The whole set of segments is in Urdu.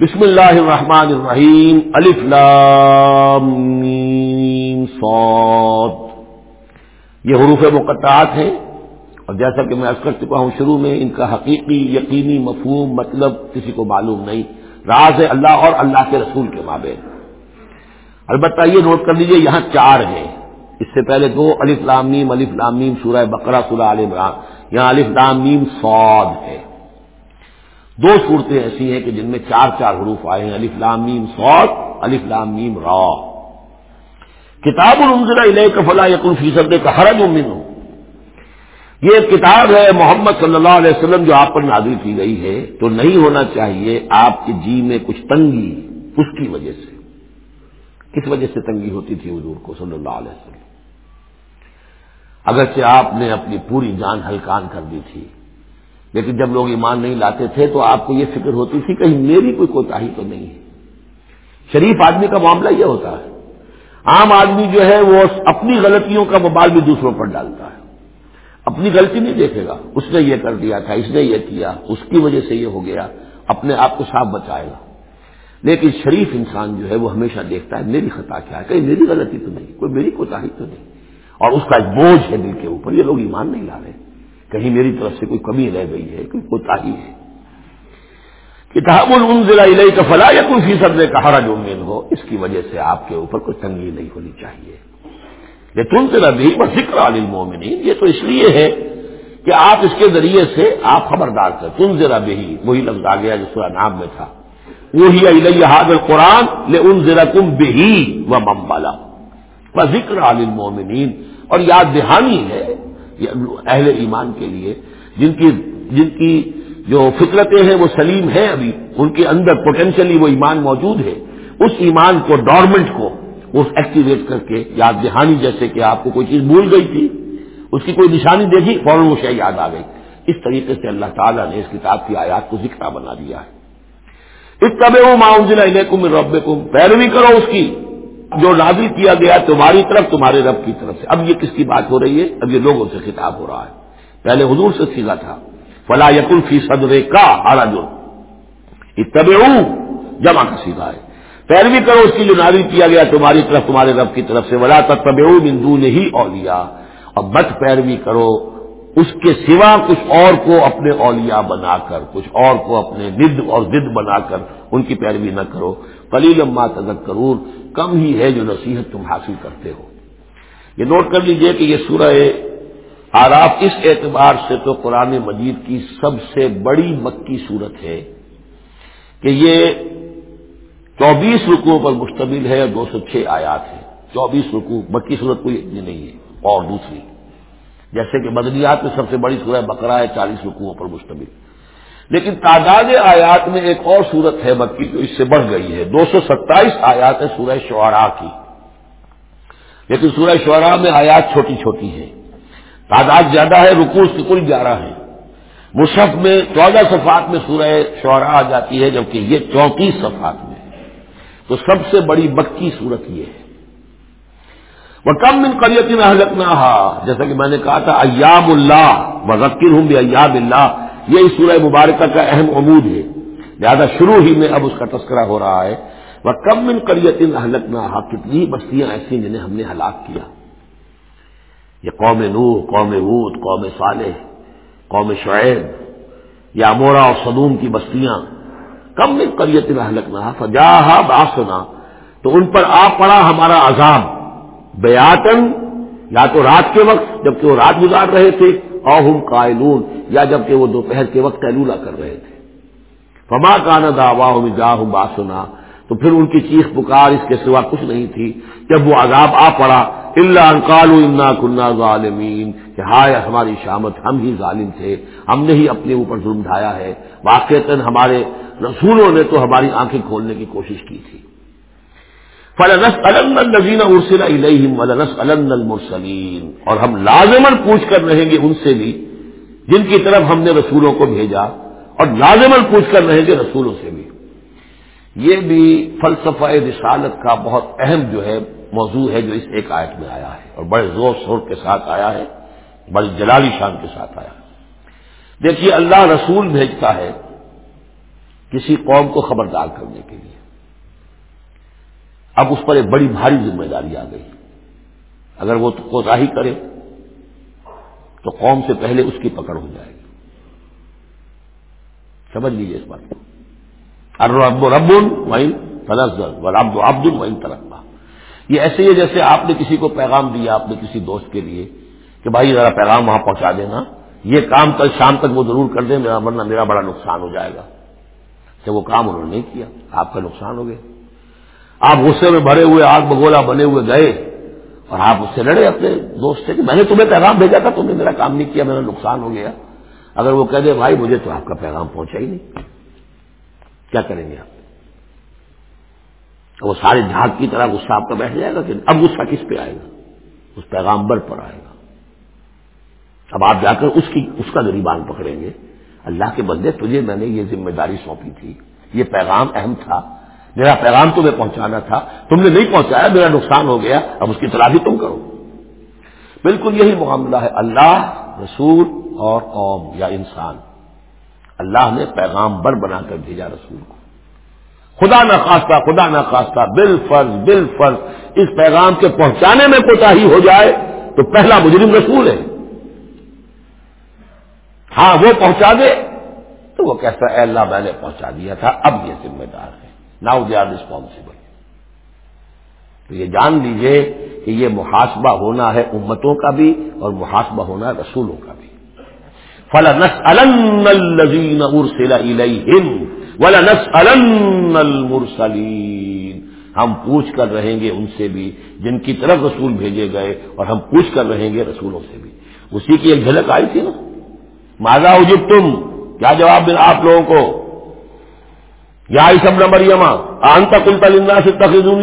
بسم اللہ الرحمن الرحیم، الف لام، میم صاد۔ یہ حروف مقطعات ہیں اور جیسا کہ میں عرض کر چکا ہوں، شروع میں ان کا حقیقی، یقینی مفہوم مطلب کسی کو معلوم نہیں۔ راز ہے اللہ اور اللہ کے رسول کے مابین۔ البتہ یہ نوٹ کر لیجیے، یہاں چار ہیں۔ اس سے پہلے دو، الف لام، میم، الف لام، میم، سورہ بقرہ، سورہ عال عمران۔ یہاں الف لام، میم، صاد ہے۔ دو صورتیں ایسی ہیں کہ جن میں چار چار حروف آئے ہیں علیف لامیم سوت علیف لامیم را۔ کتاب الزرا علیہ فلاح یق الفیصد کا حرج امن ہو یہ کتاب ہے محمد صلی اللہ علیہ وسلم جو آپ پر نازل کی گئی ہے۔ تو نہیں ہونا چاہیے آپ کے جی میں کچھ تنگی اس کی وجہ سے۔ کس وجہ سے تنگی ہوتی تھی حضور کو صلی اللہ علیہ وسلم؟ اگرچہ آپ نے اپنی پوری جان ہلکان کر دی تھی۔ لیکن جب لوگ ایمان نہیں لاتے تھے تو آپ کو یہ فکر ہوتی تھی کہ میری کوئی کوتا تو نہیں ہے۔ شریف آدمی کا معاملہ یہ ہوتا ہے۔ عام آدمی جو ہے وہ اپنی غلطیوں کا مبال بھی دوسروں پر ڈالتا ہے۔ اپنی غلطی نہیں دیکھے گا۔ اس نے یہ کر دیا تھا، اس نے یہ کیا، اس کی وجہ سے یہ ہو گیا۔ اپنے آپ کو صاف بچائے گا۔ لیکن شریف انسان جو ہے وہ ہمیشہ دیکھتا ہے، میری خطا کیا ہے؟ کہیں میری غلطی تو نہیں، کوئی میری کوتا تو نہیں۔ اور اس کا ایک بوجھ ہے دل کے اوپر، یہ لوگ ایمان نہیں لا رہے۔ کہیں میری طرف سے کوئی کمی رہ گئی ہے، کوئی کوتا ہی ہے۔ کتاب ضلع علیہ کا فلاح یا کوئی فیصد نے کہا جو مین ہو اس کی وجہ سے آپ کے اوپر کوئی تنگی نہیں ہونی چاہیے۔ یہ تم ذرا بھی بس ذکر عالم یہ تو اس لیے ہے کہ آپ اس کے ذریعے سے آپ خبردار کر تم ذرا بھی وہی لفظ آ گیا جو سورا نام میں تھا۔ وہی علیہ حاضر قرآن لے ان ذرا تم بہی و ممبالا بس ذکر عالم مومنین اور یاد دہانی ہے اہل ایمان کے لیے، جن کی جن کی جو فطرتیں ہیں وہ سلیم ہیں ابھی، ان کے اندر پوٹینشلی وہ ایمان موجود ہے، اس ایمان کو ڈورمنٹ کو اس ایکٹیویٹ کر کے، یاد دہانی جیسے کہ آپ کو کوئی چیز بھول گئی تھی، اس کی کوئی نشانی دیکھی، فوراً وہ شہ یاد آ گئی۔ اس طریقے سے اللہ تعالیٰ نے اس کتاب کی آیات کو ذکر بنا دیا ہے۔ اس طبع وہ معاون علیکم رب پیروی کرو اس کی۔ جو نازل کیا گیا تمہاری طرف، تمہارے رب کی طرف سے۔ اب یہ کس کی بات ہو رہی ہے؟ اب یہ لوگوں سے خطاب ہو رہا ہے۔ پہلے حضور سے سیکھا تھا۔ فلا یق الفی صدر کا ہارا جو طب جمع کا سیکھا ہے۔ پیروی کرو اس کی جو نازل کیا گیا تمہاری طرف، تمہارے رب کی طرف سے۔ ولا تب بندو نے ہی اولیا اور مت پیروی کرو اس کے سوا کچھ اور کو اپنے اولیاء بنا کر، کچھ اور کو اپنے ند اور ضد بنا کر۔ ان کی پیروی نہ کرو۔ کلی لما تذکرون کرور کم ہی ہے جو نصیحت تم حاصل کرتے ہو۔ یہ نوٹ کر لیجیے کہ یہ سورہ آراف اس اعتبار سے تو قرآن مجید کی سب سے بڑی مکی صورت ہے کہ یہ چوبیس رکوع پر مشتمل ہے اور دو سو چھ آیات ہے چوبیس رکوع، مکی صورت کوئی اتنی نہیں ہے، اور دوسری۔ جیسے کہ مدنیات میں سب سے بڑی سورہ بقرہ ہے، چالیس رکوعوں پر مشتمل۔ لیکن تعداد آیات میں ایک اور صورت ہے مکی جو اس سے بڑھ گئی ہے۔ دو سو ستائیس آیات ہے سورہ شعراء کی۔ لیکن سورہ شعراء میں آیات چھوٹی چھوٹی ہے تعداد زیادہ ہے، رکوع کی کل گیارہ ہے مشف میں چودہ صفحات میں سورہ شعراء آ جاتی ہے، جبکہ یہ چونتیس صفحات میں تو سب سے بڑی مکی صورت یہ ہے۔ وہ کم من قریت نہ جیسا کہ میں نے کہا تھا ایام اللہ و ذکر ہوں بھی ایام اللہ یہ اس سورہ مبارکہ کا اہم عمود ہے۔ لہذا شروع ہی میں اب اس کا تذکرہ ہو رہا ہے۔ وہ کم من کریت اہلک نہ کتنی بستیاں ایسی جنہیں ہم نے ہلاک کیا۔ یہ قوم نور قوم ود قوم صالح، قوم شعیب، یا مورا اور صدوم کی بستیاں۔ کم من کریت اہلک نہ فجا باسنا تو ان پر آ پڑا ہمارا عذاب۔ بیاتن یا تو رات کے وقت، جبکہ وہ رات گزار رہے تھے۔ اوہم قائلون، یا جبکہ وہ دوپہر کے وقت کیلولا کر رہے تھے۔ فما کانا دعوا جا باسنا، تو پھر ان کی چیخ پکار اس کے سوا کچھ نہیں تھی۔ جب وہ عذاب آ پڑا اللہ انکال انا کنہ ظالمین، کہ ہائے ہماری شامت، ہم ہی ظالم تھے، ہم نے ہی اپنے اوپر ظلم ڈھایا ہے۔ واقع ہمارے رسولوں نے تو ہماری آنکھیں کھولنے کی کوشش کی تھی۔ فلنس الن ارسل علیہم ولنس المرسلین اور ہم لازمن پوچھ کر رہیں گے ان سے بھی، جن کی طرف ہم نے رسولوں کو بھیجا، اور لازمن پوچھ کر رہیں گے رسولوں سے بھی۔ یہ بھی فلسفہ رسالت کا بہت اہم جو ہے موضوع ہے جو اس ایک آیت میں آیا ہے، اور بڑے زور شور کے ساتھ آیا ہے، بڑی جلالی شان کے ساتھ آیا ہے۔ دیکھیے، اللہ رسول بھیجتا ہے کسی قوم کو خبردار کرنے کے لیے۔ اب اس پر ایک بڑی بھاری ذمہ داری آ گئی۔ اگر وہ کوتاہی کرے، تو قوم سے پہلے اس کی پکڑ ہو جائے گی۔ سمجھ لیجیے اس بات کو۔ رب وائن و رب عبد وائن ترقا یہ ایسے ہی جیسے آپ نے کسی کو پیغام دیا اپنے کسی دوست کے لیے کہ بھائی ذرا پیغام وہاں پہنچا دینا، یہ کام کل شام تک وہ ضرور کر دیں، میرا ورنہ میرا بڑا نقصان ہو جائے گا۔ وہ کام انہوں نے نہیں کیا، آپ کا نقصان ہو گیا۔ آپ غصے میں بھرے ہوئے، آگ بگولا بنے ہوئے گئے اور آپ اس سے لڑے اپنے دوست سے کہ میں نے تمہیں پیغام بھیجا تھا، تم نے میرا کام نہیں کیا، میرا نقصان ہو گیا۔ اگر وہ کہہ دے بھائی مجھے تو آپ کا پیغام پہنچا ہی نہیں۔ کیا کریں گے آپ؟ وہ سارے جھاگ کی طرح غصہ آپ کا بیٹھ جائے گا کہ اب غصہ کس پہ آئے گا؟ اس پیغامبر پر آئے گا۔ اب آپ جا کر اس کی، اس کا گریبان پکڑیں گے۔ اللہ کے بندے، تجھے میں نے یہ ذمہ داری سونپی تھی، یہ پیغام اہم تھا۔ میرا پیغام تمہیں پہنچانا تھا، تم نے نہیں پہنچایا، میرا نقصان ہو گیا، اب اس کی تلافی تم کرو۔ بالکل یہی معاملہ ہے، اللہ، رسول اور قوم یا انسان۔ اللہ نے پیغام بر بنا کر بھیجا رسول کو۔ خدا نہ خواستہ، خدا نہ خواستہ بال فرض بال فرض اس پیغام کے پہنچانے میں کوتا ہی ہو جائے تو پہلا مجرم رسول ہے۔ ہاں وہ پہنچا دے تو وہ کیسا اے اللہ میں نے پہنچا دیا تھا، اب یہ ذمہ دار ہے۔ ناؤ دے آر ریسپانسبل تو یہ جان لیجیے کہ یہ محاسبہ ہونا ہے امتوں کا بھی اور محاسبہ ہونا ہے رسولوں کا بھی۔ فلنس الزین ارسلا المرسلین ہم پوچھ کر رہیں گے ان سے بھی جن کی طرف رسول بھیجے گئے اور ہم پوچھ کر رہیں گے رسولوں سے بھی۔ اسی کی ایک جھلک آئی تھی نا؟ ماضا اجب تم کیا جواب دیں آپ لوگوں کو؟ یا سب نمبر یما آنتا کل تلندہ سے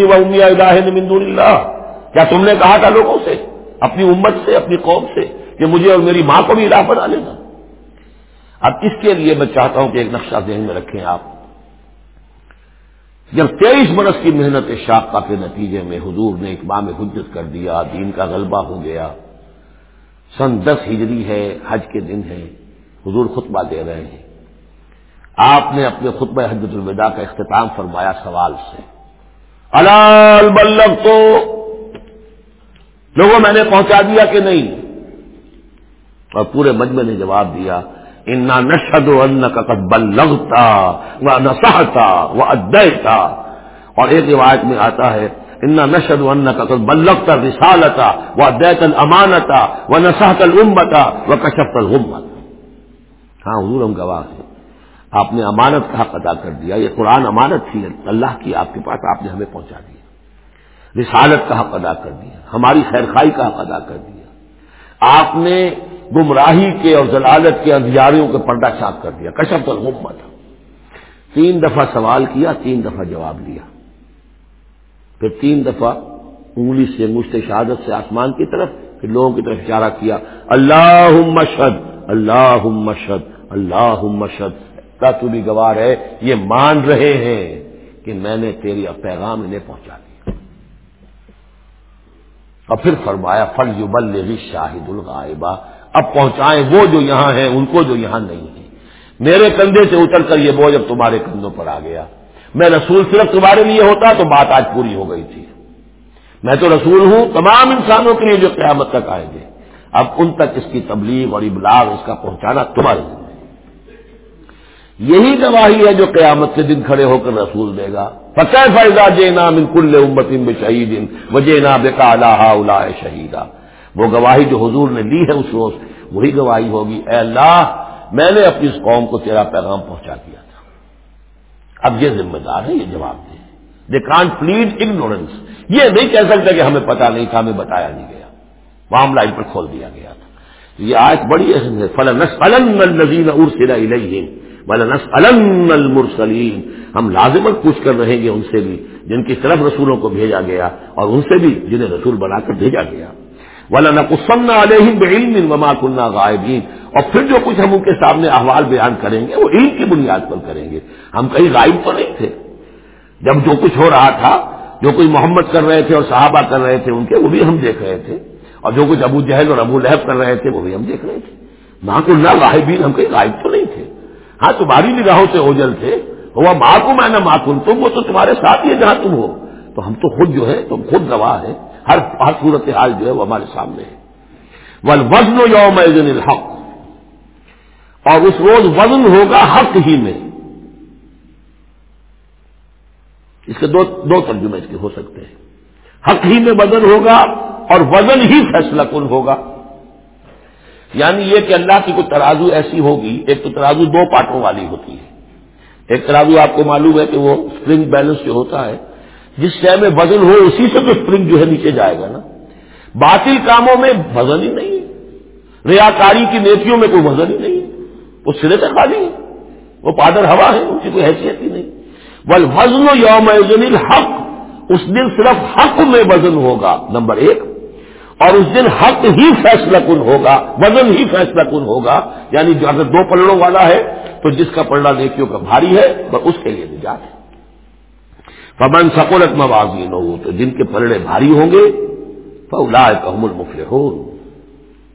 و امیا الہ اللہ. کیا تم نے کہا تھا لوگوں سے، اپنی امت سے، اپنی قوم سے، کہ مجھے اور میری ماں کو بھی الہ بنا لینا اب اس کے لیے میں چاہتا ہوں کہ ایک نقشہ ذہن میں رکھیں آپ۔ جب تیئیس برس کی محنت شاقہ کے نتیجے میں حضور نے اقبام حجت کر دیا، دین کا غلبہ ہو گیا، سن دس ہجری ہے، حج کے دن ہے حضور خطبہ دے رہے ہیں۔ آپ نے اپنے خطبہ حجت الوداع کا اختتام فرمایا سوال سے۔ الال بلب تو لوگوں، میں نے پہنچا دیا کہ نہیں؟ اور پورے مجمع نے جواب دیا، انا نشد و ان کا وہ نسحتا وہ ادیتا اور ایک روایت میں آتا ہے، انا نشد ان کا بل لگتا رسالتا وہ ادیت المانتا وہ نسحت المتا وہ کشف الحمت ہاں حضور ہم گواہ ہیں۔ آپ نے امانت کا حق ادا کر دیا، یہ قرآن امانت تھی، اللہ کی آپ کے پاس، آپ نے ہمیں پہنچا دیا۔ رسالت کا حق ادا کر دیا، ہماری خیرخائی کا حق ادا کر دیا۔ آپ نے گمراہی کے اور ضلالت کے اندھیاریوں کے پردہ چاک کر دیا، کشف الحمت تین دفعہ سوال کیا، تین دفعہ جواب دیا پھر تین دفعہ انگلی سے انگوشت شہادت سے آسمان کی طرف، پھر لوگوں کی طرف اشارہ کیا اللہ مشد اللہ مشد اللہ مشد کا تو بھی گوار ہے، یہ مان رہے ہیں کہ میں نے تیری پیغام انہیں پہنچا دیا اور پھر فرمایا فل یبل شاہد الغائبہ اب پہنچائیں وہ جو یہاں ہیں، ان کو جو یہاں نہیں ہے میرے کندھے سے اتر کر یہ بوجھ اب تمہارے کندھوں پر آ گیا۔ میں رسول صرف تمہارے لیے ہوتا تو بات آج پوری ہو گئی تھی۔ میں تو رسول ہوں، تمام انسانوں کے لیے جو قیامت تک آئیں گے۔ اب ان تک اس کی تبلیغ اور ابلاغ اس کا پہنچانا تمہارے لیے۔ یہی گواہی ہے جو قیامت کے دن کھڑے ہو کر رسول دے گا۔ فقہ فائدہ جے نام ان کل امت ان شہید ان وجے نا بے کا اللہ شہیدہ وہ گواہی جو حضور نے لی ہے اس روز، وہی گواہی ہوگی۔ اے اللہ، میں نے اپنی اس قوم کو تیرا پیغام پہنچا دیا تھا۔ اب یہ ذمہ دار ہے، یہ جواب دے۔ دے کان پلیڈ اگنورینس یہ نہیں کہہ سکتے کہ ہمیں پتا نہیں تھا، ہمیں بتایا نہیں گیا۔ معاملہ ان پر کھول دیا گیا تھا۔ یہ آج بڑی اہم ہے۔ فلنس فلن النزین ارسلا الیہم ولنس الن المرسلین ہم لازمن پوچھ کر رہیں گے ان سے بھی جن کی طرف رسولوں کو بھیجا گیا اور ان سے بھی جنہیں رسول بنا کر بھیجا گیا۔ ولنقصن علیہم بعلم وما كنا غائبین اور پھر جو کچھ ہم ان کے سامنے احوال بیان کریں گے وہ علم کی بنیاد پر کریں گے۔ ہم کہیں غائب تو نہیں تھے۔ جب جو کچھ ہو رہا تھا، جو کوئی محمد کر رہے تھے اور صحابہ کر رہے تھے ان کے، وہ بھی ہم دیکھ رہے تھے۔ اور جو کچھ ابو جہل اور ابو لہب کر رہے تھے، وہ بھی ہم دیکھ رہے تھے۔ وہاں کو نہ غائبین ہم کہیں غائب تو نہیں تھے۔ ہاں تمہاری نگاہوں سے اوجل تھے۔ وہ معقوم ہے نا معقوم تم وہ تو تمہارے ساتھ ہی جہاں تم ہو۔ تو ہم تو خود جو ہے، تم خود گواہ ہے ہر ہر صورت حال جو ہے، وہ ہمارے سامنے ہے۔ ول وزن یوم الحق۔ اور اس روز وزن ہوگا حق ہی میں۔ اس کے دو دو ترجمے اس کے ہو سکتے ہیں۔ حق ہی میں وزن ہوگا اور وزن ہی فیصلہ کن ہوگا۔ یعنی یہ کہ اللہ کی کوئی ترازو ایسی ہوگی، ایک تو ترازو دو پارٹوں والی ہوتی ہے۔ ایک ترازو آپ کو معلوم ہے کہ وہ اسپرنگ بیلنس جو ہوتا ہے، جس شے میں وزن ہو اسی سے تو اسپرنگ جو ہے نیچے جائے گا نا۔ باطل کاموں میں وزن ہی نہیں ہے۔ ریاکاری کی نیتیوں میں کوئی وزن ہی نہیں ہے۔ وہ سرے سے خالی ہے۔ وہ پادر ہوا ہے، ان کی کوئی حیثیت ہی نہیں۔ بل وزن و یوم الحق، اس دن صرف حق میں وزن ہوگا، نمبر ایک۔ اور اس دن حق ہی فیصلہ کن ہوگا، وزن ہی فیصلہ کن ہوگا یعنی جو اگر دو پلڑوں والا ہے، تو جس کا پلڑا نیکیوں کا بھاری ہے، وہ اس کے لیے نجات ہے۔ پمن سکولت موازی ہو تو جن کے پلڑے بھاری ہوں گے فولا کام مفل ہوں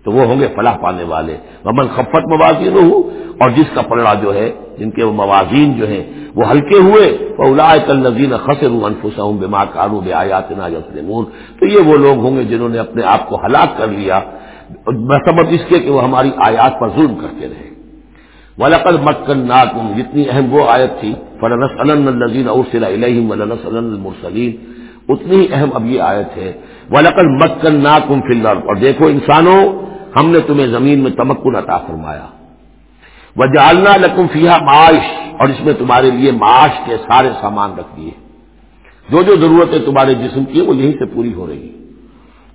تو وہ ہوں گے فلاح پانے والے۔ ومن خفت موازی ہو اور جس کا پلڑا جو ہے، جن کے وہ موازین جو ہیں، وہ ہلکے ہوئے وہ الا کل نظین خسر انفس ہوں بے ماں کارو بے آیات نا تو یہ وہ لوگ ہوں گے جنہوں نے اپنے آپ کو ہلاک کر لیا۔ سبب اس کے کہ وہ ہماری آیات پر ظلم کرتے رہے۔ ولقل مکن ناکم جتنی اہم وہ آیت تھی فلنس النزین اور ولنس المرسلین اتنی اہم اب یہ آیت ہے۔ ولقل مکن ناکم فلر اور دیکھو انسانوں ہم نے تمہیں زمین میں تمکن عطا فرمایا۔ وہ جالنا لکم فیا معاش، اور اس میں تمہارے لیے معاش کے سارے سامان رکھ دیے۔ جو جو ضرورتیں تمہارے جسم کی وہ یہیں سے پوری ہو رہی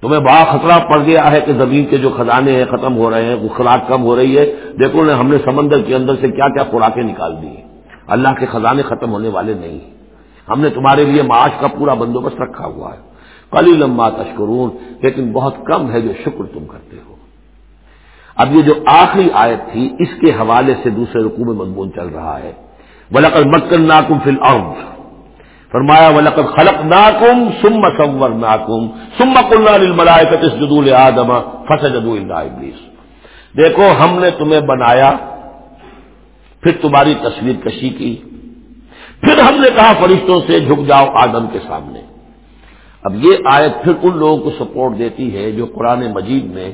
تمہیں بڑا خطرہ پڑ گیا ہے کہ زمین کے جو خزانے ہیں ختم ہو رہے ہیں وہ خوراک کم ہو رہی ہے۔ دیکھو ہم نے سمندر کے اندر سے کیا کیا خوراکیں نکال دی ہیں۔ اللہ کے خزانے ختم ہونے والے نہیں ہم نے تمہارے لیے معاش کا پورا بندوبست رکھا ہوا ہے۔ کلی لمبا تشکرون لیکن بہت کم ہے جو شکر تم کرتے اب یہ جو آخری آیت تھی، اس کے حوالے سے دوسرے رقو میں مضمون چل رہا ہے۔ ولقل مکن ناکم فل فرمایا ولقل خلق ناکم سم سور ناکم سم جدول آدم فس جدو ابلیس دیکھو، ہم نے تمہیں بنایا، پھر تمہاری تصویر کشی کی۔ پھر ہم نے کہا، فرشتوں سے جھک جاؤ آدم کے سامنے۔ اب یہ آیت پھر ان لوگوں کو سپورٹ دیتی ہے جو قرآن مجید میں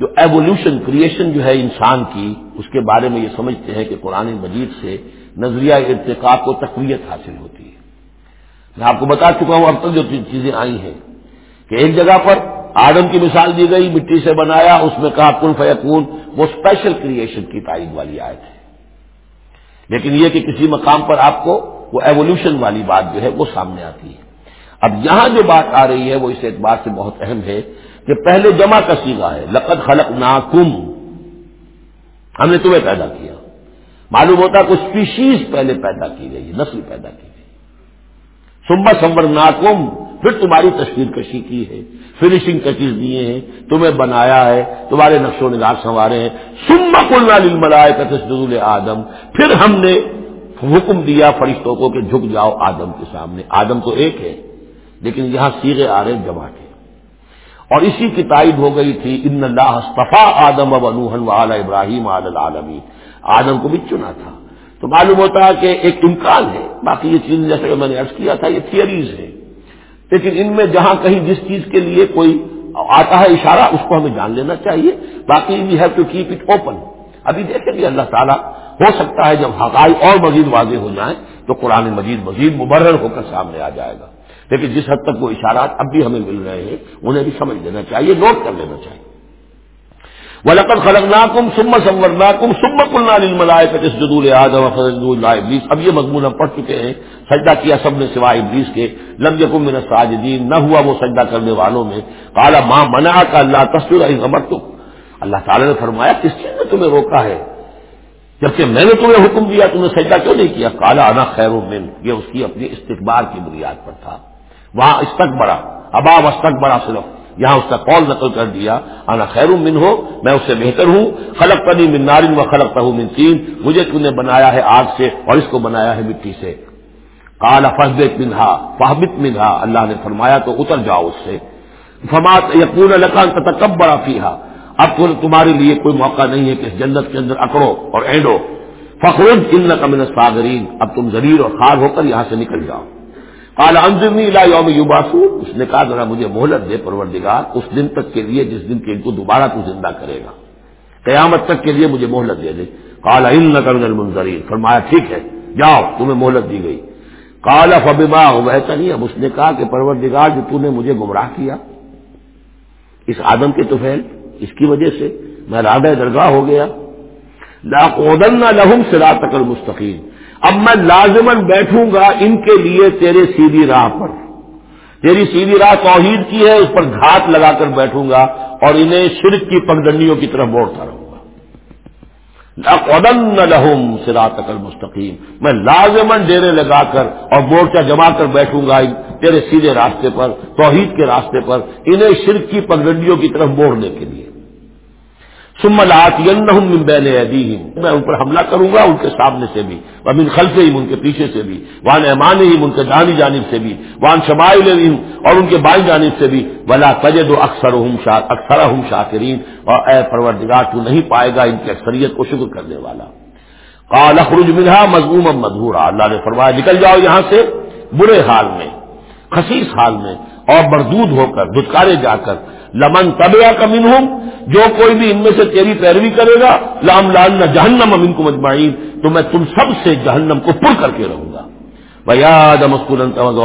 جو ایوولوشن کریشن جو ہے انسان کی، اس کے بارے میں یہ سمجھتے ہیں کہ قرآن مجید سے نظریہ ارتقاب کو تقویت حاصل ہوتی ہے۔ میں آپ کو بتا چکا ہوں، اب تک جو چیزیں آئی ہیں کہ ایک جگہ پر آدم کی مثال دی گئی، مٹی سے بنایا، اس میں کہا کن فیقون وہ اسپیشل کریشن کی تائید والی آیت ہے۔ لیکن یہ کہ کسی مقام پر آپ کو وہ ایوولوشن والی بات جو ہے وہ سامنے آتی ہے۔ اب یہاں جو بات آ رہی ہے، وہ اس اعتبار سے بہت اہم ہے کہ پہلے جمع کا سیگا ہے، لقد خلق ناکم ہم نے تمہیں پیدا کیا۔ معلوم ہوتا کچھ اسپیشیز پہلے پیدا کی گئی نسل پیدا کی گئی سمبا سمبر ناکم پھر تمہاری تصویر کشی کی ہے فنیشنگ ٹچز دیے ہیں، تمہیں بنایا ہے، تمہارے نقش و نگار سنوارے ہیں۔ سمبا کلنا ملائے کا آدم پھر ہم نے حکم دیا فرشتوں کو کہ جھک جاؤ آدم کے سامنے۔ آدم تو ایک ہے، لیکن یہاں سیرے آ رہے جمع کے۔ اور اسی کی تائید ہو گئی تھی، ان اللہ صفا آدم اب انوہن والا ابراہیم عال عالمی آدم کو بھی چنا تھا۔ تو معلوم ہوتا ہے کہ ایک امکان ہے۔ باقی یہ چیز جیسے کہ میں نے ارض کیا تھا، یہ تھیئریز ہے لیکن ان میں جہاں کہیں جس چیز کے لیے کوئی آتا ہے اشارہ، اس کو ہمیں جان لینا چاہیے۔ باقی we have to keep it open ابھی دیکھیں گے اللہ تعالیٰ، ہو سکتا ہے جب حقائق اور مزید واضح ہو جائیں تو قرآن مجید مزید مبرر ہو کر سامنے آ جائے گا۔ لیکن جس حد تک وہ اشارات اب بھی ہمیں مل رہے ہیں، انہیں بھی سمجھ لینا چاہیے، نوٹ کر لینا چاہیے۔ وہ لقد خلق ناکم سم سمر ناکم سم کلنا جدول ابلیس اب یہ مضمون ہم پڑھ چکے ہیں، سجدہ کیا سب نے سوائے ابلیس کے۔ لم یکم من ساجدین نہ ہوا وہ سجدہ کرنے والوں میں۔ کالا ماں منا کا اللہ تصویر خبر تو اللہ تعالیٰ نے فرمایا، کس چیز نے تمہیں روکا ہے؟ جبکہ میں نے تمہیں حکم دیا، تم نے سجدہ کیوں نہیں کیا؟ کالا آنا خیر من یہ اس کی اپنی استقبال کی بنیاد پر تھا۔ وہاں استق بڑا اباب استق بڑا صرف یہاں اس کا قول نقل کر دیا۔ آنا خیر من ہو میں اس سے بہتر ہوں۔ خلق پنی من نارن و خلق تہ من تین۔ مجھے تم نے بنایا ہے آگ سے اور اس کو بنایا ہے مٹی سے۔ کالا فہبت منہا فہبت منہا۔ اللہ نے فرمایا تو اتر جاؤ اس سے۔ فمات یقون لکان تکب بڑا فیحا اب تو تمہارے لیے کوئی موقع نہیں ہے کہ اس جنت کے اندر اکڑو اور اینڈو۔ فخرج ان کمن ساگرین اب تم ذریع اور خار ہو کر یہاں سے نکل جاؤ۔ کال انضرنی لا یوم یوباسو اس نے کہا، ذرا مجھے مہلت دے، پروردگار، اس دن تک کے لیے، جس دن کے ان کو دوبارہ تو زندہ کرے گا۔ قیامت تک کے لیے مجھے مہلت دے دے۔ کالا ان نقل المنظرین فرمایا، ٹھیک ہے، جاؤ، تمہیں مہلت دی گئی۔ کالا فبا بہتر نہیں اب اس نے کہا کہ پروردگار، جو تو نے مجھے گمراہ کیا، اس آدم کے توفیل اس کی وجہ سے میں رادہ درگاہ ہو گیا۔ لاقودن لہم سرا تکل اب میں لازمن بیٹھوں گا ان کے لیے تیرے سیدھی راہ پر۔ تیری سیدھی راہ توحید کی ہے، اس پر گھات لگا کر بیٹھوں گا اور انہیں شرک کی پگڈنڈیوں کی طرف موڑتا رہوں گا۔ لاقودن لہم سرا تکل مستقیم میں لازمن ڈیرے لگا کر اور مورچہ جما کر بیٹھوں گا تیرے سیدھے راستے پر، توحید کے راستے پر، انہیں شرک کی پگڈنڈیوں کی طرف موڑنے کے لیے۔ سملات بین میں ان پر حملہ کروں گا ان کے سامنے سے بھی۔ امین خلف ان کے پیچھے سے بھی۔ وان امان ان کے دانی جانب سے بھی۔ وان شمائل اور ان کے بائیں جانب سے بھی۔ بلا تجد و اکثر اکثر شاکرین۔ اور اے پروردگار، تو نہیں پائے گا ان کی اکثریت کو شکر کرنے والا۔ قال، اخرج منها مضموم مدھورا۔ اللہ نے فرمایا، نکل جاؤ یہاں سے برے حال میں، خصیص حال میں، اور مردود ہو کر، دھتکارے جا کر۔ لمن طبیا کا ہوں جو کوئی بھی ان میں سے تیری پیروی کرے گا، لام لال نہ جہنم امین کو مجمعین تو میں تم سب سے جہنم کو پر کر کے رہوں گا۔ بھائی آدم اسکول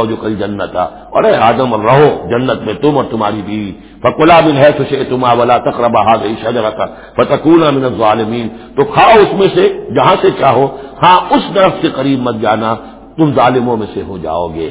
جو کل جنت اور اے آدم اور رہو، جنت میں تم اور تمہاری بیوی فکلا بن ہے سشے تما ولا تقربا ہا گئی شجرا کا فتکون من الظالمین۔ تو کھاؤ اس میں سے جہاں سے چاہو ہاں اس طرف سے قریب مت جانا، تم ظالموں میں سے ہو جاؤ گے۔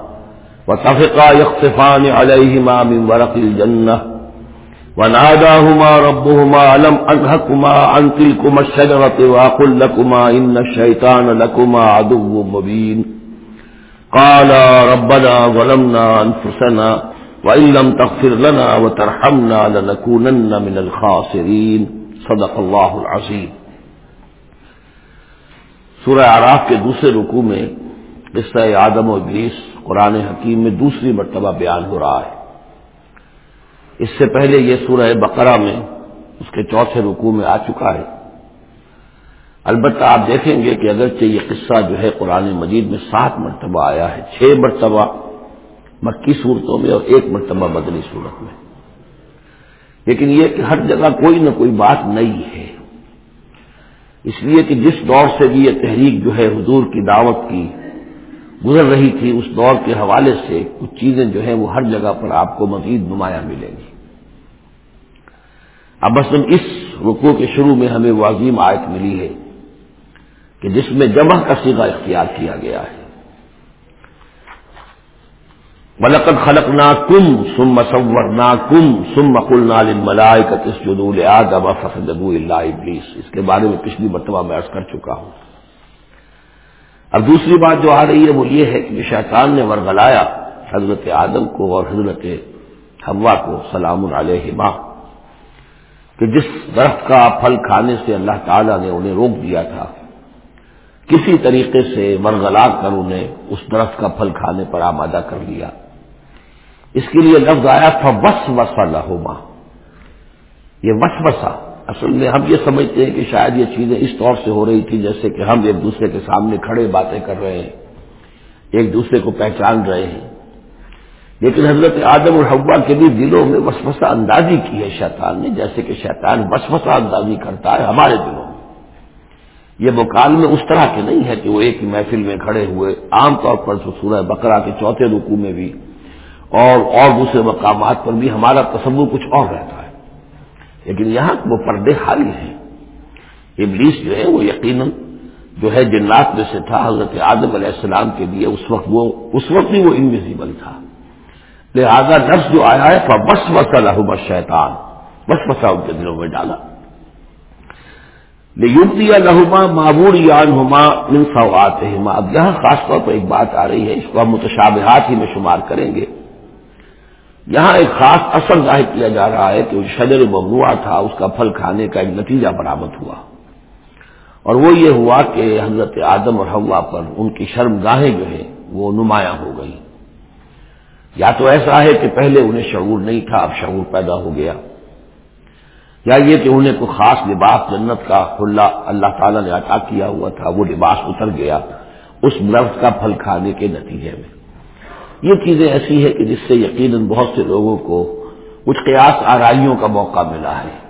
وطفقا يخطفان عليهما من ورق الجنة وناداهما ربهما ألم أنهكما عن تلكما الشجرة وأقل لكما إن الشيطان لكما عدو مبين قالا ربنا ظلمنا أنفسنا وإن لم تغفر لنا وترحمنا لنكونن من الخاسرين صدق الله العظيم سورہ عراف کے دوسرے رکوع میں قصہ آدم و ابلیس قرآن حکیم میں دوسری مرتبہ بیان ہو رہا ہے۔ اس سے پہلے یہ سورہ بقرہ میں اس کے چوتھے رکوع میں آ چکا ہے۔ البتہ آپ دیکھیں گے کہ اگرچہ یہ قصہ جو ہے قرآن مجید میں سات مرتبہ آیا ہے، چھ مرتبہ مکی صورتوں میں اور ایک مرتبہ مدنی صورت میں۔ لیکن یہ کہ ہر جگہ کوئی نہ کوئی بات نئی ہے۔ اس لیے کہ جس دور سے بھی یہ تحریک جو ہے حضور کی دعوت کی گزر رہی تھی اس دور کے حوالے سے کچھ چیزیں جو ہیں وہ ہر جگہ پر آپ کو مزید نمایاں ملیں گی۔ اب مثلاً اس رکو کے شروع میں ہمیں وہ عظیم آیت ملی ہے کہ جس میں جمع کا سیگا اختیار کیا گیا ہے۔ ملکت خلق نا کم سم مصور نا کم سم مقل نال ملائے کا کس جدول آدم فصد اللہ ابلیس اس کے بارے میں پچھلی مرتبہ میں عرض کر چکا ہوں۔ اب دوسری بات جو آ رہی ہے وہ یہ ہے کہ شیطان نے ورگلایا حضرت آدم کو اور حضرت حوا کو سلام علیہ ماں کہ جس درخت کا پھل کھانے سے اللہ تعالیٰ نے انہیں روک دیا تھا، کسی طریقے سے ورگلا کر انہیں اس درخت کا پھل کھانے پر آمادہ کر لیا۔ اس کے لیے لفظ آیا تھا وس وسا لہما۔ یہ وس اصل میں ہم یہ سمجھتے ہیں کہ شاید یہ چیزیں اس طور سے ہو رہی تھی جیسے کہ ہم ایک دوسرے کے سامنے کھڑے باتیں کر رہے ہیں، ایک دوسرے کو پہچان رہے ہیں۔ لیکن حضرت آدم اور حوا کے بھی دلوں میں وسوسہ اندازی کی ہے شیطان نے، جیسے کہ شیطان وسوسہ اندازی کرتا ہے ہمارے دلوں میں۔ یہ مکال میں اس طرح کے نہیں ہے کہ وہ ایک ہی محفل میں کھڑے ہوئے، عام طور پر سورہ بکرا کے چوتھے رکو میں بھی، اور اور دوسرے مقامات پر بھی ہمارا تصور کچھ اور رہتا ہے۔ لیکن یہاں وہ پردے حالی ہیں۔ ابلیس جو ہے وہ یقیناً جو ہے جنات میں سے تھا، حضرت آدم علیہ السلام کے لیے اس وقت وہ، اس وقت بھی وہ انویزیبل تھا۔ لہذا نفس جو آیا ہے بس وسا لہو بس شیطان بس وسا ان کے دلوں میں ڈالا۔ یوگتی یا لہما معبور یان ہما من اب یہاں خاص طور پر ایک بات آ رہی ہے، اس کو ہم متشابہات ہی میں شمار کریں گے۔ یہاں ایک خاص اثر ظاہر کیا جا رہا ہے کہ شجر ممنوع تھا، اس کا پھل کھانے کا ایک نتیجہ برآمد ہوا۔ اور وہ یہ ہوا کہ حضرت آدم اور ہوا پر ان کی شرم گاہیں جو ہیں، وہ نمایاں ہو گئی یا تو ایسا ہے کہ پہلے انہیں شعور نہیں تھا، اب شعور پیدا ہو گیا۔ یا یہ کہ انہیں کوئی خاص لباس جنت کا کھلا اللہ تعالیٰ نے عطا کیا ہوا تھا، وہ لباس اتر گیا۔ اس لفظ کا پھل کھانے کے نتیجے میں۔ یہ چیزیں ایسی ہے کہ جس سے یقیناً بہت سے لوگوں کو کچھ قیاس آرائیوں کا موقع ملا ہے۔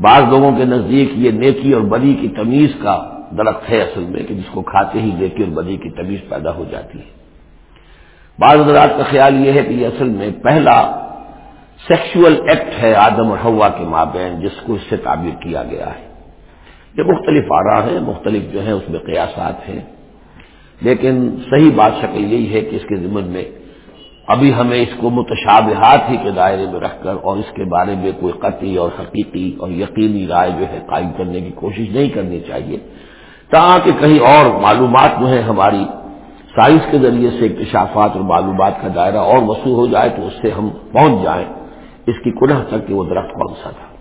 بعض لوگوں کے نزدیک یہ نیکی اور بدی کی تمیز کا درخت ہے اصل میں کہ جس کو کھاتے ہی نیکی اور بدی کی تمیز پیدا ہو جاتی ہے۔ بعض حضرات کا خیال یہ ہے کہ یہ اصل میں پہلا سیکشل ایکٹ ہے آدم اور ہوا کے مابین جس کو اس سے تعبیر کیا گیا ہے۔ یہ مختلف آرا ہیں، مختلف جو ہیں اس میں قیاسات ہیں۔ لیکن صحیح بات شکل یہی ہے کہ اس کے ذمن میں ابھی ہمیں اس کو متشابہات ہی کے دائرے میں رکھ کر اور اس کے بارے میں کوئی قطعی اور حقیقی اور یقینی رائے جو ہے قائم کرنے کی کوشش نہیں کرنی چاہیے۔ تاکہ کہیں اور معلومات جو ہیں ہماری سائنس کے ذریعے سے اکتشافات اور معلومات کا دائرہ اور وسوع ہو جائے تو اس سے ہم پہنچ جائیں۔ اس کی کنہ تک کہ وہ درخت کون سا تھا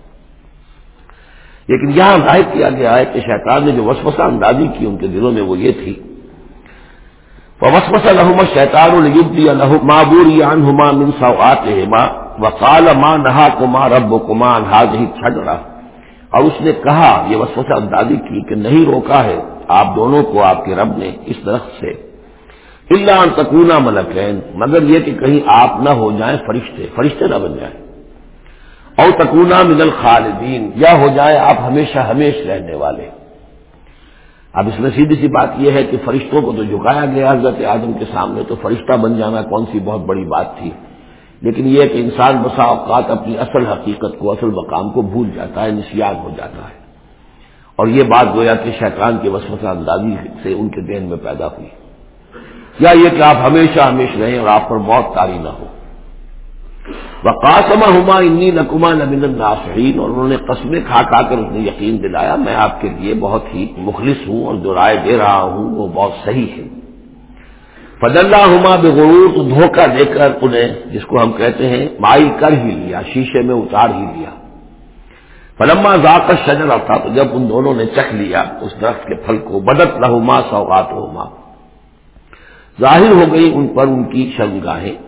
لیکن یہاں ظاہر کیا گیا ہے کہ شیطان نے جو وسوسہ اندازی کی ان کے دلوں میں وہ یہ تھی وسوسا لہما شیطان الحما معبور ہما من سواتہما وقال ما نہا کما رب کما حاض ہی چھڑا اور اس نے کہا، یہ وسوسہ اندازی کی کہ نہیں روکا ہے، آپ دونوں کو آپ کے رب نے اس درخت سے۔ اللہ تکونا ملکین، مگر یہ کہ کہیں آپ نہ ہو جائیں فرشتے فرشتے نہ بن جائیں۔ اور تکونا من الخالدین، یا ہو جائیں آپ ہمیشہ ہمیش رہنے والے۔ اب اس میں سیدھی سی بات یہ ہے کہ فرشتوں کو تو جھکایا گیا حضرت آدم کے سامنے، تو فرشتہ بن جانا کون سی بہت بڑی بات تھی۔ لیکن یہ کہ انسان بسا اوقات اپنی اصل حقیقت کو، اصل مقام کو بھول جاتا ہے، نسیان ہو جاتا ہے۔ اور یہ بات گویا کہ شیطان کے وسوسہ اندازی سے ان کے دین میں پیدا ہوئی۔ یا یہ کہ آپ ہمیشہ ہمیشہ رہیں اور آپ پر موت تاری نہ ہو؟ وقاسما ہما انی نقما نبین الناصرین اور انہوں نے قسمیں کھا کھا کر اس نے یقین دلایا، میں آپ کے لیے بہت ہی مخلص ہوں اور جو رائے دے رہا ہوں وہ بہت صحیح ہے۔ فد اللہ ہما بغرور، تو دھوکہ دے کر انہیں، جس کو ہم کہتے ہیں، مائی کر ہی لیا، شیشے میں اتار ہی لیا۔ فلما ذاکر شجر تھا تو جب ان دونوں نے چکھ لیا، اس درخت کے پھل کو، بدت رہما سوغات ہوما ظاہر ہو گئی ان پر ان کی شرمگاہیں۔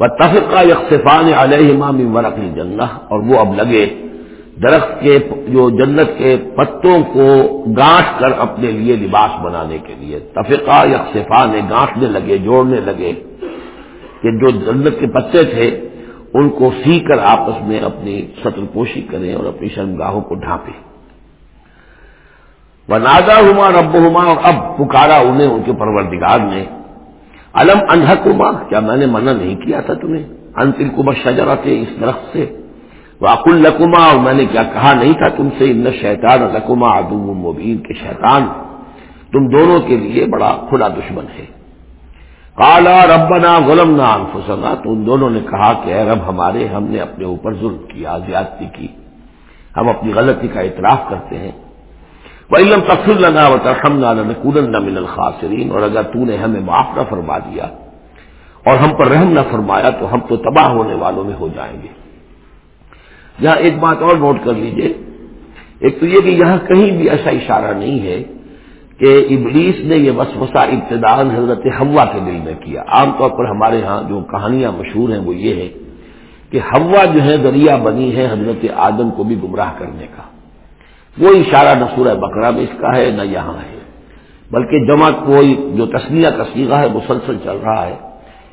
وہ تفقہ یکسفان علیہ امام ورق جنہ اور وہ اب لگے درخت کے جو جنت کے پتوں کو گانٹ کر اپنے لیے لباس بنانے کے لیے۔ تفقہ یکسفا نے گانٹنے لگے، جوڑنے لگے کہ جو جنت کے پتے تھے، ان کو سی کر آپس میں اپنی سطر پوشی کریں اور اپنی شرمگاہوں کو ڈھانپیں۔ وہ نادا ہما رب ہما اور اب پکارا انہیں ان کے پروردگار نے۔ علم انہ کما، کیا میں نے منع نہیں کیا تھا تمہیں؟ انتل کمر شجرا تھے اس درخت سے۔ واق القما اور میں نے کیا کہا نہیں تھا تم سے، ان شیطان رقما ادو مبین کے شیطان تم دونوں کے لیے بڑا کھلا دشمن ہے۔ کالا ربنا غلم نہ انفسنا تو ان دونوں نے کہا کہ اے رب ہمارے، ہم نے اپنے اوپر ظلم کیا زیادتی کی۔ ہم اپنی غلطی کا اعتراف کرتے ہیں۔ وہ علم تفصیل لگا و ترخم نہ نہ من الخاصرین اور اگر تو نے ہمیں معاف نہ فرما دیا اور ہم پر رحم نہ فرمایا تو ہم تو تباہ ہونے والوں میں ہو جائیں گے۔ یہاں ایک بات اور نوٹ کر لیجیے۔ ایک تو یہ کہ یہاں کہیں بھی ایسا اشارہ نہیں ہے کہ ابلیس نے یہ وسوسہ ابتدان حضرت ہوا کے دل میں کیا۔ عام طور پر ہمارے ہاں جو کہانیاں مشہور ہیں وہ یہ ہے کہ ہوا جو ہے دریا بنی ہے حضرت آدم کو بھی گمراہ کرنے کا۔ وہ اشارہ نہ سورہ بکرا میں اس کا ہے، نہ یہاں ہے۔ بلکہ جمع کوئی جو تسلیہ کا سیگا ہے، مسلسل چل رہا ہے۔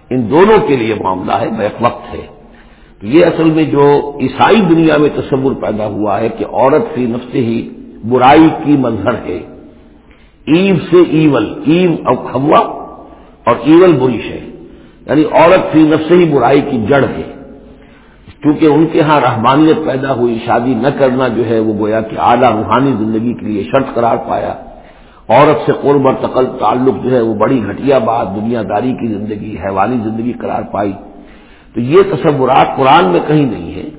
ان دونوں کے لیے معاملہ ہے، بیک وقت ہے۔ تو یہ اصل میں جو عیسائی دنیا میں تصور پیدا ہوا ہے کہ عورت فی نفس ہی برائی کی منظر ہے۔ ایو سے ایول، ایو اب ہوا اور ایول بری ہے۔ یعنی عورت فی نفس ہی برائی کی جڑ ہے۔ کیونکہ ان کے ہاں رحمانیت پیدا ہوئی، شادی نہ کرنا جو ہے وہ گویا کہ اعلیٰ روحانی زندگی کے لیے شرط قرار پایا۔ عورت سے قرب اور تقل تعلق جو ہے وہ بڑی گھٹیا بات دنیا داری کی زندگی، حیوانی زندگی قرار پائی۔ تو یہ تصورات قرآن میں کہیں نہیں ہے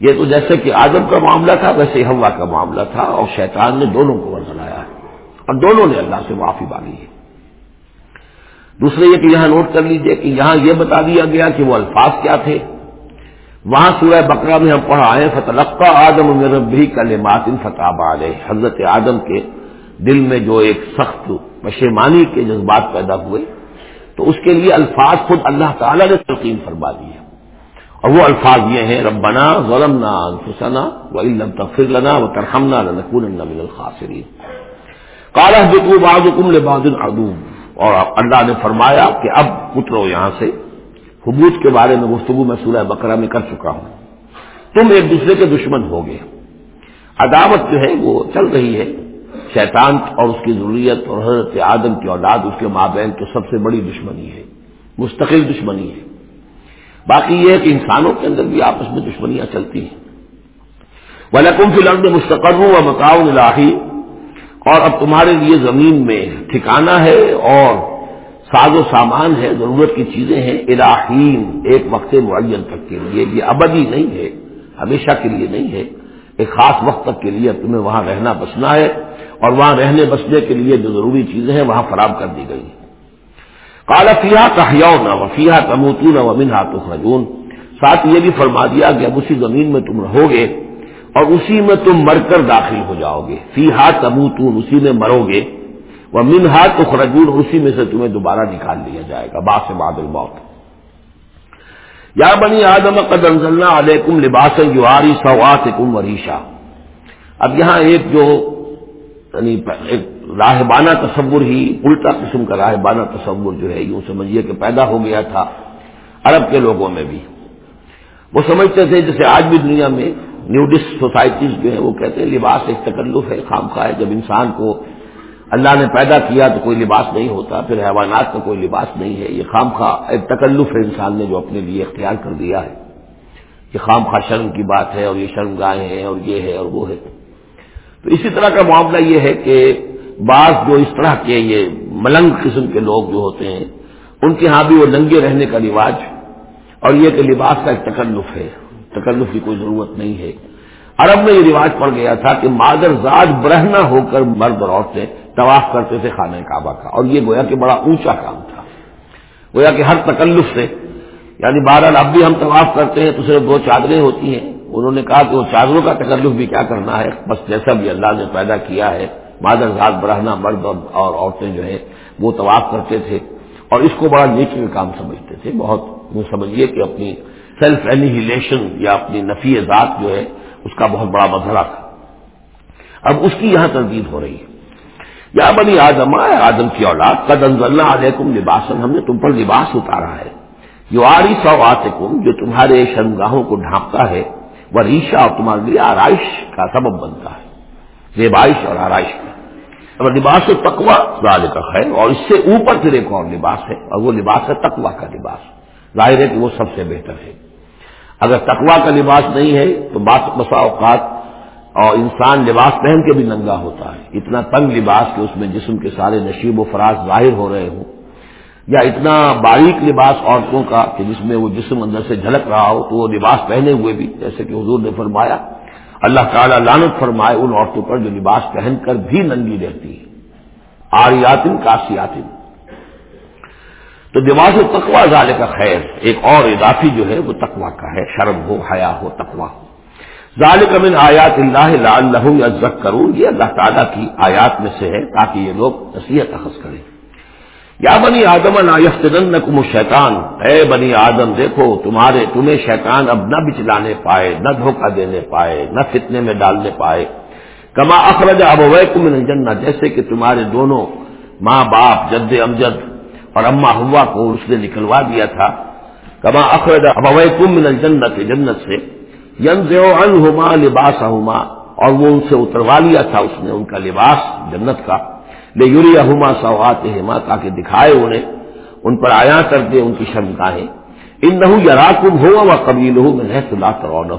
یہ تو جیسے کہ آدم کا معاملہ تھا، ویسے ہوا کا معاملہ تھا اور شیطان نے دونوں کو ورزلایا ہے۔ اور دونوں نے اللہ سے معافی مانگی ہے۔ دوسرے یہ کہ یہاں نوٹ کر لیجیے کہ یہاں یہ بتا دیا گیا کہ وہ الفاظ کیا تھے۔ وہاں سورہ بکرا میں ہم پڑھا آئے فتح آدم بھی کل ماتن فتح حضرت آدم کے دل میں جو ایک سخت پشیمانی کے جذبات پیدا ہوئے، تو اس کے لیے الفاظ خود اللہ تعالی نے تلقین فرما دی ہے اور وہ الفاظ یہ ہیں، ربنا ظلمنا انفسنا وَإِن تغفر لنا وترحمنا لنكونن من الخاسرين۔ قال اهبطوا بعضكم لبعض عدو۔ اور اللہ نے فرمایا کہ اب اترو یہاں سے۔ حبوط کے بارے میں گفتگو میں سورہ بقرہ میں کر چکا ہوں۔ تم ایک دوسرے کے دشمن ہو گئے عداوت جو ہے وہ چل رہی ہے۔ شیطان اور اس کی ضروریت اور حضرت آدم کی اولاد اس کے مابین تو سب سے بڑی دشمنی ہے۔ مستقل دشمنی ہے۔ باقی یہ ہے کہ انسانوں کے اندر بھی آپس میں دشمنیاں چلتی ہیں۔ ولکم فی الارض مستقر و مکاؤ الہی اور اب تمہارے لیے زمین میں ٹھکانا ہے اور ساز و سامان ہے، ضرورت کی چیزیں ہیں، الہین، ایک وقت معین تک کے لیے، یہ ابدی نہیں ہے، ہمیشہ کے لیے نہیں ہے، ایک خاص وقت تک کے لیے تمہیں وہاں رہنا بسنا ہے، اور وہاں رہنے بسنے کے لیے جو ضروری چیزیں ہیں، وہاں فراہم کر دی گئی ہیں۔ کالا فیا کہ وفیہ تموتون و منہا تخرجون۔ ساتھ یہ بھی فرما دیا کہ اب اسی زمین میں تم رہو گے اور اسی میں تم مر کر داخل ہو جاؤ گے فی ہاتھ تموتون، اسی میں مرو گے۔ وہ منہا تخرجون، اسی میں سے تمہیں دوبارہ نکال لیا جائے گا باس باد الموت۔ یا بنی آدم، قد انزلنا علیکم لباس یواری سوات کم وریشا۔ اب یہاں ایک جو یعنی ایک راہبانہ تصور ہی، الٹا قسم کا راہبانہ تصور جو ہے، یوں سمجھیے کہ پیدا ہو گیا تھا عرب کے لوگوں میں بھی۔ وہ سمجھتے تھے، جیسے آج بھی دنیا میں نیوڈسٹ سوسائٹیز جو ہیں، وہ کہتے ہیں، لباس ایک تکلف ہے، خام خواہ جب انسان کو اللہ نے پیدا کیا تو کوئی لباس نہیں ہوتا، پھر حیوانات کا کوئی لباس نہیں ہے، یہ خام خواہ، ایک تکلف ہے انسان نے جو اپنے لیے اختیار کر دیا ہے۔ یہ خام خواہ شرم کی بات ہے اور یہ شرم گاہیں ہیں اور یہ ہے اور وہ ہے۔ تو اسی طرح کا معاملہ یہ ہے کہ بعض جو اس طرح کے یہ ملنگ قسم کے لوگ جو ہوتے ہیں، ان کے ہاں بھی وہ ننگے رہنے کا رواج، اور یہ کہ لباس کا ایک تکلف ہے، تکلف کی کوئی ضرورت نہیں ہے۔ عرب میں یہ رواج پڑ گیا تھا کہ مادر زاد برہنا ہو کر مرد اور عورتیں طواف کرتے تھے خانہ کعبہ کا اور یہ گویا کہ بڑا اونچا کام تھا۔ گویا کہ ہر تکلف سے یعنی بہرحال اب بھی ہم طواف کرتے ہیں تو صرف دو چادریں ہوتی ہیں۔ انہوں نے کہا کہ وہ چادروں کا تکلف بھی کیا کرنا ہے؟ بس جیسا بھی اللہ نے پیدا کیا ہے، مادر ذات برہنا مرد اور عورتیں جو ہیں، وہ طواف کرتے تھے اور اس کو بڑا نیچے کام سمجھتے تھے۔ بہت وہ سمجھیے کہ اپنی سیلف اینیہیلیشن یا اپنی نفی ذات جو ہے، اس کا بہت بڑا مظہرہ تھا۔ اب اس کی یہاں تردید ہو رہی ہے۔ یا بنی آدم آدم کی اولاد، قد انزلنا علیکم لباسن ہم نے تم پر لباس اتارا ہے۔ جو آری سو آتے جو تمہارے شرمگاہوں کو ڈھانپتا ہے، وہ ریشا اور تمہارے لیے آرائش کا سبب بنتا ہے۔ زیبائش اور آرائش کا۔ اب لباس تقوا ظاہر کا خیر، اور اس سے اوپر پھر ایک اور لباس ہے، اور وہ لباس ہے تقوا کا لباس۔ ظاہر ہے کہ وہ سب سے بہتر ہے۔ اگر تقوا کا لباس نہیں ہے، تو بسا اوقات اور انسان لباس پہن کے بھی ننگا ہوتا ہے۔ اتنا تنگ لباس کہ اس میں جسم کے سارے نشیب و فراز ظاہر ہو رہے ہوں۔ یا اتنا باریک لباس عورتوں کا کہ جس میں وہ جسم اندر سے جھلک رہا ہو، تو وہ لباس پہنے ہوئے بھی، جیسے کہ حضور نے فرمایا، اللہ تعالیٰ لانت فرمائے ان عورتوں پر جو لباس پہن کر بھی ننگی رہتی ہے آریاتن کاسیاتن۔ تو لباس و تقوا ظال کا خیر۔ ایک اور اضافی جو ہے، وہ تقوا کا ہے، شرم ہو، حیا ہو تقوا ہو ظال من آیات اللہ اللہ یا کروں یہ اللہ تعالیٰ کی آیات میں سے ہے تاکہ یہ لوگ نصیحت اخذ کریں۔ یا بنی آدم نہ کم شیطان اے بنی آدم، دیکھو، تمہارے، تمہیں شیطان اب نہ بچلانے پائے، نہ دھوکہ دینے پائے، نہ فتنے میں ڈالنے پائے۔ کما اخرج اب کم جنہ جیسے کہ تمہارے دونوں ماں باپ، جد امجد اور اما ہوا کو اس نے نکلوا دیا تھا۔ کما اخرج اب کم جنت جنت سے ین ہوما لباس اور وہ ان سے اتروا لیا تھا، اس نے ان کا لباس جنت کا بے یوری احما سوات تاکہ دکھائے انہیں۔ ان پر آیا کر دے ان کی شمکاہیں ان نہ یار کم ہو و قبیل ہوں میں صلاح کرو نہ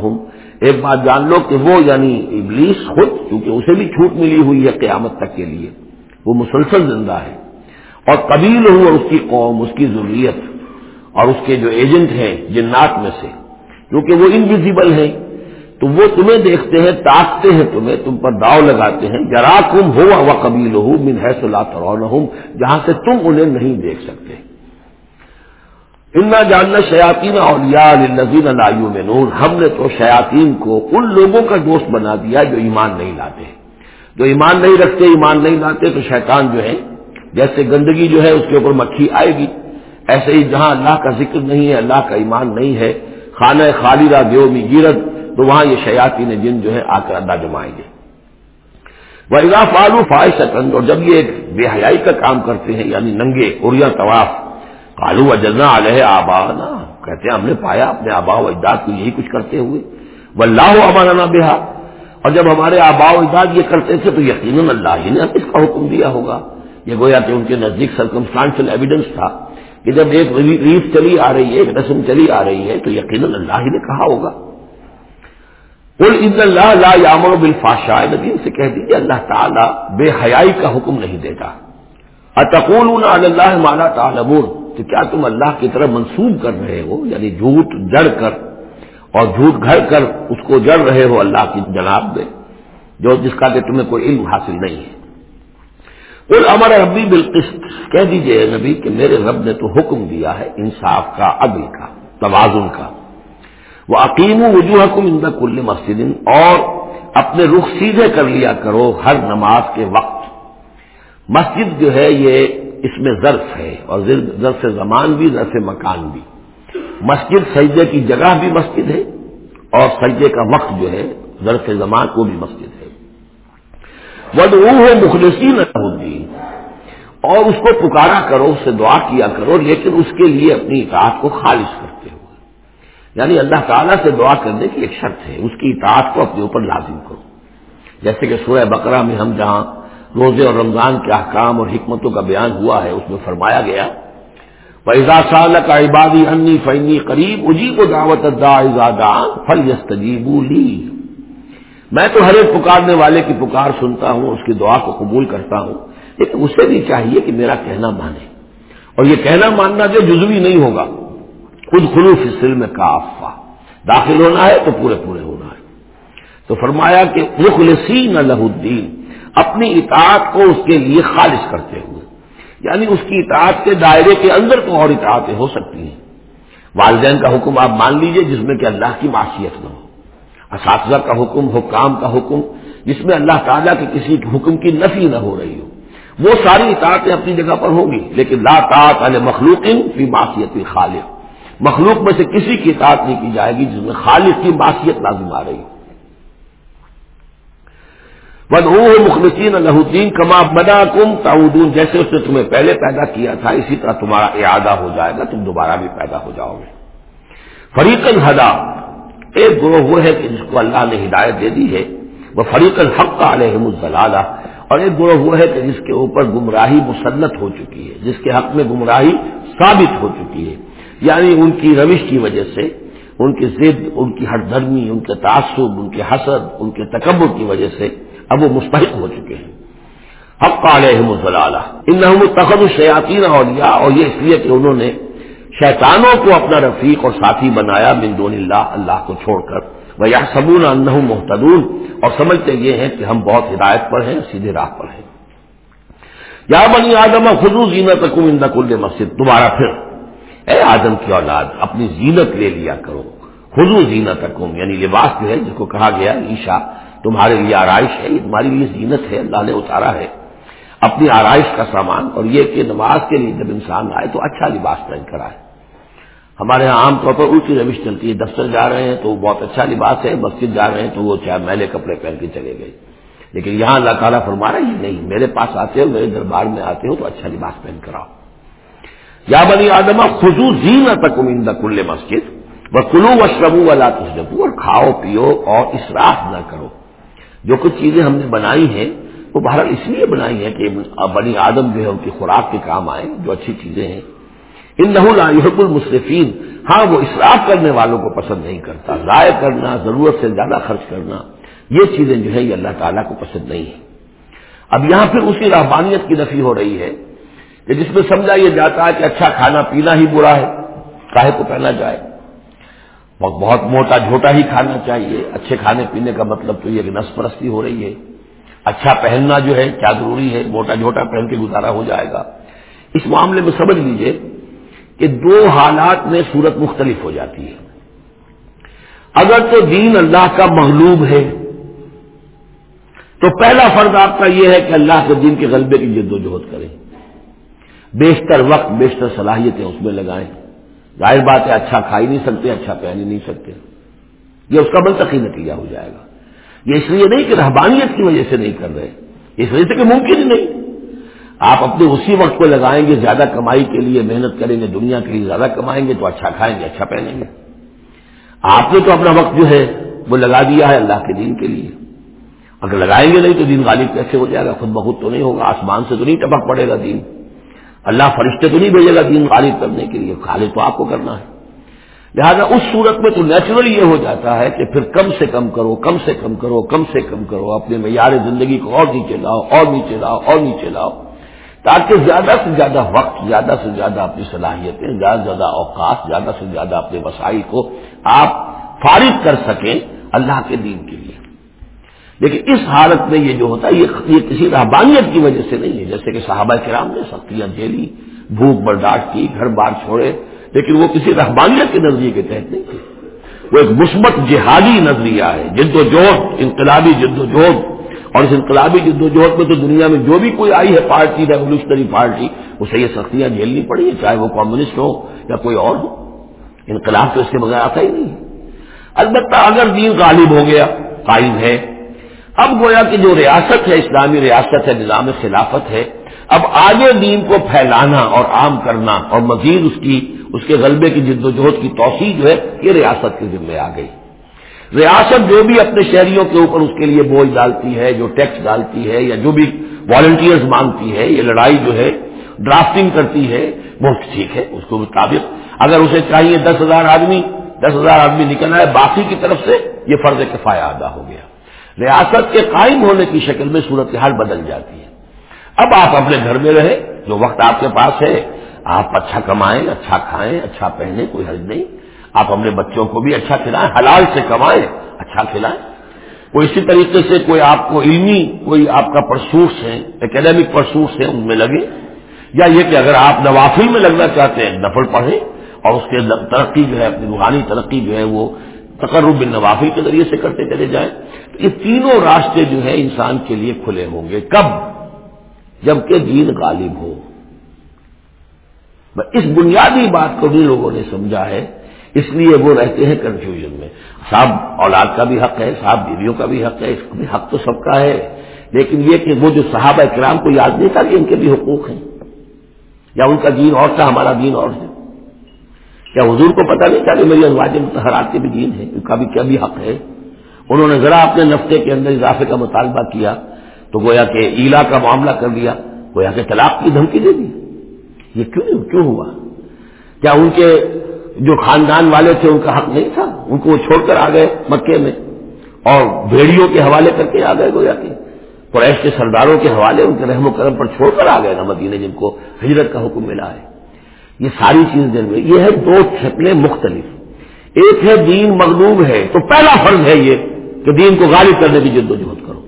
ایک بات جان لو کہ وہ یعنی ابلیس خود، کیونکہ اسے بھی چھوٹ ملی ہوئی ہے قیامت تک کے لیے۔ وہ مسلسل زندہ ہے۔ اور قبیل ہوں اور اس کی قوم، اس کی ضروریت اور اس کے جو ایجنٹ ہیں، جنات میں سے۔ کیونکہ وہ انویزیبل ہیں۔ تو وہ تمہیں دیکھتے ہیں، تاکتے ہیں تمہیں، تم پر داؤ لگاتے ہیں۔ جرا کم ہو و قبیل ہو من ہے جہاں سے تم انہیں نہیں دیکھ سکتے۔ انا جاننا شیاتین اولیاء للذین لا یؤمنون ہم نے تو شیاطین کو ان لوگوں کا دوست بنا دیا جو ایمان نہیں لاتے۔ جو ایمان نہیں رکھتے، ایمان نہیں لاتے، تو شیطان جو ہے، جیسے گندگی جو ہے، اس کے اوپر مکھی آئے گی۔ ایسے ہی جہاں اللہ کا ذکر نہیں ہے، اللہ کا ایمان نہیں ہے خانہ خالدہ دیومی گیرت تو وہاں یہ شیاتی نے جن جو ہے آ کر ادا جمائیں گے۔ وہ اضا فالو فائش اور جب یہ ایک بے حیائی کا کام کرتے ہیں یعنی ننگے اریا طواف کالو اجنا علیہ آبا نا کہتے ہیں، ہم نے پایا اپنے آبا و اجداد کو یہی کچھ کرتے ہوئے۔ وہ اللہ امانا بہا اور جب ہمارے آبا و اجداد یہ کرتے تھے، تو یقیناً اللہ ہی نے اس کا حکم دیا ہوگا۔ یہ گویا کہ ان کے نزدیک سرکمسٹانشل ایویڈنس تھا۔ کہ جب ایک ریف چلی آ رہی ہے، ایک رسم چلی آ رہی ہے، تو یقیناً اللہ ہی نے کہا ہوگا۔ بول عید اللہ لا یامر بالفاشا نبی سے کہہ دیجیے اللہ تعالیٰ بے حیائی کا حکم نہیں دیتا۔ اتقول اللہ مالا تعالمون تو کیا تم اللہ کی طرف منسوب کر رہے ہو؟ یعنی جھوٹ جڑ کر اور جھوٹ گھر کر اس کو جڑ رہے ہو اللہ کی جناب میں، جو جس کا کہ تمہیں کوئی علم حاصل نہیں ہے۔ بول امر ربی بالقسط۔ کہہ دیجیے نبی کہ میرے رب نے تو حکم دیا ہے انصاف کا، عدل کا، توازن کا۔ وہ عقیم وجوہ کم اندر کل مسجد۔ اور اپنے رخ سیدھے کر لیا کرو ہر نماز کے وقت۔ مسجد جو ہے یہ اس میں ظرف ہے اور ظرف زمان بھی، ظرف مکان بھی۔ مسجد سجدے کی جگہ بھی مسجد ہے اور سجدے کا وقت جو ہے ظرف زمان وہ بھی مسجد ہے۔ ود وہ مخلصی الدین۔ اور اس کو پکارا کرو، اس سے دعا کیا کرو، لیکن اس کے لیے اپنی اطاعت کو خالص کرتے ہوئے۔ یعنی اللہ تعالیٰ سے دعا کرنے کی ایک شرط ہے، اس کی اطاعت کو اپنے اوپر لازم کرو۔ جیسے کہ سورہ بقرہ میں ہم جہاں روزے اور رمضان کے احکام اور حکمتوں کا بیان ہوا ہے، اس میں فرمایا گیا فیضا سال کا عبادی انی فنی قریب اجی کو دعوت فل یس لی میں تو ہر ایک پکارنے والے کی پکار سنتا ہوں، اس کی دعا کو قبول کرتا ہوں، لیکن اسے بھی چاہیے کہ میرا کہنا مانے۔ اور یہ کہنا ماننا جو جزوی نہیں ہوگا خود خلوف اس میں کافا داخل ہونا ہے تو پورے پورے ہونا ہے۔ تو فرمایا کہ مخلصین الہ الدین، اپنی اطاعت کو اس کے لیے خالص کرتے ہوئے۔ یعنی اس کی اطاعت کے دائرے کے اندر تو اور اطاعتیں ہو سکتی ہیں۔ والدین کا حکم آپ مان لیجیے، جس میں کہ اللہ کی معاشیت نہ ہو۔ اساتذہ کا حکم، حکام کا حکم، جس میں اللہ تعالیٰ کے کسی حکم کی نفی نہ ہو رہی ہو۔ وہ ساری اطاعتیں اپنی جگہ پر ہوں گی، لیکن لا تعت علیہ مخلوق فی معاشیت خالق مخلوق میں سے کسی کی اطاعت نہیں کی جائے گی جس میں خالق کی معاشیت لازم آ رہی ہو۔ بد مخلصین الدین کما بنا کم تعودون۔ جیسے اس نے تمہیں پہلے پیدا کیا تھا، اسی طرح تمہارا اعادہ ہو جائے گا، تم دوبارہ بھی پیدا ہو جاؤ گے۔ فریقن ہدا ایک گروہ وہ ہے کہ جس کو اللہ نے ہدایت دے دی ہے، وہ فریق الحق کا علیہم الزلالہ اور ایک گروہ وہ ہے کہ جس کے اوپر گمراہی مسلط ہو چکی ہے، جس کے حق میں گمراہی ثابت ہو چکی ہے۔ یعنی ان کی روش کی وجہ سے، ان کی ضد، ان کی ہر دھرمی ان کے تعصب، ان کے حسد، ان کے تکبر کی وجہ سے اب وہ مستحق ہو چکے ہیں۔ حق علیہم الزلالہ ان تخد الشیاطین اولیاء، اور یہ اس لیے کہ انہوں نے شیطانوں کو اپنا رفیق اور ساتھی بنایا من دون اللہ اللہ کو چھوڑ کر۔ وہ یہ سبون انہ محتدون اور سمجھتے یہ ہیں کہ ہم بہت ہدایت پر ہیں، سیدھے راہ پر ہیں۔ یا بنی آدم خزو زینت کم ان کل مسجد۔ دوبارہ پھر، اے آدم کی اولاد، اپنی زینت لے لیا کرو۔ خزو زینت کم یعنی لباس جو ہے، جس کو کہا گیا عیشا تمہارے لیے آرائش ہے، یہ تمہاری لیے زینت ہے، اللہ نے اتارا ہے۔ اپنی آرائش کا سامان، اور یہ کہ نماز کے لیے جب انسان آئے تو اچھا لباس پہن کر آئے۔ ہمارے یہاں عام طور پر اونچی روش چلتی ہے، دفتر جا رہے ہیں تو وہ بہت اچھا لباس ہے، مسجد جا رہے ہیں تو وہ چاہے میلے کپڑے پہن کے چلے گئے۔ لیکن یہاں اللہ تعالیٰ فرما رہا ہے نہیں، میرے پاس آتے ہو، میرے دربار میں آتے ہو تو اچھا لباس پہن کر آؤ۔ یا بنی آدما خزو زی نہ تک امید کل مسجد وہ کلو و شربو والا تجربو اور کھاؤ، پیو اور اسراف نہ کرو۔ جو کچھ چیزیں ہم نے بنائی ہیں، وہ بہرحال اس لیے بنائی ہیں کہ بنی آدم جو ہے ان کی خوراک کے کام آئے، جو اچھی چیزیں ہیں۔ ان نہ یحب المصرفین ہاں وہ اصراف کرنے والوں کو پسند نہیں کرتا، ضائع کرنا، ضرورت سے زیادہ خرچ کرنا، یہ چیزیں جو ہے یہ اللہ تعالیٰ کو پسند نہیں ہے اب یہاں پھر اسی رحبانیت کی نفی ہو رہی ہے کہ جس میں سمجھا یہ جاتا ہے کہ اچھا کھانا پینا ہی برا ہے، کاہے کو پہنا جائے۔ بہت موٹا جھوٹا ہی کھانا چاہیے۔ اچھے کھانے پینے کا مطلب تو یہ کہ نس پرستی ہو رہی ہے۔ اچھا پہننا جو ہے، کیا ضروری ہے؟ موٹا جھوٹا پہن کے گزارا ہو جائے گا۔ اس معاملے میں سمجھ لیجیے کہ دو حالات میں صورت مختلف ہو جاتی ہے۔ اگر تو دین اللہ کا مغلوب ہے، تو پہلا فرض آپ کا یہ ہے کہ اللہ کے دین کے غلبے کی جد و جہد کریں۔ بیشتر وقت، بیشتر صلاحیتیں اس میں لگائیں۔ ظاہر بات ہے اچھا کھا ہی نہیں سکتے اچھا پہن ہی نہیں سکتے۔ یہ اس کا منطقی نتیجہ ہو جائے گا۔ یہ اس لیے نہیں کہ رہبانیت کی وجہ سے نہیں کر رہے، اس وجہ سے کہ ممکن ہی نہیں۔ آپ اپنے اسی وقت کو لگائیں گے، زیادہ کمائی کے لیے محنت کریں گے، دنیا کے لیے زیادہ کمائیں گے تو اچھا کھائیں گے اچھا پہنیں گے۔ آپ نے تو اپنا وقت جو ہے وہ لگا دیا ہے اللہ کے دین کے لیے۔ اگر لگائیں گے نہیں تو دین غالب کیسے ہو جائے گا؟ خود بخود تو نہیں ہوگا، آسمان سے تو نہیں ٹپک پڑے گا دین۔ اللہ فرشتے تو نہیں بھیجے گا دین غالب کرنے کے لیے خالد تو آپ کو کرنا ہے۔ لہذا اس صورت میں تو نیچرل یہ ہو جاتا ہے کہ پھر کم سے کم کرو، کم سے کم کرو، کم سے کم کرو، اپنے معیار زندگی کو اور نیچے لاؤ، اور نیچے لاؤ، اور نیچے لاؤ۔ تاکہ زیادہ سے زیادہ وقت، زیادہ سے زیادہ اپنی صلاحیتیں، زیادہ سے زیادہ اوقات، زیادہ سے زیادہ اپنے وسائل کو آپ فارغ کر سکیں اللہ کے دین کے لیے۔ لیکن اس حالت میں یہ جو ہوتا ہے، یہ کسی رحبانیت کی وجہ سے نہیں ہے۔ جیسے کہ صحابہ کرام نے سختیاں جھیلی بھوک برداشت کی، گھر بار چھوڑے، لیکن وہ کسی رحبانیت کے نظریے کے تحت نہیں تھے۔ وہ ایک مثبت جہادی نظریہ ہے، جد و جہد، انقلابی جد و جہد۔ اور اس انقلابی جد و جہد میں تو دنیا میں جو بھی کوئی آئی ہے پارٹی، ریولیوشنری پارٹی، اسے یہ سختیاں جھیلنی پڑی ہے چاہے وہ کمیونسٹ ہو یا کوئی اور ہو۔ انقلاب تو اس کے بغیر آتا ہی نہیں البتہ اگر دین غالب ہو گیا، قائم ہے، اب گویا کہ جو ریاست ہے، اسلامی ریاست ہے، نظام خلافت ہے، اب آگے دین کو پھیلانا اور عام کرنا اور مزید اس کی، اس کے غلبے کی جد و جہد کی توسیع جو ہے، یہ ریاست کے ذمے آ گئی ریاست جو بھی اپنے شہریوں کے اوپر اس کے لیے بوجھ ڈالتی ہے، جو ٹیکس ڈالتی ہے یا جو بھی والنٹیئرز مانگتی ہے، یہ لڑائی جو ہے ڈرافٹنگ کرتی ہے، وہ ٹھیک ہے، اس کو مطابق اگر اسے چاہیے دس ہزار آدمی، دس ہزار آدمی نکل آئے باقی کی طرف سے یہ فرض کفایہ ادا ہو گیا۔ ریاست کے قائم ہونے کی شکل میں صورتحال بدل جاتی ہے۔ اب آپ اپنے گھر میں رہے جو وقت آپ کے پاس ہے، آپ اچھا کمائیں اچھا کھائیں اچھا پہنیں، کوئی حرج نہیں۔ آپ اپنے بچوں کو بھی اچھا کھلائیں، حلال سے کمائیں اچھا کھلائیں۔ کوئی اسی طریقے سے کوئی آپ کو علمی، کوئی آپ کا پرسوس ہے، اکیڈیمک پرسوس ہے، ان میں لگے۔ یا یہ کہ اگر آپ نوافل میں لگنا چاہتے ہیں، نفل پڑھیں اور اس کے ترقی جو ہے، اپنی روحانی ترقی جو ہے، وہ تقرب نوافل کے ذریعے سے کرتے چلے جائیں۔ تو یہ تینوں راستے جو ہیں انسان کے لیے کھلے ہوں گے۔ کب؟ جبکہ دین غالب ہو۔ اس بنیادی بات کو بھی لوگوں نے سمجھا ہے اس لیے وہ رہتے ہیں کنفیوژن میں۔ صاحب، اولاد کا بھی حق ہے، صاحب بیویوں کا بھی حق ہے، اس کا بھی حق تو سب کا ہے۔ لیکن یہ کہ وہ جو صحابہ کرام کو یاد نہیں تھا کہ ان کے بھی حقوق ہیں۔ یا ان کا دین اور تھا، ہمارا دین اور ہے۔ کیا حضور کو پتا نہیں تھا کہ میری ازواج متحرات کے بھی دین ہے ان کا بھی کیا بھی حق ہے۔ انہوں نے ذرا اپنے نفتے کے اندر اضافے کا مطالبہ کیا تو گویا کہ ایلا کا معاملہ کر دیا گویا کہ طلاق کی دھمکی دے دی۔ یہ کیوں کیوں ہوا؟ کیا ان کے جو خاندان والے تھے ان کا حق نہیں تھا، ان کو وہ چھوڑ کر آ گئے مکے میں۔ اور بھیڑیوں کے حوالے کر کے آ گئے گویا کہ قریش کے سرداروں کے حوالے ان کے رحم و کرم پر چھوڑ کر آ گئے نا مدینے جن کو ہجرت کا حکم ملا ہے۔ یہ ساری چیز دن میں، یہ ہے دو شکلیں مختلف۔ ایک ہے دین مغلوب ہے، تو پہلا فرض ہے یہ کہ دین کو غالب کرنے کی جد و جہد کرو۔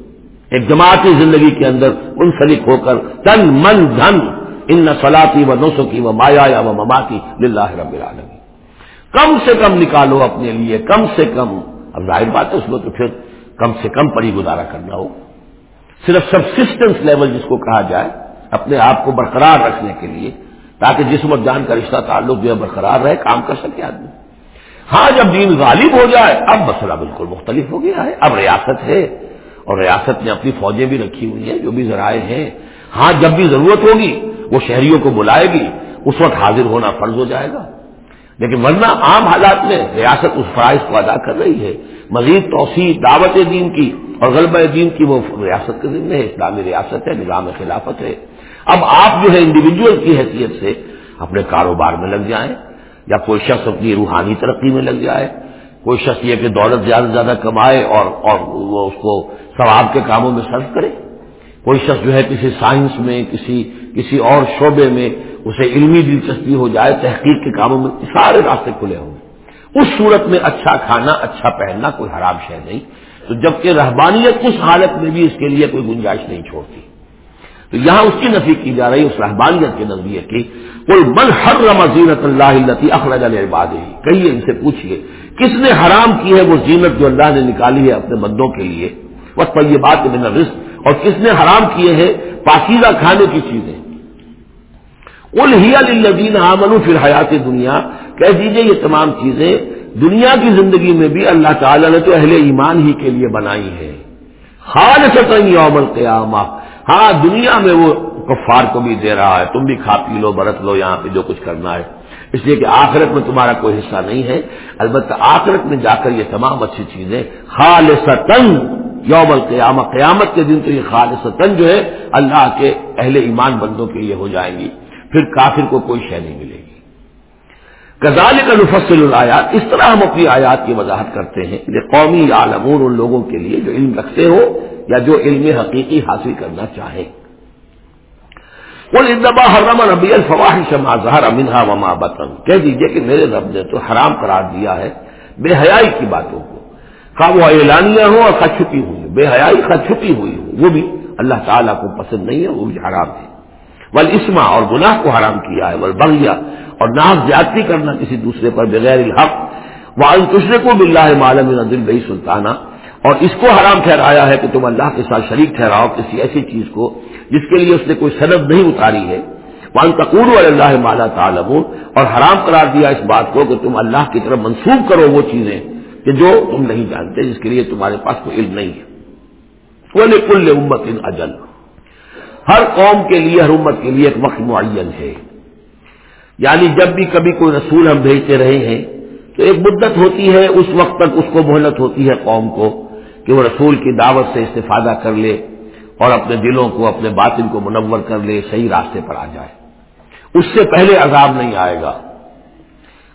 ایک جماعتی زندگی کے اندر منسلک ہو کر تن من دھن، ان نسلاتی و نسو کی و مایا یا و مماتی للہ رب العالمین۔ کم سے کم نکالو اپنے لیے، کم سے کم۔ اب ظاہر بات ہے، اس میں تو پھر کم سے کم پڑی گزارا کرنا ہو۔ صرف سبسسٹنس لیول جس کو کہا جائے، اپنے آپ کو برقرار رکھنے کے لیے، تاکہ جسم اور جان کا رشتہ تعلق جو ہے برقرار رہے، کام کر سکے آدمی۔ ہاں جب دین غالب ہو جائے، اب مسئلہ بالکل مختلف ہو گیا ہے۔ اب ریاست ہے، اور ریاست نے اپنی فوجیں بھی رکھی ہوئی ہیں، جو بھی ذرائع ہیں۔ ہاں جب بھی ضرورت ہوگی، وہ شہریوں کو بلائے گی، اس وقت حاضر ہونا فرض ہو جائے گا۔ لیکن ورنہ عام حالات میں ریاست اس فرائض کو ادا کر رہی ہے۔ مزید توسیع دعوت دین کی اور غلبہ دین کی وہ ریاست کے ذمہ ہے، اسلامی ریاست ہے، نظام خلافت ہے۔ اب آپ جو ہے انڈیویجل کی حیثیت سے اپنے کاروبار میں لگ جائیں یا کوئی شخص اپنی روحانی ترقی میں لگ جائے، کوئی شخص یہ کہ دولت زیادہ سے زیادہ کمائے اور اور وہ اس کو ثواب کے کاموں میں صرف کرے۔ کوئی شخص جو ہے کسی سائنس میں، کسی کسی اور شعبے میں اسے علمی دلچسپی ہو جائے، تحقیق کے کاموں میں سارے راستے کھلے ہوں۔ گے اس صورت میں اچھا کھانا اچھا پہننا کوئی حرام شہ نہیں۔ تو جبکہ رہبانیت اس حالت میں بھی اس کے لیے کوئی گنجائش نہیں چھوڑتی۔ تو یہاں اس کی نفی کی جا رہی، اس رحبانیت کے نظریے کی۔ کوئی من ہر رما زینت اللہ اخرج الباد ہی کہیے ان سے پوچھیے، کس نے حرام کی ہے وہ زینت جو اللہ نے نکالی ہے اپنے بندوں کے لیے؟ بس پر یہ بات بنا رزق اور کس نے حرام کیے ہیں پاکیزہ کھانے کی چیزیں؟ کل ہی الدین آمن پھر حیات دنیا کہہ دیجیے یہ تمام چیزیں دنیا کی زندگی میں بھی اللہ تعالی نے تو اہل ایمان ہی کے لیے بنائی ہے خالص یوم القیامہ۔ ہاں دنیا میں وہ کفار کو بھی دے رہا ہے۔ تم بھی کھا پی لو، برت لو، یہاں پہ جو کچھ کرنا ہے۔ اس لیے کہ آخرت میں تمہارا کوئی حصہ نہیں ہے۔ البتہ آخرت میں جا کر یہ تمام اچھی چیزیں۔ خالص یوم القیامہ۔ قیامت کے دن تو یہ خالص جو ہے اللہ کے اہل ایمان بندوں کے لیے ہو جائیں گی۔ پھر کافر کو کوئی شے نہیں ملے گی۔ کزال کا نفصل الآیات، اس طرح ہم اپنی آیات کی وضاحت کرتے ہیں یہ قومی عالمون ان لوگوں کے لیے جو علم رکھتے ہو یا جو علم حقیقی حاصل کرنا چاہے۔ وہ اندبا حرم ربی الفواہ شما ظہر امنہا وما بطن۔ کہہ دیجیے کہ میرے رب نے تو حرام قرار دیا ہے بے حیائی کی باتوں کو۔ خواہ وہ اعلانیہ ہو اور خط چھپی ہوئی بے حیائی خط چھپی ہوئی ہو وہ بھی اللہ تعالیٰ کو پسند نہیں ہے، وہ بھی حرام ہے۔ ول اسما اور گناہ کو حرام کیا ہے ول بغیا اور ناک زیادتی کرنا کسی دوسرے پر بغیر الحق۔ وہ دوسرے کو بلّہ معلوم دل بھائی سلطانہ اور اس کو حرام ٹھہرایا ہے کہ تم اللہ کے ساتھ شریک ٹھہراؤ کسی ایسی چیز کو جس کے لیے اس نے کوئی صنعت نہیں اتاری ہے۔ وان تقور اللہ مالا تعالم اور حرام قرار دیا اس بات کو کہ تم اللہ کی طرف منسوخ کرو وہ چیزیں کہ جو تم نہیں جانتے، جس کے لیے تمہارے پاس کوئی علم نہیں ہے۔ وہ کل امت ان اجل ہر قوم کے لیے، ہر امت کے لیے ایک وقت معین ہے۔ یعنی جب بھی کبھی کوئی رسول ہم بھیجتے رہے ہیں، تو ایک مدت ہوتی ہے، اس وقت تک اس کو مہلت ہوتی ہے قوم کو کہ وہ رسول کی دعوت سے استفادہ کر لے اور اپنے دلوں کو، اپنے باطن کو منور کر لے، صحیح راستے پر آ جائے۔ اس سے پہلے عذاب نہیں آئے گا۔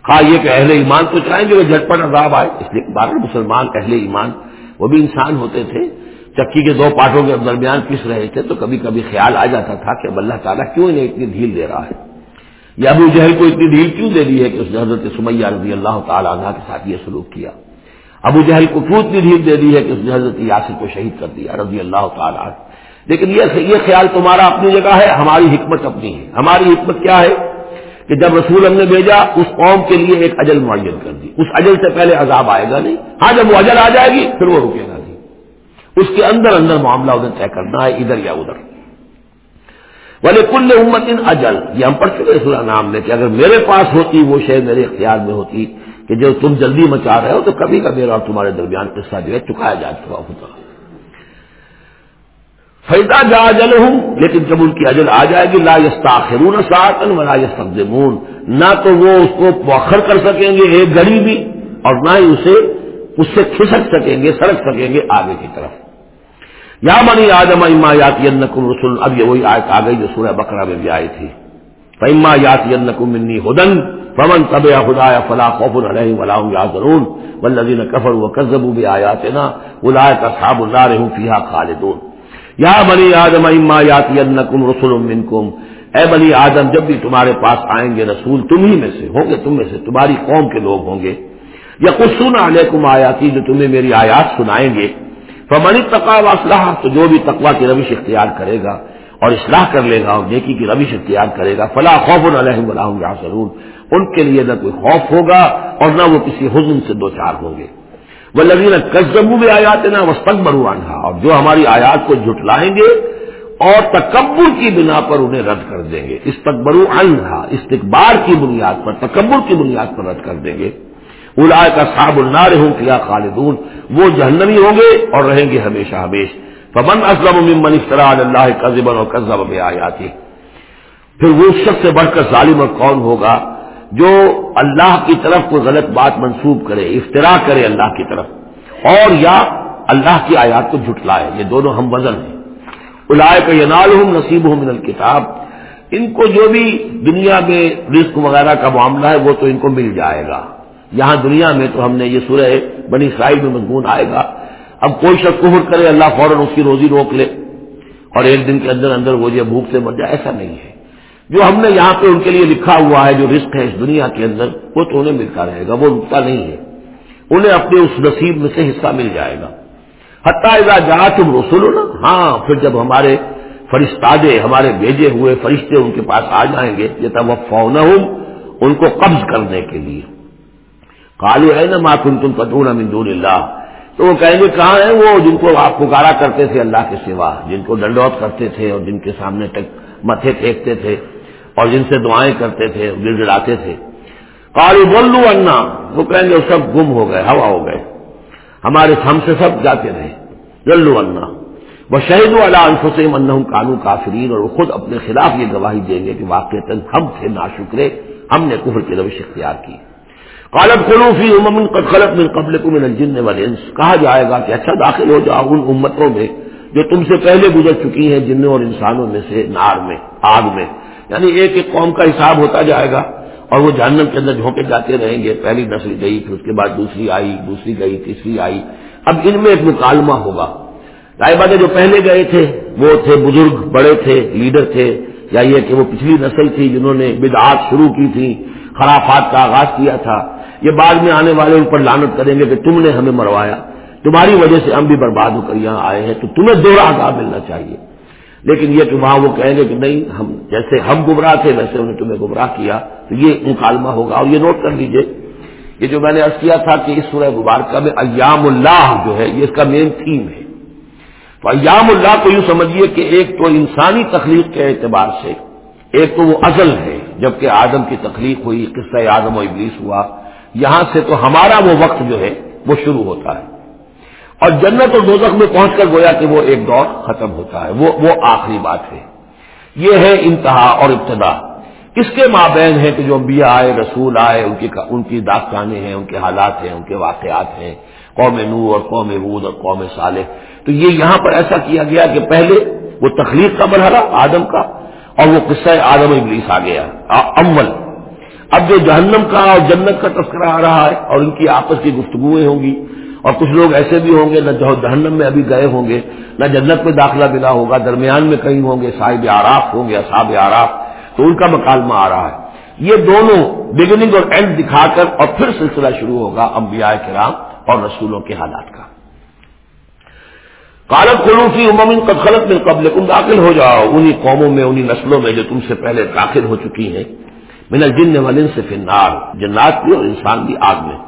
ہاں یہ کہ اہل ایمان تو چاہیں گے وہ جھٹپٹ عذاب آئے، اس لیے بارہ مسلمان اہل ایمان وہ بھی انسان ہوتے تھے چکی کے دو پاٹوں کے درمیان پس رہے تھے، تو کبھی کبھی خیال آ جاتا تھا کہ اب اللہ تعالیٰ کیوں انہیں اتنی ڈھیل دے رہا ہے؟ یا ابو جہل کو اتنی ڈھیل کیوں دے دی ہے کہ اس نے حضرت سمیہ رضی اللہ تعالیٰ عنہ کے ساتھ یہ سلوک کیا؟ ابو جہل کو کیوں اتنی ڈھیل دے دی ہے کہ اس نے حضرت یاسر کو شہید کر دیا رضی اللہ تعالیٰ لیکن یہ خیال تمہارا اپنی جگہ ہے، ہماری حکمت اپنی ہے۔ ہماری حکمت کیا ہے؟ کہ جب رسول ہم نے بھیجا، اس قوم کے لیے ایک اجل معین کر دی۔ اس اجل سے پہلے عذاب آئے گا نہیں۔ ہاں جب وہ اجل آ جائے گی، پھر وہ رکے گا۔ نہیں اس کے اندر اندر معاملہ ادھر طے کرنا ہے، ادھر یا ادھر۔ بولے کل امت ان اجل یہ ہم پڑھ چکے اس نام نے کہ اگر میرے پاس ہوتی، وہ شے میرے اختیار میں ہوتی کہ جو تم جلدی مچا رہے ہو تو کبھی کا میرا اور تمہارے درمیان قصہ جو ہے چکایا جا چکا ہوتا فیدا جا اجل ہوں لیکن جب ان کی اجل آ جائے گی، لا یستاخرون ساعتن ولا یستقدمون نہ تو وہ اس کو مؤخر کر سکیں گے ایک گھڑی بھی اور نہ ہی اسے اس سے کھسک سکیں گے، سڑک سکیں گے آگے کی طرف۔ یا منی آدم، اما یاتی رسول اب یہ وہی آیت آ گئی جو سورہ بکرا میں بھی آئی تھی۔ فیما یاتی منی ہدن پون طب خدا فلاح خوف علیہ ولاؤں یا ضرور ولدین کفر و کزب بھی آیات نا الا کا صاب اللہ رہوں فیحا خالدون۔ یا بنی آدم، اما یاتی رسول منکم۔ اے بنی آدم، جب بھی تمہارے پاس آئیں گے رسول، تم ہی میں سے ہوں گے، تم میں سے تمہاری قوم کے لوگ ہوں گے۔ یا کچھ سنا علیکم آیاتی، جو تمہیں میری آیات سنائیں گے۔ فمنی تقا و اسلحہ تو جو بھی تقوا کی روش اختیار کرے گا اور اصلاح کر لے گا اور نیکی کی روش اختیار کرے گا فلاح خوف علیہ اللہ یا ان کے لیے نہ کوئی خوف ہوگا اور نہ وہ کسی حزن سے دو چار ہوں گے۔ وہ لگی کزبو میں آیات نا وسط بروانا اور جو ہماری آیات کو جھٹلائیں گے اور تکبر کی بنا پر انہیں رد کر دیں گے۔ استقبرو انہا استقبار کی بنیاد پر، تکبر کی بنیاد پر رد کر دیں گے۔ الا کا صاب النار ہوں کیا خالدون۔ وہ جہنمی ہوں گے اور رہیں گے ہمیشہ ہمیش۔ فمن اسلم ممن افطرا اللہ قزبن اور قزب میں آیاتی پھر وہ شخص سے بڑھ کر ظالم اور کون ہوگا جو اللہ کی طرف کوئی غلط بات منسوب کرے افطرا کرے اللہ کی طرف۔ اور یا اللہ کی آیات کو جھٹلائے۔ یہ دونوں ہم وزن ہیں۔ الائے کا ینال ہوں نصیب ہوں من الکتاب۔ ان کو جو بھی دنیا میں رزق وغیرہ کا معاملہ ہے، وہ تو ان کو مل جائے گا۔ یہاں دنیا میں تو ہم نے یہ سورہ بنی اسرائیل میں مضمون آئے گا۔ اب کوئی شخص کفر کرے، اللہ فوراً اس کی روزی روک لے اور ایک دن کے اندر اندر وہ یہ بھوک سے مر جائے، ایسا نہیں ہے۔ جو ہم نے یہاں پہ ان کے لیے لکھا ہوا ہے، جو رسک ہے اس دنیا کے اندر، وہ تو انہیں ملتا رہے گا، وہ رکتا نہیں ہے۔ انہیں اپنے اس نصیب میں سے حصہ مل جائے گا۔ حتیٰ جا تم رسول نا ہاں پھر جب ہمارے فرشتادے، ہمارے بھیجے ہوئے فرشتے ان کے پاس آ جائیں گے یہ تب فون ان کو قبض کرنے کے لیے۔ کالو ہے نا ماں تم تم پتون مندون اللہ۔ تو وہ کہیں گے کہاں ہیں وہ جن کو آپ پکارا کرتے تھے اللہ کے سوا، جن کو ڈنڈوت کرتے تھے اور جن کے سامنے متھے پھینکتے تھے اور جن سے دعائیں کرتے تھے گڑ گڑاتے تھے۔ کالو بولو انا وہ کہیں گے وہ سب گم ہو گئے، ہوا ہو گئے۔ ہمارے ہم سے سب جاتے رہے۔ جلو انا وہ شہید والا انفسم ان کانو کافرین، اور وہ خود اپنے خلاف یہ گواہی دیں گے کہ واقع ہم تھے نا شکرے ہم نے کفر کی روش اختیار کی۔ قالت خلوفی امن خلط من قبل کو من الجن والانس۔ کہا جائے گا کہ اچھا داخل ہو جاؤ ان امتوں میں جو تم سے پہلے گزر چکی ہیں، جنوں اور انسانوں میں سے، نار میں، آگ میں۔ یعنی ایک ایک قوم کا حساب ہوتا جائے گا اور وہ جہنم کے اندر جھونکے جاتے رہیں گے۔ پہلی نسل گئی، پھر اس کے بعد دوسری آئی، دوسری گئی، تیسری آئی۔ اب ان میں ایک مکالمہ ہوگا۔ رائے باتیں جو پہلے گئے تھے، وہ تھے بزرگ، بڑے تھے، لیڈر تھے۔ یا یہ کہ وہ پچھلی نسل تھی جنہوں نے بدعات شروع کی تھی خرافات کا آغاز کیا تھا۔ یہ بعد میں آنے والے اوپر لانت کریں گے کہ تم نے ہمیں مروایا۔ تمہاری وجہ سے ہم بھی برباد ہو کر یہاں آئے ہیں، تو تمہیں دو عذاب ملنا چاہیے۔ لیکن یہ کہ وہاں وہ کہیں گے کہ نہیں، ہم جیسے ہم گمراہ تھے، ویسے انہیں تمہیں گمراہ کیا، تو یہ مکالمہ ہوگا۔ اور یہ نوٹ کر لیجیے، یہ جو میں نے ارض کیا تھا کہ اس سورہ مبارکہ میں ایام اللہ جو ہے، یہ اس کا مین تھیم ہے۔ تو ایام اللہ کو یوں سمجھیے کہ ایک تو انسانی تخلیق کے اعتبار سے، ایک تو وہ ازل ہے، جبکہ آدم کی تخلیق ہوئی، قصہ آدم و ابلیس ہوا۔ یہاں سے تو ہمارا وہ وقت جو ہے وہ شروع ہوتا ہے۔ اور جنت اور دوزخ میں پہنچ کر گویا کہ وہ ایک دور ختم ہوتا ہے۔ وہ وہ آخری بات ہے۔ یہ ہے انتہا اور ابتدا۔ اس کے مابین ہے کہ جو انبیاء آئے، رسول آئے، ان کی ان کی داستانیں ہیں، ان کے حالات ہیں، ان کے واقعات ہیں۔ قوم نو اور قوم رود اور قوم صالح۔ تو یہ یہاں پر ایسا کیا گیا کہ پہلے وہ تخلیق کا مرحلہ، آدم کا، اور وہ قصہ آدم ابلیس آ گیا۔ اول اب جو جہنم کا اور جنت کا تذکرہ آ رہا ہے اور ان کی آپس کی گفتگویں ہوں گی اور کچھ لوگ ایسے بھی ہوں گے نہ جہنم میں ابھی گئے ہوں گے، نہ جنت میں داخلہ بنا ہوگا، درمیان میں کہیں ہوں گے، صاحب آراف ہوں گے، اصحاب آراف تو ان کا مکالمہ آ رہا ہے۔ یہ دونوں بگننگ اور اینڈ دکھا کر اور پھر سلسلہ شروع ہوگا انبیاء کرام اور رسولوں کے حالات کا۔ کالت خلوفی امن خلط میں قبل تم داخل ہو جاؤ انہیں قوموں میں انہیں نسلوں میں جو تم سے پہلے داخل ہو چکی ہیں۔ من الجن والن سے فنار جنات بھی اور انسان بھی آگ میں۔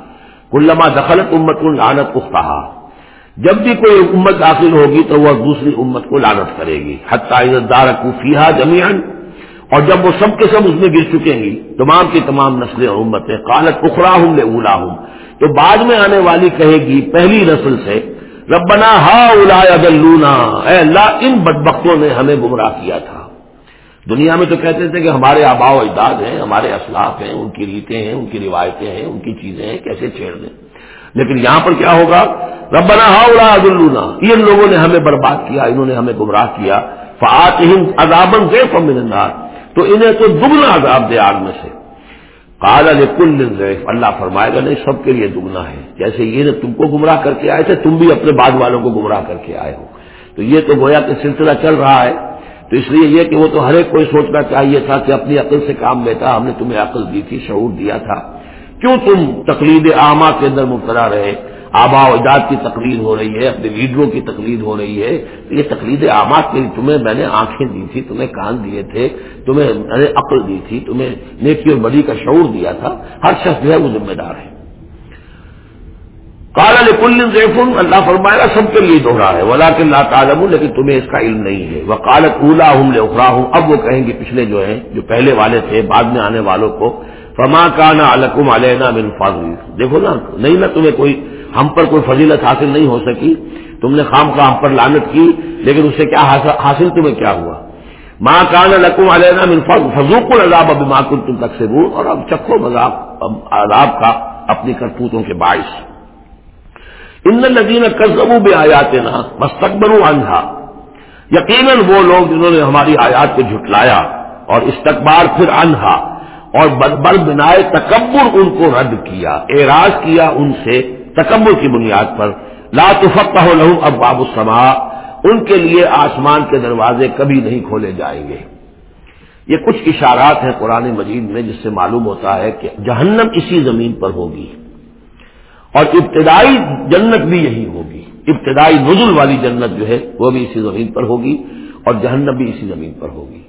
کلما دخلت امت کو لانت اختہا۔ جب بھی کوئی امت داخل ہوگی تو وہ دوسری امت کو لانت کرے گی۔ عزت دار کوفیہ جمیان اور جب وہ سب کے سب اس میں گر چکیں گی، تمام کی تمام نسلیں اور امتیں کالت اخرا ہوں لے اولا ہوں تو بعد میں آنے والی کہے گی پہلی نسل سے، ربنا ہا الا اے اللہ، ان بدبختوں نے ہمیں گمراہ کیا تھا۔ دنیا میں تو کہتے تھے کہ ہمارے آبا و اجداد ہیں، ہمارے اسلاف ہیں، ان کی ریتیں ہیں، ان کی روایتیں ہیں، ان کی چیزیں ہیں، کیسے چھیڑ دیں؟ لیکن یہاں پر کیا ہوگا؟ ربنا ہا عد ان لوگوں نے ہمیں برباد کیا، انہوں نے ہمیں گمراہ کیا فعت ہند ادابن گئے فمندار تو انہیں تو دگنا عذاب دے آگ میں سے۔ کال کل اللہ فرمائے گا، نہیں، سب کے لیے دگنا ہے۔ جیسے یہ تم کو گمراہ کر کے آئے تھے، تم بھی اپنے بعد والوں کو گمراہ کر کے آئے ہو۔ تو یہ تو گویا کہ سلسلہ چل رہا ہے۔ تو اس لیے یہ کہ وہ تو ہر ایک کوئی سوچنا چاہیے تھا کہ اپنی عقل سے کام لیتا ہم نے تمہیں عقل دی تھی، شعور دیا تھا۔ کیوں تم تقلید عامہ کے اندر مبتلا رہے؟ آبا و اجاد کی تقلید ہو رہی ہے، اپنے لیڈروں کی تقلید ہو رہی ہے۔ یہ تقلید آماد کے لیے تمہیں میں نے آنکھیں دی تھی، تمہیں کان دیے تھے، تمہیں میں نے عقل دی تھی، تمہیں نیکی اور بڑی کا شعور دیا تھا۔ ہر شخص جو ہے وہ ذمہ دار ہے۔ کالا کل ریفن اللہ فرمائے سب کے لیے دوہرا ہے ولا کے اللہ تعالم لیکن تمہیں اس کا علم نہیں ہے۔ وہ کالت اولا ہوں لے اخرا ہوں اب وہ کہیں گے پچھلے جو ہیں، جو پہلے والے تھے، بعد میں آنے والوں کو، فما کا نا الکم علینا بن فاضل دیکھو نا، نہیں نا تمہیں کوئی، ہم پر کوئی فضیلت حاصل نہیں ہو سکی۔ تم نے خام کا ہم پر لانت کی، لیکن اس سے کیا حاصل تمہیں کیا ہوا؟ ماں کان لکم علینا من فضوق العذاب اب ماں کن تم تک سے اور اب چکھو مذاق عذاب کا اپنی کرتوتوں کے باعث۔ ان ندین کرزبو بے آیات نا مستقبر اندھا یقیناً وہ لوگ جنہوں نے ہماری آیات کو جھٹلایا اور استقبال پھر اندھا اور بدبر بنائے تکبر ان کو رد کیا، اعراض کیا ان سے تکبر کی بنیاد پر. لا تفق لہو اب باب السما ان کے لیے آسمان کے دروازے کبھی نہیں کھولے جائیں گے. یہ کچھ اشارات ہیں قرآن مجید میں جس سے معلوم ہوتا ہے کہ جہنم اسی زمین پر ہوگی۔ اور ابتدائی جنت بھی یہی ہوگی۔ ابتدائی نزل والی جنت جو ہے وہ بھی اسی زمین پر ہوگی اور جہنم بھی اسی زمین پر ہوگی۔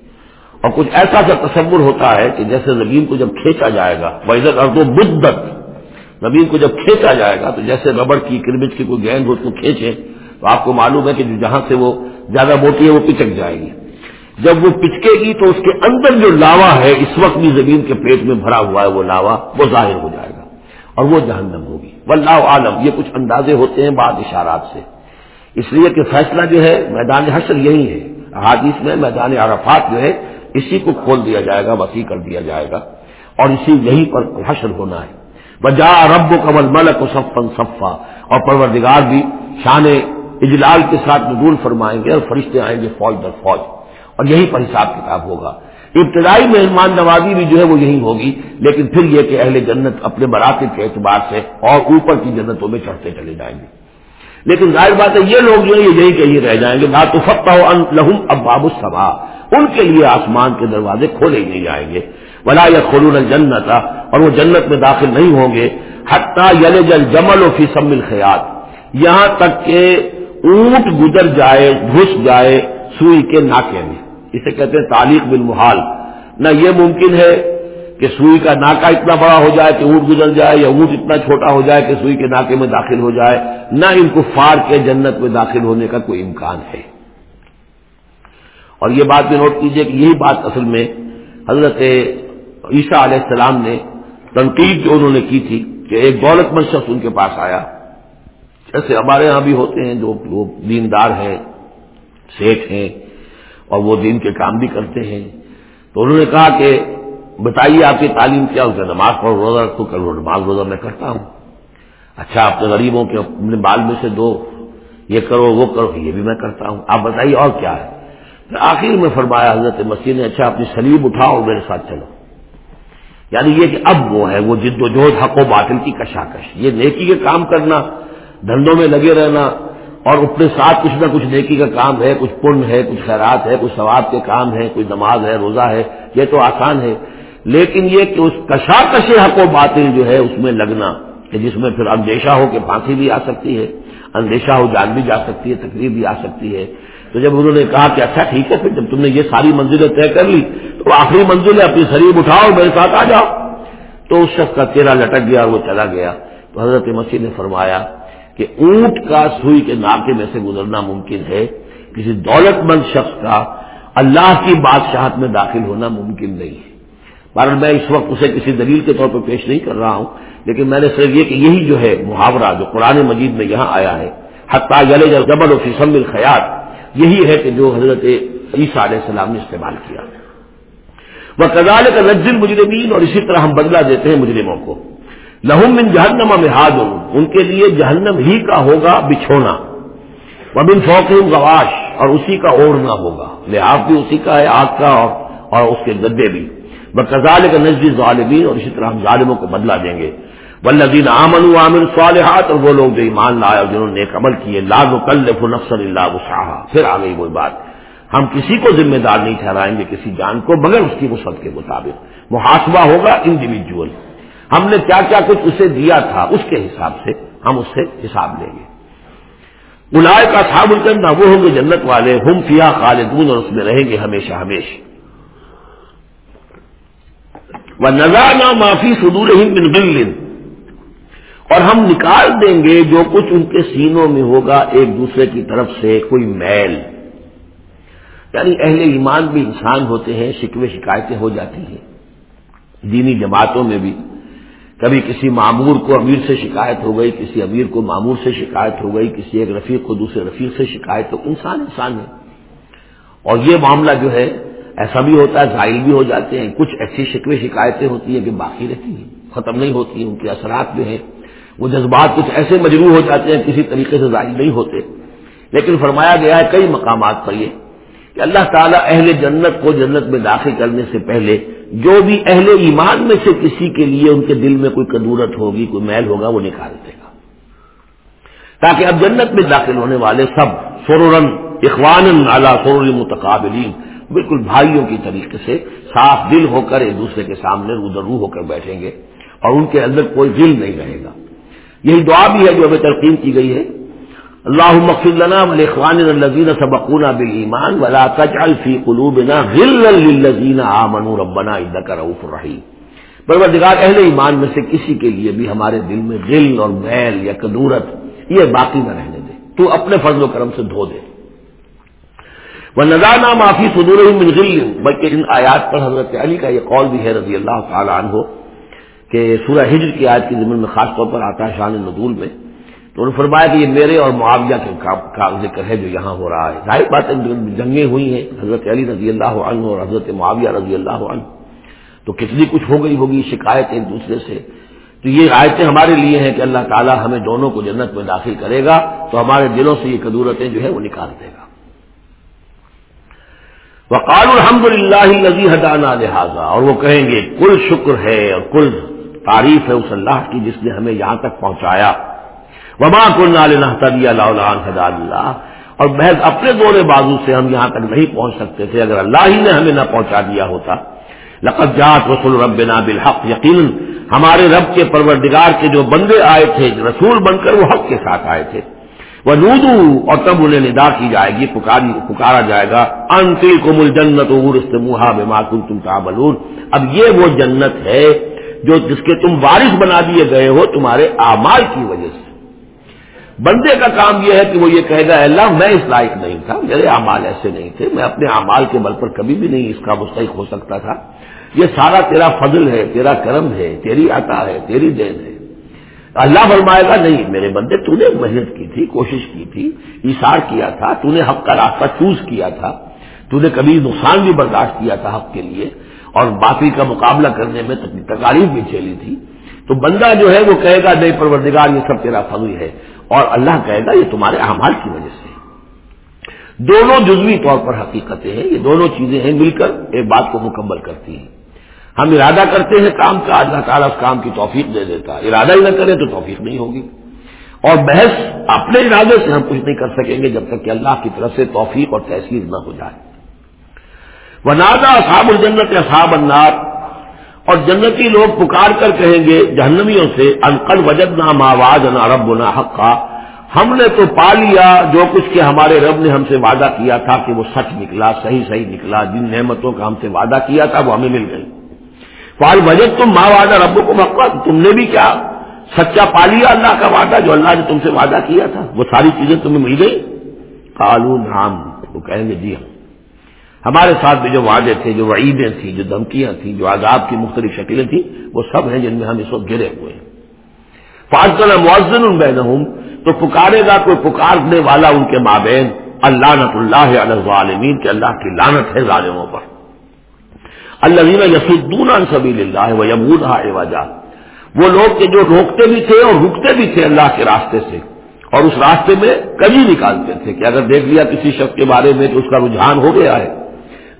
اور کچھ ایسا سا تصور ہوتا ہے کہ جیسے زمین کو جب کھینچا جائے گا ویزر اور بدت زمین کو جب کھینچا جائے گا تو جیسے ربڑ کی کرمچ کی کوئی گیند اس کو کھینچے، تو آپ کو معلوم ہے کہ جہاں سے وہ زیادہ موٹی ہے وہ پچک جائے گی۔ جب وہ پچکے گی تو اس کے اندر جو لاوا ہے، اس وقت بھی زمین کے پیٹ میں بھرا ہوا ہے وہ لاوا، وہ ظاہر ہو جائے گا اور وہ جہنم ہوگی۔ واللہ عالم، یہ کچھ اندازے ہوتے ہیں بعض اشارات سے۔ اس لیے کہ فیصلہ جو ہے، میدان حشر یہی ہے۔ حادث میں میدان عرفات جو ہے، اسی کو کھول دیا جائے گا، وسیع کر دیا جائے گا۔ اور اسی یہیں پر حشر ہونا ہے۔ بجا رب و قبل ملک و صفن صفا۔ اور پروردگار بھی شان اجلال کے ساتھ نزول فرمائیں گے اور فرشتے آئیں گے فوج در فوج۔ اور یہیں پر حساب کتاب ہوگا۔ ابتدائی مہمان نوازی بھی جو ہے وہ یہی ہوگی، لیکن پھر یہ کہ اہل جنت اپنے براکت کے اعتبار سے اور اوپر کی جنتوں میں چڑھتے چلے جائیں گے۔ لیکن ظاہر بات ہے یہ لوگ جو ہے یہ یہی کہ رہ جائیں گے نہ تو فتح لہم اب باب الصبا ان کے لیے آسمان کے دروازے کھولے ہی نہیں جائیں گے۔ ولا یا خلون جنت اور وہ جنت میں داخل نہیں ہوں گے۔ حتیٰ یل جل جمل و فیسم الخیات یہاں تک کہ اونٹ گزر جائے، گھس جائے، سوئی کے ناکے میں۔ اسے کہتے ہیں تعلیق بالمحال۔ نہ یہ ممکن ہے کہ سوئی کا ناکا اتنا بڑا ہو جائے کہ اونٹ گزر جائے یا اونٹ اتنا چھوٹا ہو جائے کہ سوئی کے ناکے میں داخل ہو جائے، نہ ان کو فار کے جنت میں داخل ہونے کا کوئی امکان ہے۔ اور یہ بات بھی نوٹ کیجیے کہ یہی بات اصل میں حضرت عیسیٰ علیہ السلام نے تنقید جو انہوں نے کی تھی کہ ایک دولت مند شخص ان کے پاس آیا۔ جیسے ہمارے ہاں بھی ہوتے ہیں، جو دیندار ہیں سیٹ ہیں اور وہ دین کے کام بھی کرتے ہیں۔ تو انہوں نے کہا کہ بتائیے آپ کی تعلیم کیا؟ ہوتا نماز پڑھو روزہ رکھو کرو نماز روزہ میں کرتا ہوں۔ اچھا اپنے غریبوں کے اپنے بال میں سے دو، یہ کرو، وہ کرو، یہ بھی میں کرتا ہوں۔ آپ بتائیے اور کیا ہے؟ آخر میں فرمایا، حضرت مسیح نے اچھا اپنی سلیب اٹھاؤ اور میرے ساتھ چلو۔ یعنی یہ کہ اب وہ ہے، وہ جد و جہد، حق و باطل کی کشاکش۔ یہ نیکی کے کام کرنا، دھندوں میں لگے رہنا اور اپنے ساتھ کچھ نہ کچھ نیکی کا کام ہے، کچھ پن ہے، کچھ خیرات ہے، کچھ ثواب کے کام ہے، کوئی نماز ہے، روزہ ہے، یہ تو آسان ہے۔ لیکن یہ کہ اس کشاکش حق و باطل جو ہے، اس میں لگنا کہ جس میں پھر اندیشہ ہو کہ پھانسی بھی آ سکتی ہے، اندیشہ ہو جان بھی جا سکتی ہے تکلیف بھی آ سکتی ہے۔ تو جب انہوں نے کہا کہ اچھا ٹھیک ہے، پھر جب تم نے یہ ساری منزلیں طے کر لی، تو آخری منزل ہے، اپنی شریف اٹھاؤ، میرے ساتھ آ جاؤ۔ تو اس شخص کا چہرہ لٹک گیا اور وہ چلا گیا۔ تو حضرت مسیح نے فرمایا کہ اونٹ کا سوئی کے ناکے میں سے گزرنا ممکن ہے، کسی دولت مند شخص کا اللہ کی بادشاہت میں داخل ہونا ممکن نہیں ہے۔ بہرحال میں اس وقت اسے کسی دلیل کے طور پر پیش نہیں کر رہا ہوں، لیکن میں نے صرف یہ کہ یہی جو ہے محاورہ جو قرآن مجید میں یہاں آیا ہے، حتیٰ یل جبل و فیسم الخیات یہی ہے کہ جو حضرت عیسیٰ علیہ السلام نے استعمال کیا۔ وہ کزال کا نجل مجرمین اور اسی طرح ہم بدلا دیتے ہیں مجرموں کو۔ لہم من جہنم میں ان کے لیے جہنم ہی کا ہوگا بچھونا۔ وبن فوقیم گواش اور اسی کا اوڑھنا ہوگا۔ لحاظ بھی اسی کا ہے، آگ کا اور اس کے گدے بھی۔ بزال کا نزدی ظالمین اور اسی طرح ہم ظالموں کو بدلا دیں گے۔ ولدین عامن عامر صالحات اور وہ لوگ جو ایمان لائے اور جنہوں نے عمل کیے لاز و کلف نفسر اللہ وسعہ پھر آ گئی وہی بات۔ ہم کسی کو ذمہ دار نہیں ٹھہرائیں گے، کسی جان کو، مگر اس کی وسعت کے مطابق۔ محاسبہ ہوگا انڈیویجل ہم نے کیا کیا کچھ اسے دیا تھا، اس کے حساب سے ہم اس سے حساب لیں گے۔ الائے کا صاحب الجنہ، وہ ہوں گے جنت والے، ہم فیا خالدون اور اس میں رہیں گے ہمیشہ ہمیشہ وہ نہ معافی سدور ہند بن اور ہم نکال دیں گے جو کچھ ان کے سینوں میں ہوگا ایک دوسرے کی طرف سے، کوئی میل۔ یعنی اہل ایمان بھی انسان ہوتے ہیں، شکوے شکایتیں ہو جاتی ہیں۔ دینی جماعتوں میں بھی۔ کبھی کسی معمور کو امیر سے شکایت ہو گئی، کسی امیر کو معمور سے شکایت ہو گئی، کسی ایک رفیق کو دوسرے رفیق سے شکایت ہو انسان انسان ہے۔ اور یہ معاملہ جو ہے، ایسا بھی ہوتا ہے ظاہر بھی ہو جاتے ہیں۔ کچھ ایسی شکوے شکایتیں ہوتی ہیں کہ باقی رہتی ہیں، ختم نہیں ہوتی ہیں، ان کے اثرات جو ہیں، وہ جذبات کچھ ایسے مجروح ہو جاتے ہیں، کسی طریقے سے ظاہر نہیں ہوتے۔ لیکن فرمایا گیا ہے، کئی مقامات پر یہ کہ اللہ تعالیٰ اہل جنت کو جنت میں داخل کرنے سے پہلے جو بھی اہل ایمان میں سے کسی کے لیے ان کے دل میں کوئی کدورت ہوگی، کوئی میل ہوگا، وہ نکال دے گا۔ تاکہ اب جنت میں داخل ہونے والے سب سورن اخوان اعلیٰ سور متقابلین بالکل بھائیوں کی طریقے سے صاف دل ہو کر ایک دوسرے کے سامنے ادھر روح ہو کر بیٹھیں گے اور ان کے اندر کوئی دل نہیں رہے گا۔ یہی دعا بھی ہے جو ہمیں ترقیم کی گئی ہے۔ اللہ مقصلنا ولاخوان الزین سبقونا بل ایمان ولا تجعل فی قلوبنا غلا للذین آمنوا. ربنا انك رؤوف رحیم پروردگار، اہل ایمان میں سے کسی کے لیے بھی ہمارے دل میں غل اور میل یا کدورت، یہ باقی نہ رہنے دے۔ تو اپنے فضل و کرم سے دھو دے۔ وہ نظانہ معافی صدور من غل۔ بلکہ ان آیات پر حضرت علی کا یہ قول بھی ہے رضی اللہ تعالیٰ عنہ کہ سورہ ہجر کی آیت کی زمین میں خاص طور پر آتا ہے شان ندول میں۔ تو انہوں نے فرمایا کہ یہ میرے اور معاویہ کے کا ذکر ہے جو یہاں ہو رہا ہے۔ ظاہر بات جنگیں ہوئی ہیں، حضرت علی رضی اللہ عنہ اور حضرت معاویہ رضی اللہ عنہ۔ تو کتنی کچھ ہو گئی ہوگی شکایت ایک دوسرے سے؟ تو یہ آیتیں ہمارے لیے ہیں کہ اللہ تعالیٰ ہمیں دونوں کو جنت میں داخل کرے گا، تو ہمارے دلوں سے یہ قدورتیں جو ہے وہ نکال دے گا۔ وقال الحمد للہ نزی حدانہ لہٰذا، اور وہ کہیں گے، کل شکر ہے اور کل تعریف ہے اس اللہ کی جس نے ہمیں یہاں تک پہنچایا۔ وبا کل نال حدا اللہ اور محض اپنے دورے بازو سے ہم یہاں تک نہیں پہنچ سکتے تھے، اگر اللہ ہی نے ہمیں نہ پہنچا دیا ہوتا۔ لقت جات رسول رب بالحق یقین ہمارے رب کے پروردگار کے جو بندے آئے تھے، رسول بن کر وہ حق کے ساتھ آئے تھے۔ وہ نودو اور تب انہیں ندا کی جائے گی، پکاری پکارا جائے گا۔ انتل کو مل جنت منہا بے معقول تم کا اب یہ وہ جنت ہے جو جس کے تم وارث بنا دیے گئے ہو، تمہارے اعمال کی وجہ سے۔ بندے کا کام یہ ہے کہ وہ یہ کہے گا اللہ، میں اس لائق نہیں تھا، میرے اعمال ایسے نہیں تھے، میں اپنے اعمال کے بل پر کبھی بھی نہیں اس کا مستحق ہو سکتا تھا۔ یہ سارا تیرا فضل ہے، تیرا کرم ہے، تیری عطا ہے، تیری دین ہے۔ اللہ فرمائے گا، نہیں، میرے بندے، تو نے محنت کی تھی، کوشش کی تھی اشار کیا تھا، تو نے حق کا راستہ چوز کیا تھا، تو نے کبھی نقصان بھی برداشت کیا تھا حق کے لیے، اور باقی کا مقابلہ کرنے میں تکالیف بھی چیلی تھی۔ تو بندہ جو ہے، وہ کہے گا، نہیں، پروردگار، یہ سب تیرا فضل ہے۔ اور اللہ کہے گا یہ تمہارے اعمال کی وجہ سے۔ دونوں جزوی طور پر حقیقتیں ہیں، یہ دونوں چیزیں ہیں، مل کر ایک بات کو مکمل کرتی ہیں۔ ہم ارادہ کرتے ہیں کام کا، اللہ تعالیٰ اس کام کی توفیق دے دیتا ارادہ ہی نہ کرے تو توفیق نہیں ہوگی۔ اور بحث اپنے ارادے سے ہم کچھ نہیں کر سکیں گے جب تک کہ اللہ کی طرف سے توفیق اور تحصیل نہ ہو جائے۔ وہ نادا اصحاب الجنت اصحاب النار اور جنتی لوگ پکار کر کہیں گے جہنمیوں سے انقل وجد نام آواز نہ رب نہ حقا. ہم نے تو پا لیا جو کچھ کہ ہمارے رب نے ہم سے وعدہ کیا تھا کہ وہ سچ نکلا، صحیح صحیح نکلا، جن نعمتوں کا ہم سے وعدہ کیا تھا وہ ہمیں مل گئی فال وجد تم ماں وعدہ رب کو مقبہ تم نے بھی کیا، سچا پا لیا اللہ کا وعدہ جو اللہ نے تم سے وعدہ کیا تھا، وہ ساری چیزیں تمہیں مل گئی کالو نام وہ کہیں گے جی ہاں۔ ہمارے ساتھ بھی جو وعدے تھے، جو وعیدیں تھیں، جو دھمکیاں تھیں، جو عذاب کی مختلف شکلیں تھیں، وہ سب ہیں جن میں ہم اس وقت گرے ہوئے ہیں۔ فاضل معذن بین تو پکارے گا کوئی پکارنے والا ان کے مابین اللہ نت اللہ علیہ کے اللہ کی لانت ہے ظالموں پر۔ اللہ یسدون سبیل اللہ و یمود وجہ وہ لوگ کے جو روکتے بھی تھے اور رکتے بھی تھے اللہ کے راستے سے، اور اس راستے میں کبھی نکالتے تھے کہ اگر دیکھ لیا کسی شخص کے بارے میں تو اس کا رجحان ہو گیا ہے۔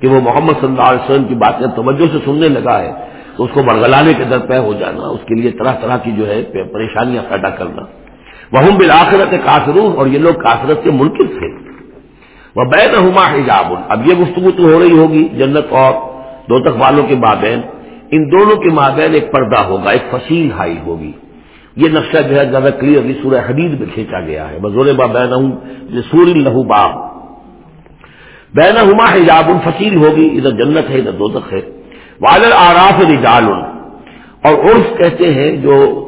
کہ وہ محمد صلی اللہ علیہ وسلم کی باتیں توجہ سے سننے لگا ہے تو اس کو برگلانے کے در پہ ہو جانا، اس کے لیے طرح طرح کی جو ہے پریشانیاں پیدا کرنا۔ وہ بالآخرت کافرون اور یہ لوگ کافرت کے منکر تھے۔ وہ بین ہما حجاب۔ اب یہ گفتگو تو ہو رہی ہوگی، جنت اور دو تک والوں کے مابین۔ ان دونوں کے مابین ایک پردہ ہوگا، ایک فصیل ہائی ہوگی۔ یہ نقشہ جو ہے زیادہ کلیئرلی سورہ حدید میں کھینچا گیا ہے۔ بزور با بین سور لہو باب۔ بین ہما حجاب فصیل ہوگی، ادھر جنت ہے، ادھر دو ہے۔ والر آراف رجال۔ اور عرف کہتے ہیں جو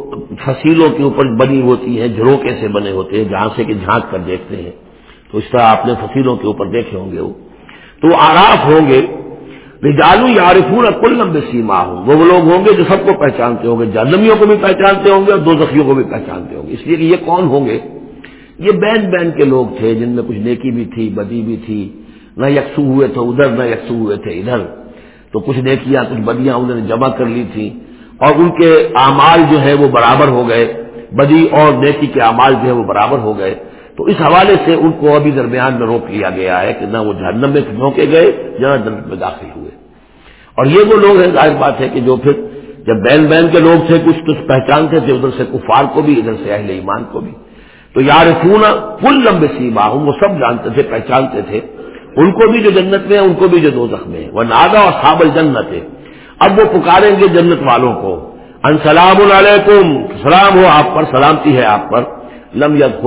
فصیلوں کے اوپر بنی ہوتی ہیں، جھروکے سے بنے ہوتے ہیں، جہاں سے کہ جھانک کر دیکھتے ہیں۔ تو اس طرح آپ نے فصیلوں کے اوپر دیکھے ہوں گے وہ۔ تو آراف ہوں گے۔ رجالو یارفون کل لمبے سیما ہوں وہ لوگ ہوں گے جو سب کو پہچانتے ہوں گے جانمیوں کو بھی پہچانتے ہوں گے اور دو زخیوں کو بھی پہچانتے ہوں گے۔ اس لیے کہ یہ کون ہوں گے؟ یہ بین بین کے لوگ تھے جن میں کچھ نیکی بھی تھی، بدی بھی تھی۔ نہ یکسو ہوئے تھے، ادھر نہ یکسو ہوئے تھے، ادھر۔ تو کچھ نیکیاں کچھ بدیاں انہوں نے جمع کر لی تھی اور ان کے اعمال جو ہے وہ برابر ہو گئے۔ بدی اور نیکی کے اعمال جو ہے وہ برابر ہو گئے۔ تو اس حوالے سے ان کو ابھی درمیان میں روک لیا گیا ہے کہ نہ وہ جہنم میں جھونکے گئے، نہ جنت میں داخل ہوئے۔ اور یہ وہ لوگ ہیں، ظاہر بات ہے کہ جو پھر جب بین بین کے لوگ تھے، کچھ تو پہچانتے تھے، ادھر سے کفار کو بھی، ادھر سے اہل ایمان کو بھی۔ تو یار خون کل لمبے سیما ہوں وہ سب جانتے تھے، پہچانتے تھے۔ ان کو بھی جو جنت میں ہے، ان کو بھی جو دو میں ہے۔ وہ نادا اور صابل جنت ہے اب وہ پکاریں گے جنت والوں کو۔ انسلام علیکم سلام ہو آپ پر، سلامتی ہے آپ پر۔ لم یت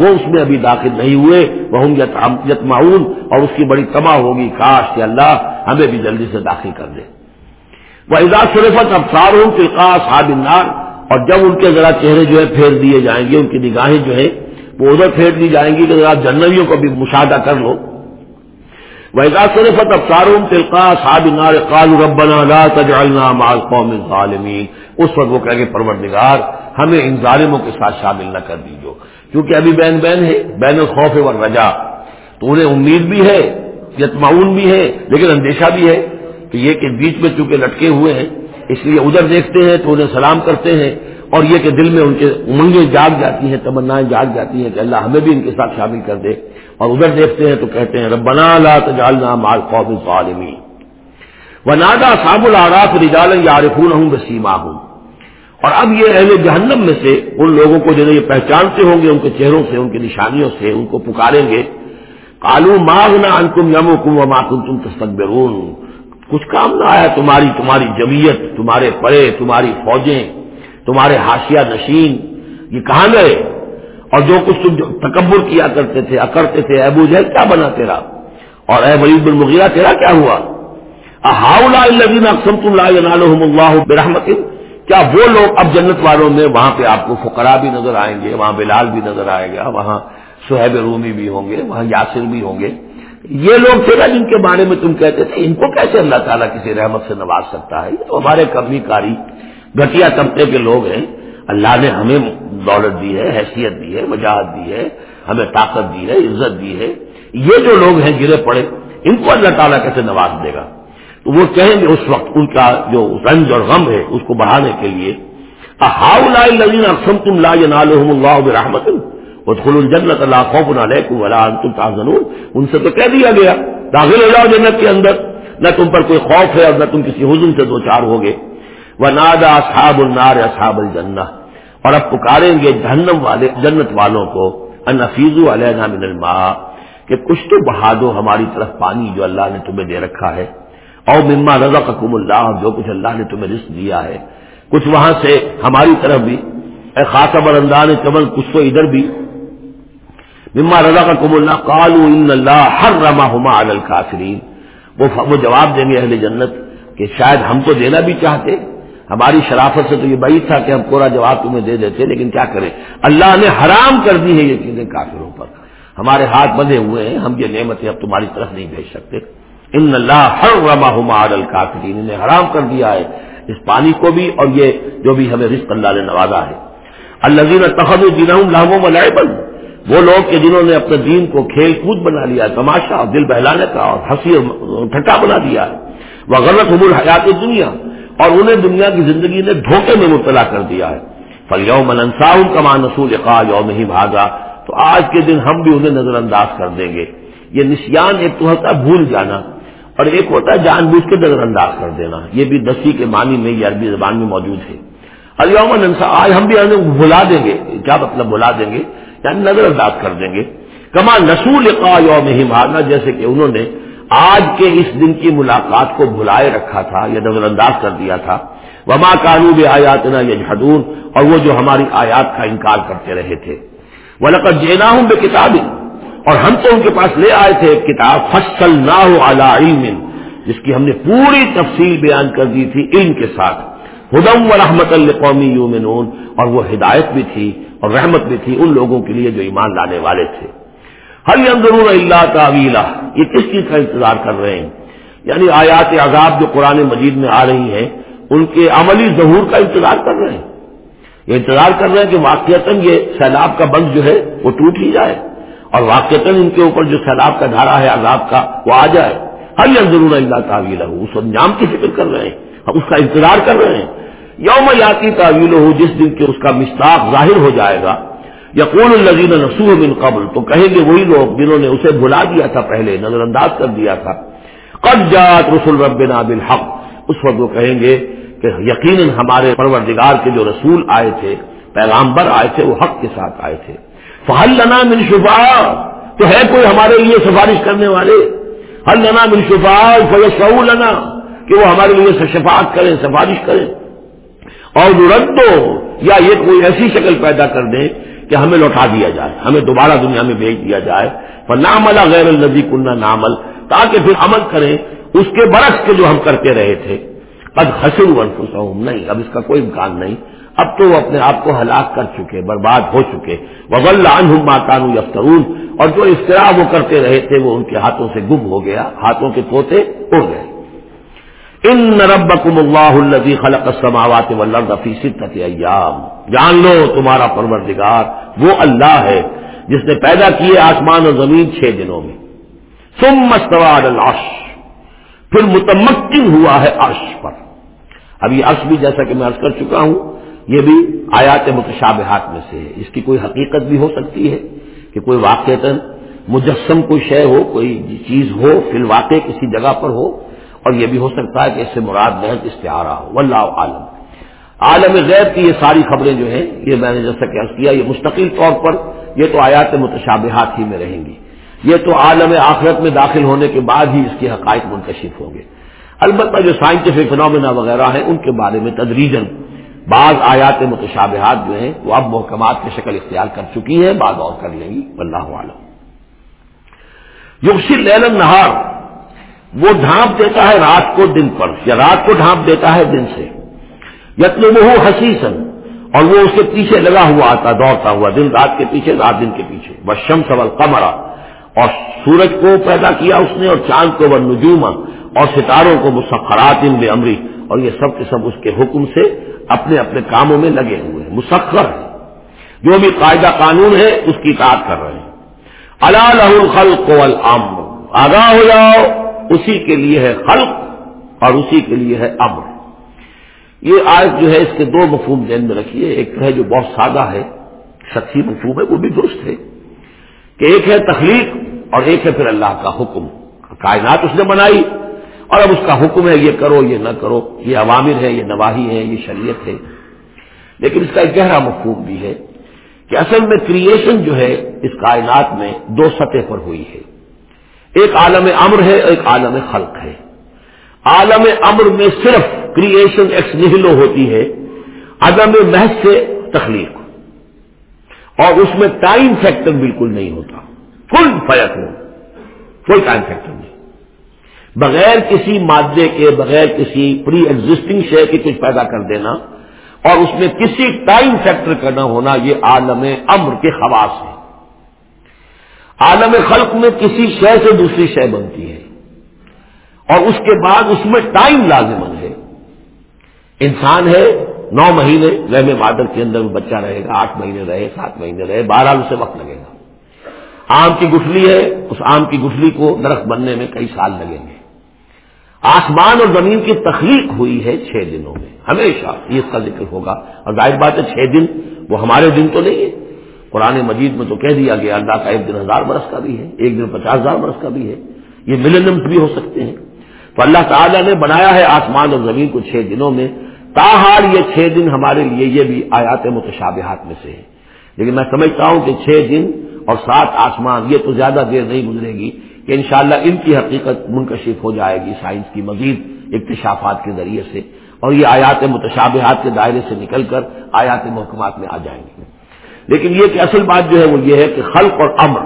وہ اس میں ابھی داخل نہیں ہوئے۔ وہ یت معاون اور اس کی بڑی تباہ ہوگی۔ کاش کہ اللہ ہمیں بھی جلدی سے داخل کر دے۔ وہ اجاز شریفت افسار ہوں تلقا صاب اور جب ان کے ذرا چہرے جو ہے پھیر دیے جائیں گے، ان کی نگاہیں جو ہے وہ ادھر پھیر دی جائیں گی کہ ذرا جنویوں کو بھی مشاہدہ کر لو۔ ویگا صرفت افساروں تلقا صاب نار قال ربنا لا تجعلنا مع القوم الظالمین اس وقت وہ کہہ گے پروردگار، ہمیں ان ظالموں کے ساتھ شامل نہ کر دیجو کیونکہ ابھی بین بین ہے، بین الخوف و رجا تو انہیں امید بھی ہے یتمعون بھی ہے، لیکن اندیشہ بھی ہے کہ یہ کہ بیچ میں چونکہ لٹکے ہوئے ہیں، اس لیے ادھر دیکھتے ہیں تو انہیں سلام کرتے ہیں۔ اور یہ کہ دل میں ان کے امنگیں جاگ جاتی ہیں، تمنائیں جاگ جاتی ہیں کہ اللہ ہمیں بھی ان کے ساتھ شامل کر دے۔ اور ادھر دیکھتے ہیں تو کہتے ہیں، ربنا لا تجعلنا مع القوم الظالمین۔ ونادا صاب العراف رجالا یعرفونہم بسیماہم اور اب یہ اہل جہنم میں سے ان لوگوں کو جنہیں یہ پہچانتے ہوں گے، ان کے چہروں سے، ان کی نشانیوں سے، ان کو پکاریں گے۔ کالو ماغنا انکم یمکم وما کنتم تستكبرون۔ کچھ کام نہ آیا، تمہاری تمہاری جمعیت، تمہارے پڑے، تمہاری فوجیں تمہارے ہاشیا نشین، یہ کہاں گئے؟ اور جو کچھ تم تکبر کیا کرتے تھے اکرتے تھے، ابو جہل کیا بنا تیرا؟ اور اے ولید بن مغیرہ، تیرا کیا ہوا؟ الذین لا برحمت، کیا وہ لوگ اب جنت والوں میں وہاں پہ آپ کو فقرا بھی نظر آئیں گے، وہاں بلال بھی نظر آئے گا، وہاں سہیب رومی بھی ہوں گے، وہاں یاسر بھی ہوں گے؟ یہ لوگ تھے نا جن کے بارے میں تم کہتے تھے، ان کو کیسے اللہ تعالیٰ کسی رحمت سے نواز سکتا ہے؟ یہ تو ہمارے کمی کاری گٹیا طبقے کے لوگ ہیں۔ اللہ نے ہمیں دولت دی ہے، حیثیت دی ہے، وجاہت دی ہے، ہمیں طاقت دی ہے، عزت دی ہے۔ یہ جو لوگ ہیں گرے پڑے، ان کو اللہ تعالیٰ کیسے نواز دے گا؟ تو وہ کہیں گے اس وقت ان کا جو رنج اور غم ہے، اس کو بڑھانے کے لیے۔ ہاؤ اقسم تم لا اللہ رحمت خل الجنت اللہ خوف نہ ان سے تو کہہ دیا گیا، داخل ہو جاؤ جنت کے اندر۔ نہ تم پر کوئی خوف ہے اور نہ تم کسی حزن سے دو چار ہوگے۔ وہ نادا اصحاب النار اصحاب الجنہ اور اب پکاریں گے جہنم والے جنت والوں کو انفیز علیہ من الماء. کہ کچھ تو بہا دو ہماری طرف پانی جو اللہ نے تمہیں دے رکھا ہے. اور مما رضا کم اللہ جو کچھ اللہ نے تمہیں رزق دیا ہے. کچھ وہاں سے ہماری طرف بھی، اے خاصا برندان چمن کچھ تو ادھر بھی. مما رضا کا کم اللہ کالو ان اللہ ہر رما ہما عدل وہ جواب دیں گے اہل جنت کہ شاید ہم تو دینا بھی چاہتے ہماری شرافت سے تو یہ بعید تھا کہ ہم پورا جواب تمہیں دے دیتے، لیکن کیا کریں؟ اللہ نے حرام کر دی ہے یہ چیزیں کافروں پر۔ ہمارے ہاتھ بندے ہوئے ہیں، ہم یہ نعمتیں اب تمہاری طرف نہیں بھیج سکتے۔ ان اللہ ہر رما ہما عدل کافرین انہیں حرام کر دیا ہے۔ اس پانی کو بھی اور یہ جو بھی ہمیں رزق اللہ نے نوازا ہے۔ اللہ تخد الدین لاموں میں لائے بند وہ لوگ کہ جنہوں نے اپنے دین کو کھیل کود بنا لیا، تماشا اور دل بہلانے کا اور ہنسی اور ٹھٹا بنا دیا۔ وہ غلط حمل حیات دنیا اور انہیں دنیا کی زندگی نے دھوکے میں مبتلا کر دیا ہے۔ فل یوم انسا ان کا مان یوم نہیں بھاگا تو آج کے دن ہم بھی انہیں نظر انداز کر دیں گے۔ یہ نسان ایک تو ہوتا ہے بھول جانا، اور ایک ہوتا ہے جان بوجھ کے نظر انداز کر دینا۔ یہ بھی دسی کے معنی میں یہ عربی زبان میں موجود ہے۔ الیوم انسا آج ہم بھی انہیں بھلا دیں گے۔ کیا مطلب بھلا دیں گے؟ یعنی نظر انداز کر دیں گے۔ کما نسول یوم ہی مارنا جیسے کہ انہوں نے آج کے اس دن کی ملاقات کو بھلائے رکھا تھا یا نظر انداز کر دیا تھا۔ وما قانوب آیات نہ یہ اور وہ جو ہماری آیات کا انکار کرتے رہے تھے۔ وہ جینا ہوں بے کتاب اور ہم تو ان کے پاس لے آئے تھے ایک کتاب فصل نہ علم، جس کی ہم نے پوری تفصیل بیان کر دی تھی علم کے ساتھ۔ ہدم و رحمت القومی یومنون اور وہ ہدایت بھی تھی اور رحمت بھی تھی ان لوگوں کے لیے جو ایمان لانے والے تھے۔ ہر اندرون اللہ تعویلا یہ کس چیز کا انتظار کر رہے ہیں؟ یعنی آیات عذاب جو قرآن مجید میں آ رہی ہیں، ان کے عملی ظہور کا انتظار کر رہے ہیں۔ یہ انتظار کر رہے ہیں کہ واقعتاً یہ سیلاب کا بند جو ہے، وہ ٹوٹ ہی جائے۔ اور واقعتاً ان کے اوپر جو سیلاب کا دھارا ہے، عذاب کا، وہ آ جائے۔ ہر ضرور اللہ تعویل ہو اس انجام کی فکر کر رہے ہیں۔ اس کا انتظار کر رہے ہیں۔ یوم یاتی تعویل ہو جس دن کے اس کا مستاق ظاہر ہو جائے گا یقون الزین نسوح بن قبل، تو کہیں گے وہی لوگ جنہوں نے اسے بلا دیا تھا پہلے نظر انداز کر دیا تھا۔ قد جات رسول رب بالحق، اس وقت وہ کہیں گے کہ یقیناً ہمارے پروردگار کے جو رسول آئے تھے پیغامبر آئے تھے، وہ حق کے ساتھ آئے تھے۔ فہل لنا من شفا تو ہے کوئی ہمارے لیے سفارش کرنے والے؟ ہر لنا من شفا فیش لنا، کہ وہ ہمارے لیے شفاعت کریں، سفارش کریں۔ اور رد دو یا یہ کوئی ایسی شکل پیدا کر دیں کہ ہمیں لوٹا دیا جائے، ہمیں دوبارہ دنیا میں بھیج دیا جائے۔ پر نامل غیر النزی کنہ نامل تاکہ پھر عمل کریں، اس کے برس کے جو ہم کرتے رہے تھے۔ اب حسن ورفسم نہیں، اب اس کا کوئی امکان نہیں۔ اب تو وہ اپنے آپ کو ہلاک کر چکے، برباد ہو چکے۔ وغل ہوں ماتان یفترون اور جو افطرا وہ کرتے رہے تھے، وہ ان کے ہاتھوں سے گم ہو گیا، ہاتھوں کے پوتے ہو گئے۔ ان ربکم اللہ الذی خلق السماوات والارض فی ستۃ ایام۔ جان لو تمہارا پروردگار وہ اللہ ہے جس نے پیدا کیے آسمان اور زمین چھ دنوں میں۔ ثم استوى على العرش۔ پھر متمکن ہوا ہے عرش پر۔ اب یہ عرش بھی جیسا کہ میں عرض کر چکا ہوں، یہ بھی آیات متشابہات میں سے ہے۔ اس کی کوئی حقیقت بھی ہو سکتی ہے کہ کوئی واقع مجسم کوئی شے ہو، کوئی چیز ہو، فی الواقع کسی جگہ پر ہو اور یہ بھی ہو سکتا ہے کہ اس سے مراد محض استعارہ ہو۔ واللہ عالم۔ عالم غیر کی یہ ساری خبریں جو ہیں، یہ میں نے جیسا کہ کیا، یہ مستقل طور پر یہ تو آیات متشابہات ہی میں رہیں گی۔ یہ تو عالم آخرت میں داخل ہونے کے بعد ہی اس کے حقائق منکشف ہوں گے۔ البتہ جو سائنٹیفک فنومینا وغیرہ ہیں، ان کے بارے میں تدریجن بعض آیات متشابہات جو ہیں، وہ اب محکمات کی شکل اختیار کر چکی ہیں بعد اور کر لیں گی۔ اللہ عالم۔ یوشی لیلن نہار وہ ڈھانپ دیتا ہے رات کو دن پر، یا رات کو ڈھانپ دیتا ہے دن سے۔ یتن وہ حسیسن اور وہ اس کے پیچھے لگا ہوا آتا، دوڑتا ہوا، دن رات کے پیچھے، رات دن کے پیچھے۔ وہ شم سول کمرا اور سورج کو پیدا کیا اس نے، اور چاند کو وہ نجوما اور ستاروں کو، مسخرات ان بے امری۔ اور یہ سب کے سب اس کے حکم سے اپنے اپنے کاموں میں لگے ہوئے ہیں۔ مسخر ہے جو بھی قاعدہ قانون ہے، اس کی اطاعت کر رہے ہیں۔ اللہ الخلق والامر۔ آگاہ ہو جاؤ۔ اسی کے لیے ہے خلق اور اسی کے لیے ہے امر۔ یہ آج جو ہے اس کے دو مفہوم ذہن میں رکھیے۔ ایک ہے جو بہت سادہ ہے شخصی مفہوم ہے، وہ بھی درست ہے۔ کہ ایک ہے تخلیق اور ایک ہے پھر اللہ کا حکم۔ کائنات اس نے بنائی اور اب اس کا حکم ہے، یہ کرو، یہ نہ کرو۔ یہ عوامر ہے یہ نواحی ہے یہ شریعت ہے۔ لیکن اس کا ایک گہرا مفہوم بھی ہے کہ اصل میں کریشن جو ہے اس کائنات میں دو سطح پر ہوئی ہے۔ ایک عالم امر ہے، ایک عالم خلق ہے۔ عالم امر میں صرف کریشن ایکس نہلو ہوتی ہے، عدم محض سے تخلیق۔ اور اس میں ٹائم فیکٹر بالکل نہیں ہوتا۔ فل فرق ہو کوئی ٹائم فیکٹر نہیں۔ بغیر کسی مادے کے، بغیر کسی پری ایگزٹنگ شے کے کچھ پیدا کر دینا اور اس میں کسی ٹائم فیکٹر کا نہ ہونا، یہ عالم امر کے خواص ہے عالم خلق میں کسی شے سے دوسری شے بنتی ہے اور اس کے بعد اس میں ٹائم لازمن ہے۔ انسان ہے، نو مہینے رحم مادر کے اندر بچہ رہے گا، آٹھ مہینے رہے، سات مہینے رہے، بارہ اسے وقت لگے گا۔ آم کی گٹھلی ہے، اس آم کی گٹھلی کو درخت بننے میں کئی سال لگیں گے۔ آسمان اور زمین کی تخلیق ہوئی ہے چھ دنوں میں، ہمیشہ، یہ اس کا ذکر ہوگا۔ اور ظاہر بات ہے، چھ دن وہ ہمارے دن تو نہیں ہے۔ قرآن مجید میں تو کہہ دیا گیا اللہ کا ایک دن ہزار برس کا بھی ہے، ایک دن پچاس ہزار برس کا بھی ہے۔ یہ ملینمس بھی ہو سکتے ہیں۔ تو اللہ تعالیٰ نے بنایا ہے آسمان اور زمین کو چھ دنوں میں۔ تاہار یہ چھ دن ہمارے لیے یہ بھی آیات متشابہات میں سے ہے لیکن میں سمجھتا ہوں کہ چھ دن اور سات آسمان، یہ تو زیادہ دیر نہیں گزرے گی کہ انشاءاللہ ان کی حقیقت منکشف ہو جائے گی۔ سائنس کی مزید اکتشافات کے ذریعے سے۔ اور یہ آیات متشابہات کے دائرے سے نکل کر آیات محکمات میں آ جائیں گے لیکن یہ کہ اصل بات جو ہے وہ یہ ہے کہ خلق اور امر.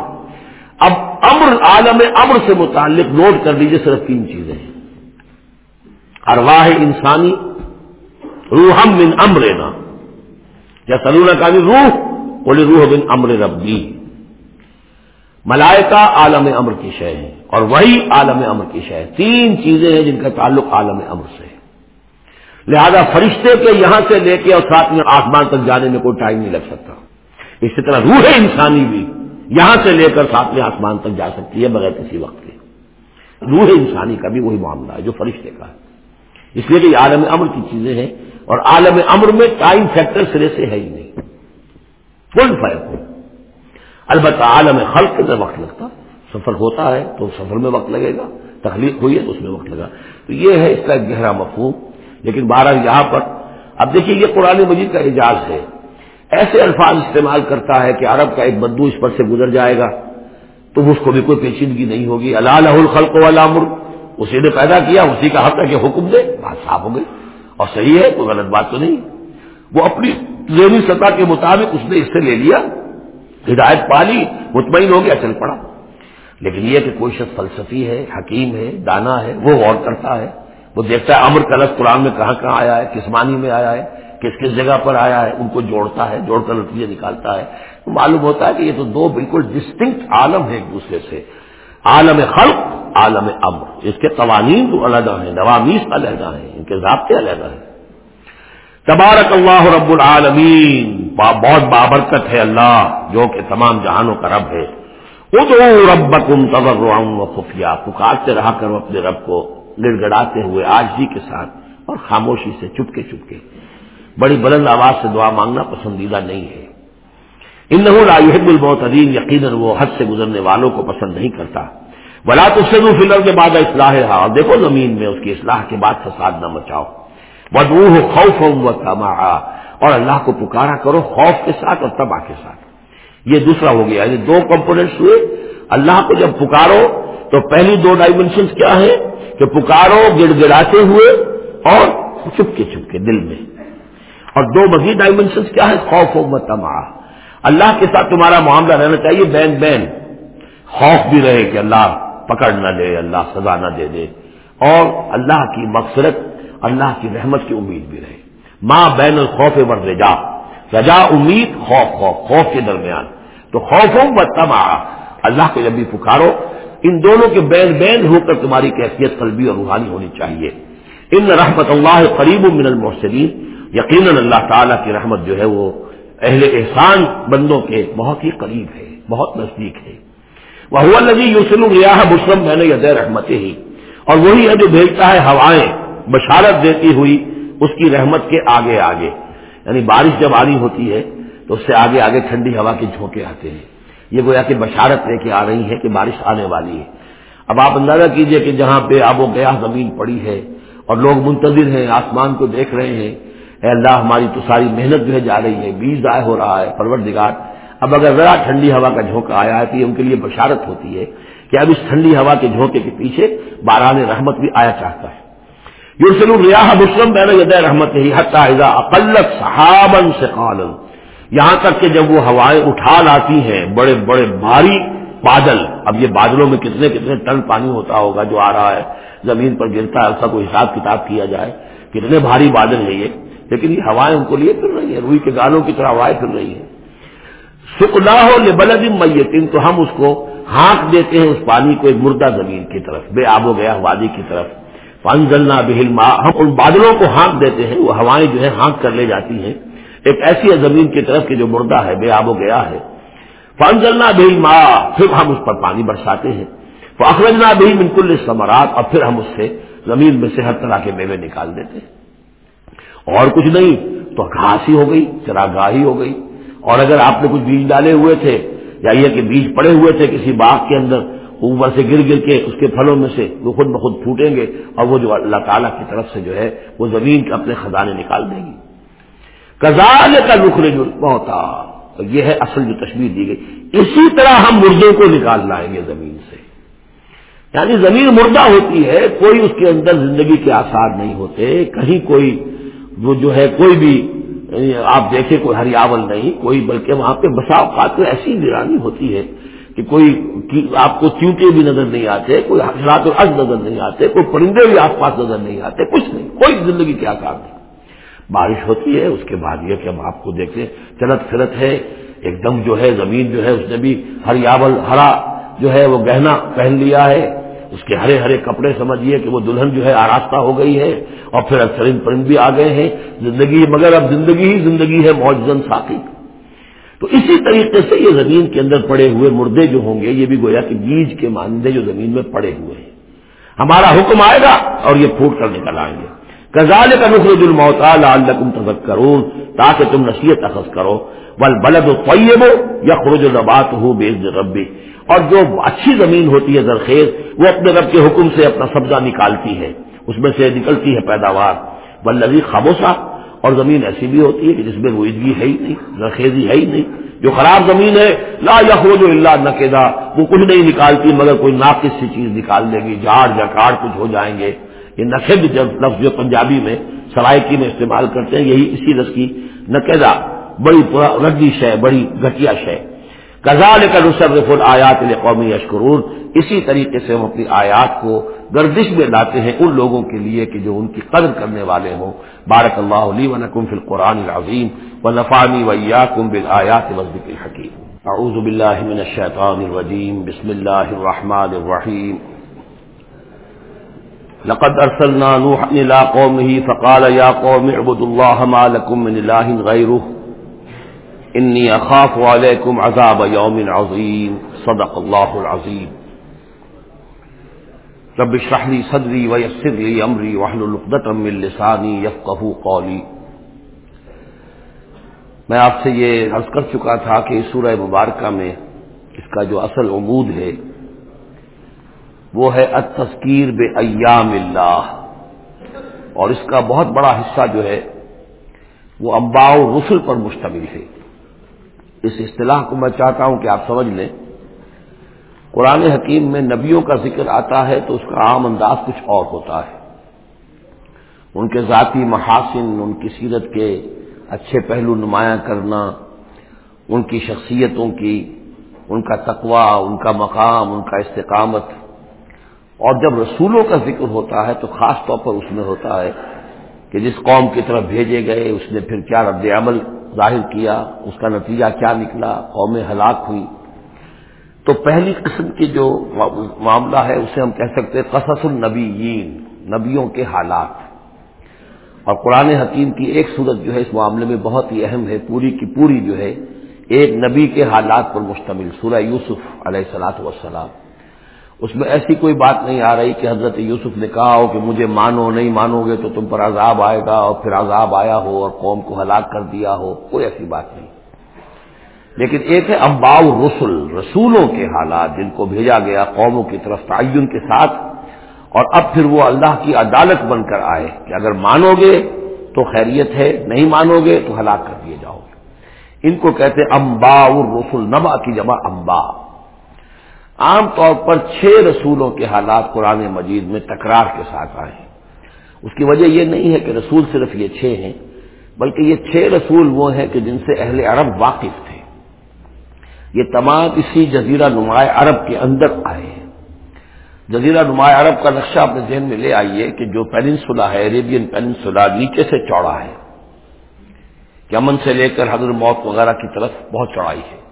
اب امر عالم امر سے متعلق نوٹ کر لیجیے صرف تین چیزیں ہیں. ارواہ انسانی روحم بن امر نا یا سلون کا بھی روح بولے روح بن امر ربی. ملائکہ عالم امر کی شے ہے اور وہی عالم امر کی شے تین چیزیں ہیں جن کا تعلق عالم امر سے ہے. لہذا فرشتے کے یہاں سے لے کے اور ساتھ میں آسمان تک جانے میں کوئی ٹائم نہیں لگ سکتا. اسی طرح روح انسانی بھی یہاں سے لے کر ساتویں آسمان تک جا سکتی ہے بغیر کسی وقت کے۔ روح انسانی کا بھی وہی معاملہ ہے جو فرشتے کا ہے۔ اس لیے کہ یہ عالم امر کی چیزیں ہیں اور عالم امر میں ٹائم فیکٹر سرے سے ہے ہی نہیں۔ فل فرق ہو۔ البتہ عالم خلق میں وقت لگتا۔ سفر ہوتا ہے تو سفر میں وقت لگے گا، تخلیق ہوئی ہے تو اس میں وقت لگا۔ تو یہ ہے اس کا گہرا مفہوم۔ لیکن بارہ یہاں پر اب دیکھیے یہ قرآن مجید کا اعجاز ہے۔ ایسے الفاظ استعمال کرتا ہے کہ عرب کا ایک بدو اس پر سے گزر جائے گا، تو اس کو بھی کوئی پیچیدگی نہیں ہوگی۔ اللہ الخلق والا مر۔ اسی نے پیدا کیا، اسی کا حق ہے کہ حکم دے۔ بات صاف ہو گئی۔ اور صحیح ہے، کوئی غلط بات تو نہیں۔ وہ اپنی ذہنی سطح کے مطابق اس نے اس سے لے لیا، ہدایت پالی مطمئن ہو گیا، چل پڑا۔ لیکن یہ کہ کوئی شخص فلسفی ہے، حکیم ہے، دانا ہے، وہ غور کرتا ہے۔ وہ دیکھتا ہے امر کا قرآن میں کہاں کہاں آیا ہے، کس معنی میں آیا ہے۔ کس کس جگہ پر آیا ہے، ان کو جوڑتا ہے، جوڑ کر نتیجے نکالتا ہے۔ تو معلوم ہوتا ہے کہ یہ تو دو بالکل ڈسٹنکٹ عالم ہے ایک دوسرے سے۔ عالم خلق، عالم امر۔ اس کے قوانین تو علیحدہ ہیں، نوامیز علیحدہ ہیں، ان کے ضابطے علیحدہ ہیں۔ تبارک اللہ رب العالمین بہت بابرکت ہے اللہ، جو کہ تمام جہانوں کا رب ہے۔ ادعو ربکم تضرعا و خفیہ، پکارتے رہا کرو اپنے رب کو گڑ گڑاتے ہوئے آج ہی کے ساتھ اور خاموشی سے چپکے چپکے۔ بڑی بلند آواز سے دعا مانگنا پسندیدہ نہیں ہے۔ ان لا يحب المعتدین، یقیناً وہ حد سے گزرنے والوں کو پسند نہیں کرتا۔ بلا تو سدو فلر کے بعد اصلاح اور دیکھو زمین میں اس کی اصلاح کے بعد فساد نہ مچاؤ۔ بدو خوف ہوں تما اور اللہ کو پکارا کرو خوف کے ساتھ اور تباہ کے ساتھ۔ یہ دوسرا ہو گیا، یہ دو کمپونیٹس ہوئے۔ اللہ کو جب پکارو تو پہلی دو ڈائمینشنس کیا ہے کہ پکارو، گڑ گڑاتے ہوئے اور چپکے چپکے دل میں۔ اور دو مزید ڈائمینشنس کیا ہے خوف و متما اللہ کے ساتھ تمہارا معاملہ رہنا چاہیے، بین بین. خوف بھی رہے کہ اللہ پکڑ نہ دے اللہ سزا نہ دے دے. اور اللہ کی مقصرت اللہ کی رحمت کی امید بھی رہے. ماں بین الخوف ور رجا رجا امید، خوف خوف خوف کے درمیان. تو خوف و تما اللہ کو جب بھی پکارو، ان دونوں کے بین بین ہو کر تمہاری کیفیت قلبی اور روحانی ہونی چاہیے. ان رحمت اللہ قریب من المحسنین یقیناً اللہ تعالیٰ کی رحمت جو ہے وہ اہل احسان بندوں کے بہت ہی قریب ہے، بہت نزدیک ہے۔ وہ نبی یوسل ریاح مسلم میں نے یہ رحمت ہی اور وہی ہے جو بھیجتا ہے ہوائیں، بشارت دیتی ہوئی اس کی رحمت کے آگے آگے۔ یعنی بارش جب آنی ہوتی ہے تو اس سے آگے آگے ٹھنڈی ہوا کے جھونکے آتے ہیں۔ یہ گویا کہ بشارت لے کے آ رہی ہے کہ بارش آنے والی ہے۔ اب آپ اندازہ کیجیے کہ جہاں پہ آب و گیا زمین پڑی ہے اور لوگ منتظر ہیں، آسمان کو دیکھ رہے ہیں اے اللہ، ہماری تو ساری محنت جو ہے جا رہی ہے بیج ضائع ہو رہا ہے پرور دگار اب اگر ذرا ٹھنڈی ہوا کا جھونکا آیا ہے تو یہ ان کے لیے بشارت ہوتی ہے کہ اب اس ٹھنڈی ہوا کے جھونکے کے پیچھے باران رحمت بھی آیا چاہتا ہے۔ یورسل ریاح مسلم بین ید رحمت ہی حتہ اقلت صحابن سے قالن یہاں تک کہ جب وہ ہوائیں اٹھا لاتی ہیں، بڑے بڑے بھاری بادل۔ اب یہ بادلوں میں کتنے کتنے ٹن پانی ہوتا ہوگا جو آ رہا ہے، زمین پر گرتا ہے ایسا کوئی حساب کتاب کیا جائے۔ کتنے بھاری بادل ہے یہ۔ لیکن یہ ہوائیں ان کو لیے پھر رہی ہیں، روئی کے گالوں کی طرح ہوائیں پھر رہی ہیں۔ سکنا ہو لبلد میتن، تو ہم اس کو ہانک دیتے ہیں اس پانی کو ایک مردہ زمین کی طرف، بے آب و گیا وادی کی طرف۔ پان جلنا بہل ماں ہم ان بادلوں کو ہانک دیتے ہیں، وہ ہوائیں جو ہے ہانک کر لے جاتی ہیں۔ ایک ایسی ہے زمین کی طرف کہ جو مردہ ہے، بے آب و گیا ہے۔ پان جلنا بھی ماں پھر ہم اس پر پانی برساتے ہیں۔ تو اخرجنا بھی بالکل سمرات اور پھر ہم اس سے زمین میں سے ہر طرح کے میوے نکال دیتے ہیں۔ اور کچھ نہیں، تو گھاس ہی ہو گئی، چراگاہی ہو گئی۔ اور اگر آپ نے کچھ بیج ڈالے ہوئے تھے، یا یہ کہ بیج پڑے ہوئے تھے کسی باغ کے اندر، اوپر سے گر گر کے اس کے پھلوں میں سے وہ خود بخود پھوٹیں گے اور وہ جو اللہ تعالیٰ کی طرف سے جو ہے، وہ زمین کے اپنے خزانے نکال دیں گی۔ کزال کا نخر جو ہوتا یہ ہے اصل جو تشویر دی گئی۔ اسی طرح ہم مردوں کو نکال لائیں گے زمین سے۔ یعنی زمین مردہ ہوتی ہے، کوئی اس کے اندر زندگی کے آثار نہیں ہوتے، کہیں کوئی وہ جو ہے کوئی بھی یعنی آپ دیکھیں کوئی ہریاول نہیں، کوئی بلکہ وہاں پہ بسا اوقات ایسی ویرانی ہوتی ہے کہ کوئی آپ کو چونٹے بھی نظر نہیں آتے، کوئی حضرات العز نظر نہیں آتے، کوئی پرندے بھی آس پاس نظر نہیں آتے، کچھ نہیں، کوئی زندگی کے آثار نہیں۔ بارش ہوتی ہے، اس کے بعد یہ کہ ہم آپ کو دیکھتے چلت پھرت ہے، ایک دم جو ہے، زمین جو ہے، اس نے بھی ہریاول ہرا جو ہے، وہ گہنا پہن لیا ہے۔ اس کے ہرے ہرے کپڑے سمجھیے کہ وہ دلہن جو ہے آراستہ ہو گئی ہے اور پھر اکثرین پرند بھی آ گئے ہیں، زندگی، مگر اب زندگی ہی زندگی ہے موجزن ساتھی تو اسی طریقے سے یہ زمین کے اندر پڑے ہوئے مردے جو ہوں گے، یہ بھی گویا کہ بیج کے مانندے جو زمین میں پڑے ہوئے ہیں۔ ہمارا حکم آئے گا اور یہ پھوٹ کر نکل آئیں گے۔ کزال کا نخرج الموتا لال تذکرون، تاکہ تم نصیحت اخذ کرو۔ بل بلد طیب یا خروج الربات ہو بے ربی۔ اور جو اچھی زمین ہوتی ہے زرخیز، وہ اپنے رب کے حکم سے اپنا سبزہ نکالتی ہے۔ اس میں سے نکلتی ہے پیداوار۔ بل لذیذ خاموشہ اور زمین ایسی بھی ہوتی ہے کہ جس میں رویدگی ہے ہی نہیں، زرخیزی ہے ہی نہیں۔ جو خراب زمین ہے، لا یا ہو جو اللہ نقیدہ وہ کچھ نہیں نکالتی، مگر کوئی ناقص سی چیز نکال دے گی۔ جھاڑ جکاڑ کچھ ہو جائیں گے۔ یہ نقد جب لفظ جو پنجابی میں سرائکی میں استعمال کرتے ہیں، یہی اسی رس کی نقیدہ بڑی ردی شے، بڑی گٹیا شے۔ کزال کا نصرف الآیات قومی اشکرور اسی طریقے سے ہم اپنی آیات کو گردش میں لاتے ہیں ان لوگوں کے لیے کہ جو ان کی قدر کرنے والے ہوں۔ بارک اللہ علی و نقم فی القرآن العظیم۔ و نفانی ویاکم بالآیات وزبک الحکیم۔ اعوذ باللہ من الشیطان الرجیم۔ بسم اللہ الرحمن الرحیم۔ لقد ارسلنا نوحا الى قومه فقال يا قوم اعبدوا الله ما لكم من اله غيره۔ انی اخاف علیکم عذاب یوم عظیم صدق اللہ العظیم رب اشرح لي صدری ويسر لي امری واحلل عقدة من لسانی يفقهوا قولی میں آپ سے یہ عرض کر چکا تھا کہ اس سورہ مبارکہ میں اس کا جو اصل عمود ہے، وہ ہے التذکیر بے ایام اللہ. اور اس کا بہت بڑا حصہ جو ہے، وہ امباء رسل پر مشتمل ہے۔ اس اصطلاح کو میں چاہتا ہوں کہ آپ سمجھ لیں۔ قرآن حکیم میں نبیوں کا ذکر آتا ہے تو اس کا عام انداز کچھ اور ہوتا ہے۔ ان کے ذاتی محاسن، ان کی سیرت کے اچھے پہلو نمایاں کرنا، ان کی شخصیتوں کی، ان کا تقوا ان کا مقام، ان کا استقامت۔ اور جب رسولوں کا ذکر ہوتا ہے تو خاص طور پر اس میں ہوتا ہے کہ جس قوم کی طرف بھیجے گئے، اس نے پھر کیا رد عمل؟ ظاہر کیا، اس کا نتیجہ کیا نکلا قوم ہلاک ہوئی۔ تو پہلی قسم کی جو معاملہ ہے، اسے ہم کہہ سکتے ہیں قصص النبیین، نبیوں کے حالات۔ اور قرآن حکیم کی ایک صورت جو ہے، اس معاملے میں بہت ہی اہم ہے، پوری کی پوری جو ہے، ایک نبی کے حالات پر مشتمل، سورہ یوسف علیہ السلاۃ وسلام اس میں ایسی کوئی بات نہیں آ رہی کہ حضرت یوسف نے کہا ہو کہ مجھے مانو، نہیں مانو گے تو تم پر عذاب آئے گا اور پھر عذاب آیا ہو اور قوم کو ہلاک کر دیا ہو، کوئی ایسی بات نہیں۔ لیکن ایک ہے امباؤ رسول رسولوں کے حالات جن کو بھیجا گیا قوموں کی طرف تعین کے ساتھ۔ اور اب پھر وہ اللہ کی عدالت بن کر آئے کہ اگر مانو گے تو خیریت ہے، نہیں مانو گے تو ہلاک کر دیے جاؤ۔ گے ان کو کہتے امبا رسول نبا کی جمع امبا عام طور پر چھ رسولوں کے حالات قرآن مجید میں تکرار کے ساتھ آئے ہیں۔ اس کی وجہ یہ نہیں ہے کہ رسول صرف یہ چھ ہیں، بلکہ یہ چھ رسول وہ ہیں کہ جن سے اہل عرب واقف تھے۔ یہ تمام اسی جزیرہ نمایاں عرب کے اندر آئے ہیں۔ جزیرہ نمایاں عرب کا نقشہ اپنے ذہن میں لے آئیے کہ جو پیننسولا ہے اریبین پیننسولا نیچے سے چوڑا ہے۔ کہ امن سے لے کر حضر موت وغیرہ کی طرف بہت چوڑائی ہے۔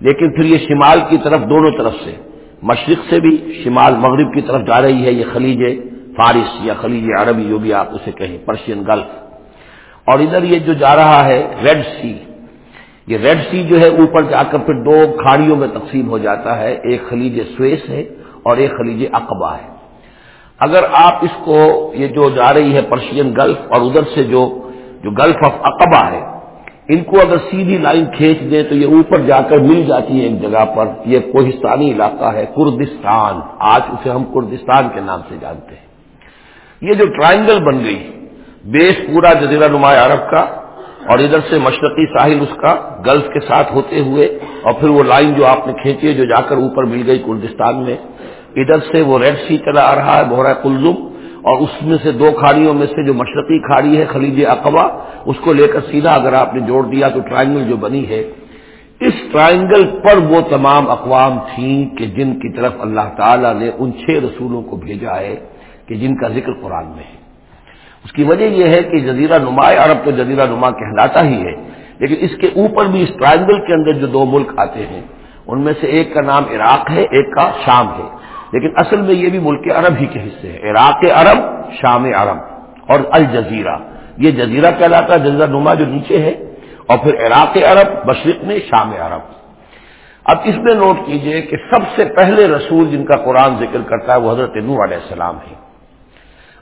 لیکن پھر یہ شمال کی طرف دونوں طرف سے، مشرق سے بھی، شمال مغرب کی طرف جا رہی ہے یہ خلیج فارس یا خلیج عربی جو بھی آپ اسے کہیں پرشین گلف اور ادھر یہ جو جا رہا ہے ریڈ سی یہ ریڈ سی جو ہے، اوپر جا کر پھر دو کھاڑیوں میں تقسیم ہو جاتا ہے، ایک خلیج سویس ہے اور ایک خلیج اقبا ہے۔ اگر آپ اس کو، یہ جو جا رہی ہے پرشین گلف اور ادھر سے جو جو گلف آف اقبا ہے ان کو اگر سیدھی لائن کھینچ دیں تو یہ اوپر جا کر مل جاتی ہے ایک جگہ پر، یہ کوہستانی علاقہ ہے، کردستان۔ آج اسے ہم کردستان کے نام سے جانتے ہیں۔ یہ جو ٹرائنگل بن گئی، بیس پورا جزیرہ نمایاں عرب کا اور ادھر سے مشرقی ساحل اس کا گلف کے ساتھ ہوتے ہوئے اور پھر وہ لائن جو آپ نے کھینچی ہے جو جا کر اوپر مل گئی کردستان میں۔ ادھر سے وہ ریڈ سی چلا آ رہا ہے بہرا کلزم۔ اور اس میں سے دو کھاڑیوں میں سے جو مشرقی کھاڑی ہے خلیج اقوا اس کو لے کر سیدھا اگر آپ نے جوڑ دیا تو ٹرائنگل جو بنی ہے، اس ٹرائنگل پر وہ تمام اقوام تھیں کہ جن کی طرف اللہ تعالی نے ان چھ رسولوں کو بھیجا ہے کہ جن کا ذکر قرآن میں ہے۔ اس کی وجہ یہ ہے کہ جزیرہ نما عرب تو جزیرہ نما کہلاتا ہی ہے، لیکن اس کے اوپر بھی اس ٹرائنگل کے اندر جو دو ملک آتے ہیں، ان میں سے ایک کا نام عراق ہے، ایک کا شام ہے۔ لیکن اصل میں یہ بھی ملک عرب ہی کے حصے ہیں، عراق عرب، شام عرب اور الجزیرہ۔ یہ جزیرہ کہلاتا ہے، جزیرہ نما جو نیچے ہے، اور پھر عراق عرب، مشرق میں شام عرب۔ اب اس میں نوٹ کیجیے کہ سب سے پہلے رسول جن کا قرآن ذکر کرتا ہے، وہ حضرت نو علیہ السلام ہے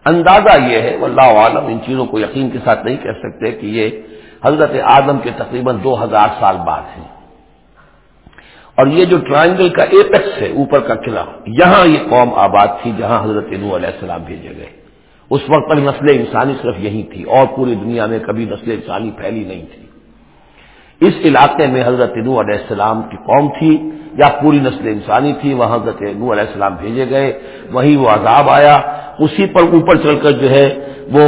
اندازہ یہ ہے اللہ عالم، ان چیزوں کو یقین کے ساتھ نہیں کہہ سکتے کہ یہ حضرت آدم کے تقریباً دو ہزار سال بعد ہیں۔ اور یہ جو ٹرائنگل کا ایپیکس ہے، اوپر کا قلعہ، یہاں یہ قوم آباد تھی جہاں حضرت نو علیہ السلام بھیجے گئے۔ اس وقت نسل انسانی صرف یہی تھی، اور پوری دنیا میں کبھی نسل انسانی پھیلی نہیں تھی۔ اس علاقے میں حضرت نو علیہ السلام کی قوم تھی، یا پوری نسل انسانی تھی، وہاں حضرت نو علیہ السلام بھیجے گئے، وہیں وہ عذاب آیا۔ اسی پر اوپر چل کر جو ہے، وہ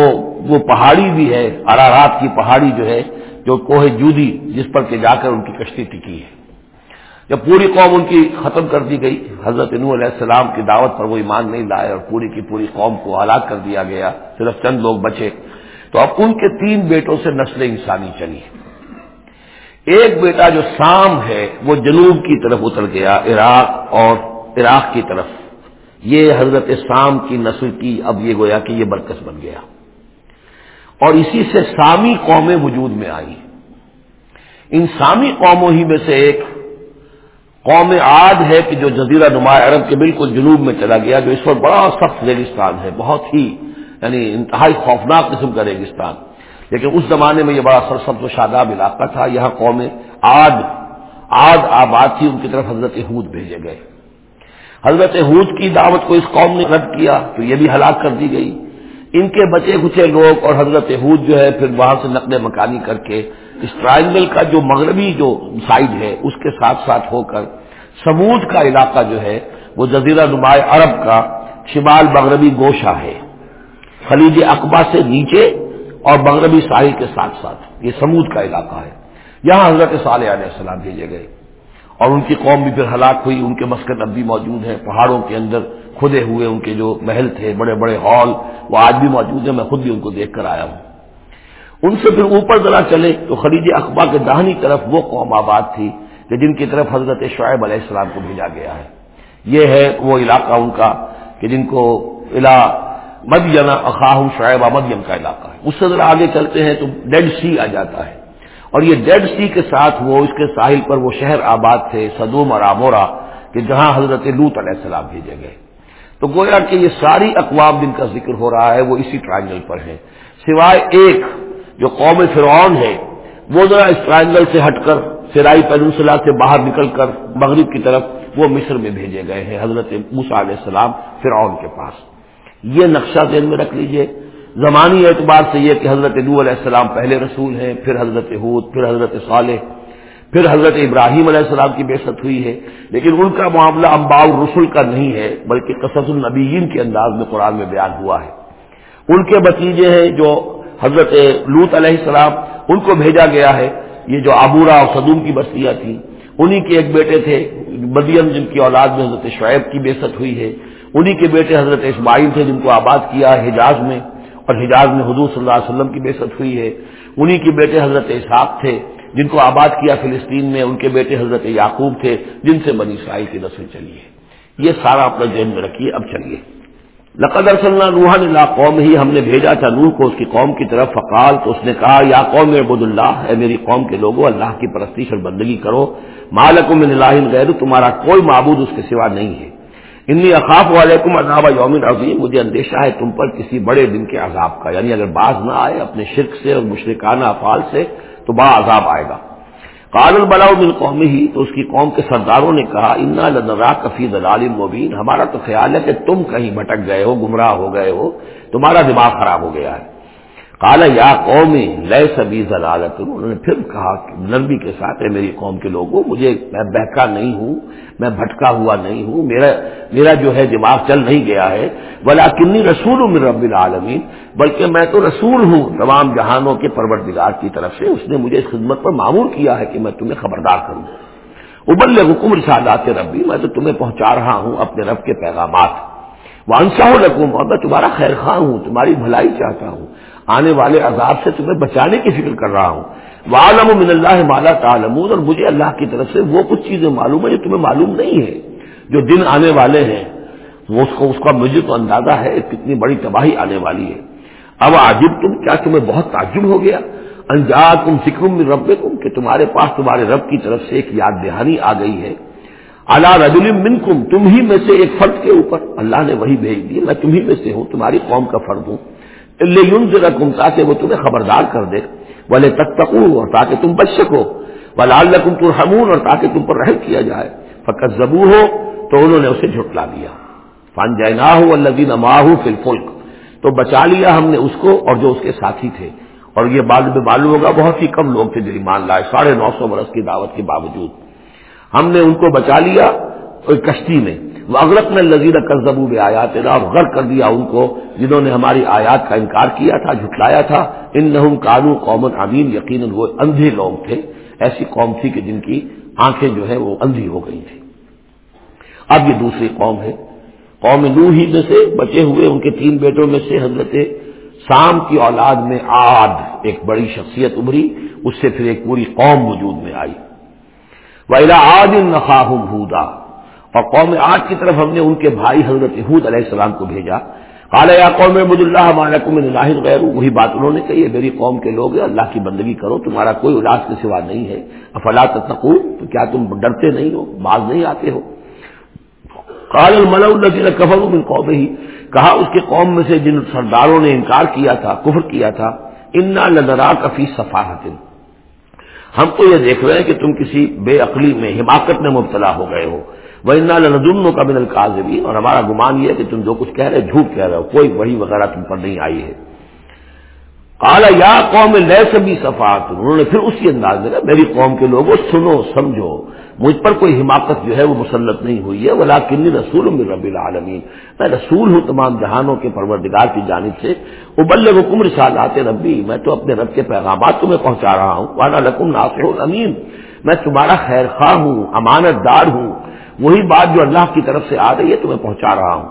وہ پہاڑی بھی ہے ارارات کی پہاڑی جو ہے، جو کوہ جودی جس پر کے جا کر ان کی کشتی ٹکی ہے۔ جب پوری قوم ان کی ختم کر دی گئی، حضرت نو علیہ السلام کی دعوت پر وہ ایمان نہیں لائے اور پوری کی پوری قوم کو ہلاک کر دیا گیا، صرف چند لوگ بچے۔ تو اب ان کے تین بیٹوں سے نسل انسانی چلی۔ ایک بیٹا جو سام ہے، وہ جنوب کی طرف اتر گیا، عراق اور عراق کی طرف۔ یہ حضرت سام کی نسل کی اب یہ گویا کہ یہ برکس بن گیا۔ اور اسی سے سامی قومیں وجود میں آئی ان سامی قوموں ہی میں سے ایک قوم عاد ہے کہ جو جزیرہ نما عرب کے بالکل جنوب میں چلا گیا، جو اس وقت بڑا سخت ریگستان ہے، بہت ہی یعنی انتہائی خوفناک قسم کا ریگستان۔ لیکن اس زمانے میں یہ بڑا سرسبز و شاداب علاقہ تھا، یہاں قوم آد آد آباد تھی، ان کی طرف حضرت حود بھیجے گئے۔ حضرت حود کی دعوت کو اس قوم نے رد کیا، تو یہ بھی ہلاک کر دی گئی۔ ان کے بچے کچھ لوگ اور حضرت حود جو ہے، پھر وہاں سے نقل مکانی کر کے اس ٹرائنگل کا جو مغربی جو سائڈ ہے، اس کے ساتھ ساتھ ہو کر سمود کا علاقہ جو ہے، وہ جزیرہ نمایاں عرب کا شمال مغربی گوشہ ہے۔ خلیج اقبا سے نیچے اور مغربی ساحل کے ساتھ ساتھ۔ یہ سمود کا علاقہ ہے۔ یہاں حضرت صالح علیہ السلام بھیجے گئے۔ اور ان کی قوم بھی پھر ہلاک ہوئی۔ ان کے مسکن اب بھی موجود ہیں۔ پہاڑوں کے اندر کھدے ہوئے ان کے جو محل تھے، بڑے بڑے ہال، وہ آج بھی موجود ہیں۔ میں خود بھی ان کو دیکھ کر آیا ہوں۔ ان سے پھر اوپر ذرا چلے تو خلیج اقبا کے داہنی طرف وہ قوم آباد تھی۔ کہ جن کی طرف حضرت شعیب علیہ السلام کو بھیجا گیا ہے۔ یہ ہے وہ علاقہ ان کا کہ جن کو الا مدینہ اخاہ شعیب مدیم کا علاقہ ہے۔ اس سے ذرا آگے چلتے ہیں تو ڈیڈ سی آ جاتا ہے۔ اور یہ ڈیڈ سی کے ساتھ وہ اس کے ساحل پر وہ شہر آباد تھے، صدوم اور آمورا کہ جہاں حضرت لوت علیہ السلام بھیجے گئے۔ تو گویا کہ یہ ساری اقوام جن کا ذکر ہو رہا ہے وہ اسی ٹرائنگل پر ہے سوائے ایک جو قوم فرعون ہے، وہ ذرا اس ٹرائنگل سے ہٹ کر سرائی پینسلا سے باہر نکل کر مغرب کی طرف وہ مصر میں بھیجے گئے ہیں، حضرت موسا علیہ السلام فرعون کے پاس۔ یہ نقشہ ذہن میں رکھ لیجیے۔ زمانی اعتبار سے یہ کہ حضرت نو علیہ السلام پہلے رسول ہیں، پھر حضرت حود پھر حضرت صالح، پھر حضرت ابراہیم علیہ السلام کی بےست ہوئی ہے۔ لیکن ان کا معاملہ امبا رسول کا نہیں ہے، بلکہ قصص النبیین کے انداز میں قرآن میں بیان ہوا ہے۔ ان کے بتیجے ہیں جو حضرت لوت علیہ السلام ان کو بھیجا گیا ہے۔ یہ جو آبورا اور صدوم کی بستیاں تھیں، انہی کے ایک بیٹے تھے بدیم جن کی اولاد میں حضرت شعیب کی بےست ہوئی ہے، انہی کے بیٹے حضرت اسماعیل تھے جن کو آباد کیا حجاز میں، اور حجاز میں حضور صلی اللہ علیہ وسلم کی بےست ہوئی ہے۔ انہی کے بیٹے حضرت اسحاق تھے جن کو آباد کیا فلسطین میں، ان کے بیٹے حضرت یعقوب تھے جن سے بنی اسرائیل کی نسل چلی ہے۔ یہ سارا اپنا ذہن میں رکھیے، اب چلیے۔ لقد ارسلنا نوحا اللہ قوم ہی ہم نے بھیجا تھا نوح کو اس کی قوم کی طرف، فقال تو اس نے کہا، یا قوم عبد اللہ، اے میری قوم کے لوگوں اللہ کی پرستش اور بندگی کرو مالکم من اللہ غیر تمہارا کوئی معبود اس کے سوا نہیں ہے۔ انی اخاف علیکم عذاب یوم عظیم، مجھے اندیشہ ہے تم پر کسی بڑے دن کے عذاب کا یعنی اگر باز نہ آئے اپنے شرک سے اور مشرکانہ افعال سے، تو بڑا عذاب آئے گا۔ قال البلاء من قومی ہی تو اس کی قوم کے سرداروں نے کہا، انا لدرا کفی دلال مبین ہمارا تو خیال ہے کہ تم کہیں بھٹک گئے ہو، گمراہ ہو گئے ہو، تمہارا دماغ خراب ہو گیا ہے۔ کالا یا قومی، لیے سبھی ضلالت. انہوں نے پھر کہا کہ نرمی کے ساتھ ہے میری قوم کے لوگوں، مجھے میں بہکا نہیں ہوں، میں بھٹکا ہوا نہیں ہوں، میرا میرا جو ہے دماغ چل نہیں گیا ہے بلا کنی رسول ہوں رب العالمین، بلکہ میں تو رسول ہوں، تمام جہانوں کے پروردگار کی طرف سے، اس نے مجھے اس خدمت پر معمور کیا ہے کہ میں تمہیں خبردار کروں۔ ابل حکم رسالات ربی، میں تو تمہیں پہنچا رہا ہوں اپنے رب کے پیغامات۔ وہ انسا رقم اور میں تمہارا خیر خواہ ہوں، تمہاری بھلائی چاہتا ہوں۔ آنے والے عذاب سے تمہیں بچانے کی فکر کر رہا ہوں۔ عالم من اللہ مالا تعلمون اور مجھے اللہ کی طرف سے وہ کچھ چیزیں معلوم ہے جو تمہیں معلوم نہیں ہے جو دن آنے والے ہیں، وہ اس کو اس کا مجھے تو اندازہ ہے کتنی بڑی تباہی آنے والی ہے۔ اب عجب تم کیا تمہیں بہت تعجب ہو گیا؟ انجا تم سکھم رب کہ تمہارے پاس تمہارے رب کی طرف سے ایک یاد دہانی آ گئی ہے۔ اللہ رجول منکم تم ہی میں سے ایک فرد کے اوپر۔ اللہ نے وہی بھیج دی، میں تم ہی میں سے ہوں، تمہاری قوم کا فرد ہوں۔ اللہ تاکہ وہ تمہیں خبردار کر دے۔ بولے تک اور تاکہ تم بچ سکو لال تم ترحمون، اور تاکہ تم پر رحم کیا جائے۔ فقط زبو ہو تو انہوں نے اسے جھٹلا دیا فن جینا ہو اللہ دین اماہ فل فلک تو بچا لیا ہم نے اس کو اور جو اس کے ساتھی تھے۔ اور یہ بعد میں معلوم ہوگا، بہت ہی کم لوگ تھے جو ایمان لائے۔ ساڑھے نو سو برس کی دعوت کے باوجود۔ ہم نے ان کو بچا لیا کشتی میں۔ وہ اغرت میں لذیذ کرزبو میں آیات اور غرق کر دیا ان کو جنہوں نے ہماری آیات کا انکار کیا تھا، جھٹلایا تھا۔ ان نہ کانو قومن امین یقیناً وہ اندھے لوگ تھے۔ ایسی قوم تھی کہ جن کی آنکھیں جو ہے وہ اندھی ہو گئی تھی اب یہ دوسری قوم ہے۔ قوم نو ہی میں سے بچے ہوئے، ان کے تین بیٹوں میں سے حضرت سام کی اولاد میں آد ایک بڑی شخصیت ابری اس سے پھر ایک پوری قوم وجود میں آئی۔ ویلا آد نخاہم ہودا۔ اور قوم آج کی طرف ہم نے ان کے بھائی حضرت حود علیہ السلام کو بھیجا۔ کالا یا قوم مد اللہ مالکم لاہد غیر وہی بات انہوں نے کہی ہے، میری قوم کے لوگ اللہ کی بندگی کرو، تمہارا کوئی الاس کے سوا نہیں ہے۔ افلا تقو تو کیا تم ڈرتے نہیں ہو؟ باز نہیں آتے ہو؟ کال المل اللہ کفر من قوم ہی کہا، اس کے قوم میں سے جن سرداروں نے انکار کیا تھا، کفر کیا تھا، انا لدرا کفی صفاحت ہم تو یہ دیکھ رہے ہیں کہ تم کسی بے عقلی میں، حماقت میں مبتلا ہو گئے ہو۔ وہ انا کا بن القاضبین اور ہمارا گمان یہ ہے کہ تم جو کچھ کہہ رہے جھوٹ کہہ رہے ہو، کوئی بڑی وغیرہ تم پر نہیں آئی ہے۔ کالا یا قوم لہ سبھی صفات۔ انہوں نے پھر اسی انداز میں میری قوم کے لوگوں، سنو، سمجھو۔ مجھ پر کوئی حماقت جو ہے وہ مسلط نہیں ہوئی ہے۔ ولا کن رسول من رب العالمین میں رسول ہوں تمام جہانوں کے پروردگار کی جانب سے۔ ابل حکم رسالات ربی میں تو اپنے رب کے پیغامات تمہیں پہنچا رہا ہوں۔ وانا لکم ناصر الامین میں تمہارا خیر خواہ ہوں امانت دار ہوں۔ وہی بات جو اللہ کی طرف سے آ رہی ہے تمہیں پہنچا رہا ہوں۔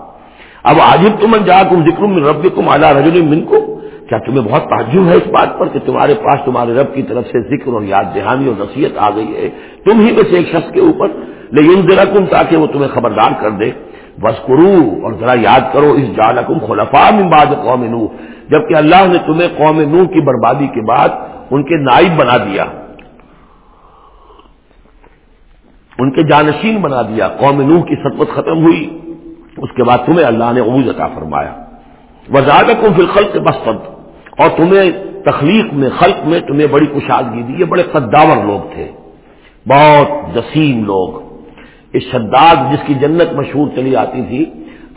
اب آجب تم جا کم ذکر رب کم اعلیٰ رجول من کو کیا تمہیں بہت تعجب ہے اس بات پر کہ تمہارے پاس تمہارے رب کی طرف سے ذکر اور یاد دہانی اور نصیحت آ گئی ہے؟ تم ہی میں سے ایک شخص کے اوپر لیکن ذرا کم تاکہ وہ تمہیں خبردار کر دے۔ بس کرو اور ذرا یاد کرو، اس جالکم خلفا من بعد قوم نو جبکہ اللہ نے تمہیں قوم نو کی بربادی کے بعد ان کے نائب بنا دیا۔ ان کے جانشین بنا دیا، قوم نوح کی سطوت ختم ہوئی۔ اس کے بعد تمہیں اللہ نے عبوج عطا فرمایا۔ وزاد کو پھر خلق بس اور تمہیں تخلیق میں، خلق میں تمہیں بڑی کشادگی دی۔ یہ بڑے قداور لوگ تھے۔ بہت جسیم لوگ۔ اس شداد جس کی جنت مشہور چلی آتی تھی،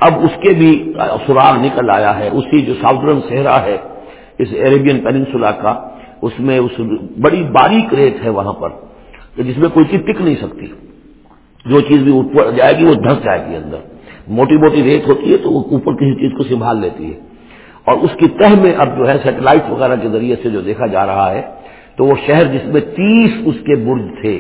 اب اس کے بھی سراغ نکل آیا ہے۔ اسی جو ساؤدرن صحرا ہے، اس ایریبین پینسولا کا، اس میں اس بڑی باریک ریت ہے وہاں پر جس میں کوئی چیز ٹک نہیں سکتی۔ جو چیز بھی اوپر جائے گی وہ دھس جائے گی اندر۔ موٹی موٹی ریت ہوتی ہے تو وہ اوپر کسی چیز کو سنبھال لیتی ہے۔ اور اس کی تہ میں اب جو ہے سیٹلائٹ وغیرہ کے ذریعے سے جو دیکھا جا رہا ہے، تو وہ شہر جس میں تیس اس کے برج تھے،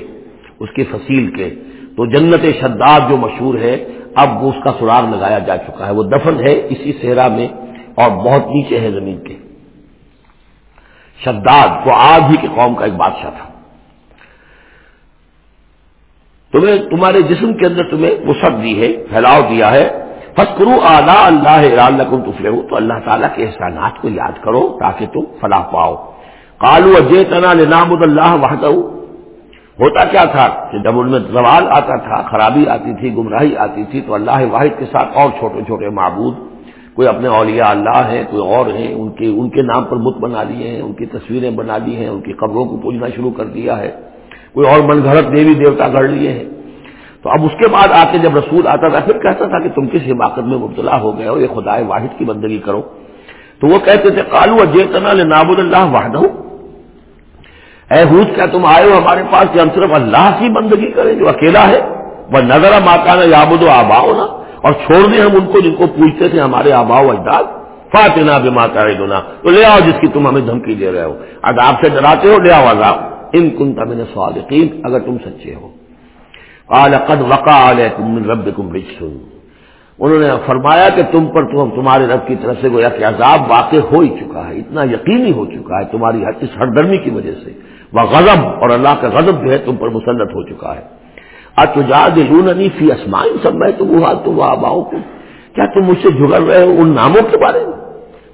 اس کی فصیل کے، تو جنت شداد جو مشہور ہے، اب وہ اس کا سراغ لگایا جا چکا ہے۔ وہ دفن ہے اسی صحرا میں اور بہت نیچے ہے زمین کے۔ شداد، وہ آج ہی کے قوم کا ایک بادشاہ تھا۔ تمہیں تمہارے جسم کے اندر تمہیں وسعت دی ہے، پھیلاؤ دیا ہے۔ فسکرو آلہ اللہ تفلے تو اللہ تعالیٰ کے احسانات کو یاد کرو تاکہ تم فلاح پاؤ۔ کالو اجے تنا نام اللہ وحد ہوتا کیا تھا کہ جب ان میں زوال آتا تھا، خرابی آتی تھی، گمراہی آتی تھی، تو اللہ واحد کے ساتھ اور چھوٹے چھوٹے معبود، کوئی اپنے اولیاء اللہ ہیں، کوئی اور ہیں، ان کے ان کے نام پر بت بنا لیے ہیں، ان کی تصویریں بنا لی ہیں، ان کی قبروں کو پوجنا شروع کر دیا ہے۔ کوئی اور من گھڑت دیوی دیوتا گھڑ لیے ہیں۔ تو اب اس کے بعد آ کے جب رسول آتا تھا، پھر کہتا تھا کہ تم کس حماقت میں مبتلا ہو گئے ہو؟ یہ خدا واحد کی بندگی کرو۔ تو وہ کہتے تھے کالو اجیتنا نابود اللہ واحد اے حوت کیا تم آئے ہو ہمارے پاس کہ ہم صرف اللہ کی بندگی کریں جو اکیلا ہے؟ وہ نظر ماکانہ یابود و آبا ہونا اور چھوڑ دیں ہم ان کو جن کو پوچھتے تھے ہمارے آبا و اجداد۔ فاتنا بے ماتا دونا تو لے آؤ جس کی تم ہمیں دھمکی دے رہے ہو۔ اگر آپ سے ڈراتے ہو، لے آؤ عذاب۔ ان کن تمن سوالقین اگر تم سچے ہو۔ قد وقع علیکم من ربکم رجس۔ انہوں نے فرمایا کہ تم پر تم تمہارے رب کی طرف سے گویا کہ عذاب واقع ہو ہی چکا ہے، اتنا یقینی ہو چکا ہے تمہاری اس ہردرمی کی وجہ سے۔ وہ غضب اور اللہ کا غضب جو ہے تم پر مسلط ہو چکا ہے۔ اتجاد لوننی فی اسمائی سب میں تم وہ تو وہ آباؤ کو۔ کیا تم مجھ سے جھگڑ رہے ہو ان ناموں کے بارے میں؟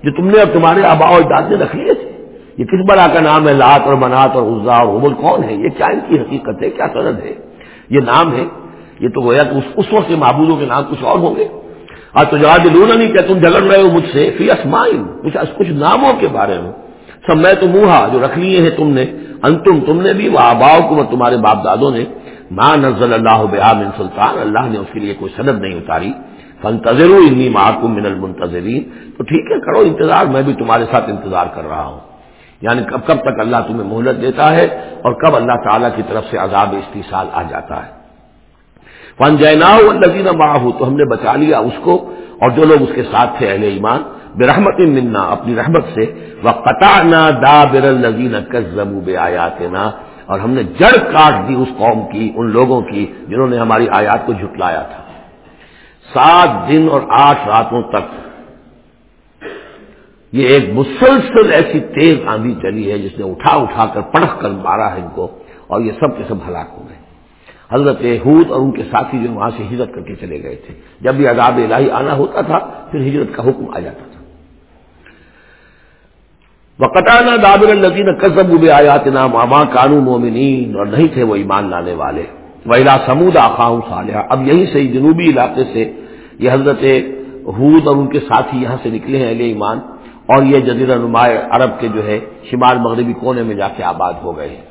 جو تم نے اب تمہارے آبا اجداد نے رکھ لیے۔ یہ کس بڑا کا نام ہے لات اور منات اور عزا اور حمل کون ہے یہ؟ کیا ان کی حقیقت ہے؟ کیا سرد ہے؟ یہ نام ہے؟ یہ تو گویا کہ اس وقت کے معبودوں کے نام کچھ اور ہوں گے۔ آج تو جواب لونا نہیں کیا تم جگڑ رہے ہو مجھ سے فی اسمائن کچھ کچھ ناموں کے بارے میں۔ سب میں تو منہا جو رکھ لیے ہیں تم نے، انتم تم نے بھی وہ آباؤ کو تمہارے باپ دادوں نے۔ ماں نزل اللہ من سلطان، اللہ نے اس کے لیے کوئی سند نہیں اتاری۔ فنتظر انی محکم من المنتظرین۔ تو ٹھیک ہے، کرو انتظار، میں بھی تمہارے ساتھ انتظار کر رہا ہوں۔ یعنی کب کب تک اللہ تمہیں مہلت دیتا ہے اور کب اللہ تعالیٰ کی طرف سے عذاب استحصال آ جاتا ہے۔ فن جینا لذین باہو تو ہم نے بچا لیا اس کو اور جو لوگ اس کے ساتھ تھے اہل ایمان بے رحمت منا، اپنی رحمت سے وہ قطع نہ دا بر الزین کزبو بے آیات اور ہم نے جڑ کاٹ دی اس قوم کی، ان لوگوں کی جنہوں نے ہماری آیات کو جھٹلایا تھا۔ سات دن اور آٹھ راتوں تک یہ ایک مسلسل ایسی تیز آندھی چلی ہے جس نے اٹھا اٹھا کر پڑھ کر مارا ہے ان کو اور یہ سب کے سب ہلاک ہو گئے۔ حضرت حود اور ان کے ساتھی جو وہاں سے ہجرت کر کے چلے گئے تھے۔ جب بھی عذاب الہی آنا ہوتا تھا، پھر ہجرت کا حکم آ جاتا تھا۔ وقتانہ دابر الزین کسب آیات نا ماما کانو مومنین اور نہیں تھے وہ ایمان لانے والے۔ ویلا سمود آخاؤں صالحہ اب یہیں سے جنوبی علاقے سے یہ حضرت حود اور ان کے ساتھی یہاں سے نکلے ہیں اہل ایمان۔ اور یہ جزیرہ نمایاں عرب کے جو ہے شمال مغربی کونے میں جا کے آباد ہو گئے ہیں۔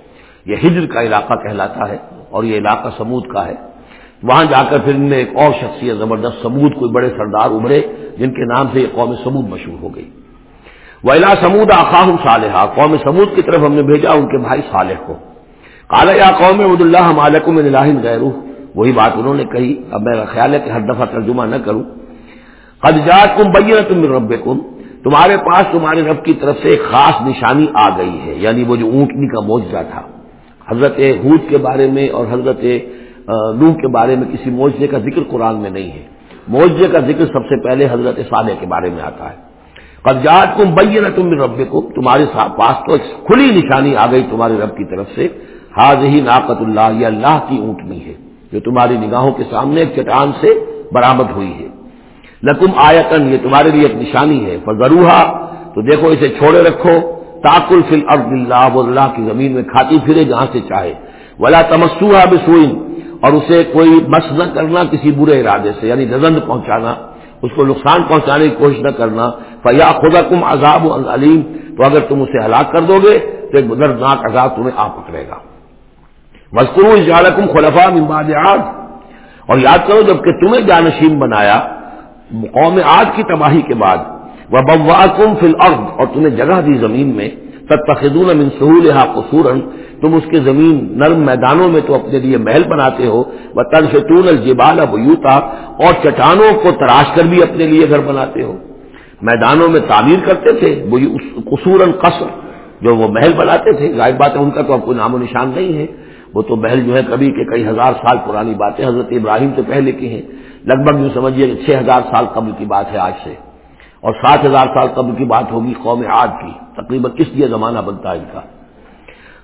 یہ ہجر کا علاقہ کہلاتا ہے اور یہ علاقہ سمود کا ہے۔ وہاں جا کر پھر ان میں ایک اور شخصیت زبردست سمود، کوئی بڑے سردار ابھرے جن کے نام سے یہ قوم سمود مشہور ہو گئی۔ ویلا سمود آخاہ صالحہ قوم سمود کی طرف ہم نے بھیجا ان کے بھائی صالح کو۔ کالا یا قوم عبد اللہ مالکم اللہ غیر وہی بات انہوں نے کہی۔ اب میرا خیال ہے کہ ہر دفعہ ترجمہ نہ کروں۔ قدجات کم بین تم رب تمہارے پاس تمہارے رب کی طرف سے ایک خاص نشانی آ گئی ہے یعنی وہ جو اونٹنی کا موجہ تھا۔ حضرت حود کے بارے میں اور حضرت نو کے بارے میں کسی معجزے کا ذکر قرآن میں نہیں ہے۔ معجزے کا ذکر سب سے پہلے حضرت صالح کے بارے میں آتا ہے۔ قدجات کم بین تم رب کو تمہارے پاس تو ایک کھلی نشانی آ گئی تمہارے رب کی طرف سے۔ حاض ہی ناقت اللہ یہ اللہ کی اونٹنی ہے، جو تمہاری نگاہوں کے سامنے ایک چٹان سے برامد ہوئی ہے۔ لکم آیتن یہ تمہارے لیے ایک نشانی ہے فضروحا تو دیکھو اسے چھوڑے رکھو، تاکل فل اب اللہ اللہ کی زمین میں کھاتی پھرے جہاں سے چاہے۔ ولا تمسوہا بسوئن اور اسے کوئی مس نہ کرنا کسی برے ارادے سے یعنی رزند پہنچانا، اس کو نقصان پہنچانے کی کوشش نہ کرنا۔ فیا خدا کم عذاب علیم تو اگر تم اسے ہلاک کر دو گے، تو ایک دردناک عذاب تمہیں آ پکڑے گا۔ مذکور اجالکم خلفا ممباد اور یاد کرو جبکہ تمہیں جانشین بنایا قوم آج کی تباہی کے بعد وہ بوا کم فل اور تمہیں جگہ دی زمین میں تب تخدون من سہول قصور تم اس کے زمین نرم میدانوں میں تو اپنے لیے محل بناتے ہو وہ تنفتون الجبال ابیوتا اور چٹانوں کو تراش کر بھی اپنے لیے گھر بناتے ہو۔ میدانوں میں تعمیر کرتے تھے وہ قصور قصر، جو وہ محل بناتے تھے۔ ظاہر بات ہے، ان کا تو اب کوئی نام و نشان نہیں ہے۔ وہ تو محل جو ہے کبھی کے کئی ہزار سال پرانی باتیں حضرت ابراہیم سے پہلے کی ہیں۔ لگ بھگ یوں سمجھیے کہ چھ ہزار سال قبل کی بات ہے آج سے۔ اور سات ہزار سال قبل کی بات ہوگی قوم آج کی۔ تقریباً کس لیے زمانہ بنتا ہے ان کا۔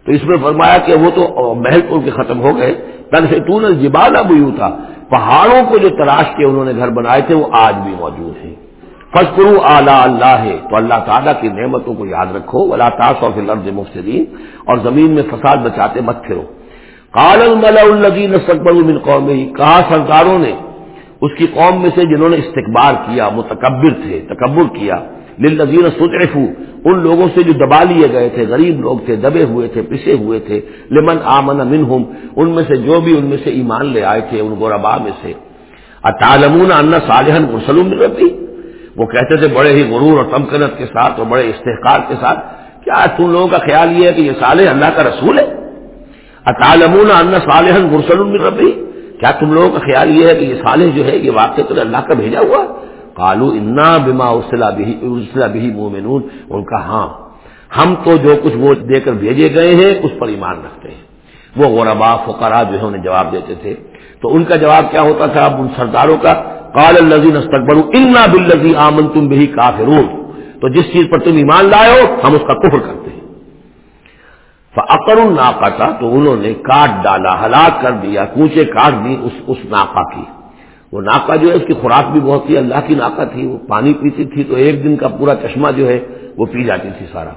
تو اس میں فرمایا کہ وہ تو محل ان کے ختم ہو گئے۔ تن سے تو جبال اب یوں تھا پہاڑوں کو جو تلاش کے انہوں نے گھر بنائے تھے، وہ آج بھی موجود ہیں۔ فسکرو اعلیٰ اللہ۔ ہے تو اللہ تعالیٰ کی نعمتوں کو یاد رکھو۔ اللہ تاث اور لفظ مفسدین۔ اور زمین میں فساد بچاتے مت پھرو۔ کال الملا الدین استقبل من قوم کہا سرداروں نے اس کی قوم میں سے جنہوں نے استقبال کیا، متکبر تھے، تکبر کیا۔ للذین سطعفو ان لوگوں سے جو دبا لیے گئے تھے، غریب لوگ تھے، دبے ہوئے تھے، پسے ہوئے تھے۔ لمن آمن منہم، ان میں سے جو بھی ان میں سے ایمان لے آئے تھے، ان غربا میں سے۔ اتعلمون ان صالحا مرسل من ربی وہ کہتے تھے، بڑے ہی غرور اور تمکنت کے ساتھ اور بڑے استحقار کے ساتھ، کیا تم لوگوں کا خیال یہ ہے کہ یہ صالح اللہ کا رسول ہے؟ اطالمون ان صالح مرسل من ربی کیا تم لوگوں کا خیال یہ ہے کہ یہ صالح جو ہے یہ واقع تو اللہ کا بھیجا ہوا؟ کالو انا بما اسلح بھی مومنون ان کا ہاں ہم تو جو کچھ وہ دے کر بھیجے گئے ہیں، اس پر ایمان رکھتے ہیں۔ وہ غربا، فقرا جو ہے انہیں جواب دیتے تھے۔ تو ان کا جواب کیا ہوتا تھا اب ان سرداروں کا؟ کال الزین استقبر انا بل آمن تم بھی کافرون۔ تو جس چیز پر تم ایمان لائے ہو، ہم اس کا کفر کرتے ہیں۔ فقر ناکا تو انہوں نے کاٹ ڈالا، ہلاک کر دیا، کوچے کاٹ دی اس اس ناکا کی۔ وہ ناکا جو ہے، اس کی خوراک بھی بہت تھی، اللہ کی ناکا تھی، وہ پانی پیتی تھی تو ایک دن کا پورا چشمہ جو ہے، وہ پی جاتی تھی سارا۔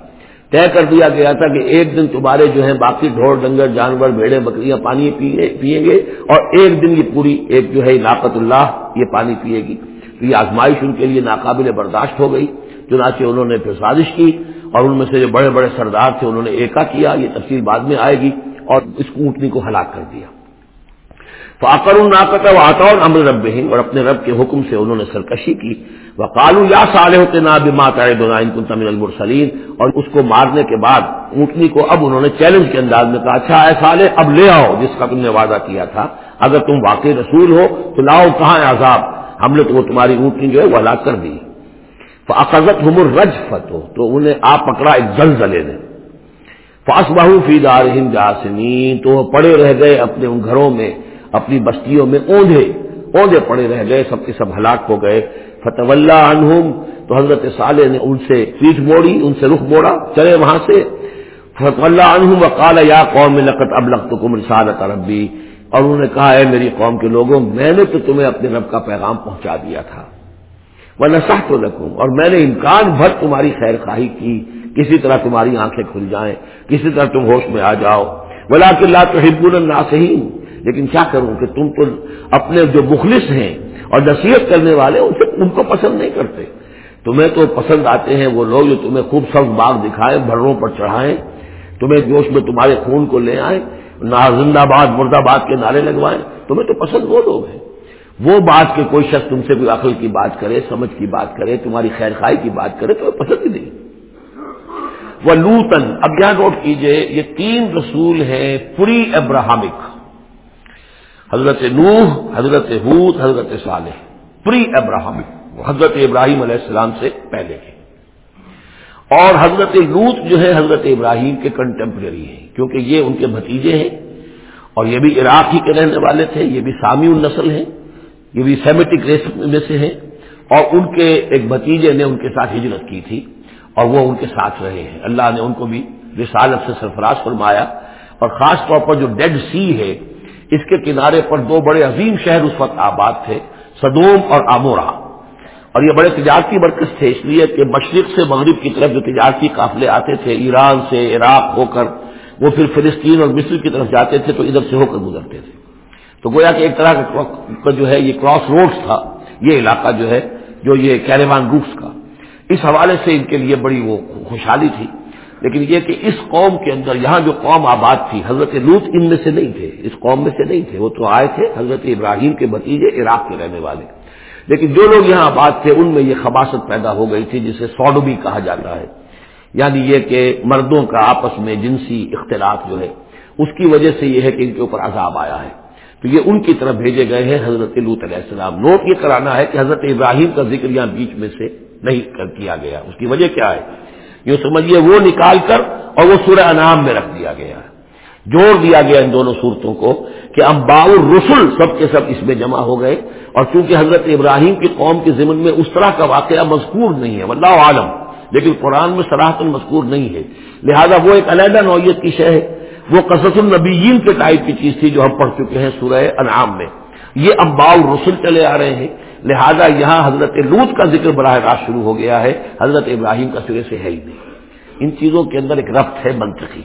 طے کر دیا گیا تھا کہ ایک دن تمہارے جو ہے باقی ڈھور ڈنگر، جانور، بھیڑے، بکریاں پانی پیئیں گے اور ایک دن یہ پوری ایک جو ہے ناقت اللہ یہ پانی پیے گی۔ تو یہ آزمائش ان کے لیے ناقابل برداشت ہو گئی۔ چنانچہ انہوں نے پھر سازش کی۔ اور ان میں سے جو بڑے بڑے سردار تھے انہوں نے ایکا کیا، یہ تفصیل بعد میں آئے گی اور اس اونٹنی کو ہلاک کر دیا۔ تو آکر الناقت و آتا اور امر رب اور اپنے رب کے حکم سے انہوں نے سرکشی کی۔ وہ کالو یا سالے ہوتے نا بھی ماتا دونائن کن تمل اور اس کو مارنے کے بعد اونٹنی کو اب انہوں نے چیلنج کے انداز میں کہا اچھا ایسا لے اب لے آؤ جس کا تم نے وعدہ کیا تھا۔ اگر تم واقعی رسول ہو تو لاؤ، کہاں ہے عذاب؟ ہم نے تو وہ تمہاری اونٹنی جو ہے وہ ہلاک کر دی۔ فقت ہمر رج فتو تو انہیں آپ پکڑا ایک زلزلے نے۔ فاس بہو فی دار ہند جاسمین، تو وہ پڑے رہ گئے اپنے ان گھروں میں، اپنی بستیوں میں اوندھے اوندھے پڑے رہ گئے، سب کے سب ہلاک ہو گئے۔ فتح اللہ عنہم، تو حضرت صالح نے ان سے پیٹ موڑی، ان سے رخ موڑا، چلے وہاں سے۔ فتح اللہ عنہم وقال، یا قوم لقت اب لخت کم رسالت ربی۔ اور انہوں نے کہا ہے میری قوم کے لوگوں، میں نے تو تمہیں اپنے رب کا پیغام پہنچا دیا تھا۔ وہ نسا تو رکھوں اور میں نے امکان بھر تمہاری خیر خواہی کی، کسی طرح تمہاری آنکھیں کھل جائیں، کسی طرح تم ہوش میں آ جاؤ۔ بلا کہ اللہ تو ہب الناسین لیکن کیا کروں کہ تم تو اپنے جو مخلص ہیں اور نصیحت کرنے والے ان سے ان کو پسند نہیں کرتے۔ تمہیں تو پسند آتے ہیں وہ لوگ جو تمہیں خوب سخت باغ دکھائیں، بھروں پر چڑھائیں، تمہیں جوش میں تمہارے خون کو لے آئیں نہ زندہ باد مرد آباد کے نعرے لگوائیں۔ تمہیں تو پسند وہ لوگ ہیں۔ وہ بات کہ کوئی شخص تم سے کوئی عقل کی بات کرے، سمجھ کی بات کرے، تمہاری خیر خائی کی بات کرے، تمہیں پسند ہی نہیں۔ وہ لوتن اب یہاں نوٹ کیجیے، یہ تین رسول ہیں پری ابراہمک۔ حضرت نوح، حضرت حود حضرت صالح۔ پری ابراہم حضرت ابراہیم علیہ السلام سے پہلے کے۔ اور حضرت لوت جو ہے، حضرت ابراہیم کے کنٹمپرری ہیں، کیونکہ یہ ان کے بھتیجے ہیں۔ اور یہ بھی عراق ہی کے رہنے والے تھے، یہ بھی سامی النسل ہیں۔ یہ بھی سیمیٹک ریس میں سے ہیں اور ان کے ایک بھتیجے نے ان کے ساتھ ہجرت کی تھی اور وہ ان کے ساتھ رہے ہیں۔ اللہ نے ان کو بھی رسالت سے سرفراز فرمایا اور خاص طور پر جو ڈیڈ سی ہے، اس کے کنارے پر دو بڑے عظیم شہر اس وقت آباد تھے سدوم اور آمورا اور یہ بڑے تجارتی مرکز تھے، اس لیے کہ مشرق سے مغرب کی طرف جو تجارتی قافلے آتے تھے، ایران سے عراق ہو کر وہ پھر فلسطین اور مصر کی طرف جاتے تھے تو ادھر سے ہو کر گزرتے تھے۔ تو گویا کہ ایک طرح کا جو ہے یہ کراس روڈز تھا، یہ علاقہ جو ہے، جو یہ کیریوان روٹس کا۔ اس حوالے سے ان کے لیے بڑی وہ خوشحالی تھی۔ لیکن یہ کہ اس قوم کے اندر یہاں جو قوم آباد تھی، حضرت لوت ان میں سے نہیں تھے۔ اس قوم میں سے نہیں تھے۔ وہ تو آئے تھے حضرت ابراہیم کے بتیجے عراق کے رہنے والے۔ لیکن جو لوگ یہاں آباد تھے، ان میں یہ خباست پیدا ہو گئی تھی، جسے سوڈوبی کہا جاتا ہے۔ یعنی یہ کہ مردوں کا آپس میں جنسی اختلاط جو ہے، اس کی وجہ سے یہ ہے کہ ان کے اوپر عذاب آیا ہے۔ تو یہ ان کی طرف بھیجے گئے ہیں حضرت لوت علیہ السلام۔ نوٹ یہ کرانا ہے کہ حضرت ابراہیم کا ذکر یہاں بیچ میں سے نہیں کیا گیا۔ اس کی وجہ کیا ہے؟ یوں سمجھیے، وہ نکال کر اور وہ سورہ انعام میں رکھ دیا گیا۔ جوڑ دیا گیا ان دونوں صورتوں کو کہ امبا رسول سب کے سب اس میں جمع ہو گئے اور چونکہ حضرت ابراہیم کی قوم کے ضمن میں اس طرح کا واقعہ مذکور نہیں ہے اللہ عالم، لیکن قرآن میں سراہتن مذکور نہیں ہے۔ لہذا وہ ایک علیحدہ نوعیت کی شے ہے۔ وہ قصص النبیین کے ٹائپ کی چیز تھی جو ہم پڑھ چکے ہیں سورہ انعام میں۔ یہ امبا رسول چلے آ رہے ہیں۔ لہذا یہاں حضرت لوت کا ذکر براہ راست شروع ہو گیا ہے۔ حضرت ابراہیم کا سرے سے ہے ہی نہیں۔ ان چیزوں کے اندر ایک رفت ہے منطقی۔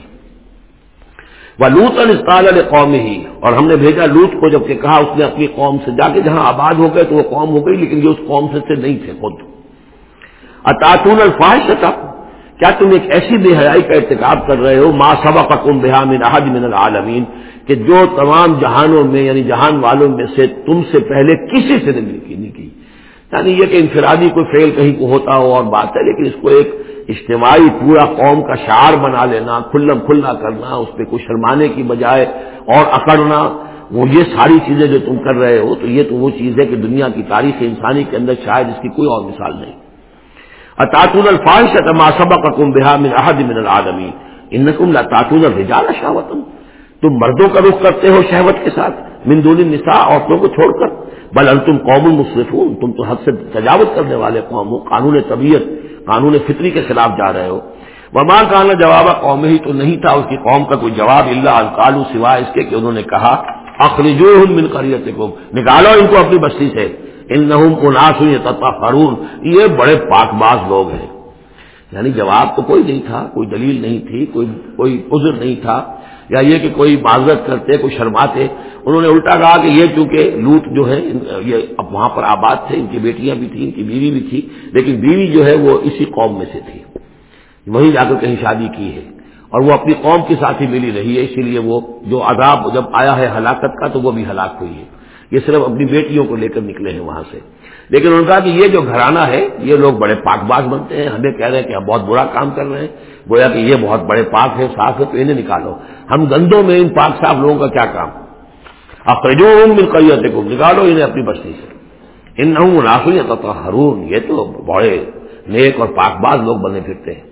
وہ لوت السطال قوم ہی اور ہم نے بھیجا لوت کو جبکہ کہا اس نے اپنی قوم سے جا کے جہاں آباد ہو گئے تو وہ قوم ہو گئی، لیکن یہ اس قوم سے سے نہیں تھے خود۔ اطاطون الفاظ تھا کیا تم ایک ایسی بے حیائی کا ارتکاب کر رہے ہو؟ ماں سبا کا کم بحا من احد من العالمین، کہ جو تمام جہانوں میں یعنی جہان والوں میں سے تم سے پہلے کسی سے نہیں کی۔ یعنی یہ کہ انفرادی کوئی فیل کہیں کو ہوتا ہو اور بات ہے، لیکن اس کو ایک اجتماعی پورا قوم کا شعار بنا لینا، کھلم کھلنا کرنا، اس پہ کوئی شرمانے کی بجائے اور اکڑنا، وہ یہ ساری چیزیں جو تم کر رہے ہو، تو یہ تو وہ چیز ہے کہ دنیا کی تاریخ انسانی کے اندر شاید اس کی کوئی اور مثال نہیں۔ اطاطون الفاظ تما سبق کم بحا من احد من العالمین ان کم لاتون الرجال شاوتن تم مردوں کا رخ کرتے ہو شہوت کے ساتھ. مندون نساء عورتوں کو چھوڑ کر. بل تم قوم المصرفون تم تو حد سے تجاوت کرنے والے قوم ہو. قانون طبیعت، قانون فطری کے خلاف جا رہے ہو. وماں کانا جواب قوم ہی تو نہیں تھا. اس کی قوم کا کوئی جواب اللہ الکالو سوائے اس کے کہ انہوں نے کہا اخرجو من قریتکم نکالو ان کو اپنی بستی سے. ان نہ فرون یہ بڑے پاک باز لوگ ہیں۔ یعنی جواب تو کوئی نہیں تھا، کوئی دلیل نہیں تھی، کوئی کوئی عذر نہیں تھا، یا یہ کہ کوئی معذرت کرتے، کوئی شرماتے۔ انہوں نے الٹا کہا کہ یہ چونکہ لوٹ جو ہے یہ اب وہاں پر آباد تھے، ان کی بیٹیاں بھی تھیں، ان کی بیوی بھی تھی، لیکن بیوی جو ہے وہ اسی قوم میں سے تھی۔ وہیں جا کر کہیں شادی کی ہے۔ اور وہ اپنی قوم کے ساتھ ہی ملی رہی ہے، اسی لیے وہ جو عذاب جب آیا ہے ہلاکت کا، تو وہ بھی ہلاک ہوئی ہے۔ یہ صرف اپنی بیٹیوں کو لے کر نکلے ہیں وہاں سے۔ لیکن انہوں نے کہا کہ یہ جو گھرانہ ہے، یہ لوگ بڑے پاک باز بنتے ہیں، ہمیں کہہ رہے ہیں کہ ہم بہت برا کام کر رہے ہیں، گویا کہ یہ بہت بڑے پاک ہے صاف ہے تو انہیں نکالو۔ ہم گندوں میں ان پاک صاف لوگوں کا کیا کام؟ اخرجو مل کر کو نکالو انہیں اپنی بستی سے۔ ان نہ ہرون یہ تو بڑے نیک اور پاک باز لوگ بنے پھرتے ہیں۔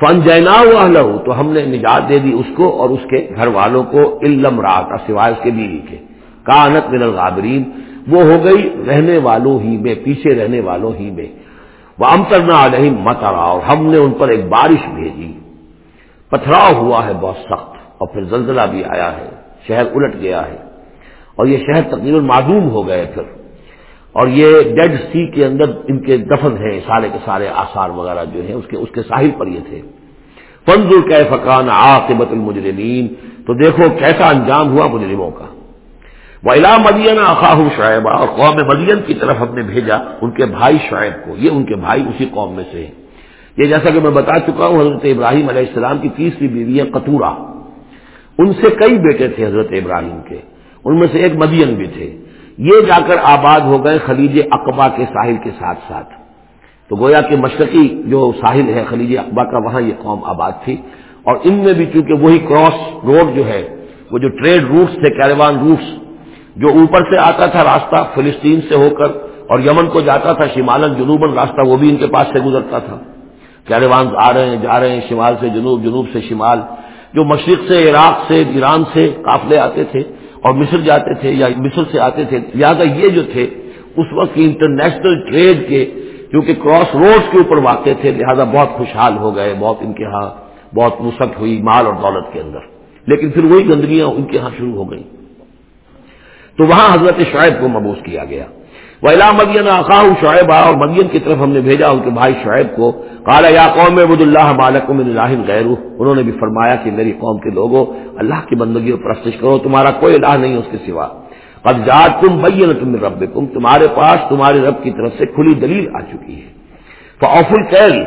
فن جینا ہوا تو ہم نے نجات دے دی اس کو اور اس کے گھر والوں کو علم رات سوائے اس کے بیوی کے۔ کانت من الغابرین، وہ ہو گئی رہنے والوں ہی میں، پیچھے رہنے والوں ہی میں۔ وہ امترنا علیہ مت اور ہم نے ان پر ایک بارش بھیجی۔ پتھراؤ ہوا ہے بہت سخت، اور پھر زلزلہ بھی آیا ہے، شہر الٹ گیا ہے۔ اور یہ شہر تقریباً معدوم ہو گئے پھر۔ اور یہ ڈیڈ سی کے اندر ان کے دفن ہیں، سارے کے سارے آثار وغیرہ جو ہیں، اس کے اس کے ساحل پر یہ تھے۔ فنزل کی فقان عاقبت المجرمین تو دیکھو کیسا انجام ہوا مجرموں کا۔ وہ علا مدین اخاہ شعیبہ اور قوم مدین کی طرف ہم نے بھیجا ان کے بھائی شعیب کو۔ یہ ان کے بھائی اسی قوم میں سے ہیں۔ یہ جیسا کہ میں بتا چکا ہوں، حضرت ابراہیم علیہ السلام کی تیسری بیوی ہے قطورہ۔ ان سے کئی بیٹے تھے حضرت ابراہیم کے۔ ان میں سے ایک مدین بھی تھے۔ یہ جا کر آباد ہو گئے خلیج اقبا کے ساحل کے ساتھ ساتھ۔ تو گویا کہ مشرقی جو ساحل ہے خلیج اقبا کا، وہاں یہ قوم آباد تھی۔ اور ان میں بھی چونکہ وہی کراس روڈ جو ہے، وہ جو ٹریڈ روٹس تھے، کیروان روٹس جو اوپر سے آتا تھا راستہ فلسطین سے ہو کر اور یمن کو جاتا تھا شمالن جنوبن راستہ وہ بھی ان کے پاس سے گزرتا تھا۔ کیروان آ رہے ہیں، جا رہے ہیں، شمال سے جنوب جنوب سے شمال۔ جو مشرق سے، عراق سے، ایران سے قافلے آتے تھے اور مصر جاتے تھے یا مصر سے آتے تھے، لہٰذا یہ جو تھے، اس وقت انٹرنیشنل ٹریڈ کے، کیونکہ کراس روڈ کے اوپر واقع تھے، لہذا بہت خوشحال ہو گئے، بہت ان کے ہاں بہت مسق ہوئی مال اور دولت کے اندر۔ لیکن پھر وہی گندگیاں ان کے ہاں شروع ہو گئی تو وہاں حضرت شعیب کو مبوس کیا گیا۔ ویلا مدین آخا شعیب اور مدین کی طرف ہم نے بھیجا ان کے بھائی شعیب کو۔ کالا یا قوم عبد اللہ مالک اللہ غیر انہوں نے بھی فرمایا کہ میری قوم کے لوگوں، اللہ کی بندگی اور پرستش کرو، تمہارا کوئی الہ نہیں اس کے سوا۔ اب جات تم بین تم رب تم تمہارے پاس تمہارے رب کی طرف سے کھلی دلیل آ چکی ہے۔ تو الکیل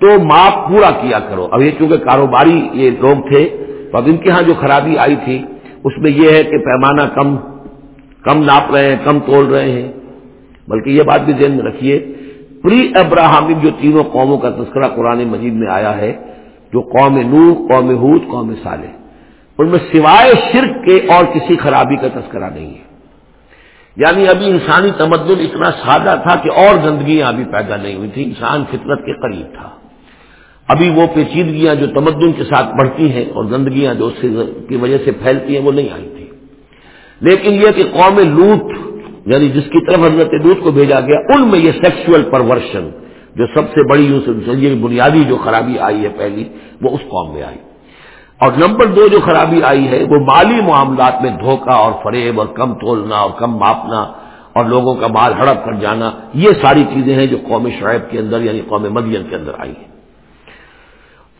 تو ماپ پورا کیا کرو۔ اب یہ چونکہ کاروباری یہ لوگ تھے اب ان کے ہاں جو خرابی آئی تھی، اس میں یہ ہے کہ پیمانہ کم کم ناپ رہے ہیں، کم تول رہے ہیں۔ بلکہ یہ بات بھی ذہن میں رکھیے پری ابراہمک جو تینوں قوموں کا تذکرہ قرآن مجید میں آیا ہے، جو قوم نو قوم حود قوم صالح، ان میں سوائے شرک کے اور کسی خرابی کا تذکرہ نہیں ہے۔ یعنی ابھی انسانی تمدن اتنا سادہ تھا کہ اور گندگیاں ابھی پیدا نہیں ہوئی تھی انسان فطرت کے قریب تھا۔ ابھی وہ پیچیدگیاں جو تمدن کے ساتھ بڑھتی ہیں اور گندگیاں جو اس کی وجہ سے پھیلتی ہیں، وہ نہیں آئی تھی لیکن یہ کہ قوم لوٹ یعنی جس کی طرف حضرت دودھ کو بھیجا گیا، ان میں یہ سیکسل پرورشن جو سب سے بڑی یہ بنیادی جو خرابی آئی ہے پہلی، وہ اس قوم میں آئی۔ اور نمبر دو جو خرابی آئی ہے، وہ مالی معاملات میں دھوکہ اور فریب اور کم تولنا اور کم ماپنا اور لوگوں کا مال ہڑپ کر جانا، یہ ساری چیزیں ہیں جو قوم شعیب کے اندر یعنی قوم مدین کے اندر آئی ہیں۔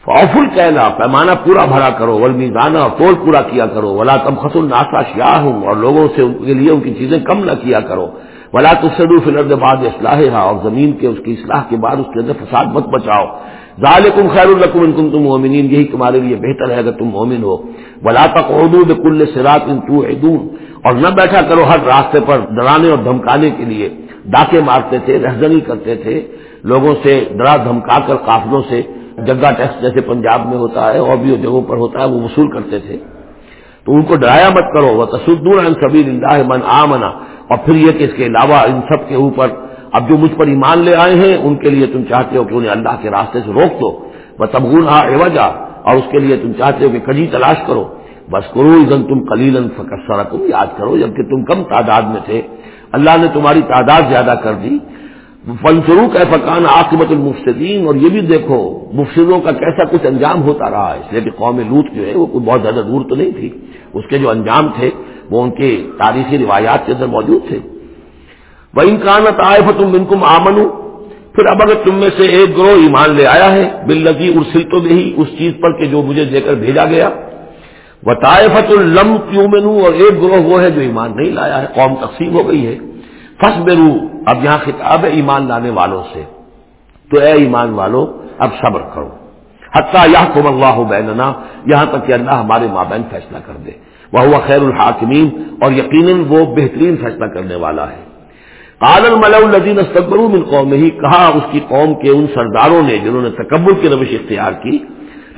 فوفل کہنا پیمانہ پورا بھرا کرو ولمی گانا تول پورا کیا کرو، ولا تم خس الناسا شاہ ہوں اور لوگوں سے ان کے لیے ان کی چیزیں کم نہ کیا کرو۔ ولا تصدو فلرد بعد اصلاح اور زمین کے اس کی اصلاح کے بعد اس کے اندر فساد مت بچاؤ ظالکم خیر الرقم ان تم مومنین، یہی تمہارے لیے بہتر ہے اگر تم مومن ہو۔ ولا تک اردو کل سرات ان تو اور نہ بیٹھا کرو ہر راستے پر ڈرانے اور دھمکانے کے لیے۔ ڈاکے مارتے تھے، رہزنی کرتے تھے، لوگوں سے ڈرا دھمکا کر، قافلوں سے۔ جگہ ٹیکس جیسے پنجاب میں ہوتا ہے اور بھی جگہوں پر ہوتا ہے، وہ وصول کرتے تھے۔ تو ان کو ڈرایا مت کرو وہ تصدور سبھی اللہ من آمنا اور پھر یہ کہ اس کے علاوہ ان سب کے اوپر اب جو مجھ پر ایمان لے آئے ہیں، ان کے لیے تم چاہتے ہو کہ انہیں اللہ کے راستے سے روک دو۔ وہ تبغون ہاں ایوجا اور اس کے لیے تم چاہتے ہو کہ کجی تلاش کرو۔ بس کرو ادن تم کلیلن فکر تم یاد کرو، جبکہ تم کم تعداد میں تھے۔ اللہ نے تمہاری تعداد زیادہ کر دی۔ فنسرو کا فقان عاقبت المفسدین اور یہ بھی دیکھو، مفسدوں کا کیسا کچھ انجام ہوتا رہا ہے؟ اس لیے کہ قوم لوت جو ہے، وہ کوئی بہت زیادہ دور تو نہیں تھی۔ اس کے جو انجام تھے، وہ ان کے تاریخی روایات کے اندر موجود تھے۔ وہ انکانت آئے تم ان کم آمن پھر اب اگر تم میں سے ایک گروہ ایمان لے آیا ہے بل لگی ارسل تو بھی اس چیز پر کہ جو مجھے دے کر بھیجا گیا۔ وہ طائفت الم کیوں اور ایک گروہ وہ ہے جو ایمان نہیں لایا ہے، قوم تقسیم ہو گئی ہے۔ فس اب یہاں خطاب ہے ایمان لانے والوں سے۔ تو اے ایمان والو، اب صبر کرو۔ حتیٰ یا کم اللہ بیننا، یہاں تک کہ اللہ ہمارے مابین فیصلہ کر دے۔ وہ ہوا خیر الحاکمین، اور یقیناً وہ بہترین فیصلہ کرنے والا ہے۔ قال الملو الذین استكبروا من قوم ہی کہا اس کی قوم کے ان سرداروں نے جنہوں نے تکبر کی روش اختیار کی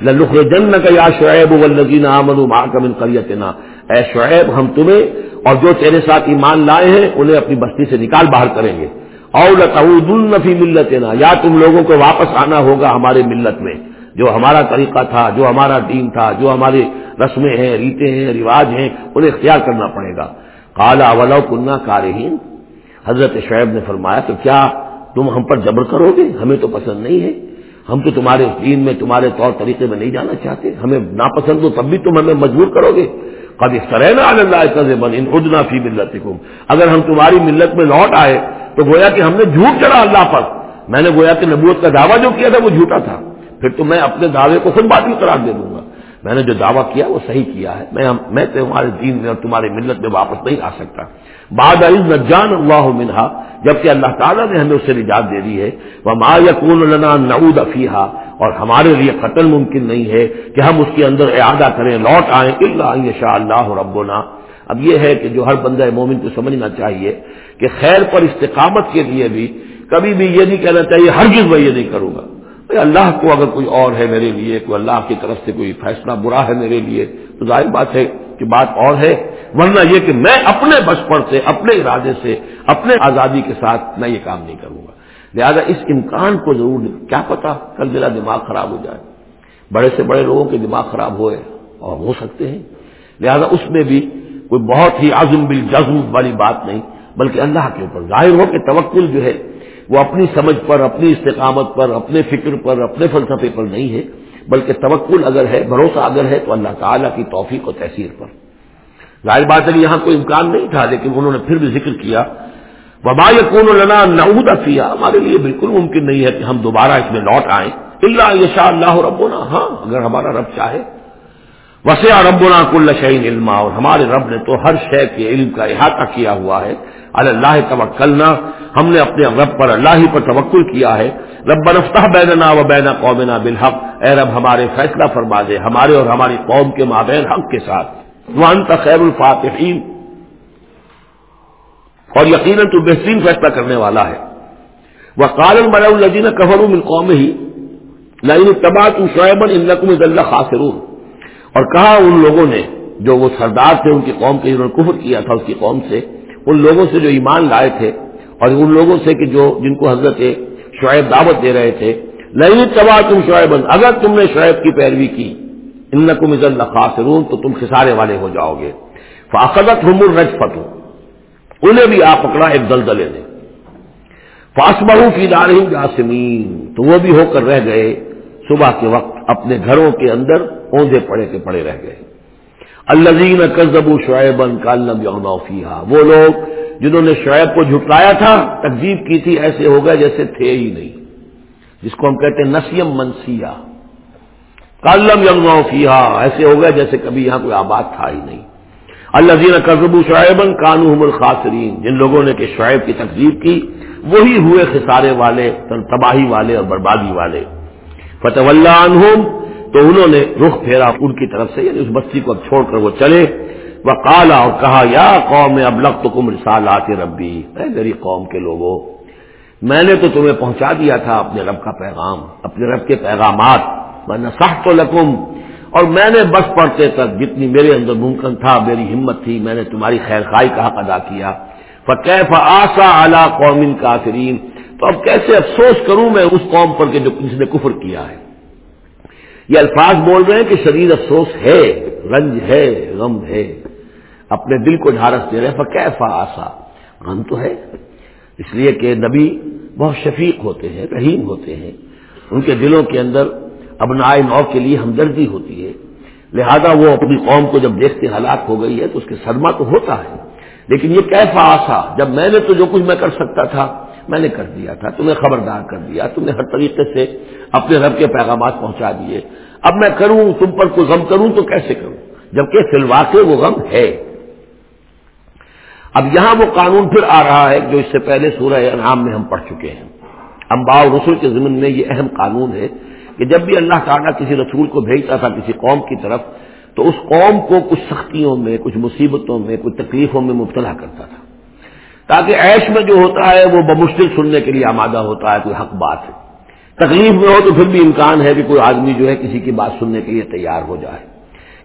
لنخرجن کا یا شعیب والذین آمنوا معك من قريتنا اے شعیب، ہم تمہیں اور جو تیرے ساتھ ایمان لائے ہیں، انہیں اپنی بستی سے نکال باہر کریں گے۔ او لتعودن فی ملتنا، یا تم لوگوں کو واپس آنا ہوگا ہمارے ملت میں۔ جو ہمارا طریقہ تھا، جو ہمارا دین تھا، جو ہماری رسمیں ہیں، ریتیں ہیں، رواج ہیں، انہیں اختیار کرنا پڑے گا۔ کالا ولو کنہ کارہین؟ حضرت شعیب نے فرمایا کہ کیا تم ہم پر جبر کرو گے؟ ہمیں تو پسند نہیں ہے۔ ہم تو تمہارے دین میں، تمہارے طور طریقے میں نہیں جانا چاہتے۔ ہمیں ناپسند ہو، تب بھی تم ہمیں مجبور کرو گے۔ کبھی سرنا اللہ بن ان عدنا فی ملت اگر ہم تمہاری ملت میں لوٹ آئے تو گویا کہ ہم نے جھوٹ چڑھا اللہ پر میں نے گویا کہ نبوت کا دعویٰ جو کیا تھا وہ جھوٹا تھا پھر تو میں اپنے دعوے کو خود باطل قرار دے دوں گا میں نے جو دعویٰ کیا وہ صحیح کیا ہے میں میں تمہارے دین میں اور تمہاری ملت میں واپس نہیں آ سکتا بعد عز نجان اللہ منہا، جبکہ اللہ تعالیٰ نے ہمیں اس سے نجات دے دی ہے۔ وہ ما یقون لنا نعود افیحا اور ہمارے لیے قتل ممکن نہیں ہے کہ ہم اس کے اندر اعادہ کریں، لوٹ آئیں اللہ شاء اللہ ربنا۔ اب یہ ہے کہ جو ہر بندہ مومن کو سمجھنا چاہیے کہ خیر پر استقامت کے لیے بھی کبھی بھی یہ نہیں کہنا چاہیے ہر چیز میں یہ نہیں کروں گا۔ اللہ کو اگر کوئی اور ہے میرے لیے، کوئی اللہ کی طرف سے کوئی فیصلہ برا ہے میرے لیے، تو ظاہر بات ہے کہ بات اور ہے۔ ورنہ یہ کہ میں اپنے بچپن سے، اپنے ارادے سے، اپنے آزادی کے ساتھ میں یہ کام نہیں کروں گا۔ لہذا اس امکان کو ضرور کیا پتا کل میرا دماغ خراب ہو جائے۔ بڑے سے بڑے لوگوں کے دماغ خراب ہوئے اور ہو سکتے ہیں۔ لہذا اس میں بھی کوئی بہت ہی عزم بالجزم والی بات نہیں، بلکہ اللہ کے اوپر ظاہر ہو کہ توکل جو ہے وہ اپنی سمجھ پر، اپنی استقامت پر، اپنے فکر پر، اپنے فلسفے پر نہیں ہے، بلکہ توکل اگر ہے، بھروسہ اگر ہے، تو اللہ تعالیٰ کی توفیق و تحصیل پر۔ ظاہر بات ہے یہاں کوئی امکان نہیں تھا، لیکن انہوں نے پھر بھی ذکر کیا۔ وبا یقون لنا نعود افیہ ہمارے لیے بالکل ممکن نہیں ہے کہ ہم دوبارہ اس میں لوٹ آئیں۔ اللہ یشاء اللہ ربنا۔ ہاں اگر ہمارا رب چاہے وسیع ربنا کل شعین علما، اور ہمارے رب نے تو ہر شے کے علم کا احاطہ کیا ہوا ہے۔ اللہ توکلنا، ہم نے اپنے رب پر اللہ ہی پر توکل کیا ہے۔ رب بنفتہ بیننا و بین قومنا بالحق۔ اے رب، ہمارے فیصلہ فرما دے، ہمارے اور ہماری قوم کے مابین حق کے ساتھ۔ وہ انت خیر الفاتحین۔ اور یقیناً تو بہترین فیصلہ کرنے والا ہے۔ وہ کالن بنا الجین کفر من قوم ہی لائن تباہ تم شعیبن ان نقم اللہ خاصرون اور کہا ان لوگوں نے جو وہ سردار تھے، ان کی قوم کے جنہوں نے کفر کیا تھا اس کی قوم سے، ان لوگوں سے جو ایمان لائے تھے اور ان لوگوں سے کہ جو، جن کو حضرت شعیب دعوت دے رہے تھے نہیں تباہ تم شعیب اگر تم نے شعیب کی پیروی کی ان نقم اللہ خاصرون تو تم خسارے والے ہو جاؤ گے۔ فاقدت ہم الرج فتو انہیں بھی آپ پکڑا ایک دلدلے نے۔ فاس بہو کی دارہم جاسمین، تو وہ بھی ہو کر رہ گئے صبح کے وقت۔ اپنے گھروں کے اندر اوندے پڑے کے پڑے رہ گئے۔ الزین کزب شعیب کالم یوم فیحا وہ لوگ جنہوں نے شعیب کو جھٹلایا تھا تقزیب کی تھی، ایسے ہو گئے جیسے تھے ہی نہیں۔ جس کو ہم کہتے ہیں نسیم منسیا کالم یوم فیحا ایسے ہو گئے جیسے کبھی یہاں کوئی آباد تھا ہی نہیں۔ الزین کزب شعیبن کانو الخاصرین جن لوگوں نے کہ شعیب کی تقزیب کی، وہی ہوئے خسارے والے تباہی والے اور بربادی والے۔ فتح اللہ عنہم تو انہوں نے رخ پھیرا ان کی طرف سے یعنی اس بستی کو اب چھوڑ کر وہ چلے۔ وہ کالا اور کہا، یا قوم اب لگ تو کم رسال ربی۔ اے میری قوم کے لوگوں میں نے تو تمہیں پہنچا دیا تھا اپنے رب کا پیغام، اپنے رب کے پیغامات۔ میں نسخ تو لکم، اور میں نے بس پڑھتے تک جتنی میرے اندر ممکن تھا، میری ہمت تھی، میں نے تمہاری خیر خائی کا حق ادا کیا۔ فقیف آسا اعلی قوم کافرین تو اب کیسے افسوس کروں میں اس قوم پر کہ جو کسی نے کفر کیا ہے؟ یہ الفاظ بول رہے ہیں کہ شریر افسوس ہے، رنج ہے، غم ہے، اپنے دل کو ڈھارس دے رہے فکیفا آسا، غم تو ہے۔ اس لیے کہ نبی بہت شفیق ہوتے ہیں، رحیم ہوتے ہیں۔ ان کے دلوں کے اندر ابنائے نو کے لیے ہمدردی ہوتی ہے۔ لہذا وہ اپنی قوم کو جب دیکھتے ہلاک ہو گئی ہے تو اس کے صدمہ تو ہوتا ہے۔ لیکن یہ کیفا آسا، جب میں نے تو جو کچھ میں کر سکتا تھا میں نے کر دیا تھا، تمہیں خبردار کر دیا، تم نے ہر طریقے سے اپنے رب کے پیغامات پہنچا دیے۔ اب میں کروں، تم پر کوئی غم کروں تو کیسے کروں؟ جبکہ فلوا کے وہ غم ہے۔ اب یہاں وہ قانون پھر آ رہا ہے جو اس سے پہلے سورہ انعام میں ہم پڑھ چکے ہیں۔ امبا رسول کے ضمن میں یہ اہم قانون ہے کہ جب بھی اللہ تعالیٰ کسی رسول کو بھیجتا تھا کسی قوم کی طرف، تو اس قوم کو کچھ سختیوں میں، کچھ مصیبتوں میں، کچھ تکلیفوں میں مبتلا کرتا تھا۔ تاکہ عیش میں جو ہوتا ہے وہ بمشکل سننے کے لیے آمادہ ہوتا ہے، کوئی حق بات ہے۔ تکلیف میں ہو تو پھر بھی امکان ہے کہ کوئی آدمی جو ہے کسی کی بات سننے کے لیے تیار ہو جائے۔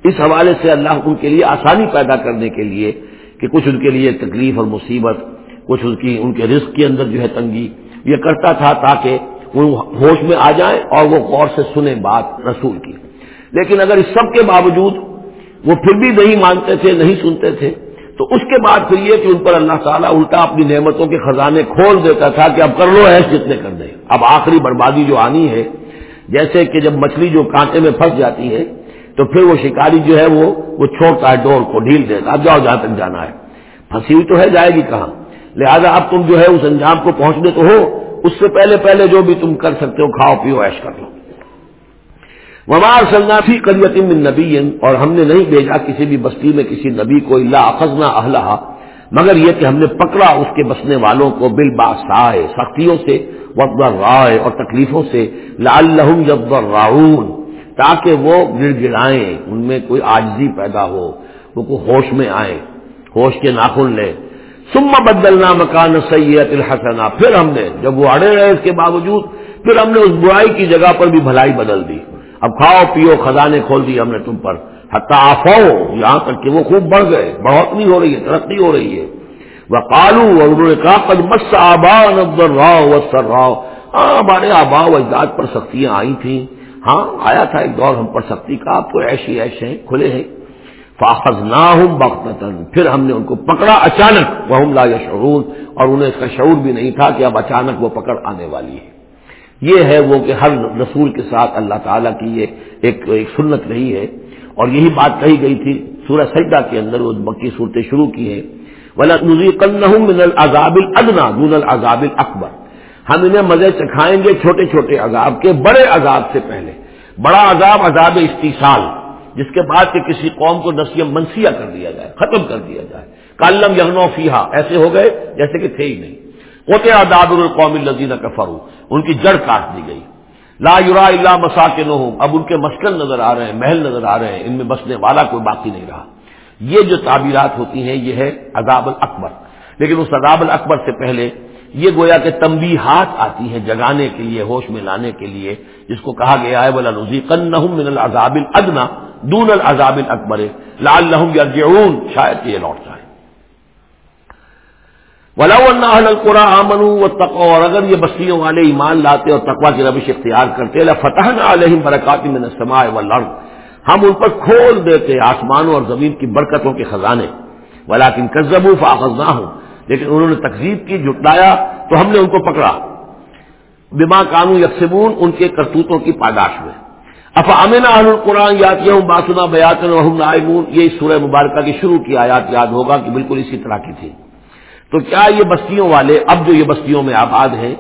اس حوالے سے اللہ ان کے لیے آسانی پیدا کرنے کے لیے کہ کچھ ان کے لیے تکلیف اور مصیبت، کچھ ان کی، ان کے رزق کے اندر جو ہے تنگی یہ کرتا تھا تاکہ وہ ہوش میں آ جائیں اور وہ غور سے سنیں بات رسول کی۔ لیکن اگر اس سب کے باوجود وہ پھر بھی نہیں مانتے تھے، نہیں سنتے تھے تو اس کے بعد پھر یہ کہ ان پر اللہ تعالیٰ الٹا اپنی نعمتوں کے خزانے کھول دیتا تھا کہ اب کر لو ایس جتنے کر دیں۔ اب آخری بربادی جو آنی ہے، جیسے کہ جب مچھلی جو کانٹے میں پھنس جاتی ہے، تو پھر وہ شکاری جو ہے وہ وہ چھوڑتا ہے ڈور کو، ڈھیل دیتا اب جاؤ، جہاں تک جانا ہے۔ پھنسی ہوئی تو ہے، جائے گی کہاں؟ لہذا اب تم جو ہے اس انجام کو پہنچنے تو ہو۔ اس سے پہلے پہلے جو بھی تم کر سکتے ہو، کھاؤ، پیو ایش کر لو۔ ممار سلنافی کریتم نبی اور ہم نے نہیں بھیجا کسی بھی بستی میں کسی نبی کو اللہ اخذنا اہلہ مگر یہ کہ ہم نے پکڑا اس کے بسنے والوں کو بل باسائے سختیوں سے وقت رائے اور تکلیفوں سے لال لہم جب راؤن تاکہ وہ گڑ گڑائیں، ان میں کوئی آجزی پیدا ہو، وہ کوئی ہوش میں آئے ہوش کے ناخن لے سما بدلنا مکان سید الحسنا پھر ہم نے، جب وہ اڑے رہے اس کے باوجود، پھر ہم نے اس برائی کی جگہ پر بھی بھلائی بدل دی۔ اب کھاؤ پیو، خزانے کھول دی ہم نے تم پر۔ حتہ آفو، یہاں تک کہ وہ خوب بڑھ گئے۔ بڑھوتنی ہو رہی ہے، ترقی ہو رہی ہے۔ وہ کالو اور انہوں نے کہا، قد مس آبا نبر راؤ و سر راؤ ہاں ہمارے آبا و اجداد پر سختیاں آئی تھیں۔ ہاں آیا تھا ایک دور ہم پر سختی کا، آپ تو ایشی ایش ہیں، کھلے ہیں۔ فاخذ نہ ہوں پھر ہم نے ان کو پکڑا اچانک وہ لا شعور اور انہیں اس کا شعور بھی نہیں تھا کہ اب اچانک وہ پکڑ آنے والی ہے۔ یہ ہے وہ کہ ہر رسول کے ساتھ اللہ تعالیٰ کی یہ ایک ایک سنت رہی ہے۔ اور یہی بات کہی گئی تھی سورہ سجدہ کے اندر، وہ بکی صورتیں شروع کی ہے ولا من العذاب الادنا دون العذاب اکبر ہم انہیں مزے چکھائیں گے چھوٹے چھوٹے عذاب کے بڑے عذاب سے پہلے۔ بڑا عذاب عذاب استحصال جس کے بعد کہ کسی قوم کو نسیم منسیہ کر دیا جائے، ختم کر دیا جائے۔ کالم یغنو فیحا ایسے ہو گئے جیسے کہ تھے ہی نہیں۔ ہوتے آداد القوم الزین کا فرو ان کی جڑ کاٹ دی گئی۔ لا یورا اللہ مسا کے اب ان کے مسکن نظر آ رہے ہیں، محل نظر آ رہے ہیں، ان میں بسنے والا کوئی باقی نہیں رہا۔ یہ جو تعبیرات ہوتی ہیں، یہ ہے عذاب الاکبر۔ لیکن اس عذاب الاکبر سے پہلے یہ گویا کہ تمبی ہاتھ آتی ہیں جگانے کے لیے، ہوش میں لانے کے لیے، جس کو کہا گیا ہے بلا نزی قن من العذاب الادنا دون العذاب اکبر لال لہم یرجعون شاید یہ لوٹ جائے۔ ولا القرا امن و تقو اور اگر یہ بستیوں والے ایمان لاتے اور تقوا کی ربش اختیار کرتے فتح علیہم برکات من السماء والارض ہم ان پر کھول دیتے آسمانوں اور زمین کی برکتوں کے خزانے۔ ولاکن کزبو فاخذ ہوں لیکن انہوں نے تقزیب کی جٹلایا تو ہم نے ان کو پکڑا۔ بما کانو یکسبون ان کے کرتوتوں کی پاداش میں۔ اف امین اہل القرآن یاد ہوں باسنا بیاتن وحم نائمون؟ یہ سورہ مبارکہ کی شروع کی آیات یاد ہوگا کہ بالکل اسی طرح کی تھی۔ تو کیا یہ بستیوں والے اب جو یہ بستیوں میں آباد ہیں،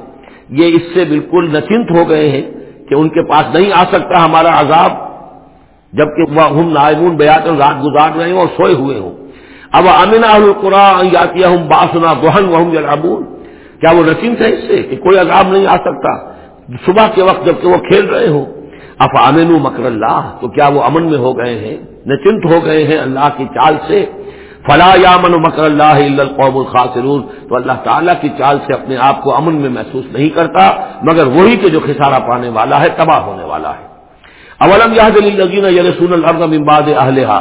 یہ اس سے بالکل نچنت ہو گئے ہیں کہ ان کے پاس نہیں آ سکتا ہمارا عذاب، جبکہ وہ ہم نائمون بیاتن رات گزار رہے ہوں اور سوئے ہوئے ہوں۔ اب امین القرآن یا کیا باسنا گہن وحم یلعبون۔ کیا وہ نچنت ہے اس سے کہ کوئی عذاب نہیں آ سکتا؟ صبح کے وقت جبکہ وہ کھیل رہے ہوں۔ اف امین مکر اللہ، تو کیا وہ امن میں ہو گئے ہیں؟ نچنت ہو گئے ہیں اللہ کی چال سے۔ فلا یامن مکر اللہ القوم الخاصرون تو اللہ تعالیٰ کی چال سے اپنے آپ کو امن میں محسوس نہیں کرتا، مگر وہی کہ جو خسارہ پانے والا ہے، تباہ ہونے والا ہے۔ اولم یادین یسون الرم امباد اہلحا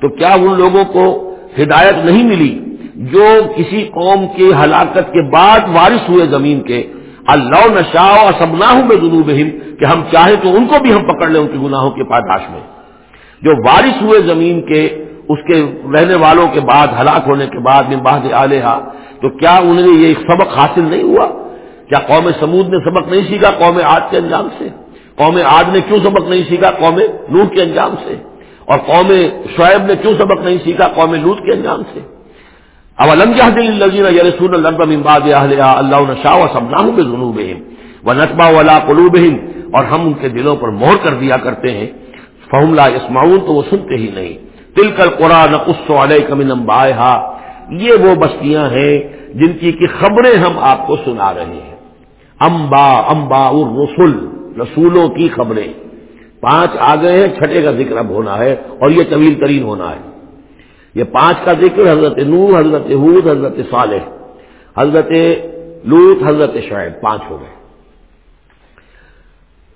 تو کیا ان لوگوں کو ہدایت نہیں ملی جو کسی قوم کی ہلاکت کے بعد وارث ہوئے زمین کے؟ اللہ نشا اور سبنا ہوں میں جنوب کہ ہم چاہیں تو ان کو بھی ہم پکڑ لیں ان کے گناہوں کے پاداش میں۔ جو بارش ہوئے زمین کے اس کے رہنے والوں کے بعد، ہلاک ہونے کے بعد میں بعد علیہ تو کیا انہوں نے یہ سبق حاصل نہیں ہوا؟ کیا قوم سمود نے سبق نہیں سیکھا قوم آج کے انجام سے؟ قوم آج نے کیوں سبق نہیں سیکھا قوم نوح کے انجام سے؟ اور قوم شعیب نے کیوں سبق نہیں سیکھا قوم لوت کے انجام سے؟ اب المجہ دل اللہ امباد اللہ شاہ و سب نام کے جنوب وہ نقبہ ولا قلوب اور ہم ان کے دلوں پر مہر کر دیا کرتے ہیں، فہم لا اسماؤن تو وہ سنتے ہی نہیں۔ تل کر قرآن قص علیہ کمن امبا یہ وہ بستیاں ہیں جن کی کی خبریں ہم آپ کو سنا رہے ہیں۔ امبا امبا رسول رسولوں کی خبریں۔ پانچ آ گئے ہیں، چھٹے کا ذکر اب ہونا ہے اور یہ طویل ترین ہونا ہے۔ یہ پانچ کا ذکر حضرت نور حضرت حود حضرت صالح، حضرت لوت حضرت شعیب، پانچ ہو گئے۔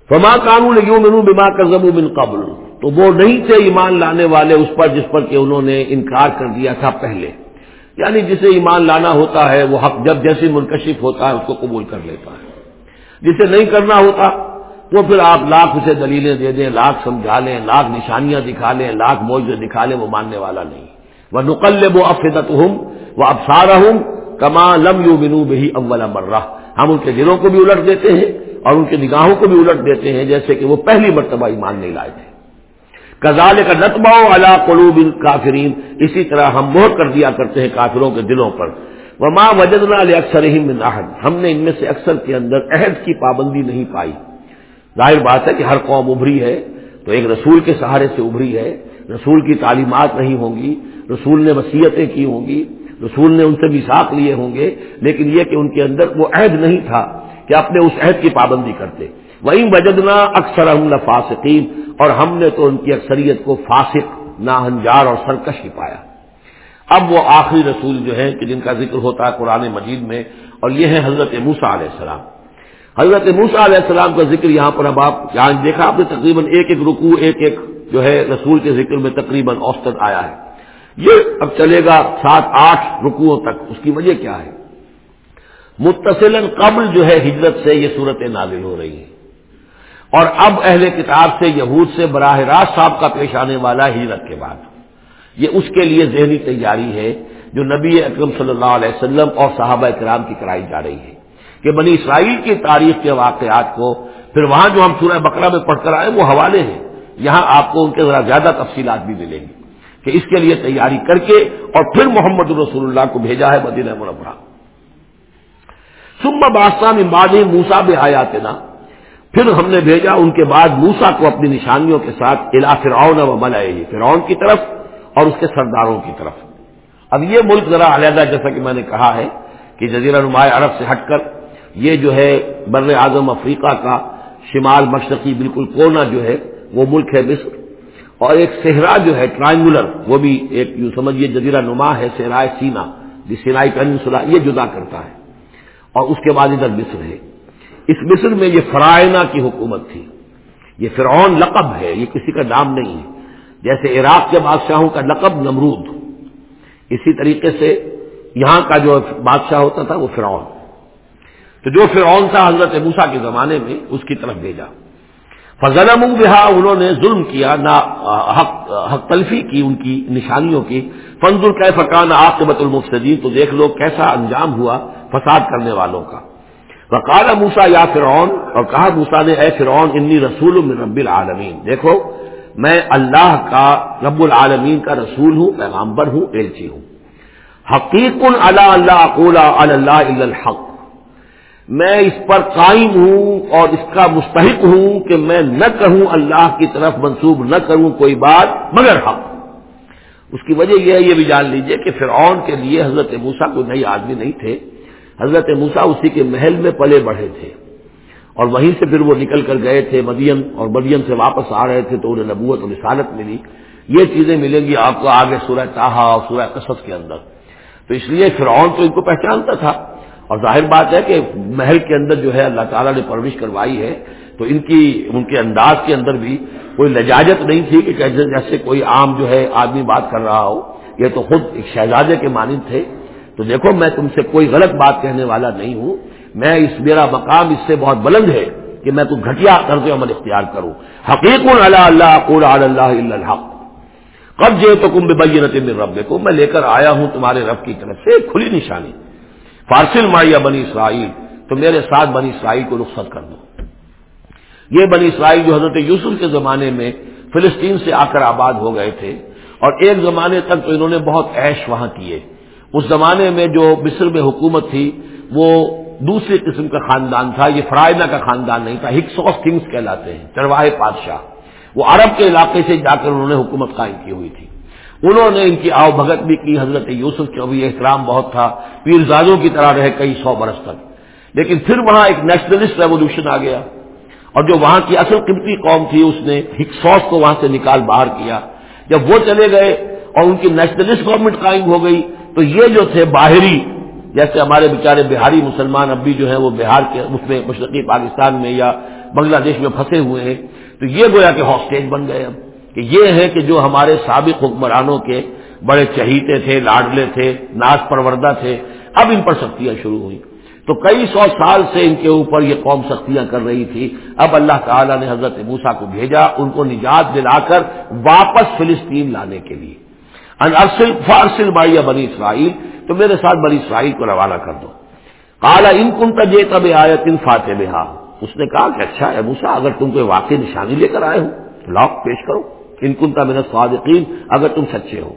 فما قانون یوں منو بما کا زبو بن قبل۔ تو وہ نہیں تھے ایمان لانے والے اس پر جس پر کہ انہوں نے انکار کر دیا تھا پہلے۔ یعنی جسے ایمان لانا ہوتا ہے، وہ حق جب جیسے منکشف ہوتا ہے، اس کو قبول کر لیتا ہے۔ جسے نہیں کرنا ہوتا تو پھر آپ لاکھ اسے دلیلیں دے دیں، لاکھ سمجھا لیں، لاکھ نشانیاں دکھا لیں، لاکھ موجود دکھا لیں، وہ ماننے والا نہیں۔ وہ نقل وہ افدت ہوں وہ ابسارا ہوں کما لم یو بنو بہی اول مرہ ہم ان کے دلوں کو بھی الٹ دیتے ہیں اور ان کی نگاہوں کو بھی الٹ دیتے ہیں، جیسے کہ وہ پہلی مرتبہ ایمان نہیں لائے تھے۔ کزال کا نتبا اللہ قلوب کافرین۔ اسی طرح ہم مہر کر دیا کرتے ہیں کافروں کے دلوں پر۔ وہ ماں وجدنا علیہ اکثر ہی ہم نے ان میں سے اکثر کے اندر عہد کی پابندی نہیں پائی۔ ظاہر بات ہے کہ ہر قوم ابھری ہے۔ تو ایک رسول کے سہارے سے ابھری ہے۔ رسول کی تعلیمات نہیں ہوں گی۔ رسول نے وصیتیں کی ہوں گی۔ رسول نے ان سے بھی ساتھ لیے ہوں گے۔ لیکن یہ کہ ان کے اندر وہ عہد نہیں تھا کہ اپنے اس عہد کی پابندی کرتے۔ وہیں وجدنا اکثر ہم فاسقین اور ہم نے تو ان کی اکثریت کو فاسق، ناہنجار اور سرکش ہی پایا۔ اب وہ آخری رسول جو ہیں کہ جن کا ذکر ہوتا ہے قرآن مجید میں، اور یہ ہے حضرت موسا علیہ السلام۔ حضرت موسا علیہ السلام کا ذکر یہاں پر اب آپ، یہاں دیکھا آپ نے تقریباً ایک ایک رکو ایک ایک جو ہے رسول کے ذکر میں تقریباً اوسط آیا ہے۔ یہ اب چلے گا سات آٹھ رکوؤں تک، اس کی وجہ کیا ہے؟ متصل قبل جو ہے ہجرت سے یہ صورت نازل ہو رہی ہے اور اب اہل کتاب سے یہود سے براہ راست صاحب کا پیش آنے والا ہجرت کے بعد۔ یہ اس کے لیے ذہنی تیاری ہے جو نبی اکرم صلی اللہ علیہ وسلم اور صحابہ کرام کی کرائی جا رہی ہے کہ بنی اسرائیل کی تاریخ کے واقعات کو پھر وہاں جو ہم سورہ بکرا میں پڑھ کر آئے وہ حوالے ہیں۔ یہاں آپ کو ان کے ذرا زیادہ تفصیلات بھی ملیں گی کہ اس کے لیے تیاری کر کے اور پھر محمد رسول اللہ کو بھیجا ہے مدینہ مربع سم بادشاہ میں ماد موسا بے آیات نا پھر ہم نے بھیجا ان کے بعد موسا کو اپنی نشانیوں کے ساتھ الا فرعون و ملائے یعنی فرعون کی طرف اور اس کے سرداروں کی طرف۔ اب یہ ملک ذرا علیحدہ جیسا کہ میں نے کہا ہے کہ جزیرہ نمایاں عرب سے ہٹ کر یہ جو ہے بر اعظم افریقہ کا شمال مشرقی بالکل کونا جو ہے، وہ ملک ہے مصر۔ اور ایک صحرا جو ہے ٹرائنگولر وہ بھی ایک یوں سمجھیے جزیرہ نما ہے صحرائے سینا، جس سینائی پینسلا یہ جدا کرتا ہے۔ اور اس کے بعد ادھر مصر ہے۔ اس مصر میں یہ فرائنا کی حکومت تھی۔ یہ فرعون لقب ہے، یہ کسی کا نام نہیں ہے۔ جیسے عراق کے بادشاہوں کا لقب نمرود۔ اسی طریقے سے یہاں کا جو بادشاہ ہوتا تھا وہ فرعون۔ تو جو فرعون تھا حضرت موسا کے زمانے میں، اس کی طرف بھیجا۔ فضل بہا انہوں نے ظلم کیا نہ حق حق تلفی کی ان کی نشانیوں کی۔ فنز القع فقان عاقبت المفسدین تو دیکھ لو کیسا انجام ہوا فساد کرنے والوں کا۔ وقال موسا یا فرعون، اور کہا موسا نے، اے فرعون، انی رسول من رب العالمین۔ دیکھو، میں اللہ کا، رب العالمین کا رسول ہوں پیغامبر ہوں، ایلچی ہوں۔ حقیق اللہ اللہ اقولا اللہ الحق۔ میں اس پر قائم ہوں اور اس کا مستحق ہوں کہ میں نہ کہوں اللہ کی طرف منسوب نہ کروں کوئی بات مگر حق۔ اس کی وجہ یہ ہے، یہ بھی جان لیجیے کہ فرعون کے لیے حضرت موسا کوئی نئی آدمی نہیں تھے۔ حضرت موسا اسی کے محل میں پلے بڑھے تھے۔ اور وہیں سے پھر وہ نکل کر گئے تھے مدین، اور مدین سے واپس آ رہے تھے تو انہیں نبوت اور رسالت ملی۔ یہ چیزیں ملیں گی آپ کو آگے سورہ تاہا اور سورہ قصص کے اندر۔ تو اس لیے فرعون تو ان کو پہچانتا تھا۔ اور ظاہر بات ہے کہ محل کے اندر جو ہے اللہ تعالیٰ نے پرورش کروائی ہے، تو ان کی، ان کے انداز کے اندر بھی کوئی لجاجت نہیں تھی کہ جیسے کوئی عام جو ہے آدمی بات کر رہا ہو۔ یہ تو خود ایک شہزادے کے مانند تھے۔ تو دیکھو میں تم سے کوئی غلط بات کہنے والا نہیں ہوں۔ میں اس میرا مقام اس سے بہت بلند ہے کہ میں تو گھٹیا کرتے عمل اختیار کروں۔ حقیق اللہ اللہ اللہ الحق کب جو تو کم بینت میں رب کو میں لے کر آیا ہوں تمہارے رب کی طرف سے کھلی نشانی۔ فارسل مایا بنی اسرائیل، تو میرے ساتھ بنی اسرائیل کو رخصت کر دو۔ یہ بنی اسرائیل جو حضرت یوسف کے زمانے میں فلسطین سے آ کر آباد ہو گئے تھے، اور ایک زمانے تک تو انہوں نے بہت عیش وہاں کیے۔ اس زمانے میں جو مصر میں حکومت تھی، وہ دوسری قسم کا خاندان تھا، یہ فرائدہ کا خاندان نہیں تھا، ہکس آف کنگس کہلاتے ہیں، چرواہے بادشاہ وہ عرب کے علاقے سے جا کر انہوں نے حکومت قائم کی ہوئی تھی۔ انہوں نے ان کی آؤ بھگت بھی کی، حضرت یوسف کا بھی احترام بہت تھا، پیرزادوں کی طرح رہے کئی سو برس تک۔ لیکن پھر وہاں ایک نیشنلسٹ ریولیوشن آ گیا۔ اور جو وہاں کی اصل قیمتی قوم تھی، اس نے ہکسوس کو وہاں سے نکال باہر کیا۔ جب وہ چلے گئے اور ان کی نیشنلسٹ گورنمنٹ قائم ہو گئی تو یہ جو تھے باہری، جیسے ہمارے بیچارے بہاری مسلمان اب بھی جو ہیں وہ بہار کے، اس میں مشرقی پاکستان میں یا بنگلہ دیش میں پھنسے ہوئے ہیں، تو یہ گویا کہ ہاسٹیج بن گئے اب۔ کہ یہ ہے کہ جو ہمارے سابق حکمرانوں کے بڑے چہیتے تھے، لاڈلے تھے، ناز پروردہ تھے، اب ان پر سختیاں شروع ہوئی تو کئی سو سال سے ان کے اوپر یہ قوم سختیاں کر رہی تھی۔ اب اللہ تعالیٰ نے حضرت موسا کو بھیجا، ان کو نجات دلا کر واپس فلسطین لانے کے لیے۔ ارسل فارسل بائی بنی اسرائیل تو میرے ساتھ بنی اسرائیل کو روانہ کر دو۔ کالا ان کن تجے تب آیا تن فاتح اس نے کہا کہ اچھا ہے موسا اگر تم کوئی واقعی نشانی لے کر آئے ہو تو لاک پیش کرو۔ ان کن کا میرا صادقین اگر تم سچے ہو۔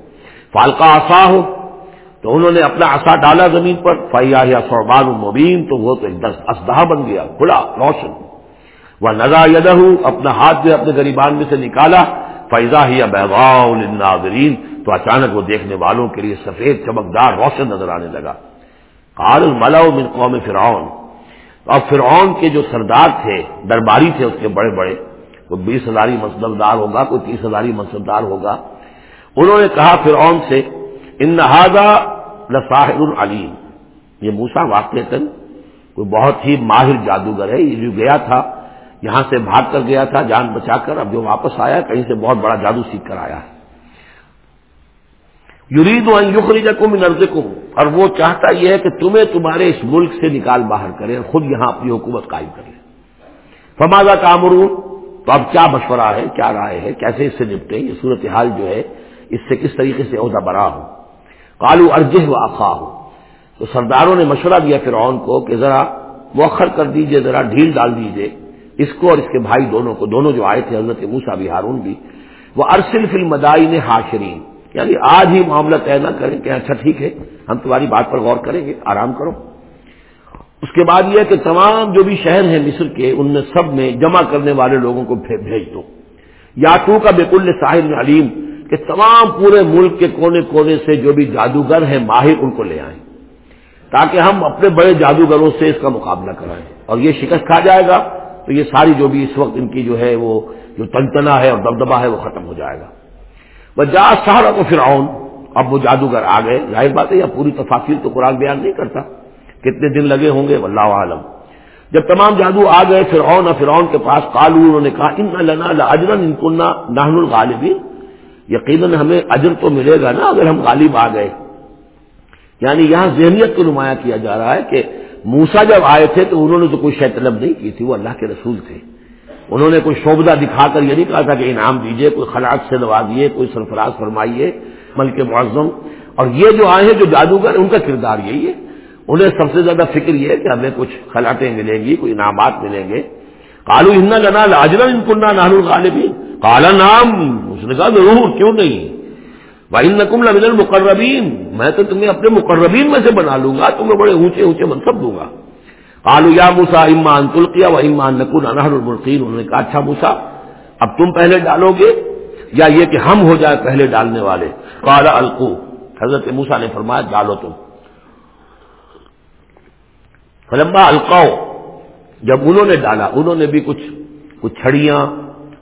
فالکا آسا ہو تو انہوں نے اپنا آسا ڈالا زمین پر۔ فیا صوبان المبین تو وہ تو ایک دس اسدہ بن گیا، کھلا، روشن۔ وہ نزا یدہ اپنا ہاتھ جو اپنے غریبان میں سے نکالا۔ فیضا ہی ناظرین تو اچانک وہ دیکھنے والوں کے لیے سفید چمکدار روشن نظر آنے لگا۔ قال الملا من قوم فرعون۔ اب فرعون کے جو سردار تھے، درباری تھے اس کے بڑے بڑے کوئی بیس ہزاری منصبدار ہوگا، کوئی تیس ہزاری منصبدار ہوگا۔ انہوں نے کہا فرعون سے ان نہذا لساحر العلیم یہ موسا واقع کوئی بہت ہی ماہر جادوگر ہے، یہ جو گیا تھا یہاں سے بھاگ کر گیا تھا، جان بچا کر، اب جو واپس آیا، کہیں سے بہت بڑا جادو سیکھ کر آیا ہے۔ یورید و یخری جکم نرز اور وہ چاہتا یہ ہے کہ تمہیں تمہارے اس ملک سے نکال باہر کرے اور خود یہاں اپنی حکومت قائم کر لے فمازا کامرون تو اب کیا مشورہ ہے، کیا رائے ہے، کیسے اس سے نپٹے؟ یہ صورتحال جو ہے، اس سے کس طریقے سے عہدہ برا ہو؟ کالو ارجہ و آخا ہو تو سرداروں نے مشورہ دیا فرعون کو کہ ذرا مؤخر کر دیجیے، ذرا ڈھیل ڈال دیجیے۔ اس کو اور اس کے بھائی دونوں کو، دونوں جو آئے تھے حضرت موسا بھی ہارون بھی وہ ارسل فل مدائی نے ہاشرین یعنی آج ہی معاملہ طے نہ کریں کہ اچھا ٹھیک ہے، ہم تمہاری بات پر غور کریں گے، آرام کرو۔ اس کے بعد یہ کہ تمام جو بھی شہر ہیں مصر کے، ان میں سب میں جمع کرنے والے لوگوں کو بھیج دو۔ یا تو کا بیکل صاحب علیم کہ تمام پورے ملک کے کونے کونے سے جو بھی جادوگر ہیں ماہر ان کو لے آئیں۔ تاکہ ہم اپنے بڑے جادوگروں سے اس کا مقابلہ کرائیں۔ اور یہ شکست کھا جائے گا۔ تو یہ ساری جو بھی اس وقت ان کی جو ہے وہ جو تنتنا ہے اور دبدبا ہے وہ ختم ہو جائے گا۔ وہ جا سہارا کو فرعون، اب وہ جادوگر آ گئے۔ ظاہر بات ہے یا پوری تفاصیل تو قرآن بیان نہیں کرتا۔ کتنے دن لگے ہوں گے؟ اللہ عالم جب تمام جادو آ گئے، فرعون اور فرعون کے پاس کالو انہوں نے کہا، ان لنا اجرن ان کنہ نہن الغالبین۔ یقیناً ہمیں اجر تو ملے گا نا اگر ہم غالب آ گئے۔ یعنی یہاں ذہنیت کو نمایاں کیا جا رہا ہے کہ موسا جب آئے تھے تو انہوں نے تو کوئی شہ طلب نہیں کی تھی، وہ اللہ کے رسول تھے۔ انہوں نے کوئی شوبدہ دکھا کر یہ نہیں کہا تھا کہ انعام دیجیے کوئی خلاق سے نوازیے کوئی سرفراز فرمائیے ملک معظم۔ اور یہ جو آئے ہیں، جو جادوگر ان کا کردار یہی ہے۔ انہیں سب سے زیادہ فکر یہ ہے کہ ہمیں کچھ خلاٹیں ملیں گی، کوئی انعامات ملیں گے۔ کالو ہند لنا لاجنا ان کنہ نان الغالبین کالا نام اس نے کہا، ضرور، کیوں نہیں؟ بھائی نقم لمن المقربین میں تو تمہیں اپنے مقربین میں سے بنا لوں گا، تمہیں بڑے اونچے اونچے منصب دوں گا۔ کالو یا موسا امان تلقیا و امان نقل انہر المرقین انہوں نے کہا اچھا موسا اب تم پہلے ڈالو گے یا یہ کہ ہم ہو جائے پہلے ڈالنے والے؟ کالا القو حضرت موسا نے فرمایا، ڈالو تم۔ فلما القاؤ جب انہوں نے ڈالا، انہوں نے بھی کچھ کچھ چھڑیاں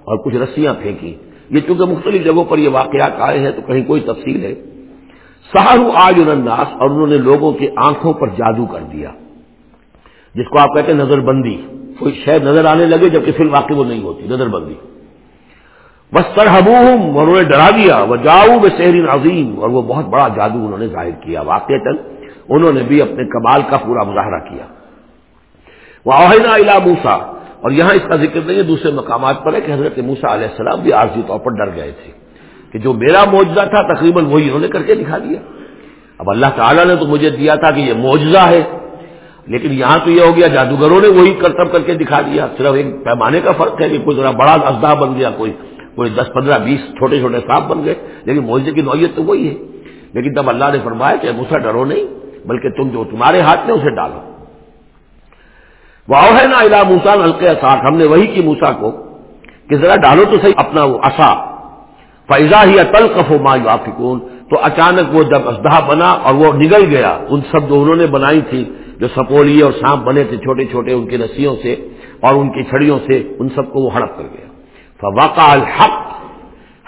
اور کچھ رسیاں پھینکی یہ چونکہ مختلف جگہوں پر یہ واقعات آئے ہیں تو کہیں کوئی تفصیل ہے۔ سہارو آج الناس اور انہوں نے لوگوں کی آنکھوں پر جادو کر دیا۔ جس کو آپ کہتے ہیں نظر بندی۔ کوئی شہر نظر آنے لگے جبکہ فلم واقعی وہ نہیں ہوتی، نظر بندی۔ بس سرحب انہوں نے ڈرا دیا۔ وہ جاؤ بے شہرین عظیم اور وہ بہت بڑا جادو انہوں نے ظاہر کیا۔ واقع انہوں نے بھی اپنے کمال کا پورا مظاہرہ کیا۔ وہ اوہینا الا موسا اور یہاں اس کا ذکر نہیں ہے، دوسرے مقامات پر ہے کہ حضرت موسا علیہ السلام بھی عارضی طور پر ڈر گئے تھے کہ جو میرا معجزہ تھا تقریباً وہی انہوں نے کر کے دکھا دیا۔ اب اللہ تعالیٰ نے تو مجھے دیا تھا کہ یہ معجزہ ہے، لیکن یہاں تو یہ ہو گیا، جادوگروں نے وہی کرتب کر کے دکھا دیا۔ صرف ایک پیمانے کا فرق ہے کہ کوئی ذرا بڑا ازدا بن گیا، کوئی کوئی دس، پندرہ، بیس چھوٹے چھوٹے سانپ بن گئے، لیکن معجزے کی نوعیت تو وہی ہے۔ لیکن تب اللہ نے فرمایا کہ موسا ڈرو نہیں، بلکہ تم جو تمہارے ہاتھ میں اسے ڈالو۔ وہ ہے نا الا موسا ہلکے ساتھ ہم نے وہی کی موسا کو کہ ذرا ڈالو تو صحیح اپنا وہ اصا فیضا ہی اتل کف و ما یافکون تو اچانک وہ جب اسدہ بنا اور وہ نگل گیا۔ ان سب جو انہوں نے بنائی تھی، جو سپولی اور سانپ بنے تھے چھوٹے چھوٹے ان کی رسیوں سے اور ان کی چھڑیوں سے، ان سب کو وہ ہڑپ کر گیا۔ فواقع الحق۔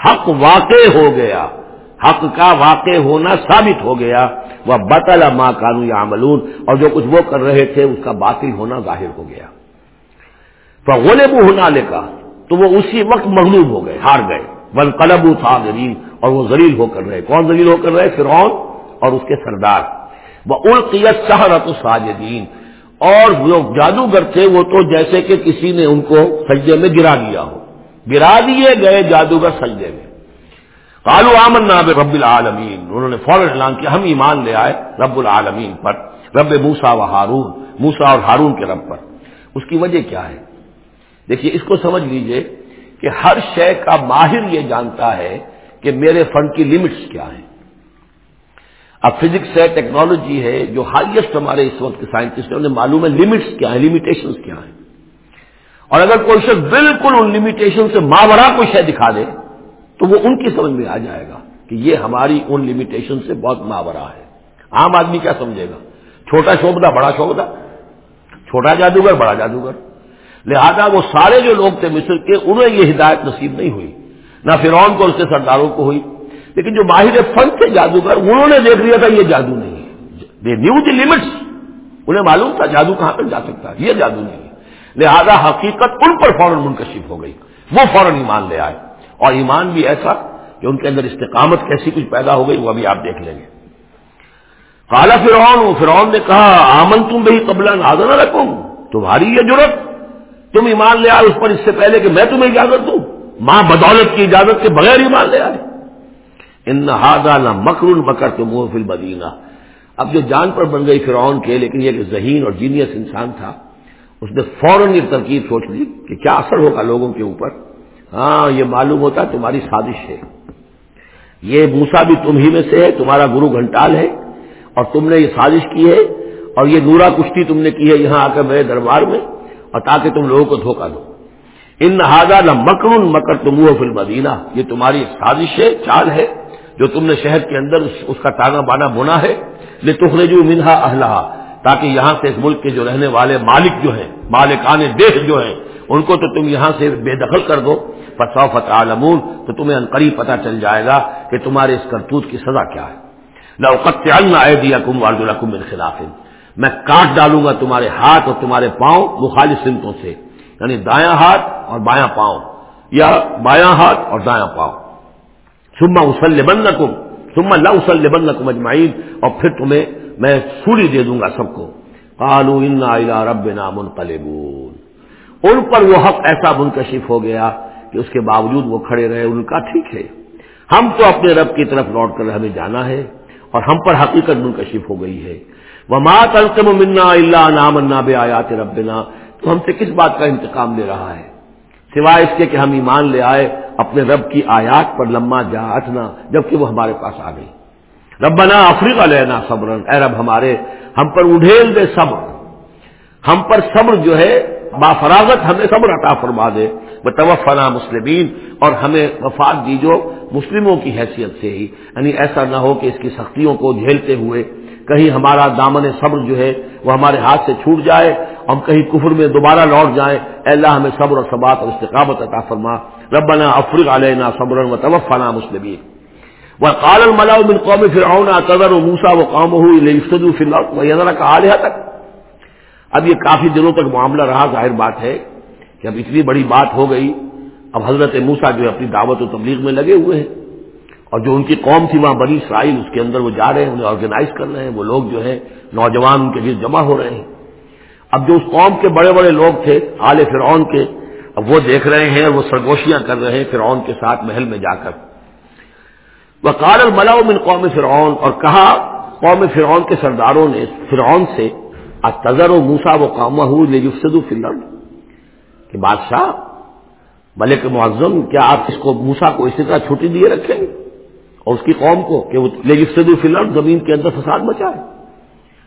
حق واقع ہو گیا۔ حق کا واقع ہونا ثابت ہو گیا۔ وہ بطل ماں کانو یا اور جو کچھ وہ کر رہے تھے، اس کا باطل ہونا ظاہر ہو گیا۔ تو غلے ہونا لے کا تو وہ اسی وقت مغلوب ہو گئے، ہار گئے۔ ون قلب تھا اور وہ زلیل ہو کر رہے۔ کون زلیل ہو کر رہے؟ فرعون اور اس کے سردار۔ وہ القیت شہرت ساجدین اور جو جادوگر تھے، وہ تو جیسے کہ کسی نے ان کو سجدے میں گرا دیا ہو۔ گرا دیے گئے جادوگر سجدے میں۔ کالو آمن ناب رب العالمین۔ انہوں نے فوراً اعلان کیا، ہم ایمان لے آئے رب العالمین پر، رب موسا و ہارون موسا اور ہارون کے رب پر۔ اس کی وجہ کیا ہے؟ دیکھیے، اس کو سمجھ لیجیے کہ ہر شے کا ماہر یہ جانتا ہے کہ میرے فنڈ کی لمٹس کیا ہیں۔ اب فزکس ہے ٹیکنالوجی ہے، جو ہائیسٹ ہمارے اس وقت کے سائنٹسٹ ہیں، انہیں معلوم ہے لمٹس کیا ہیں لمیٹیشن کیا ہیں۔ اور اگر کوئی شخص بالکل ان لمیٹیشن سے ماورا کوئی شے دکھا دے تو وہ ان کی سمجھ میں آ جائے گا کہ یہ ہماری ان لمیٹیشن سے بہت ماورا ہے۔ عام آدمی کیا سمجھے گا؟ چھوٹا شوبدہ بڑا شوبدہ چھوٹا جادوگر، بڑا جادوگر۔ لہذا وہ سارے جو لوگ تھے مصر کے، انہیں یہ ہدایت نصیب نہیں ہوئی۔ نہ فرعون کو اس کے سرداروں کو ہوئی۔ لیکن جو ماہر فن تھے جادوگر، انہوں نے دیکھ لیا تھا یہ جادو نہیں ہے۔ دے نیو دی لمٹس انہیں معلوم تھا جادو کہاں تک جا سکتا ہے۔ یہ جادو نہیں ہے۔ لہذا حقیقت ان پر فوراً منکشف ہو گئی۔ وہ فوراً ایمان لے آئے۔ اور ایمان بھی ایسا کہ ان کے اندر استقامت کیسی کچھ پیدا ہو گئی وہ ابھی آپ دیکھ لیں گے۔ کالا فرعون فرعون نے کہا آمن تم بھائی قبلہ نازن رکھوں تمہاری یہ ضرورت تم ایمان لے آئے اس پر اس سے پہلے کہ میں تمہیں اجازت دوں۔ ماں بدولت کی اجازت کے بغیر ایمان لے آئے۔ ان نہ مکر المکر تو منہ فل بدینہ اب جو جان پر بن گئی فرعون کے، لیکن یہ کہ ذہین اور جینیس انسان تھا، اس نے فوراً یہ ترکیب سوچ لی کہ کیا اثر ہوگا لوگوں کے اوپر۔ ہاں یہ معلوم ہوتا تمہاری سازش ہے۔ یہ موسا بھی تم ہی میں سے ہے، تمہارا گرو گھنٹال ہے، اور تم نے یہ سازش کی ہے، اور یہ نورا کشتی تم نے کی ہے یہاں آ کر میرے دربار میں، اور تاکہ تم لوگوں کو دھوکہ دو۔ ان نہ نہ مکر مکر تم فل مدینہ یہ تمہاری سازش ہے، چال ہے، جو تم نے شہر کے اندر اس کا تانا بانا بنا ہے۔ لے تخرجو منہا اہلہ تاکہ یہاں سے اس ملک کے جو رہنے والے مالک جو ہیں، مالکان دیش جو ہیں ان کو تو تم یہاں سے بے دخل کر دو فتح عالمون تو تمہیں انقریب پتہ چل جائے گا کہ تمہارے اس کرتوت کی سزا کیا ہے۔ نہ اوقت آئے دیا کم والد الحکم میں کاٹ ڈالوں گا تمہارے ہاتھ اور تمہارے پاؤں مخالف سمتوں سے یعنی دایاں ہاتھ اور بایاں پاؤں، یا بایاں ہاتھ اور دایاں پاؤں۔ سما اسل بند سما لا اسل بند اور پھر تمہیں میں سوری دے دوں گا سب کو۔ کالو انا رب نام ان پر وہ حق ایسا منکشف ہو گیا کہ اس کے باوجود وہ کھڑے رہے، ان کا ٹھیک ہے۔ ہم تو اپنے رب کی طرف لوٹ کر ہمیں جانا ہے اور ہم پر حقیقت منکشف ہو گئی ہے۔ وہ مات السم منا اللہ نام بے آیات ربنا۔ تو ہم سے کس بات کا انتقام لے رہا ہے؟ سوائے اس کے کہ ہم ایمان لے آئے اپنے رب کی آیات پر لمحہ جا اٹھنا جبکہ وہ ہمارے پاس آ گئی۔ ربنا افریقہ لینا صبر اے رب ہمارے، ہم پر اڈھیل دے صبر۔ ہم پر صبر جو ہے با فراغت ہمیں صبر عطا فرما دے۔ وہ توفنا مسلمین، اور ہمیں وفات دیجو مسلموں کی حیثیت سے ہی۔ یعنی ایسا نہ ہو کہ اس کی سختیوں کو جھیلتے ہوئے کہیں ہمارا دامن صبر جو ہے، وہ ہمارے ہاتھ سے چھوٹ جائے۔ ہم کہیں کفر میں دوبارہ لوٹ جائیں۔ اے اللہ، ہمیں صبر اور ثبات اور استقامت عطا فرما۔ ربنا افرغ علینا صبر و توفنا مسلمین۔ وہ قال الملا من قوم فرعون قدر و موسا و قوم ہوئی کا عالیہ تک اب یہ کافی دنوں تک معاملہ رہا، ظاہر بات ہے کہ اب اتنی بڑی بات ہو گئی۔ اب حضرت موسا جو ہے اپنی دعوت و تبلیغ میں لگے ہوئے ہیں۔ اور جو ان کی قوم تھی وہاں بنی اسرائیل، اس کے اندر وہ جا رہے ہیں، انہیں آرگنائز کر رہے ہیں۔ وہ لوگ جو ہیں، نوجوان ان کے لیے جمع ہو رہے ہیں۔ اب جو اس قوم کے بڑے بڑے لوگ تھے، آل فرعون کے، اب وہ دیکھ رہے ہیں، وہ سرگوشیاں کر رہے ہیں فرعون کے ساتھ محل میں جا کر۔ وہ کار الملاؤ من قوم فرعون، اور کہا قوم فرعون کے سرداروں نے، فرعون سے تذر و موسا و قوم ہُوسد فلم کہ بادشاہ، ملک معظم، کیا آپ اس کو موسا کو اسی طرح چھٹی دیے رکھیں گے؟ اور اس کی قوم کو کہ وہ لیجسد فلم زمین کے اندر فساد مچائے۔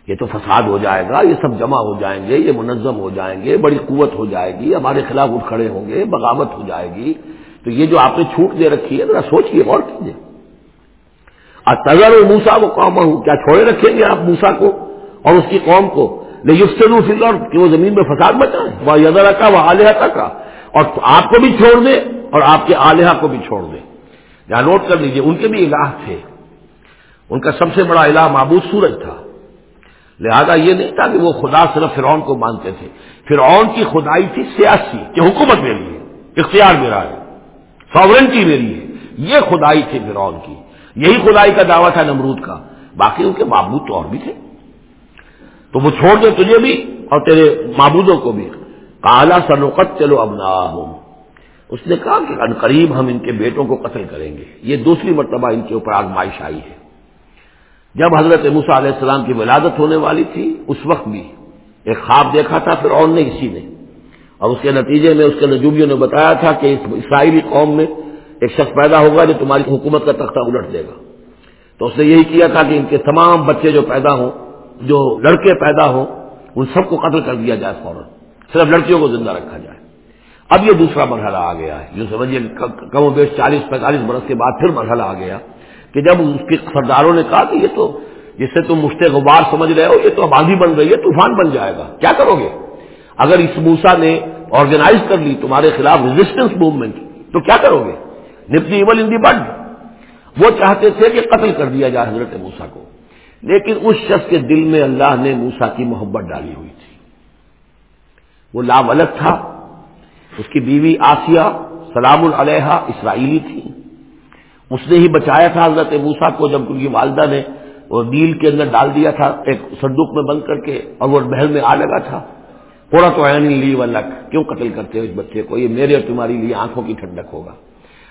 یہ تو فساد ہو جائے گا، یہ سب جمع ہو جائیں گے، یہ منظم ہو جائیں گے، بڑی قوت ہو جائے گی، ہمارے خلاف اٹھ کھڑے ہوں گے، بغاوت ہو جائے گی۔ تو یہ جو آپ نے چھوٹ دے رکھی ہے، ذرا سوچیے غور کیجیے تذر و موسا وہ قوم ہوں کیا چھوڑے رکھیں گے آپ موسا کو اور اس کی قوم کو؟ لیجسد فلم کہ وہ زمین میں فساد مچائیں وہ یدرا کا وہ آلیہ کا اور آپ کو بھی چھوڑ دے اور آپ کے آلیہ کو بھی چھوڑ دے۔ یہاں نوٹ کر لیجیے، ان کے بھی الہ تھے۔ ان کا سب سے بڑا الہ معبود سورج تھا۔ لہذا یہ نہیں تھا کہ وہ خدا صرف فرعون کو مانتے تھے۔ فرعون کی خدائی تھی سیاسی، کہ حکومت میری ہے، اختیار میرا ہے ساورنٹی میری ہے۔ یہ خدائی تھی فرعون کی۔ یہی خدائی کا دعویٰ تھا نمرود کا۔ باقی ان کے معبود تو اور بھی تھے۔ تو وہ چھوڑ دے تجھے بھی اور تیرے معبودوں کو بھی۔ کالا سنوقت چلو اب اس نے کہا کہ ان قریب ہم ان کے بیٹوں کو قتل کریں گے۔ یہ دوسری مرتبہ ان کے اوپر آزمائش آئی ہے۔ جب حضرت موسا علیہ السلام کی ولادت ہونے والی تھی، اس وقت بھی ایک خواب دیکھا تھا پھر اور نے اسی نے۔ اور اس کے نتیجے میں اس کے نجوبیوں نے بتایا تھا کہ اس اسرائیلی قوم میں ایک شخص پیدا ہوگا جو تمہاری حکومت کا تختہ الٹ دے گا۔ تو اس نے یہی کیا تھا کہ ان کے تمام بچے جو پیدا ہوں جو لڑکے پیدا ہوں، ان سب کو قتل کر دیا جائے فوراً۔ صرف لڑکیوں کو زندہ رکھا جائے۔ اب یہ دوسرا مرحلہ آ گیا ہے۔ جو سمجھیے کم و بیش چالیس پینتالیس برس کے بعد پھر مرحلہ آ گیا کہ جب اس کے سرداروں نے کہا کہ یہ تو جس سے تم مشتے غبار سمجھ رہے ہو، یہ تو آبادی بن رہی ہے، طوفان بن جائے گا۔ کیا کرو گے؟ اگر اس موسا نے آرگنائز کر لی، تمہارے خلاف ریزسٹنس موومنٹ تو کیا کرو گے؟ نپتی ایول ان دی بڈ وہ چاہتے تھے کہ قتل کر دیا جائے حضرت موسا کو۔ لیکن اس شخص کے دل میں اللہ نے موسا کی محبت ڈالی ہوئی تھی۔ وہ ولد تھا، اس کی بیوی آسیہ سلام العلیہ اسرائیلی تھی۔ اس نے ہی بچایا تھا حضرت موسا کو جب ان کی والدہ نے وہ نیل کے اندر ڈال دیا تھا، ایک صندوق میں بند کر کے اور وہ محل میں آ لگا تھا۔ پورا تو عین لی ولک کیوں قتل کرتے ہو اس بچے کو؟ یہ میرے اور تمہاری لیے آنکھوں کی ٹھنڈک ہوگا۔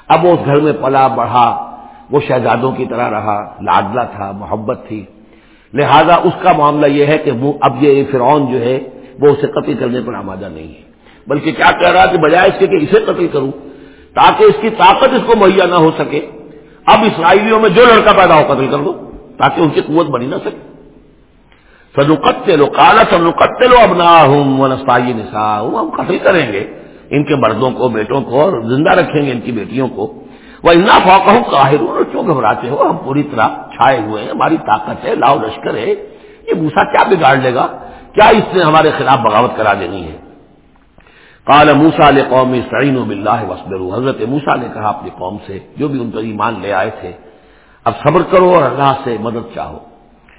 اب وہ اس گھر میں پلا بڑھا، وہ شہزادوں کی طرح رہا لادلا تھا، محبت تھی۔ لہذا اس کا معاملہ یہ ہے کہ وہ اب یہ فرعون جو ہے، وہ اسے قتل کرنے پر آمادہ نہیں ہے۔ بلکہ کیا کہہ رہا کہ بجائے اس کے کہ اسے قتل کروں، تاکہ اس کی طاقت اس کو مہیا نہ ہو سکے۔ اب اسرائیلیوں میں جو لڑکا پیدا ہو قتل کر دو، تاکہ ان کی قوت بنی نہ سکے۔ سنوقت لو کالا سنوقت لو اب نہ ہوں نسا ہوں ہم قتل کریں گے ان کے مردوں کو، بیٹوں کو اور زندہ رکھیں گے ان کی بیٹیوں کو۔ وہ اتنا فوقہ ہوں کاہر کیوں گھبراتے ہو؟ ہم پوری طرح چھائے ہوئے ہیں، ہماری طاقت ہے، لاؤ لشکر ہے۔ یہ موسا کیا بگاڑ لے گا؟ کیا اس نے ہمارے خلاف بغاوت کرا دینی ہے؟ کال موسا علیہ قوم سعین و بلّہ وسبر حضرت موسا نے کہا اپنی قوم سے، جو بھی ان پر ایمان لے آئے تھے، اب صبر کرو اور اللہ سے مدد چاہو۔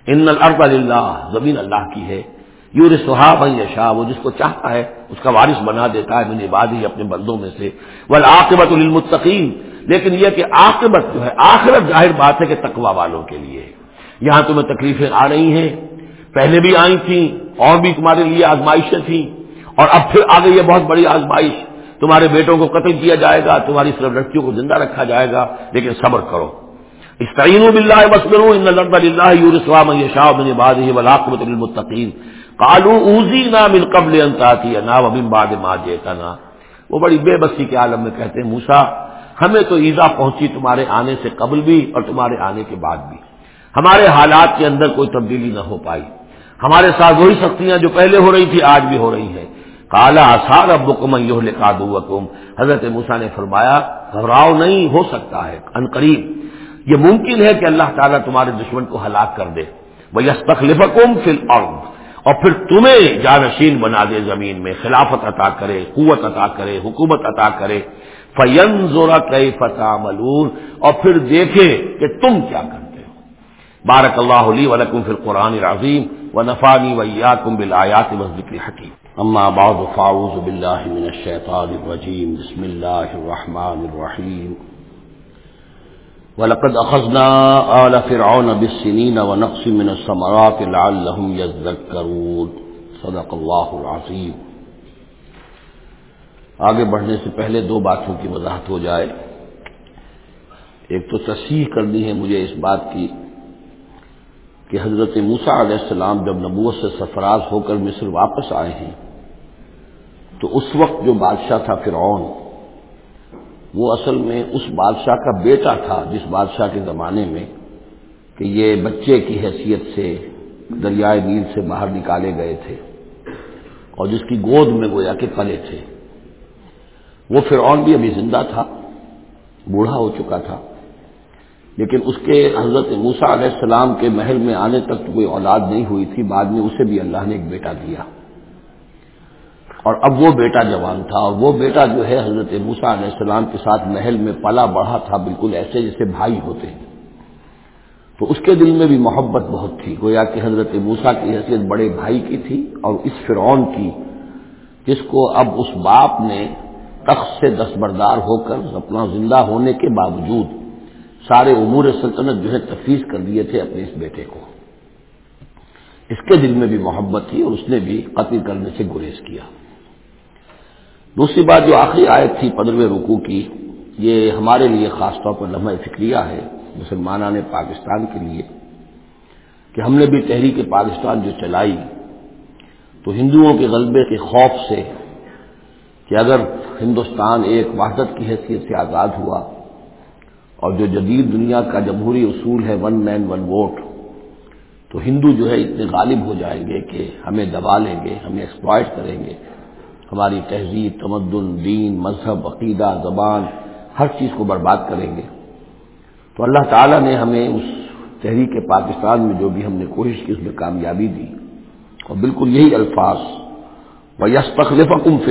ان الرب اللہ زمین اللہ کی ہے۔ یور سہاب شاہ وہ جس کو چاہتا ہے، اس کا وارث بنا دیتا ہے میں بعد ہی اپنے بندوں میں سے۔ ول عاقبت لیکن یہ کہ عاقبت جو ہے، آخرت ظاہر بات ہے کہ تقوا والوں کے لیے۔ یہاں تمہیں تکلیفیں آ رہی ہیں۔ پہلے بھی آئی تھیں، اور بھی تمہارے لیے آزمائشیں تھیں۔ اور اب پھر آ گئی ہے بہت بڑی آزمائش۔ تمہارے بیٹوں کو قتل کیا جائے گا، تمہاری صرف لڑکیوں کو زندہ رکھا جائے گا، لیکن صبر کرو۔ استعین بلّہ مسکر اللہ یورسلام شاہ بن باد ولاقبت المطقین کالو اوزی نا من قبل انتاتی نا وبن باد ما جیتا نا وہ بڑی بے بسی کے عالم میں کہتے ہیں موسا ہمیں تو ایزا پہنچی تمہارے آنے سے قبل بھی اور تمہارے آنے کے بعد بھی۔ ہمارے حالات کے اندر کوئی تبدیلی نہ ہو پائی۔ ہمارے ساتھ وہی سختیاں جو پہلے ہو رہی تھی، آج بھی ہو رہی ہے کالا آسار اب بکم یو حضرت موسا نے فرمایا، گھبراؤ نہیں، ہو سکتا ہے، ان قریب۔ یہ ممکن ہے کہ اللہ تعالیٰ تمہارے دشمن کو ہلاک کر دے۔ وہ یس تخلیف فل اور پھر تمہیں جانشین بنا دے زمین میں، خلافت عطا کرے، قوت عطا کرے، حکومت عطا کرے۔ فین زورا کئی فتح اور پھر دیکھے کہ تم کیا کرتے ہو۔ بارک اللہ علی ولکم فی القرآن العظیم و نفانی ویاکم بالآیات وذکر حکیم۔ اما بعد، فاعوذ باللہ من الشیطان الرجیم۔ بسم اللہ الرحمن الرحیم۔ ولقد اخذنا آل فرعون بالسنين ونقص من الثمرات لعلهم يذكرون صدق اللہ العظیم۔ آگے بڑھنے سے پہلے دو باتوں کی وضاحت ہو جائے۔ ایک تو تصحیح کرنی ہے مجھے اس بات کی کہ حضرت موسا علیہ السلام جب نبوت سے سفراز ہو کر مصر واپس آئے ہیں، تو اس وقت جو بادشاہ تھا فرعون، وہ اصل میں اس بادشاہ کا بیٹا تھا جس بادشاہ کے زمانے میں کہ یہ بچے کی حیثیت سے دریائے نیل سے باہر نکالے گئے تھے اور جس کی گود میں گویا کے پلے تھے۔ وہ فرعون بھی ابھی زندہ تھا، بوڑھا ہو چکا تھا۔ لیکن اس کے حضرت موسا علیہ السلام کے محل میں آنے تک تو کوئی اولاد نہیں ہوئی تھی، بعد میں اسے بھی اللہ نے ایک بیٹا دیا۔ اور اب وہ بیٹا جوان تھا، اور وہ بیٹا جو ہے حضرت موسا علیہ السلام کے ساتھ محل میں پلا بڑھا تھا، بالکل ایسے جیسے بھائی ہوتے ہیں۔ تو اس کے دل میں بھی محبت بہت تھی، گویا کہ حضرت موسا کی حیثیت بڑے بھائی کی تھی اور اس فرعون کی، جس کو اب اس باپ نے تخت سے دستبردار ہو کر اپنا زندہ ہونے کے باوجود سارے امور سلطنت جو ہے تفویض کر دیے تھے اپنے اس بیٹے کو۔ اس کے دل میں بھی محبت تھی اور اس نے بھی قتل کرنے سے گریز کیا۔ دوسری بات جو آخری آیت تھی پندرہویں رکو کی، یہ ہمارے لیے خاص طور پر لمحہ فکریہ ہے مسلمانہ نے پاکستان کے لیے کہ ہم نے بھی تحریک پاکستان جو چلائی تو ہندوؤں کے غلبے کے خوف سے کہ اگر ہندوستان ایک وحدت کی حیثیت سے آزاد ہوا اور جو جدید دنیا کا جمہوری اصول ہے ون مین ون ووٹ تو ہندو جو ہے اتنے غالب ہو جائیں گے کہ ہمیں دبا لیں گے، ہمیں ایکسپلائٹ کریں گے۔ ہماری تہذیب، تمدن، دین، مذہب، عقیدہ، زبان، ہر چیز کو برباد کریں گے۔ تو اللہ تعالیٰ نے ہمیں اس تحریک پاکستان میں جو بھی ہم نے کوشش کی، اس میں کامیابی دی۔ اور بالکل یہی الفاظ و یس تخلیف کم فی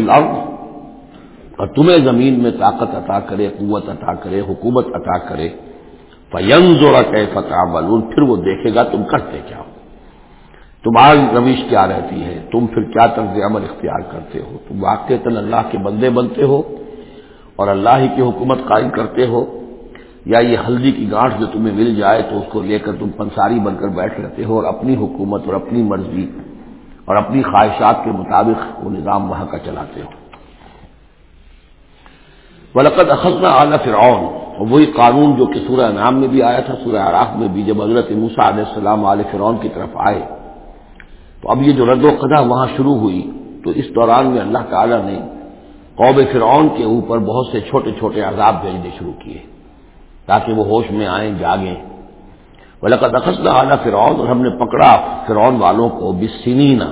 اور تمہیں زمین میں طاقت عطا کرے، قوت عطا کرے، حکومت عطا کرے فینز اور فتح پھر وہ دیکھے گا تم کرتے کیا تمہاری رویش کیا رہتی ہے، تم پھر کیا طرز عمل اختیار کرتے ہو۔ تم واقع اللہ کے بندے بنتے ہو اور اللہ ہی کی حکومت قائم کرتے ہو، یا یہ ہلدی کی گانٹ جو تمہیں مل جائے تو اس کو لے کر تم پنساری بن کر بیٹھ رہتے ہو اور اپنی حکومت اور اپنی مرضی اور اپنی خواہشات کے مطابق وہ نظام وہاں کا چلاتے ہو۔ ولقد اخذنا اعلیٰ فرعون اور وہی قانون جو کہ سورہ نام میں بھی آیا تھا، سورہ عراق میں بھی، جب حضرت موسا علیہ السلام علیہ فرعون کی طرف آئے۔ تو اب یہ جو رد و قدا وہاں شروع ہوئی، تو اس دوران میں اللہ تعالی نے قوب فرعون کے اوپر بہت سے چھوٹے چھوٹے عذاب بھیجنے شروع کیے، تاکہ وہ ہوش میں آئیں، جاگیں۔ ولقد اخذنا اعلیٰ فرعون اور ہم نے پکڑا فرعون والوں کو بسنینا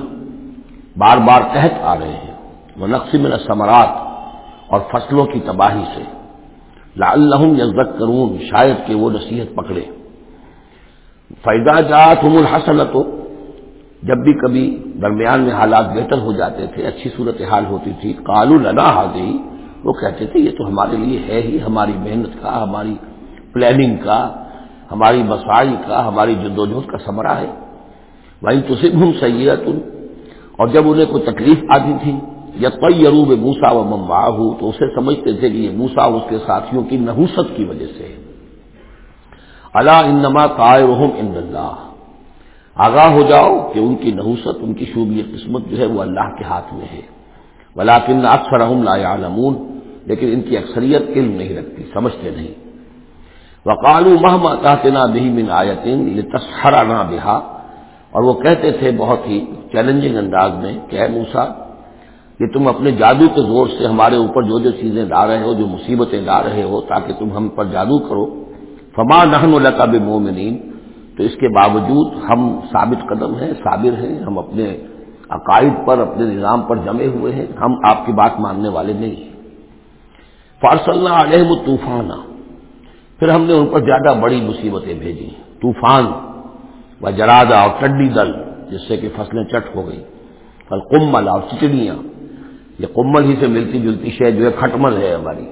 بار بار تحت آ رہے ہیں۔ وہ نقصی میں ثمرات اور فصلوں کی تباہی سے۔ لعلہم یذکرون، شاید کہ وہ نصیحت پکڑے۔ فائدہ جات ہم الحسنت جب بھی کبھی درمیان میں حالات بہتر ہو جاتے تھے، اچھی صورت حال ہوتی تھی کالو لنا حاضی وہ کہتے تھے، یہ تو ہمارے لیے ہے ہی، ہماری محنت کا، ہماری پلاننگ کا، ہماری مسائی کا، ہماری جدوجہد کا سمرا ہے۔ وہیں تو صرف ہم سید اور جب انہیں کوئی تکلیف آتی تھی یا کوئی عروب موسا و ممباہ تو اسے سمجھتے تھے کہ یہ موسا اس کے ساتھیوں کی نحوست کی وجہ سے اللہ انما قائرہم ان اللہ۔ آگاہ ہو جاؤ کہ ان کی نحوست، ان کی شوبی قسمت جو ہے وہ اللہ کے ہاتھ میں ہے۔ ولاکن اکثر لا عالمون لیکن ان کی اکثریت علم نہیں رکھتی، سمجھتے نہیں۔ وقالو مہما تاطنا بہی من آیتن یہ نہ بہا اور وہ کہتے تھے بہت ہی چیلنجنگ انداز میں کہ اے موسا کہ تم اپنے جادو کے زور سے ہمارے اوپر جو جو چیزیں لا رہے ہو، جو مصیبتیں لا رہے ہو، تاکہ تم ہم پر جادو کرو۔ فما نہن القاب مومنین تو اس کے باوجود ہم ثابت قدم ہیں، صابر ہیں، ہم اپنے عقائد پر، اپنے نظام پر جمے ہوئے ہیں۔ ہم آپ کی بات ماننے والے نہیں۔ ہیں فارسل علیہ طوفان پھر ہم نے ان پر زیادہ بڑی مصیبتیں بھیجی طوفان و جرادہ اور ٹڈی دل، جس سے کہ فصلیں چٹ ہو گئی پھل کمبل اور چچڑیاں۔ یہ کمبل ہی سے ملتی جلتی شے جو ہے کھٹمل ہے ہماری۔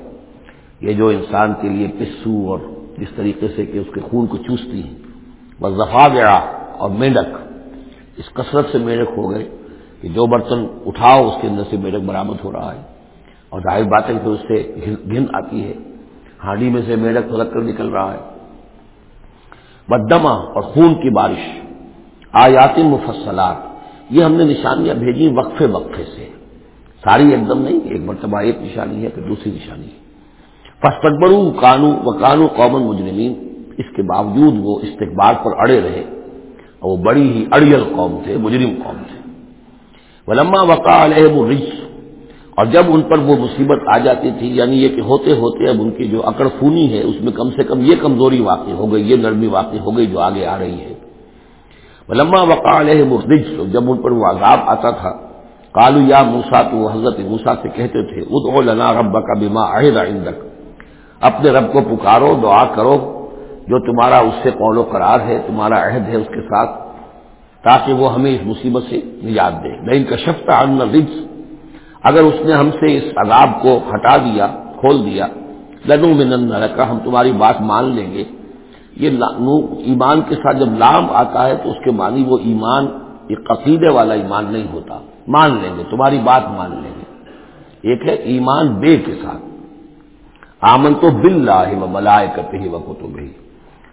یہ جو انسان کے لیے پسو اور جس طریقے سے کہ اس کے خون کو چوستی ہیں۔ زفا گیا اور مینڈک۔ اس کثرت سے میڈک ہو گئے کہ جو برتن اٹھاؤ اس کے اندر سے میڈک برامد ہو رہا ہے۔ اور ظاہر بات ہے کہ اس سے گن آتی ہے۔ ہانڈی میں سے میڈک پھلک کر نکل رہا ہے۔ بدما اور خون کی بارش۔ آیات مفصلات۔ یہ ہم نے نشانیاں بھیجی وقفے وقفے سے۔ ساری ایک دم نہیں، ایک مرتبہ ایک نشانی ہے پھر دوسری نشانی ہے۔ فستقبرو کانو و کانو قومن مجرمین۔ اس کے باوجود وہ استقبال پر اڑے رہے۔ اور وہ بڑی ہی اڑیل قوم تھے، مجرم قوم تھے۔ ولما وقع علیہ الرجس۔ اور جب ان پر وہ مصیبت آ جاتی تھی یعنی یہ کہ ہوتے ہوتے اب ان کی جو اکڑ فونی ہے، اس میں کم سے کم یہ کمزوری واقع ہو گئی، یہ نرمی واقع ہو گئی جو آگے آ رہی ہے۔ ولما وقع علیہ مرجس جب ان پر وہ عذاب آتا تھا کالو یا موسا تو حضرت موسا سے کہتے تھے، ادعو لنا رب کا بیما عہد عندک۔ اپنے رب کو پکارو، دعا کرو، جو تمہارا اس سے قول و قرار ہے، تمہارا عہد ہے اس کے ساتھ، تاکہ وہ ہمیں اس مصیبت سے نجات دے۔ لیکن کا شفت ان رجس اگر اس نے ہم سے اس عذاب کو ہٹا دیا، کھول دیا لنو من رکھا ہم تمہاری بات مان لیں گے۔ یہ ایمان کے ساتھ جب لام آتا ہے، تو اس کے معنی وہ ایمان، یہ قصیدے والا ایمان نہیں ہوتا۔ مان لیں گے، تمہاری بات مان لیں گے۔ ایک ہے ایمان بے کے ساتھ۔ آمن تو بل و ملائے کرتے ہی وقت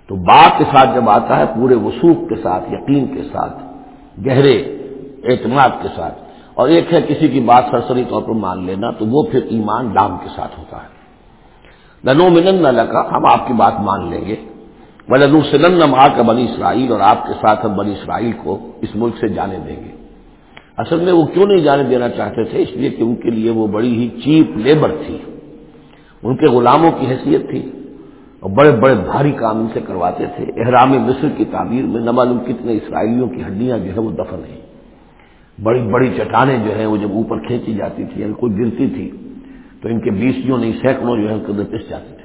تو بات کے ساتھ جب آتا ہے، پورے وسوخ کے ساتھ، یقین کے ساتھ، گہرے اعتماد کے ساتھ۔ اور ایک ہے کسی کی بات سرسری طور پر مان لینا، تو وہ پھر ایمان ڈام کے ساتھ ہوتا ہے۔ لنو منن نہ لگا ہم آپ کی بات مان لیں گے۔ وہ لنو سلن نہ کا بنی اسرائیل اور آپ کے ساتھ ہم بنی اسرائیل کو اس ملک سے جانے دیں گے۔ اصل میں وہ کیوں نہیں جانے دینا چاہتے تھے؟ اس لیے کہ ان کے لیے وہ بڑی ہی چیپ لیبر تھی۔ ان کے غلاموں کی حیثیت تھی۔ اور بڑے بڑے بھاری کام ان سے کرواتے تھے۔ احرام مصر کی تعمیر میں نہ معلوم کتنے اسرائیلیوں کی ہڈیاں جو ہے وہ دفن ہیں۔ بڑی بڑی چٹانیں جو ہیں وہ جب اوپر کھینچی جاتی تھی یعنی کوئی گرتی تھی، تو ان کے بیسوں نہیں، سینکڑوں جو ہے ان کے اندر پس جاتے تھے۔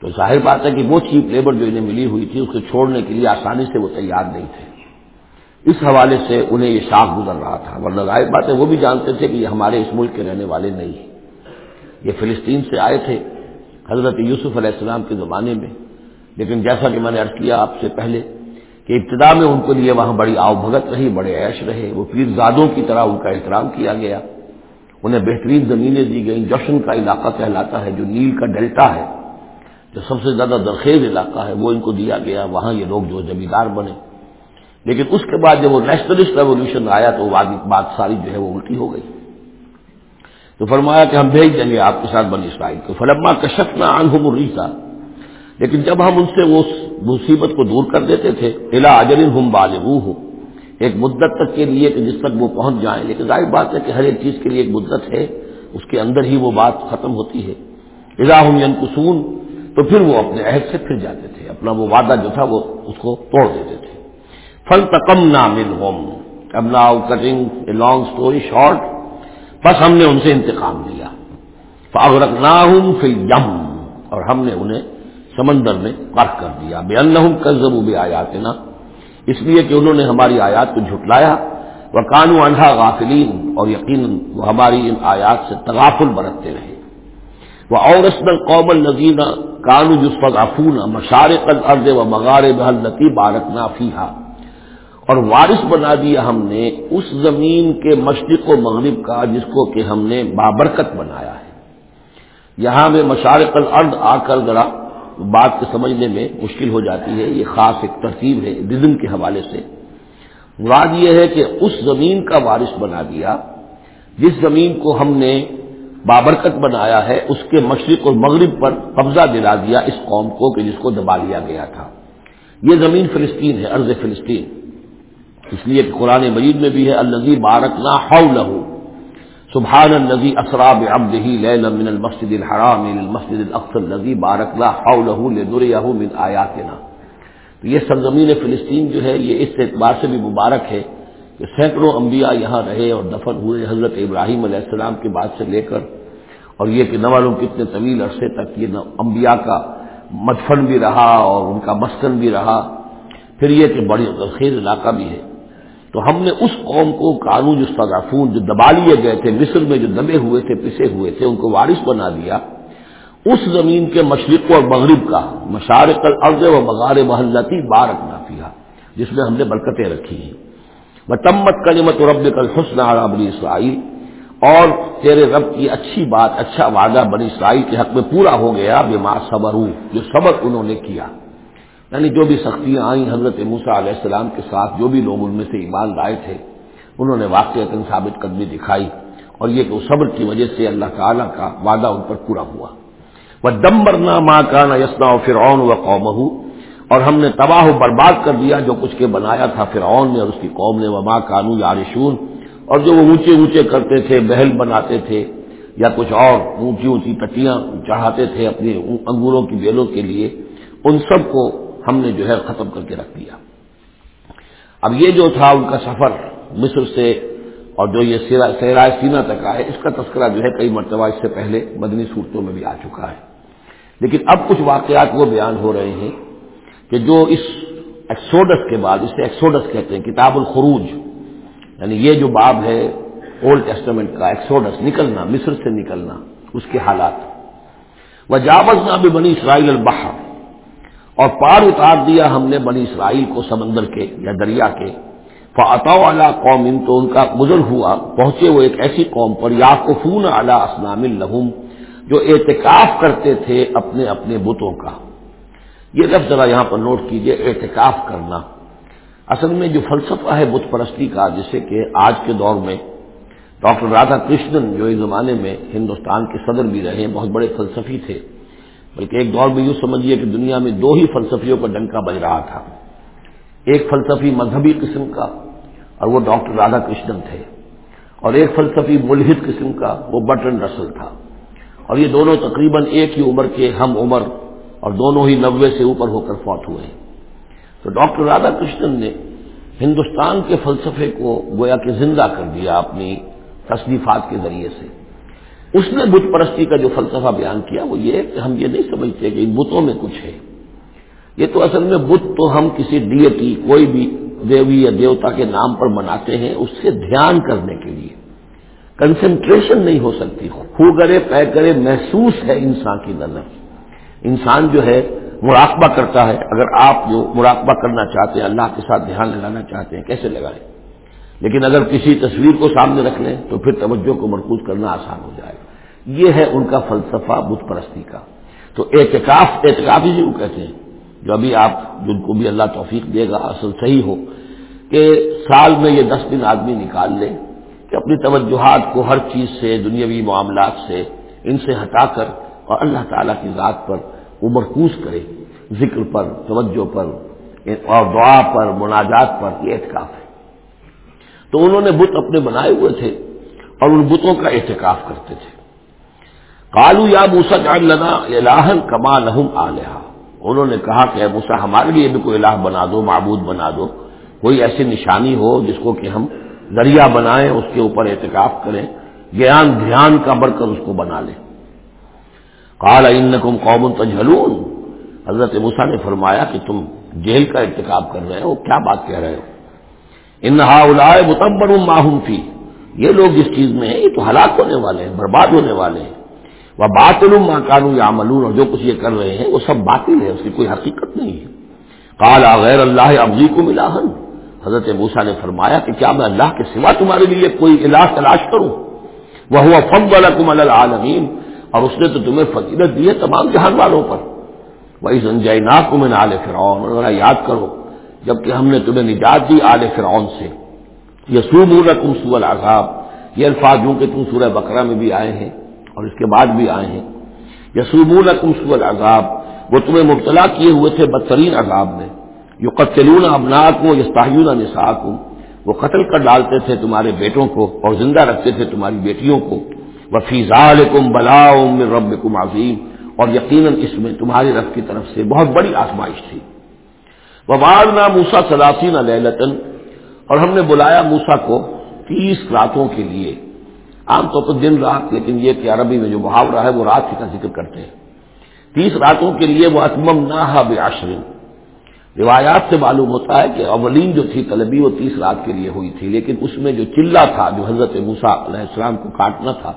تو ظاہر بات ہے کہ وہ چیپ لیبر جو انہیں ملی ہوئی تھی، اس کو چھوڑنے کے لیے آسانی سے وہ تیار نہیں تھے۔ اس حوالے سے انہیں یہ شاخ گزر رہا تھا، ورنہ ظاہر بات ہے وہ بھی جانتے تھے کہ یہ ہمارے اس ملک کے رہنے والے نہیں ہیں۔ یہ فلسطین سے آئے تھے حضرت یوسف علیہ السلام کے زمانے میں۔ لیکن جیسا کہ میں نے عرض کیا آپ سے پہلے کہ ابتدا میں ان کے لیے وہاں بڑی آؤ بھگت رہی، بڑے عیش رہے، وہ پیرزادوں کی طرح ان کا احترام کیا گیا۔ انہیں بہترین زمینیں دی گئیں۔ جوشن کا علاقہ کہلاتا ہے، جو نیل کا ڈیلٹا ہے، جو سب سے زیادہ درخیز علاقہ ہے، وہ ان کو دیا گیا۔ وہاں یہ لوگ جو زمیندار بنے۔ لیکن اس کے بعد جب وہ نیشنلسٹ ریولیوشن آیا تو بات ساری جو ہے وہ الٹی ہو گئی۔ تو فرمایا کہ ہم بھیج دیں گے آپ کے ساتھ بنی اسرائیل۔ کو فلما کشف نہ آن ہو لیکن جب ہم ان سے وہ مصیبت کو دور کر دیتے تھے الا اجل ہم بالغ ہو ایک مدت تک کے لیے کہ جس تک وہ پہنچ جائیں۔ لیکن ظاہر بات ہے کہ ہر ایک چیز کے لیے ایک مدت ہے۔ اس کے اندر ہی وہ بات ختم ہوتی ہے۔ الا ہم ینکسون۔ تو پھر وہ اپنے عہد سے پھر جاتے تھے۔ اپنا وہ وعدہ جو تھا وہ اس کو توڑ دیتے تھے۔ فل تکم نامل ہوم اب now cutting a long story short بس ہم نے ان سے انتقام لیا۔ فاغرق نہ ہوں پھر یم اور ہم نے انہیں سمندر میں غرق کر دیا۔ بے ان کزبو بے آیات نا اس لیے کہ انہوں نے ہماری آیات کو جھٹلایا۔ وہ کانو انہا غافلین اور یقیناً وہ ہماری ان آیات سے تغافل برتتے رہے۔ وہ اورسن قوم النزین کانو جسفت افون مشار قد و مغار بحل لطی بارک نافیہ اور وارث بنا دیا ہم نے اس زمین کے مشرق و مغرب کا جس کو کہ ہم نے بابرکت بنایا ہے۔ یہاں میں مشارق الارض آ کر ذرا بات کو سمجھنے میں مشکل ہو جاتی ہے، یہ خاص ایک ترتیب ہے رزم کے حوالے سے۔ مراد یہ ہے کہ اس زمین کا وارث بنا دیا، جس زمین کو ہم نے بابرکت بنایا ہے، اس کے مشرق اور مغرب پر قبضہ دلا دیا اس قوم کو کہ جس کو دبا لیا گیا تھا۔ یہ زمین فلسطین ہے ارض فلسطین۔ اس لیے کہ قرآن مجید میں بھی ہے النزی بارک نہ لہو سبحان النزی اسراب ابد ہی من المسد الحرام المسد الاقصى النزی بارک لا حوله لنريه من آیاتنا۔ تو یہ سرزمین فلسطین جو ہے، یہ اس اعتبار سے بھی مبارک ہے کہ سینکڑوں انبیاء یہاں رہے اور دفن ہوئے حضرت ابراہیم علیہ السلام کے بعد سے لے کر۔ اور یہ کہ نہ معلوم کتنے طویل عرصے تک یہ انبیاء کا مدفن بھی رہا اور ان کا مسکن بھی رہا۔ پھر یہ کہ بڑی خیر علاقہ بھی ہے۔ تو ہم نے اس قوم کو قانون جو جو دبا لیے گئے تھے، مصر میں جو دبے ہوئے تھے، پسے ہوئے تھے، ان کو وارث بنا دیا۔ اس زمین کے مشرق اور مغرب کا مشارق الارض و مغار محلتی بارک نافیہ جس میں ہم نے برکتیں رکھی ہیں۔ متمت کلمت رب کل حسن بنی اسرائیل، اور تیرے رب کی اچھی بات اچھا وعدہ بنی اسرائیل کے حق میں پورا ہو گیا بے ماں صبر جو سبق انہوں نے کیا۔ یعنی جو بھی سختیاں آئیں حضرت موسا علیہ السلام کے ساتھ، جو بھی لوگ ان میں سے ایمان لائے تھے، انہوں نے واقع ثابت قدمی دکھائی اور یہ کہ صبر کی وجہ سے اللہ تعالیٰ کا وعدہ ان پر پورا ہوا۔ وہ دمبر نہ ماں کا نہ یسنا و فرعون و قوم اور ہم نے تباہ و برباد کر دیا جو کچھ کے بنایا تھا فرعون نے اور اس کی قوم نے۔ وہ ماں کانو یارشون اور جو وہ اونچے اونچے کرتے تھے بہل بناتے تھے یا کچھ اور اونچی اونچی پٹیاں چڑھاتے تھے اپنے انگوروں کی بیلوں کے لیے، ان سب کو ہم نے جو ہے ختم کر کے رکھ دیا۔ اب یہ جو تھا ان کا سفر مصر سے اور جو یہ سیرائے سینا تک آئے، اس کا تذکرہ جو ہے کئی مرتبہ اس سے پہلے مدنی صورتوں میں بھی آ چکا ہے۔ لیکن اب کچھ واقعات وہ بیان ہو رہے ہیں کہ جو اس ایکسوڈس کے بعد اسے ایکسوڈس کہتے ہیں، کتاب الخروج یعنی یہ جو باب ہے اولڈ ٹیسٹمنٹ کا، ایکسوڈس، نکلنا، مصر سے نکلنا، اس کے حالات۔ وہ جاوز نہ بنی اسرائیل البحر اور پار اتار دیا ہم نے بنی اسرائیل کو سمندر کے یا دریا کے۔ فعطا والا قوم ان تو ان کا گزر ہوا۔ پہنچے وہ ایک ایسی قوم پر۔ یا فون اعلیٰ اسلام الحم جو اعتکاف کرتے تھے اپنے اپنے بتوں کا۔ یہ لفظ ذرا یہاں پر نوٹ کیجیے، اعتکاف کرنا۔ اصل میں جو فلسفہ ہے بت پرستی کا، جسے کہ آج کے دور میں ڈاکٹر رادا کرشنن جو اس زمانے میں ہندوستان کے صدر بھی رہے، بہت بڑے فلسفی تھے۔ بلکہ ایک دور میں یوں سمجھیے کہ دنیا میں دو ہی فلسفیوں کا ڈنکا بج رہا تھا۔ ایک فلسفی مذہبی قسم کا اور وہ ڈاکٹر رادا کرشنن تھے۔ اور ایک فلسفی ملحد قسم کا وہ بٹن رسل تھا۔ اور یہ دونوں تقریباً ایک ہی عمر کے ہم عمر اور دونوں ہی نوے سے اوپر ہو کر فوت ہوئے۔ تو ڈاکٹر رادا کرشنن نے ہندوستان کے فلسفے کو گویا کہ زندہ کر دیا اپنی تصنیفات کے ذریعے سے۔ اس نے بت پرستی کا جو فلسفہ بیان کیا وہ یہ کہ ہم یہ نہیں سمجھتے کہ ان بتوں میں کچھ ہے۔ یہ تو اصل میں بت تو ہم کسی ڈیٹی کوئی بھی دیوی یا دیوتا کے نام پر مناتے ہیں اس سے دھیان کرنے کے لیے۔ کنسنٹریشن نہیں ہو سکتی۔ خو کرے، پے کرے، محسوس ہے انسان کی نظر۔ انسان جو ہے مراقبہ کرتا ہے۔ اگر آپ جو مراقبہ کرنا چاہتے ہیں، اللہ کے ساتھ دھیان لگانا چاہتے ہیں، کیسے لگائیں؟ لیکن اگر کسی تصویر کو سامنے رکھ لیں تو پھر توجہ کو مرکوز کرنا آسان ہو جائے گا۔ یہ ہے ان کا فلسفہ بت پرستی کا۔ تو اعتکاف، اعتکافی جی وہ کہتے ہیں۔ جو ابھی آپ، جن کو بھی اللہ توفیق دے گا، اصل صحیح ہو کہ سال میں یہ دس دن آدمی نکال لے کہ اپنی توجہات کو ہر چیز سے، دنیاوی معاملات سے، ان سے ہٹا کر اور اللہ تعالیٰ کی ذات پر وہ مرکوز کرے۔ ذکر پر، توجہ پر، اور دعا پر، مناجات پر یہ احتکاف ہے۔ تو انہوں نے بت اپنے بنائے ہوئے تھے اور ان بتوں کا احتکاف کرتے تھے۔ کالو یا موسا جان لنا الہن کما لہم آلیہ انہوں نے کہا کہ موسا ہمارے لیے بھی کوئی الہ بنا دو، معبود بنا دو۔ کوئی ایسی نشانی ہو جس کو کہ ہم ذریعہ بنائیں، اس کے اوپر احتکاف کریں، گیان، دھیان کا بڑھ کر اس کو بنا لیں۔ کال ان قوم تجھلون حضرت موسا نے فرمایا کہ تم جیل کا ارتکاب کر رہے ہو، کیا بات کہہ رہے ہو؟ انہا الاائے متمبر ماہوم تھی یہ لوگ جس چیز میں ہیں، یہ تو ہلاک ہونے والے ہیں، برباد ہونے والے ہیں۔ وہ باطل ماں کانو یا ملون اور جو کچھ یہ کر رہے ہیں وہ سب باطل ہے اس کی کوئی حقیقت نہیں ہے۔ کالا غیر اللہ ابزی کو ملا حضرت موسا نے فرمایا کہ کیا میں اللہ کے سوا تمہارے لیے کوئی علاج تلاش کروں؟ وہ ہوا فم والا کم العالمین۔ اور اس نے تو تمہیں فضیلت دی ہے تمام جہان والوں پر۔ وہی سنجائے نا کو میں آل فرعون۔ ذرا یاد کرو، جبکہ ہم نے تمہیں نجات دی آل فرعون سے۔ یسوم کم سو العذاب۔ یہ الفاظ جو کہ تم سورہ بکرا میں بھی آئے ہیں۔ اور اس کے بعد بھی آئے ہیں۔ یسوم کم العذاب، وہ تمہیں مبتلا کیے ہوئے تھے بدترین عذاب میں۔ جو قتلون ابناک کو یستاحیون نساک وہ قتل کر ڈالتے تھے تمہارے بیٹوں کو اور زندہ رکھتے تھے تمہاری بیٹیوں کو۔ وفیزال کم بلا رب کم عظیم، اور یقیناً اس میں تمہاری رب کی طرف سے بہت بڑی آزمائش تھی۔ وباد نہ موسا سلاسین اور ہم نے بلایا موسا کو تیس راتوں کے لیے۔ عام طور پر دن رات، لیکن یہ کہ عربی میں جو محاورہ ہے، وہ رات ہی کا ذکر کرتے ہیں۔ تیس راتوں کے لیے وہ اتمم نہ بے روایات سے معلوم ہوتا ہے کہ اولین جو تھی طلبی، وہ تیس رات کے لیے ہوئی تھی، لیکن اس میں جو چلہ تھا، جو حضرت موسا علیہ السلام کو کاٹنا تھا،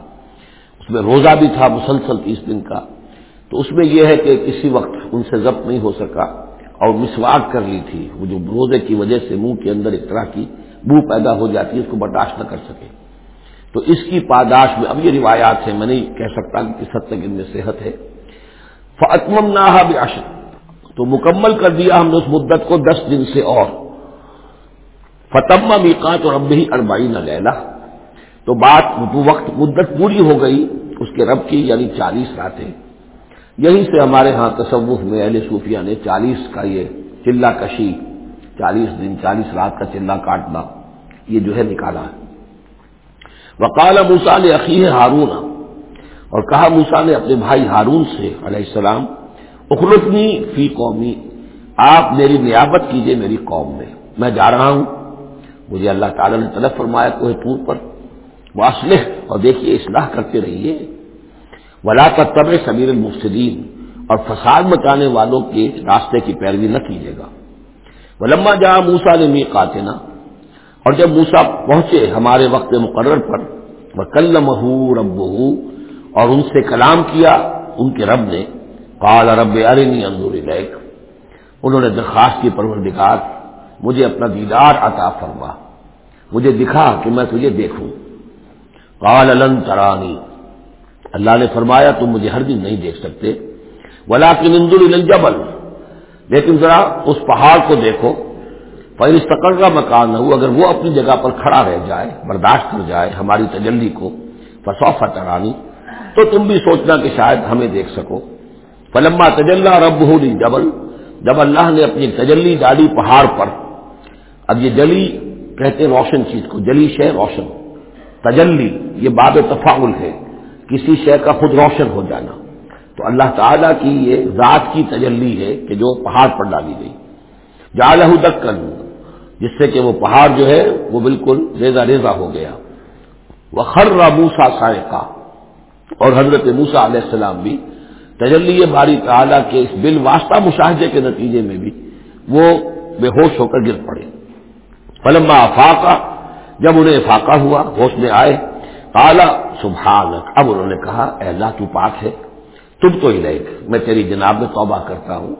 اس میں روزہ بھی تھا مسلسل تیس دن کا۔ تو اس میں یہ ہے کہ کسی وقت ان سے ضبط نہیں ہو سکا اور مسواک کر لی تھی۔ وہ جو روزے کی وجہ سے منہ کے اندر ایک طرح کی بو پیدا ہو جاتی ہے، اس کو برداشت نہ کر سکے۔ تو اس کی پاداش میں اب یہ روایات ہیں، میں نہیں کہہ سکتا کہ کس حد تک ان میں صحت ہے۔ فتمم نہ تو مکمل کر دیا ہم نے اس مدت کو دس دن سے اور۔ فتمہ میقات اور اب ہی اربائی نہ لینا تو بات وہ وقت مدت پوری ہو گئی، اس کے رب کی یعنی چالیس راتیں۔ یہیں سے ہمارے ہاں تصوف میں اہل صوفیہ نے چالیس کا یہ چلہ کشی، چالیس دن، چالیس رات کا چلہ کاٹنا، یہ جو ہے نکالا۔ ہے وکال موسا نے عقی ہارون اور کہا موسا نے اپنے بھائی ہارون سے علیہ السلام، اخلطنی فی قومی، آپ میری نیابت کیجیے میری قوم میں۔ میں جا رہا ہوں۔ مجھے اللہ تعالی نے طلب فرمایا، کوہ ٹور پر، واصلح اور دیکھیے، اصلاح کرتے رہیے۔ ولا کا طب سبیر المفصدین اور فساد مچانے والوں کے راستے کی پیروی نہ کیجیے گا۔ ولما جہاں موسا نے می قاتنا اور جب موسا پہنچے ہمارے وقت مقرر پر وہ کل رب اور ان سے کلام کیا، ان کے رب نے کال رب ارنی اندور انہوں نے درخواست کی پروردگار، مجھے اپنا دیدار عطا فرما، مجھے دکھا کہ میں تجھے دیکھوں۔ کال الن ترانی اللہ نے فرمایا، تم مجھے ہر دن نہیں دیکھ سکتے۔ ولا کی نندر الجبل۔ لیکن ذرا اس پہاڑ کو دیکھو۔ استقر کا مکان ہو اگر وہ اپنی جگہ پر کھڑا رہ جائے، برداشت کر جائے ہماری تجلی کو فصوفہ ترانی، تو تم بھی سوچنا کہ شاید ہمیں دیکھ سکو۔ فلما تجلّہ رب ہو جبل جب اللہ نے اپنی تجلی ڈالی پہاڑ پر۔ اب یہ جلی کہتے روشن چیز کو، جلی شہ روشن۔ تجلی، یہ باب تفاول ہے۔ کسی شے کا خود روشن ہو جانا۔ تو اللہ تعالیٰ کی یہ ذات کی تجلی ہے کہ جو پہاڑ پر ڈالی گئی۔ جالہ دکن جس سے کہ وہ پہاڑ جو ہے وہ بالکل ریزا ریزا ہو گیا۔ وہ خر موسا سائقہ اور حضرت موسا علیہ السلام بھی۔ تجلی باری تعالیٰ کے اس بل واسطہ مشاہدے کے نتیجے میں بھی وہ بے ہوش ہو کر گر پڑے۔ فلما افاقہ، جب انہیں افاقہ ہوا، ہوش میں آئے۔ اعلی سبحانک۔ اب انہوں نے کہا، اے اللہ، تو پاک ہے۔ تم تو ہی رہے میں تیری جناب میں توبہ کرتا ہوں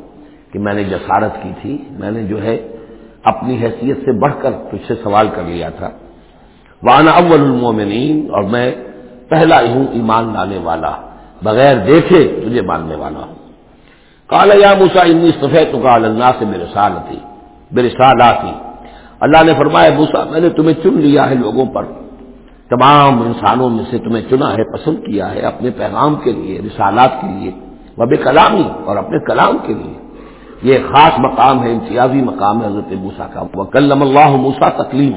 کہ میں نے جسارت کی تھی، میں نے جو ہے اپنی حیثیت سے بڑھ کر تجھ سے سوال کر لیا تھا۔ وانا اول المومنین اور میں پہلا ہی ہوں ایمان لانے والا، بغیر دیکھے تجھے ماننے والا۔ ہوں کالا یا موسا انی سفید تو کال اللہ سے میرے سال تھی میرے سال تھی اللہ نے فرمایا موسا میں نے تمہیں چن لیا ہے لوگوں پر۔ تمام انسانوں میں سے تمہیں چنا ہے، پسند کیا ہے اپنے پیغام کے لیے، رسالات کے لیے وب کلامی اور اپنے کلام کے لیے۔ یہ خاص مقام ہے، امتیازی مقام ہے حضرت موسا کا۔ وہ کلم اللہ موسا تکلیم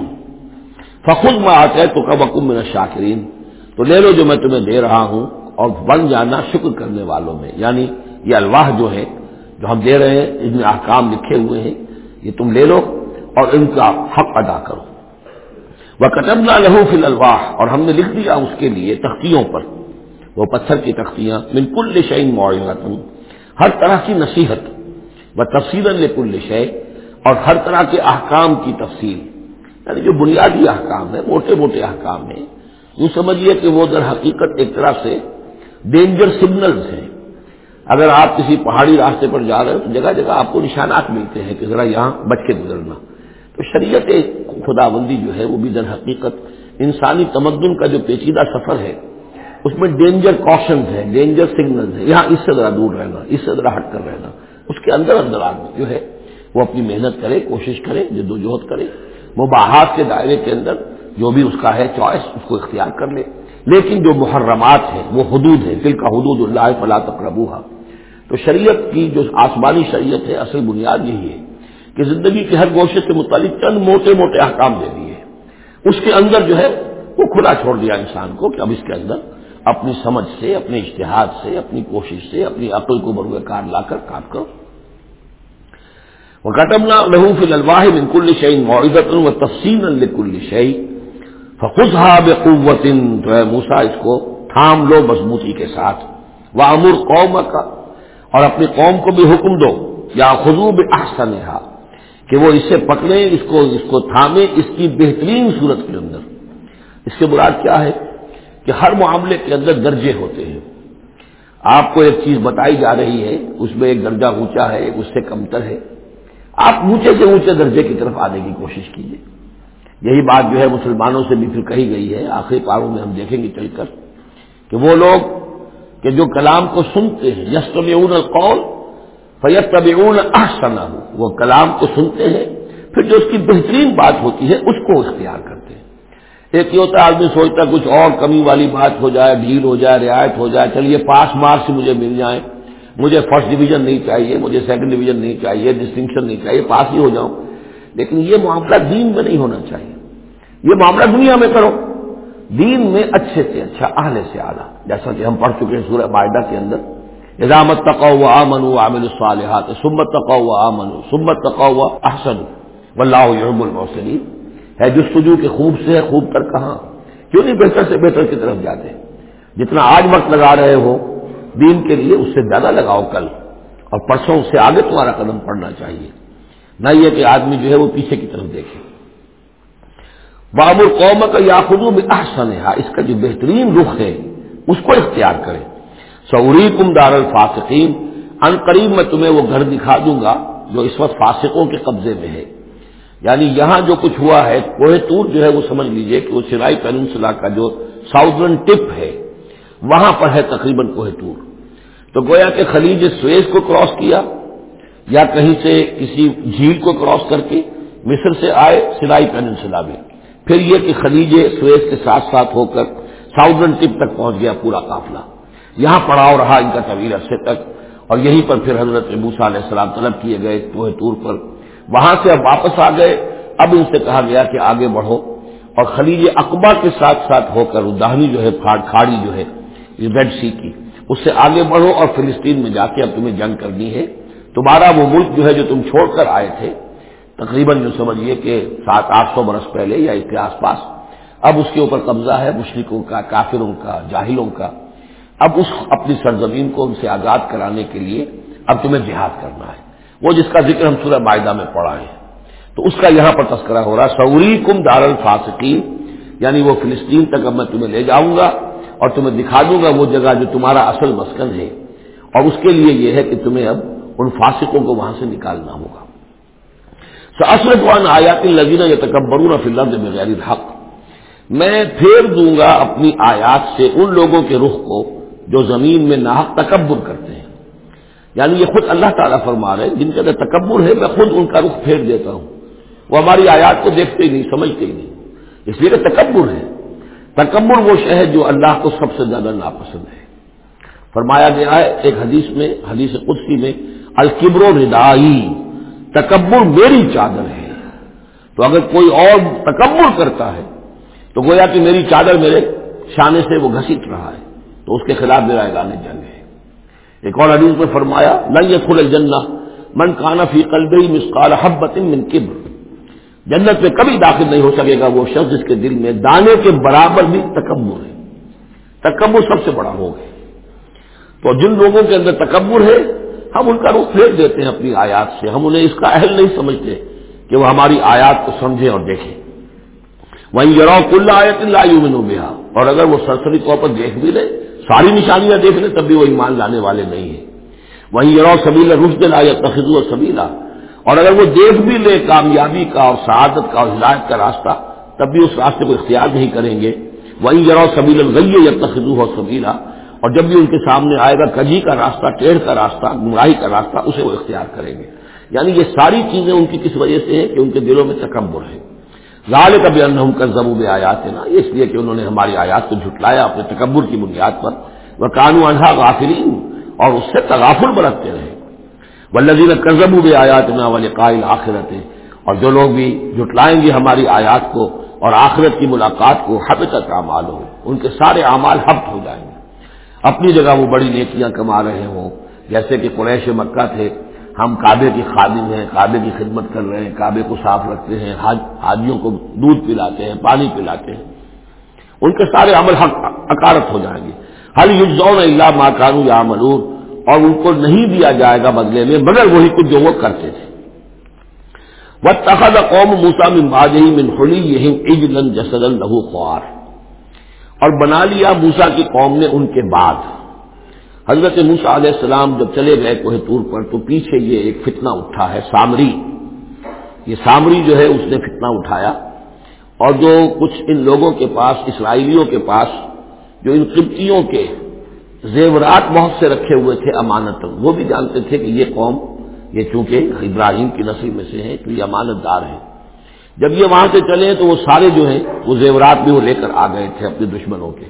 فخود میں آتے تو کب اکم شاکرین تو لے لو جو میں تمہیں دے رہا ہوں اور بن جانا شکر کرنے والوں میں۔ یعنی یہ الواح جو ہے، جو ہم دے رہے ہیں ان میں احکام لکھے ہوئے ہیں، یہ تم لے لو اور ان کا حق ادا کرو۔ وہ کٹبنا لہو فل الواح اور ہم نے لکھ دیا اس کے لیے تختیوں پر۔ وہ پتھر کی تختیاں۔ بالکل شعین معیت ہر طرح کی نصیحت۔ وہ تفصیل لکل شے اور ہر طرح کے احکام کی تفصیل۔ یعنی جو بنیادی احکام ہے موٹے موٹے احکام ہیں۔ یوں سمجھیے کہ وہ در حقیقت ایک طرح سے ڈینجر سگنلز ہیں۔ اگر آپ کسی پہاڑی راستے پر جا رہے ہیں تو جگہ جگہ آپ کو نشانات ملتے ہیں کہ ذرا یہاں بچ کے گزرنا۔ تو شریعت خدا بندی جو ہے، وہ بھی در حقیقت انسانی تمدن کا جو پیچیدہ سفر ہے، اس میں ڈینجر کوشنز ہے ڈینجر سگنلز ہے یہاں اس سے ذرا دور رہنا، اس سے ذرا ہٹ کر رہنا۔ اس کے اندر اندر آدمی جو ہے، وہ اپنی محنت کرے، کوشش کرے، جدوجہد کرے وہ کے دائرے کے اندر جو بھی اس کا ہے، چوائس اس کو اختیار کر لے۔ لیکن جو محرمات ہیں، وہ حدود ہے دل کا حدود اللہ فلا تقربو تو شریعت کی جو آسمانی شریعت ہے، اصل بنیاد یہی ہے کہ زندگی کے ہر گوشے سے متعلق چند موٹے موٹے احکام دے دیے۔ اس کے اندر جو ہے، وہ کھلا چھوڑ دیا انسان کو کہ اب اس کے اندر اپنی سمجھ سے، اپنے اشتہاد سے، اپنی کوشش سے، اپنی عقل کو بروئے کار لا کر کام کرو وہ کٹمنا لہو فی الواح کل شعین معدت و تفصیل الکل شعی فخص قوت جو ہے موسا اس کو تھام لو مضبوطی کے ساتھ. وہ امر قوم کا اور اپنی قوم کو بھی حکم دو. یا خزوب احسن کہ وہ اسے پکڑے اس کو اس کو تھامے اس کی بہترین صورت کے اندر. اس کے مراد کیا ہے؟ کہ ہر معاملے کے اندر درجے ہوتے ہیں. آپ کو ایک چیز بتائی جا رہی ہے، اس میں ایک درجہ اونچا ہے، ایک اس سے کمتر ہے. آپ اونچے سے اونچے درجے کی طرف آنے کی کوشش کیجیے یہی بات جو ہے مسلمانوں سے بھی پھر کہی گئی ہے۔ آخری پاروں میں ہم دیکھیں گے چل کر کہ وہ لوگ کہ جو کلام کو سنتے ہیں یس القول فیت طبی احسنا وہ کلام کو سنتے ہیں، پھر جو اس کی بہترین بات ہوتی ہے، اس کو اختیار کرتے ہیں۔ ایک یہ ہوتا ہے، آدمی سوچتا کچھ اور کمی والی بات ہو جائے، ڈھیل ہو جائے، رعایت ہو جائے، چلیے پاس مارکس مجھے مل جائیں۔ مجھے فرسٹ ڈویژن نہیں چاہیے، مجھے سیکنڈ ڈویژن نہیں چاہیے ڈسٹنکشن نہیں چاہیے، پاس ہی ہو جاؤں۔ لیکن یہ معاملہ دین میں نہیں ہونا چاہیے۔ یہ معاملہ دنیا میں کرو۔ دین میں اچھے سے اچھا آنے سے آلہ جیسا کہ ہم پڑھ چکے ہیں سورہ معاہدہ کے اندر۔ ادامت تقوا آمن عامل الصالحات سمت تقوا آمن سمت تقوا احسن واللہ یحب المحسنین۔ ہے جستجو کے خوب سے، خوب تر کہاں؟ کیوں نہیں بہتر سے بہتر کی طرف جاتے؟ جتنا آج وقت لگا رہے ہو دین کے لیے اس سے زیادہ لگاؤ کل اور پرسوں سے آگے تمہارا قدم پڑنا چاہیے۔ نہ یہ کہ آدمی جو ہے وہ پیچھے کی طرف دیکھے۔ بابر قوم کا یا خدو میں احسن ہے اس کا جو بہترین رخ ہے، اس کو اختیار کرے سعوری کم دار الفاصقین ان قریب میں تمہیں وہ گھر دکھا دوں گا جو اس وقت فاسقوں کے قبضے میں ہے۔ یعنی یہاں جو کچھ ہوا ہے کوہ تور جو ہے وہ سمجھ لیجیے کہ وہ سرائی پینسلا کا جو ساؤدرن ٹپ ہے۔ وہاں پر ہے تقریباً کوہ تور۔ تو گویا کہ خلیج سویز کو کراس کیا یا کہیں سے کسی جھیل کو کراس کر کے مصر سے آئے سرائی پینسلا میں۔ پھر یہ کہ خلیج سویز کے ساتھ ساتھ ہو کر ساؤدرن ٹپ تک پہنچ گیا پورا قافلہ۔ یہاں پڑاؤ رہا ان کا طویل عرصے تک۔ اور یہیں پر پھر حضرت موسا علیہ السلام طلب کیے گئے کوہ ٹور پر۔ وہاں سے اب واپس آ گئے۔ اب ان سے کہا گیا کہ آگے بڑھو۔ اور خلیج اقبا کے ساتھ ساتھ ہو کر داہنی جو ہے کھاڑی جو ہے ریڈ سی کی اس سے آگے بڑھو اور فلسطین میں جا کے اب تمہیں جنگ کرنی ہے۔ تمہارا وہ ملک جو ہے جو تم چھوڑ کر آئے تھے، تقریباً جو سمجھیے کہ سات آٹھ سو برس پہلے یا اس کے آس پاس، اب اس کے اوپر قبضہ ہے مشرقوں کا، کافروں کا، جاہلوں کا۔ اب اس اپنی سرزمین کو ان سے آزاد کرانے کے لیے اب تمہیں جہاد کرنا ہے۔ وہ جس کا ذکر ہم سورہ معاہدہ میں پڑھا ہے۔ تو اس کا یہاں پر تذکرہ ہو رہا سعوری کم دار الفاسقین یعنی وہ فلسطین تک اب میں تمہیں لے جاؤں گا۔ اور تمہیں دکھا دوں گا وہ جگہ جو تمہارا اصل مسکن ہے اور اس کے لیے یہ ہے کہ تمہیں اب ان فاسقوں کو وہاں سے نکالنا ہوگا۔ اصل آیات لگینا یا تکبرون فی بغیر حق میں پھیر دوں گا اپنی آیات سے ان لوگوں کے رخ کو جو زمین میں ناحق تکبر کرتے ہیں۔ یعنی یہ خود اللہ تعالیٰ فرما رہے ہیں، جن کے اندر تکبر ہے، میں خود ان کا رخ پھیر دیتا ہوں۔ وہ ہماری آیات کو دیکھتے ہی نہیں، سمجھتے ہی نہیں۔ اس لیے کہ تکبر ہے۔ تکبر وہ شہ جو اللہ کو سب سے زیادہ ناپسند ہے۔ فرمایا گیا ہے ایک حدیث میں، حدیث قدسی میں، الکبر و ردائی تکبر میری چادر ہے۔ تو اگر کوئی اور تکبر کرتا ہے، تو گویا کہ میری چادر میرے شانے سے وہ گھسیٹ رہا ہے، تو اس کے خلاف میرا اعلان جنگ ہے۔ ایک اور حدیث میں فرمایا، لن يدخل الجنہ، من کانا فی قلبی مسقال حبت من کبر۔ جنت میں کبھی داخل نہیں ہو سکے گا وہ شخص جس کے دل میں دانے کے برابر بھی تکبر ہے۔ تکبر سب سے بڑا ہو گئے تو جن لوگوں کے اندر تکبر ہے، ہم ان کا رخ پھیر دیتے ہیں اپنی آیات سے۔ ہم انہیں اس کا اہل نہیں سمجھتے کہ وہ ہماری آیات کو سمجھیں اور دیکھیں۔ وہیں یراؤ کل آیت اللہ اور اگر وہ سرسری طور پر دیکھ بھی لے، ساری نشانیاں دیکھ لیں تب بھی وہ ایمان لانے والے نہیں ہیں۔ وہیں یرو سبیلا رشد لا یا تخذ و سبیلا اور اگر وہ دیکھ بھی لے کامیابی کا اور سعادت کا اور ہدایت کا راستہ، تب بھی اس راستے کو اختیار نہیں کریں گے۔ وہیں یرو سبیل الغی یا تخذو و سبیلا اور جب بھی ان کے سامنے آئے گا، کجی کا راستہ، ٹیڑھ کا راستہ، گمراہی کا راستہ، اسے وہ اختیار کریں گے۔ یعنی یہ ساری چیزیں ان کی کس وجہ سے ہیں؟ کہ ان کے دلوں میں تکبر ہے۔ لال کبھی ان کا ضبوب آیات ہے نا اس لیے کہ انہوں نے ہماری آیات کو جھٹلایا، اپنے تکبر کی بنیاد پر۔ وہ قانو انہا غافرین اور اس سے تغافل برتتے رہے۔ ولزین کرزبو بھی آیات نا والے قائل آخرت اور جو لوگ بھی جھٹلائیں گے ہماری آیات کو اور آخرت کی ملاقات کو حب تک اعمال ہو ان کے سارے اعمال حبت ہو جائیں گے۔ اپنی جگہ وہ بڑی نیکیاں کما رہے ہوں۔ جیسے کہ قریش مکہ تھے، ہم کعبے کی خادم ہیں، کعبے کی خدمت کر رہے ہیں، کعبے کو صاف رکھتے ہیں حاجیوں کو دودھ پلاتے ہیں، پانی پلاتے ہیں۔ ان کے سارے عمل حق اکارت ہو جائیں گے۔ ہر یوزون اللہ ماں کانو یا ملور اور ان کو نہیں دیا جائے گا بدلے میں، مگر وہی کچھ جو وہ کرتے تھے۔ وہ تخت قوم موسا من من خلی یہی اجلن جسد لہو خوار۔ اور بنا لیا موسا کی قوم نے ان کے بعد۔ حضرت موسا علیہ السلام جب چلے گئے کوہ تور پر، تو پیچھے یہ ایک فتنہ اٹھا ہے، سامری۔ یہ سامری جو ہے، اس نے فتنہ اٹھایا۔ اور جو کچھ ان لوگوں کے پاس، اسرائیلیوں کے پاس، جو ان قبطیوں کے زیورات بہت سے رکھے ہوئے تھے امانت، وہ بھی جانتے تھے کہ یہ قوم، یہ چونکہ ابراہیم کی نسل میں سے ہے تو یہ امانت دار ہے جب یہ وہاں سے چلے تو وہ سارے جو ہیں، وہ زیورات بھی وہ لے کر آ گئے تھے اپنے دشمنوں کے۔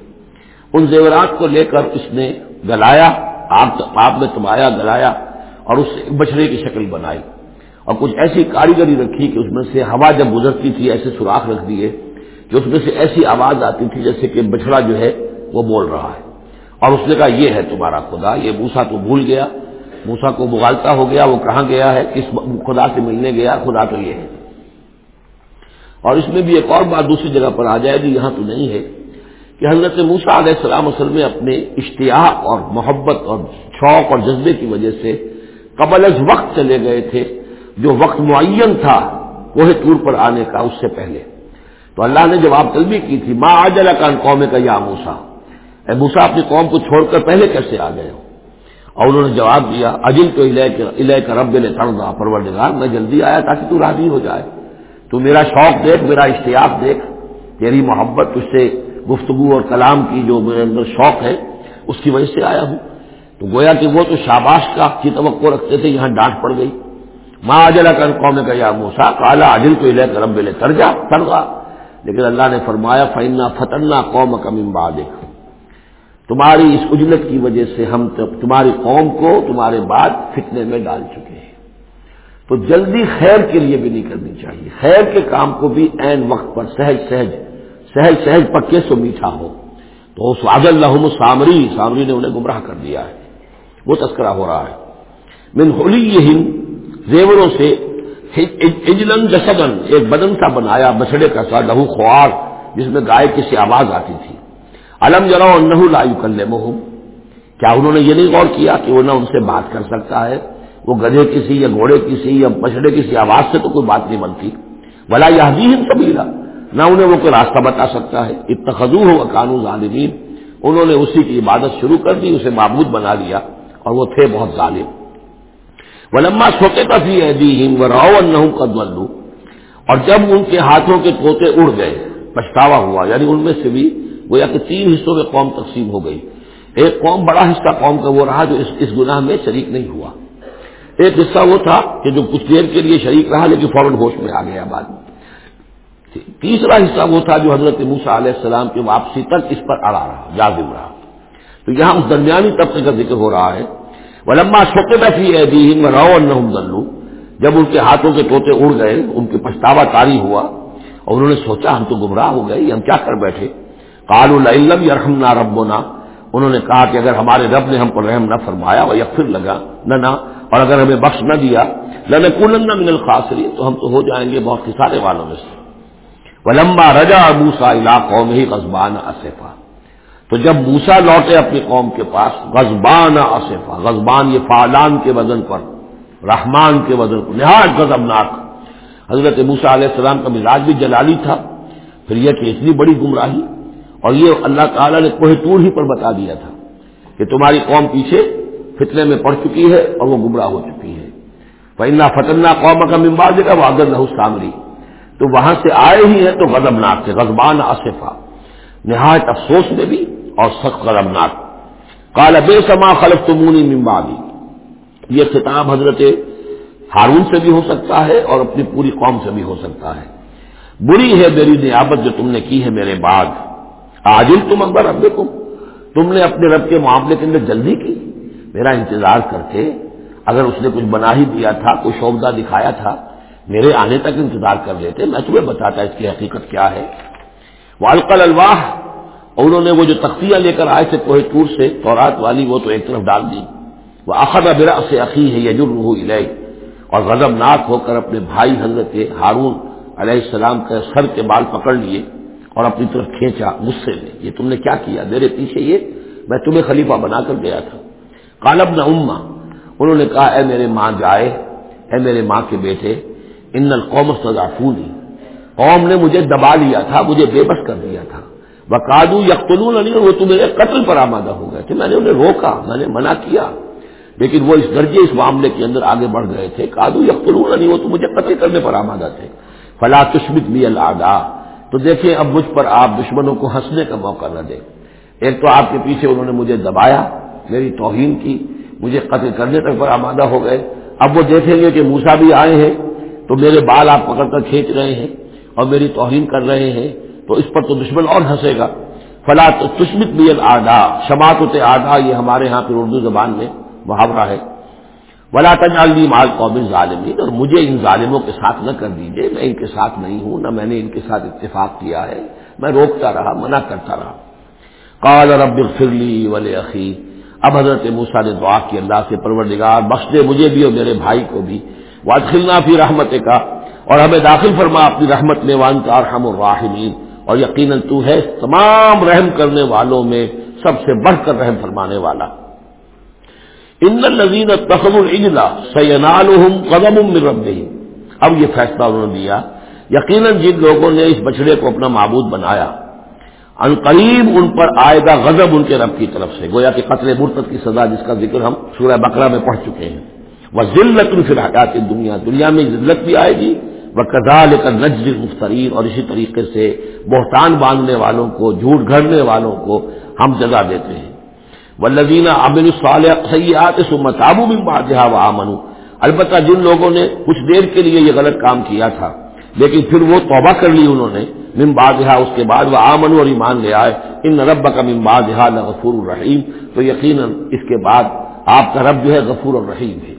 ان زیورات کو لے کر اس نے گلایا آپ میں تمایا گلایا اور اس سے بچڑے کی شکل بنائی۔ اور کچھ ایسی کاریگری رکھی کہ اس میں سے ہوا جب گزرتی تھی، ایسے سوراخ رکھ دیے کہ اس میں سے ایسی آواز آتی تھی جیسے کہ بچڑا جو ہے، وہ بول رہا ہے۔ اور اس نے کہا، یہ ہے تمہارا خدا، یہ موسا تو بھول گیا موسا کو بغالتا ہو گیا، وہ کہاں گیا ہے، کس خدا سے ملنے گیا، خدا تو یہ ہے. اور اس میں بھی ایک اور بات دوسری جگہ پر آ جائے گی یہاں تو نہیں ہے، کہ حضرت موسا علیہ السلام اصل میں اپنے اشتیاق اور محبت اور شوق اور جذبے کی وجہ سے قبل از وقت چلے گئے تھے، جو وقت معین تھا، وہ ٹور پر آنے کا اس سے پہلے۔ تو اللہ نے جواب طلبی کی تھی ماں آج کان قوم کا یا موسا موسا اپنی قوم کو چھوڑ کر پہلے کیسے آ گئے ہو؟ اور انہوں نے جواب دیا، اجل تو الہ کا رب نے تڑا پرور میں جلدی آیا تاکہ تو راضی ہو جائے۔ تو میرا شوق دیکھ، میرا اشتیاق دیکھ تیری محبت، اس سے گفتگو اور کلام کی جو میرے اندر شوق ہے، اس کی وجہ سے آیا ہوں۔ تو گویا کہ وہ تو شاباش کا کی توقع رکھتے تھے، یہاں ڈانٹ پڑ گئی۔ ماں اجلا کر قوم کا یا موسا کالا اجل تو الہ کرم بلے تر جا تر لیکن اللہ نے فرمایا فائنہ فتنا قوم کا ممبا دیکھ تمہاری اس اجلت کی وجہ سے ہم تمہاری قوم کو تمہارے بعد فتنے میں ڈال چکے ہیں۔ تو جلدی خیر کے لیے بھی نہیں کرنی چاہیے۔ خیر کے کام کو بھی عین وقت پر سہج سہج سہج سہج پکے سو میٹھا ہو۔ تو اس واد اللہ سامری سامری نے انہیں گمراہ کر دیا ہے۔ وہ تذکرہ ہو رہا ہے۔ من ہولی یہ زیوروں سے اجلن جسدن، ایک بدن سا بنایا بچڑے کا سا لہو خوار، جس میں گائے کی سی آواز آتی تھی۔ الم جرا نہ لایو کر لے کیا انہوں نے یہ نہیں غور کیا کہ وہ نہ ان سے بات کر سکتا ہے؟ وہ گدھے کسی یا گھوڑے کسی یا بچڑے کسی آواز سے تو کوئی بات نہیں بنتی۔ بلا یہ بھی نہ انہیں وہ کوئی راستہ بتا سکتا ہے۔ اتخذو ہو قانون ظالمین۔ انہوں نے اسی کی عبادت شروع کر دی، اسے معبود بنا لیا اور وہ تھے بہت ظالم۔ ولما سوتے کا بھی ہند و راؤ قدولو اور جب ان کے ہاتھوں کے توتے اڑ گئے، پچھتاوا ہوا یعنی ان میں سے بھی وہ یا کہ تین حصوں میں قوم تقسیم ہو گئی۔ ایک قوم بڑا حصہ قوم کا وہ رہا جو اس اس گناہ میں شریک نہیں ہوا۔ ایک حصہ وہ تھا کہ جو کچھ دیر کے لیے شریک رہا لیکن فوراً ہوش میں آ گیا بعد میں۔ تیسرا حصہ وہ تھا جو حضرت موسا علیہ السلام کی واپسی تک اس پر اڑا رہا جازم رہا۔ تو یہاں اس درمیانی طبقے کا ذکر ہو رہا ہے۔ وہ لمبا چھوٹے بیٹھی ہے دین میں رو دلو جب ان کے ہاتھوں کے توتے اڑ گئے، ان کے پچھتاوا تاری ہوا اور انہوں نے سوچا ہم تو گمراہ ہو گئے ہم کیا کر بیٹھے؟ کال العلم یرحم نہ رب انہوں نے کہا کہ اگر ہمارے رب نے ہم پر رحم نہ فرمایا وہ یکفر لگا، نہ نہ، اور اگر ہمیں بخش نہ دیا نہ کلن من الخاصری تو ہم تو ہو جائیں گے بہت کسارے والوں میں سے۔ وہ لمبا رجا موسا علاقوں میں ہی قصبان اصفا تو جب موسا لوٹے اپنی قوم کے پاس غزبان آصفا غزبان یہ فالان کے وزن پر، رحمان کے وزن پر، نہایت غزبناک حضرت موسا علیہ السلام کا مزاج بھی جلالی تھا، پھر یہ کہ اتنی بڑی گمراہی اور یہ اللہ تعالیٰ نے کوہ ٹور ہی پر بتا دیا تھا کہ تمہاری قوم پیچھے فتنے میں پڑ چکی ہے اور وہ گمراہ ہو چکی ہے۔ فنا فتنا قوم کا ممباد کا وہ اگر نہ سامری تو وہاں سے آئے ہی ہیں تو غزبناک تھے غزبان آصفا نہایت افسوس میں بھی اور سخت غرمناک کالا بے سما خلف تمونی ممبادی یہ خطاب حضرت ہارون سے بھی ہو سکتا ہے اور اپنی پوری قوم سے بھی ہو سکتا ہے۔ بری ہے میری نیابت جو تم نے کی ہے میرے بعد۔ آجل تم اکبر اب تم تم نے اپنے رب کے معاملے کے اندر جلدی کی۔ میرا انتظار کرتے اگر اس نے کچھ بنا ہی دیا تھا، کوئی شوبدہ دکھایا تھا، میرے آنے تک انتظار کر لیتے، میں تمہیں بتاتا اس کی حقیقت کیا ہے۔ والقل الواح اور انہوں نے وہ جو تختیاں لے کر آئے تھے کوہ ٹور سے، تورات والی وہ تو ایک طرف ڈال دی۔ وہ اخذ برا سے عقی ہے یجر الہ اور غضب ناک ہو کر اپنے بھائی حضرت ہارون علیہ السلام کے سر کے بال پکڑ لیے۔ اور اپنی طرف کھینچا، غصے میں، یہ تم نے کیا کیا؟ میرے پیچھے یہ، میں تمہیں خلیفہ بنا کر گیا تھا۔ کالب نہ اما انہوں نے کہا، اے میرے ماں جائے، اے میرے ماں کے بیٹے، ان القوم سزا قوم نے مجھے دبا لیا تھا، مجھے بے بس کر دیا تھا۔ وہ کادو علی وہ تو میرے قتل پر آمادہ ہو گئے تھے۔ میں نے انہیں روکا، میں نے منع کیا۔ لیکن وہ اس درجے، اس معاملے کے اندر آگے بڑھ گئے تھے۔ کادو یقلون علی وہ تو مجھے قتل کرنے پر آمادہ تھے۔ فلا تشمت بھی اللہ تو دیکھیں اب مجھ پر آپ دشمنوں کو ہنسنے کا موقع نہ دیں۔ ایک تو آپ کے پیچھے انہوں نے مجھے دبایا، میری توہین کی، مجھے قتل کرنے تک پر آمادہ ہو گئے۔ اب وہ دیکھیں گے کہ موسا بھی آئے ہیں، تو میرے بال آپ پکڑ کر کھینچ رہے ہیں اور میری توہین کر رہے ہیں، تو اس پر تو دشمن اور ہنسے گا۔ فلا تو تشمت بھی آڈا شماعت آڈا یہ ہمارے یہاں پھر اردو زبان میں محاورہ ہے۔ ولا تجالدی مال قوم ظالمین اور مجھے ان ظالموں کے ساتھ نہ کر دیجیے میں ان کے ساتھ نہیں ہوں، نہ میں نے ان کے ساتھ اتفاق کیا ہے۔ میں روکتا رہا، منع کرتا رہا۔ کال رب فرلی ولی عقی اب حضرت موسا نے دعا کی، اللہ سے پروردگار، بخش دے مجھے بھی اور میرے بھائی کو بھی۔ واطخلنا فی رحمت کا اور ہمیں داخل فرما اپنی رحمت میں وان کا ارحم الراحمین اور یقیناً تو ہے تمام رحم کرنے والوں میں سب سے بڑھ کر رحم فرمانے والا۔ ان الزین تخم الجلا سینال قدم رب اب یہ فیصلہ انہوں نے دیا۔ یقیناً جن لوگوں نے اس بچڑے کو اپنا معبود بنایا، ان قریب ان پر آئے گا غضب ان کے رب کی طرف سے۔ گویا کہ قتل مرتد کی سزا جس کا ذکر ہم سورہ بکرا میں پڑھ چکے ہیں۔ وہ ذلت پھر حیات دنیا دنیا میں ذلت بھی آئے گی۔ وہ کزال کر نجر مفترین اور اسی طریقے سے بہتان باندھنے والوں کو، جھوٹ گھڑنے والوں کو ہم جگہ دیتے ہیں۔ وہ لذینہ امن سیاحت سمتابو بھی بادہ و آمن البتہ جن لوگوں نے کچھ دیر کے لیے یہ غلط کام کیا تھا، لیکن پھر وہ توبہ کر لی انہوں نے ممباد اس کے بعد وہ آمن اور ایمان لے آئے۔ ان رب کا ممباد غفور الرحیم۔ تو یقیناً اس کے بعد آپ کا رب جو ہے غفور الرحیم ہے۔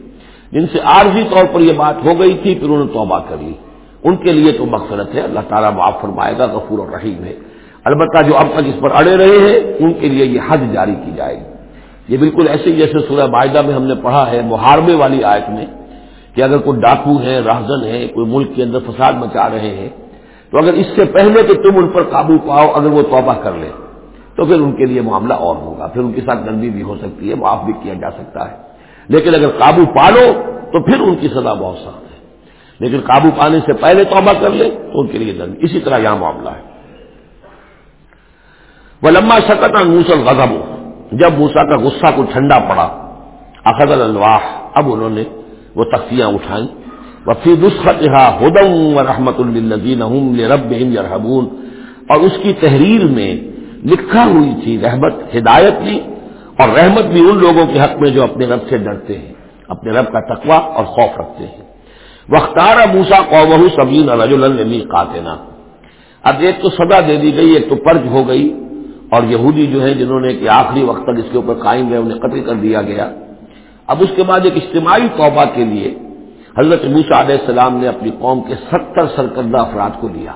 جن سے عارضی طور پر یہ بات ہو گئی تھی، پھر انہوں نے توبہ کر لی۔ ان کے لیے تو مغفرت ہے، اللہ تعالیٰ معاف فرمائے گا، غفور الرحیم ہے۔ البتہ جو اب تک اس پر اڑے رہے ہیں، ان کے لیے یہ حد جاری کی جائے گی۔ یہ بالکل ایسے ہی جیسے سورہ معاہدہ میں ہم نے پڑھا ہے، محاربے والی آیت میں کہ اگر کوئی ڈاکو ہے، راہزن ہے، کوئی ملک کے اندر فساد مچا رہے ہیں، تو اگر اس سے پہلے کہ تم ان پر قابو پاؤ، اگر وہ توبہ کر لیں تو پھر ان کے لیے معاملہ اور ہوگا۔ پھر ان کے ساتھ گندی بھی ہو سکتی ہے، معاف بھی کیا جا سکتا ہے۔ لیکن اگر قابو پالو تو پھر ان کی سزا بہت سخت ہے۔ لیکن قابو پانے سے پہلے توبہ کر لے، تو ان کے لیے دن اسی طرح یہاں معاملہ ہے۔ وہ لمبا شکت موسل غزم جب موسا کا غصہ کو ٹھنڈا پڑا، اخذ الواح اب انہوں نے وہ تختیاں اٹھائیں۔ وفی نسخت ہدم و رحمت الدین رب یرحبون اور اس کی تحریر میں لکھا ہوئی تھی رحمت، ہدایت لی اور رحمت بھی ان لوگوں کے حق میں جو اپنے رب سے ڈرتے ہیں، اپنے رب کا تقوی اور خوف رکھتے ہیں۔ وختار موسا قوم سبین رج المی قاتنا اب ایک تو سزا دے دی گئی، ایک تو پرج ہو گئی۔ اور یہودی جو ہے جنہوں نے کہ آخری وقت تک اس کے اوپر قائم رہے، انہیں قتل کر دیا گیا۔ اب اس کے بعد ایک اجتماعی توبہ کے لیے حضرت موسا علیہ السلام نے اپنی قوم کے ستر سرکردہ افراد کو لیا۔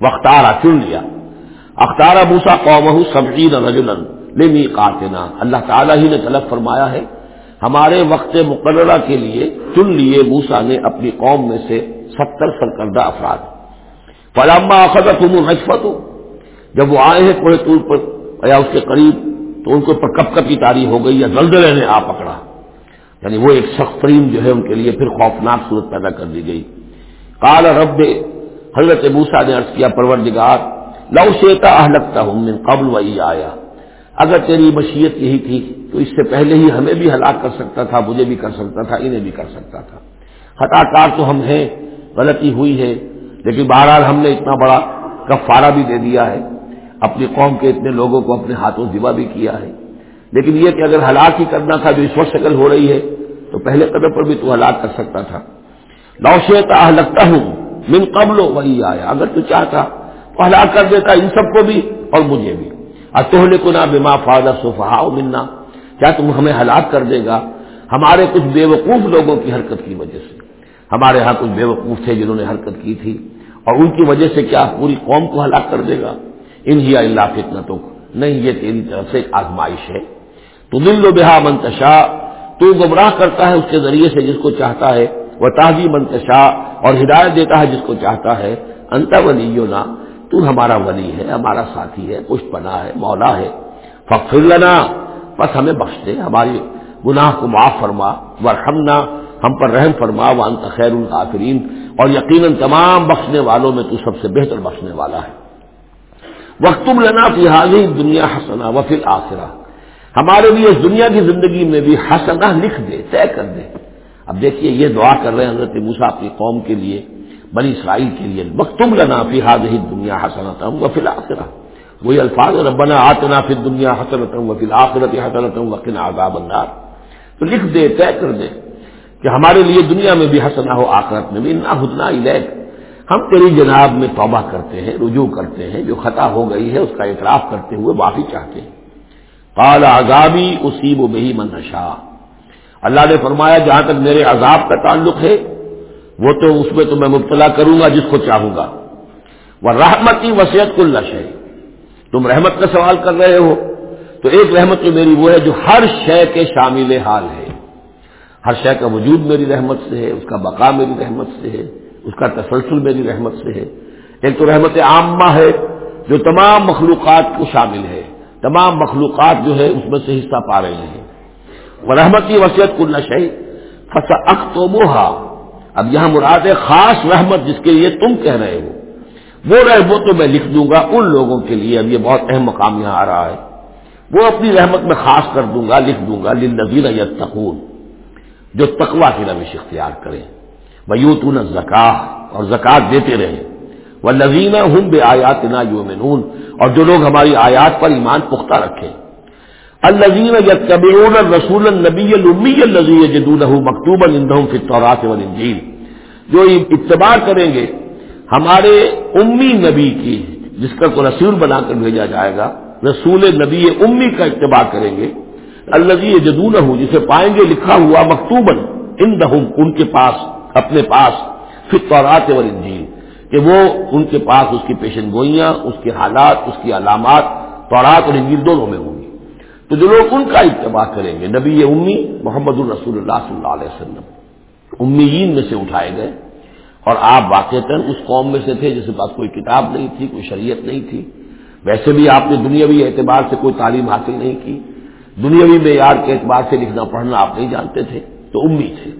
وختارا چن لیا۔ اختارا موسا قوم سبعین رجلن لمی قاتنا اللہ تعالیٰ ہی نے طلب فرمایا ہے، ہمارے وقت مقررہ کے لیے چن لیے موسا نے اپنی قوم میں سے ستر سرکردہ افراد۔ فلاما اخذت نجفت جب وہ آئے ہیں کوڑے طور پر یا اس کے قریب، تو ان کو کب کب کی تاریخ ہو گئی یا زلزلے نے آ پکڑا۔ یعنی وہ ایک سخت ترین جو ہے ان کے لیے پھر خوفناک صورت پیدا کر دی گئی۔ کال رب، حضرت بوسا نے عرض کیا پرور لو شیتا اہلکتا ہوں من قبل وہی آیا۔ اگر تیری مشیت یہی تھی، تو اس سے پہلے ہی ہمیں بھی ہلاک کر سکتا تھا، مجھے بھی کر سکتا تھا، انہیں بھی کر سکتا تھا۔ خطا کار تو ہم ہیں، غلطی ہوئی ہے، لیکن بہرحال ہم نے اتنا بڑا کفارہ بھی دے دیا ہے۔ اپنی قوم کے اتنے لوگوں کو اپنے ہاتھوں ذبح بھی کیا ہے۔ لیکن یہ کہ اگر ہلاک ہی کرنا تھا، جو اس وقت شکل ہو رہی ہے، تو پہلے قدم پر بھی تو ہلاک کر سکتا تھا۔ لوشیتا لگتا ہوں من قبل وہی آیا۔ اگر تو چاہتا تو ہلاک کر دیتا ان سب کو بھی اور مجھے بھی۔ اتوہنے کو نہ بیما فادر صفحا ملنا کیا تم ہمیں ہلاک کر دے گا؟ ہمارے کچھ بے وقوف لوگوں کی حرکت کی وجہ سے۔ ہمارے ہاں کچھ بے وقوف تھے جنہوں نے حرکت کی تھی۔ اور ان کی وجہ سے کیا پوری قوم کو ہلاک کر دے گا؟ انہی اللہ فتنا تو نہیں، یہ تیری طرف سے ایک آزمائش ہے۔ تو دل و بہا منتشا تو گمراہ کرتا ہے اس کے ذریعے سے جس کو چاہتا ہے۔ وہ تازی منتشا اور ہدایت دیتا ہے جس کو چاہتا ہے۔ انت ولی نا تو ہمارا ولی ہے، ہمارا ساتھی ہے، پشت پنا ہے، مولا ہے۔ فخر لنا، بس ہمیں بخش دے، ہماری گناہ کو معاف فرما۔ ورحمنا ہم پر رحم فرما و خیر القافرین اور یقیناً تمام بخشنے والوں میں تو سب سے بہتر بخشنے والا ہے۔ وقت لنا فی حاضی دنیا حسنا و پھر آخرہ ہمارے لیے اس دنیا کی زندگی میں بھی حسنا لکھ دے، طے کر دے۔ اب دیکھیے، یہ دعا کر رہے ہیں حضرت موسا اپنی قوم کے لیے، بنی اسرائیل کے لیے۔ وقت لنا فی حاضی دنیا حسنا و فی آخرہ وہی الفاظ ربنا آتنا فی دنیا حسنت و آخرت حسنت وقن عذاب النار۔ تو لکھ دے، طے کر دے کہ ہمارے لیے دنیا میں بھی حسنا ہو، آخرت میں بھی۔ نہ ہدنا الیک ہم تیری جناب میں توبہ کرتے ہیں، رجوع کرتے ہیں، جو خطا ہو گئی ہے، اس کا اعتراف کرتے ہوئے معافی چاہتے ہیں۔ قال عذابی اسیب و بہی منشا اللہ نے فرمایا، جہاں تک میرے عذاب کا تعلق ہے، وہ تو اس میں تو میں مبتلا کروں گا جس کو چاہوں گا۔ وہ رحمتی وسیعت کل ہے تم رحمت کا سوال کر رہے ہو، تو ایک رحمت تو میری وہ ہے جو ہر شے کے شامل حال ہے۔ ہر شے کا وجود میری رحمت سے ہے، اس کا بقا میری رحمت سے ہے۔ اس کا تسلسل میری رحمت سے ہے۔ ایک تو رحمت عامہ ہے جو تمام مخلوقات کو شامل ہے۔ تمام مخلوقات جو ہے اس میں سے حصہ پا رہے ہیں۔ وہ رحمت کی وصیت کل نشے فص اخ اب یہاں مراد ہے خاص رحمت جس کے لیے تم کہہ رہے ہو۔ وہ رحمت تو میں لکھ دوں گا ان لوگوں کے لیے۔ اب یہ بہت اہم مقام یہاں آ رہا ہے۔ وہ اپنی رحمت میں خاص کر دوں گا، لکھ دوں گا لنزین یا جو تقوا کی روش اختیار کریں۔ وہ یوں تو اور زکات دیتے رہے۔ وہ لذینہ ہوں بے آیات نا یومنون اور جو لوگ ہماری آیات پر ایمان پختہ رکھیں الزین یتبعون رسول النبی المی الزی جدون مکتوب الندم فطورات والانجیل جو اتباع کریں گے، ہمارے امی نبی کی، جس کا کو رسول بنا کر بھیجا جائے گا، رسول نبی امی کا اتباع کریں گے۔ الزی جدون جسے پائیں گے، لکھا ہوا مکتوبن ان ان کے پاس اپنے پاس فطورات والانجیل، کہ وہ ان کے پاس اس کی پیشن گوئیاں، اس کے حالات، اس کی علامات تورات اور انجیل دونوں میں ہوں گی۔ تو جو لوگ ان کا اتباع کریں گے، نبی امی محمد الرسول اللہ صلی اللہ علیہ وسلم، امیین میں سے اٹھائے گئے، اور آپ واقع اس قوم میں سے تھے جس کے پاس کوئی کتاب نہیں تھی، کوئی شریعت نہیں تھی۔ ویسے بھی آپ نے دنیاوی اعتبار سے کوئی تعلیم حاصل نہیں کی۔ دنیاوی معیار کے اعتبار سے لکھنا پڑھنا آپ نہیں جانتے تھے، تو امی تھے۔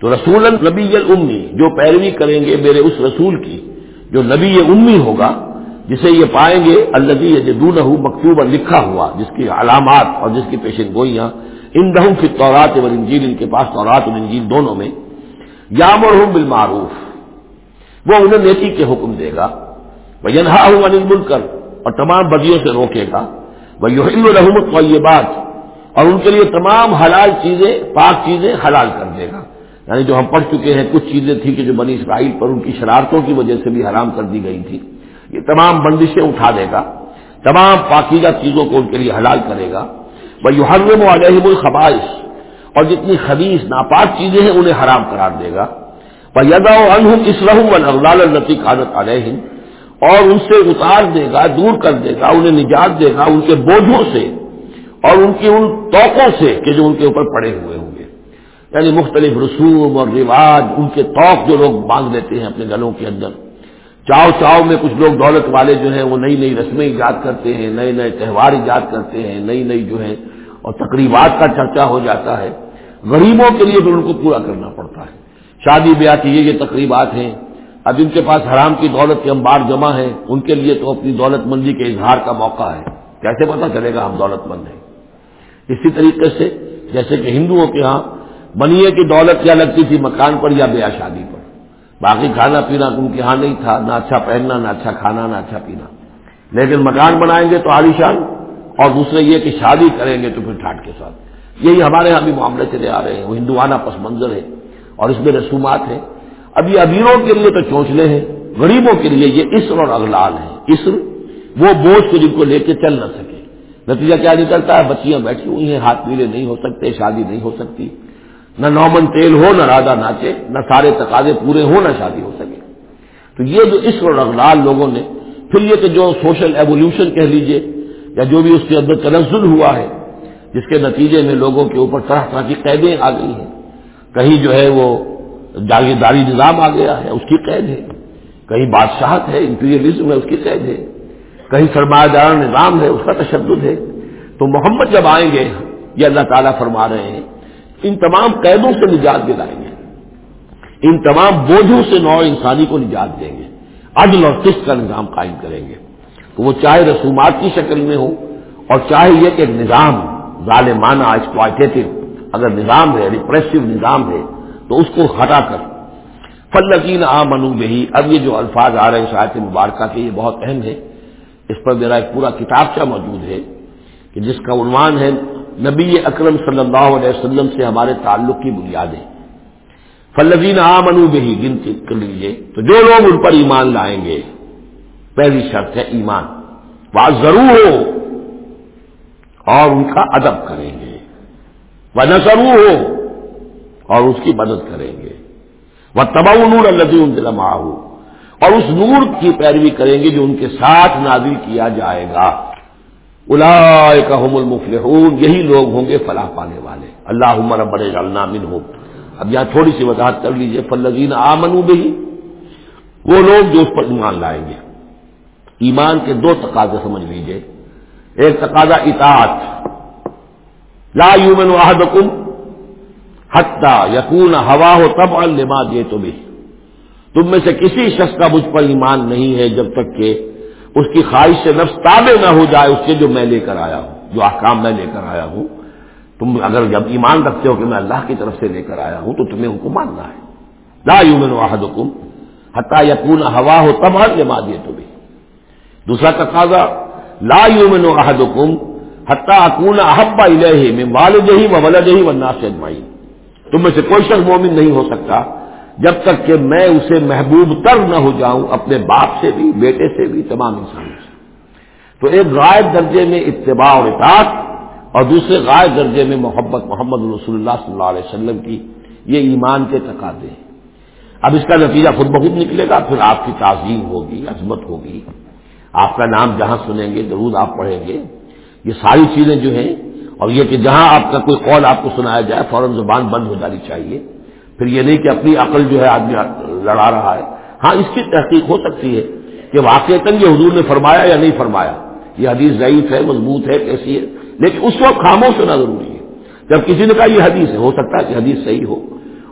تو رسول نبی امی جو پیروی کریں گے میرے اس رسول کی، جو نبی امی ہوگا، جسے یہ پائیں گے الدی جدون مکتوب لکھا ہوا، جس کی علامات اور جس کی پیشن گوئیاں ان دہوں کی طورات اور انجیل ان کے پاس طورات اور انجیل دونوں میں یام اور ہوں بالمعروف، وہ انہیں نیتی کے حکم دے گا وہ ینہا ہوں انل کر اور تمام بدیوں سے روکے گا وہ یو الرحمت و یہ بات اور ان کے لیے تمام حلال چیزیں، پاک چیزیں حلال کر دے گا۔ یعنی جو ہم پڑھ چکے ہیں، کچھ چیزیں تھیں کہ جو بنی اسرائیل پر ان کی شرارتوں کی وجہ سے بھی حرام کر دی گئی تھی۔ یہ تمام بندشیں اٹھا دے گا۔ تمام پاکیزہ چیزوں کو ان کے لیے حلال کرے گا۔ وہ یو حرم و علیہم الخبائش اور جتنی خبیص ناپاک چیزیں ہیں، انہیں حرام قرار دے گا۔ وہ یدا انہم اسلحم و النتی قادت علیہم اور ان سے اتار دے گا، دور کر دے گا، انہیں نجات دے گا، ان کے بوجھوں سے اور ان کی ان توقوں سے کہ جو ان کے اوپر پڑے ہوئے ہوں۔ گے یعنی مختلف رسوم اور رواج ان کے توق جو لوگ باندھ لیتے ہیں اپنے گلوں کے اندر۔ چاؤ چاؤ میں کچھ لوگ دولت والے جو ہیں وہ نئی نئی رسمیں ایجاد کرتے ہیں، نئے نئے تہوار ایجاد کرتے ہیں، نئی نئی جو ہے اور تقریبات کا چرچا ہو جاتا ہے۔ غریبوں کے لیے بھی ان کو پورا کرنا پڑتا ہے۔ شادی بیاہ کی یہ یہ تقریبات ہیں۔ اب ان کے پاس حرام کی دولت کے انبار جمع ہیں۔ ان کے لیے تو اپنی دولت مندی کے اظہار کا موقع ہے۔ کیسے پتا چلے گا ہم دولت مند ہیں؟ اسی طریقے سے جیسے کہ ہندوؤں کے ہاں بنیے کی دولت کیا لگتی تھی مکان پر یا بیاہ شادی پر۔ باقی کھانا پینا ان کے ہاں نہیں تھا، نہ اچھا پہننا، نہ اچھا کھانا، نہ اچھا پینا۔ لیکن مکان بنائیں گے تو عالیشان اور دوسرے یہ کہ شادی کریں گے تو پھر ٹھاٹ کے ساتھ۔ یہی ہمارے یہاں بھی معاملے چلے آ رہے ہیں۔ وہ ہندوانہ پس منظر ہے، اور اس میں رسومات ہیں۔ اب یہ ابیروں کے لیے تو چونچلے ہیں، غریبوں کے لیے یہ اسر اور اغلال ہے اسر، وہ بوجھ کو جن کو لے کے چل نہ سکے۔ نتیجہ کیا نکلتا ہے؟ بچیاں بیٹھی ہوئی ہیں، ہاتھ پیلے نہیں ہو سکتے، شادی نہیں ہو سکتی۔ نہ نومن تیل ہو، نہ راجا ناچے، نہ سارے تقاضے پورے ہو نہ شادی ہو سکے۔ تو یہ جو اس اغلال لوگوں نے، پھر یہ کہ جو سوشل ایولیوشن کہہ لیجیے، یا جو بھی اس کے اندر تنزل ہوا ہے، جس کے نتیجے میں لوگوں کے اوپر طرح طرح کی قیدیں آ گئی ہیں۔ کہیں جو ہے وہ جاگیرداری نظام آ گیا ہے، اس کی قید ہے۔ کہیں بادشاہت ہے، امپیریلزم ہے، اس کی قید ہے۔ کہیں سرمایہ دار نظام ہے، اس کا تشدد ہے۔ تو محمد جب آئیں گے، یہ اللہ تعالیٰ فرما رہے ہیں ان تمام قیدوں سے نجات دلائیں گے۔ ان تمام بوجھوں سے نو انسانی کو نجات دیں گے۔ عدل اور قسط کا نظام قائم کریں گے۔ تو وہ چاہے رسومات کی شکل میں ہو اور چاہے یہ کہ ایک نظام ظالمانہ ایکسپلائٹیو اگر نظام ہے ریپریسو نظام ہے، تو اس کو ہٹا کر۔ فلقین آ منو بہی اب یہ جو الفاظ آ رہے ہیں شاید مبارکہ کے، یہ بہت اہم ہے اس پر میرا ایک پورا کتابچہ موجود ہے کہ جس کا عنوان ہے نبی اکرم صلی اللہ علیہ وسلم سے ہمارے تعلق کی بنیادیں۔ فلزین آمنو بہی گنتی کر لیجیے تو جو لوگ ان پر ایمان لائیں گے، پہلی شرط ہے ایمان۔ بات ضرور ہو اور ان کا ادب کریں گے۔ وہ نسرو ہو اور اس کی مدد کریں گے۔ وہ تبا نور الزی ان ہو اور اس نور کی پیروی کریں گے جو ان کے ساتھ نازل کیا جائے گا۔ الاحم المفلحون، یہی لوگ ہوں گے فلاح پانے والے۔ اللہ عمر بڑے من ہو اب یہاں تھوڑی سی وضاحت کر لیجیے فلزین آمنو بھی وہ لوگ جو اس پر ایمان لائیں گے۔ ایمان کے دو تقاضے سمجھ لیجیے ایک تقاضا اطاعت۔ لا یومن واحد حتیٰ یقون ہوا ہو تب الما دے تو بھی تم میں سے کسی شخص کا مجھ پر ایمان نہیں ہے جب تک کہ اس کی خواہش سے نفس تابع نہ ہو جائے اس کے جو میں لے کر آیا ہوں، جو احکام میں لے کر آیا ہوں۔ تم اگر جب ایمان رکھتے ہو کہ میں اللہ کی طرف سے لے کر آیا ہوں تو تمہیں حکم ماننا ہے۔ لا یومن واحد حکم حتیٰ یقون ہوا ہو تب ہر لما دے تو بھی دوسرا تقاضا، لا یومن واحد حکم حتیٰ اکون احبا الہ میں والد ہی و ولد ہی و ناس اجمائی تم میں سے کوئی شخص مومن نہیں ہو سکتا جب تک کہ میں اسے محبوب تر نہ ہو جاؤں، اپنے باپ سے بھی، بیٹے سے بھی، تمام انسانوں سے۔ تو ایک غائب درجے میں اتباع اور اطاعت اور دوسرے غائب درجے میں محبت، محمد رسول اللہ صلی اللہ علیہ وسلم کی یہ ایمان کے تقاضے ہیں۔ اب اس کا نتیجہ خود بخود نکلے گا، پھر آپ کی تعظیم ہوگی، عظمت ہوگی۔ آپ کا نام جہاں سنیں گے ضرور آپ پڑھیں گے۔ یہ ساری چیزیں جو ہیں، اور یہ کہ جہاں آپ کا کوئی قول آپ کو سنایا جائے، فوراً زبان بند ہو جانی چاہیے۔ پھر یہ نہیں کہ اپنی عقل جو ہے آدمی لڑا رہا ہے۔ ہاں اس کی تحقیق ہو سکتی ہے کہ واقع یہ حضور نے فرمایا یا نہیں فرمایا۔ یہ حدیث ضعیف ہے، مضبوط ہے، کیسی ہے۔ لیکن اس وقت خاموش ہونا ضروری ہے۔ جب کسی نے کہا یہ حدیث ہے، ہو سکتا ہے کہ حدیث صحیح ہو۔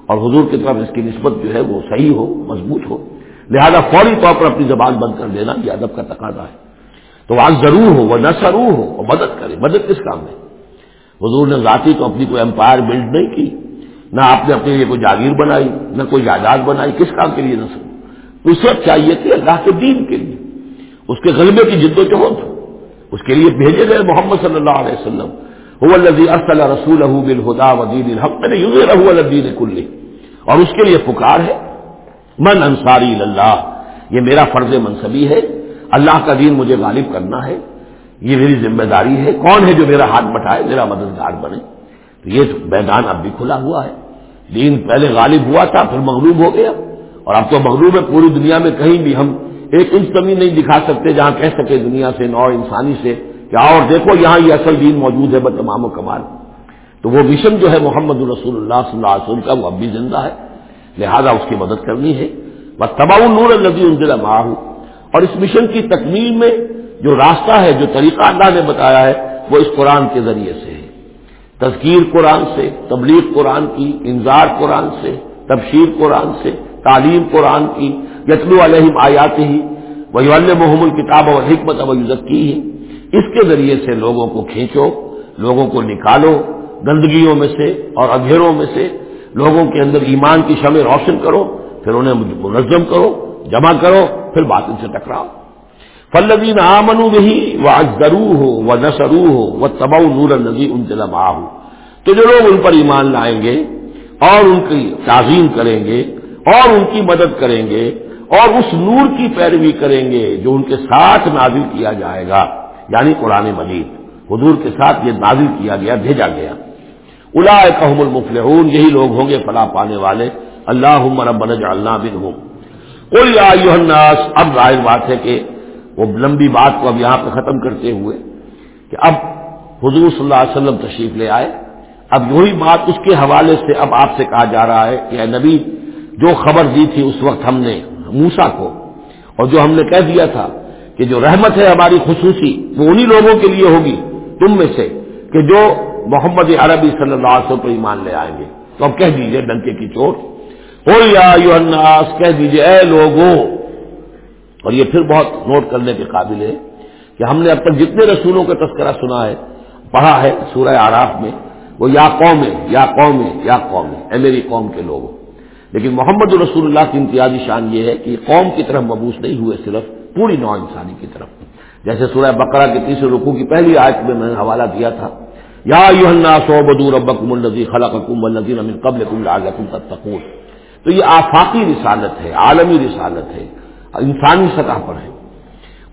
اور حضور کی طرف اس کی نسبت جو ہے وہ صحیح ہو، مضبوط ہو۔ لہذا فوری طور پر اپنی زبان بند کر دینا یہ ادب کا تقاضا ہے۔ تو آج ضرور ہو وہ نہ ہو، اور مدد کرے۔ مدد کس کام میں؟ حضور نے ذاتی تو اپنی کوئی امپائر بلڈ نہیں کی۔ نہ آپ نے اپنے لیے کوئی جاگیر بنائی، نہ کوئی جائیداد بنائی، کس کام کے لیے نہ سب اس وقت چاہیے تھے اللہ کے دین کے لیے، اس کے غلبے کی جد و جہد، اس کے لیے بھیجے گئے محمد صلی اللہ علیہ وسلم اصل رسول بالخدا ودین الحق یعنی الدین کل اور اس کے لیے پکار ہے، من انصاری اللہ، یہ میرا فرض منصبی ہے، اللہ کا دین مجھے غالب کرنا ہے، یہ میری ذمہ داری ہے، کون ہے جو میرا ہاتھ بٹھائے، میرا مددگار بنے؟ تو یہ میدان اب بھی کھلا ہوا ہے۔ دین پہلے غالب ہوا تھا، پھر مغلوب ہو گیا۔ اور اب تو مغلوب ہے، پوری دنیا میں کہیں بھی ہم ایک انچ کمی نہیں دکھا سکتے جہاں کہہ سکے دنیا سے، نو انسانی سے۔ کہ اور دیکھو، یہاں یہ اصل دین موجود ہے بتمام و کمال۔ تو وہ مشن جو ہے محمد الرسول اللہ صلی اللہ علیہ وسلم کا، وہ اب بھی زندہ ہے۔ لہذا اس کی مدد کرنی ہے۔ بس تباہ نور النبی انزل ماہ اور اس مشن کی تکمیل میں جو راستہ ہے، جو طریقہ اللہ نے بتایا ہے، وہ اس قرآن کے ذریعے سے ہے۔ تذکیر قرآن سے، تبلیغ قرآن کی انظار قرآن سے، تبشیر قرآن سے، تعلیم قرآن کی، یتلو علیہم آیات ہی وہی محمد کتاب اور حکمت کی ہی اس کے ذریعے سے لوگوں کو کھینچو، لوگوں کو نکالو، گندگیوں میں سے اور اندھیروں میں سے، لوگوں کے اندر ایمان کی شمع روشن کرو، پھر انہیں منظم کرو، جمع کرو، پھر بات ان سے ٹکراؤ۔ فلدین آمنو نہیں وہ اجرو ہو وہ نسرو ہو وہ تباؤ نور نظی ان سے ہو تو جو لوگ ان پر ایمان لائیں گے اور ان کی تعظیم کریں گے اور ان کی مدد کریں گے اور اس نور کی پیروی کریں گے جو ان کے ساتھ نازل کیا جائے گا یعنی قرآن مجید، حضور کے ساتھ یہ نازل کیا گیا، بھیجا گیا۔ الا کہم المفل یہی لوگ ہوں گے فلاح پانے والے۔ اللہ رب اللہ بن ہوں اب ظاہر بات ہے کہ وہ لمبی بات کو اب یہاں پہ ختم کرتے ہوئے کہ اب حضور صلی اللہ علیہ وسلم تشریف لے آئے۔ اب وہی بات اس کے حوالے سے اب آپ سے کہا جا رہا ہے کہ اے نبی، جو خبر دی تھی اس وقت ہم نے موسا کو، اور جو ہم نے کہہ دیا تھا کہ جو رحمت ہے ہماری خصوصی، وہ انہی لوگوں کے لیے ہوگی، تم میں سے کہ جو محمد عربی صلی اللہ علیہ وسلم کو ایمان لے آئیں گے۔ تو اب کہہ دیجیے ڈنکے کی چوٹ۔ ہو یا کہہ دیجیے اے لوگوں اور یہ پھر بہت نوٹ کرنے کے قابل ہے کہ ہم نے اب تک جتنے رسولوں کا تذکرہ سنا ہے، پڑھا ہے سورہ آراف میں، وہ یا قوم ہے یا قوم ہے یا قوم ہے اے میری قوم کے لوگوں لیکن محمد رسول اللہ کی امتیازی شان یہ ہے کہ قوم کی طرف مبوس نہیں ہوئے، صرف پوری نو انسانی کی طرف۔ جیسے سورہ بقرہ کے تیسرے رقو کی پہلی آیت میں میں نے حوالہ دیا تھا، یا سو بدور ابکم النزی خلق حکم قبل تتقون۔ تو یہ آفاقی رسالت ہے، عالمی رسالت ہے۔ انسانی سطح پر ہے۔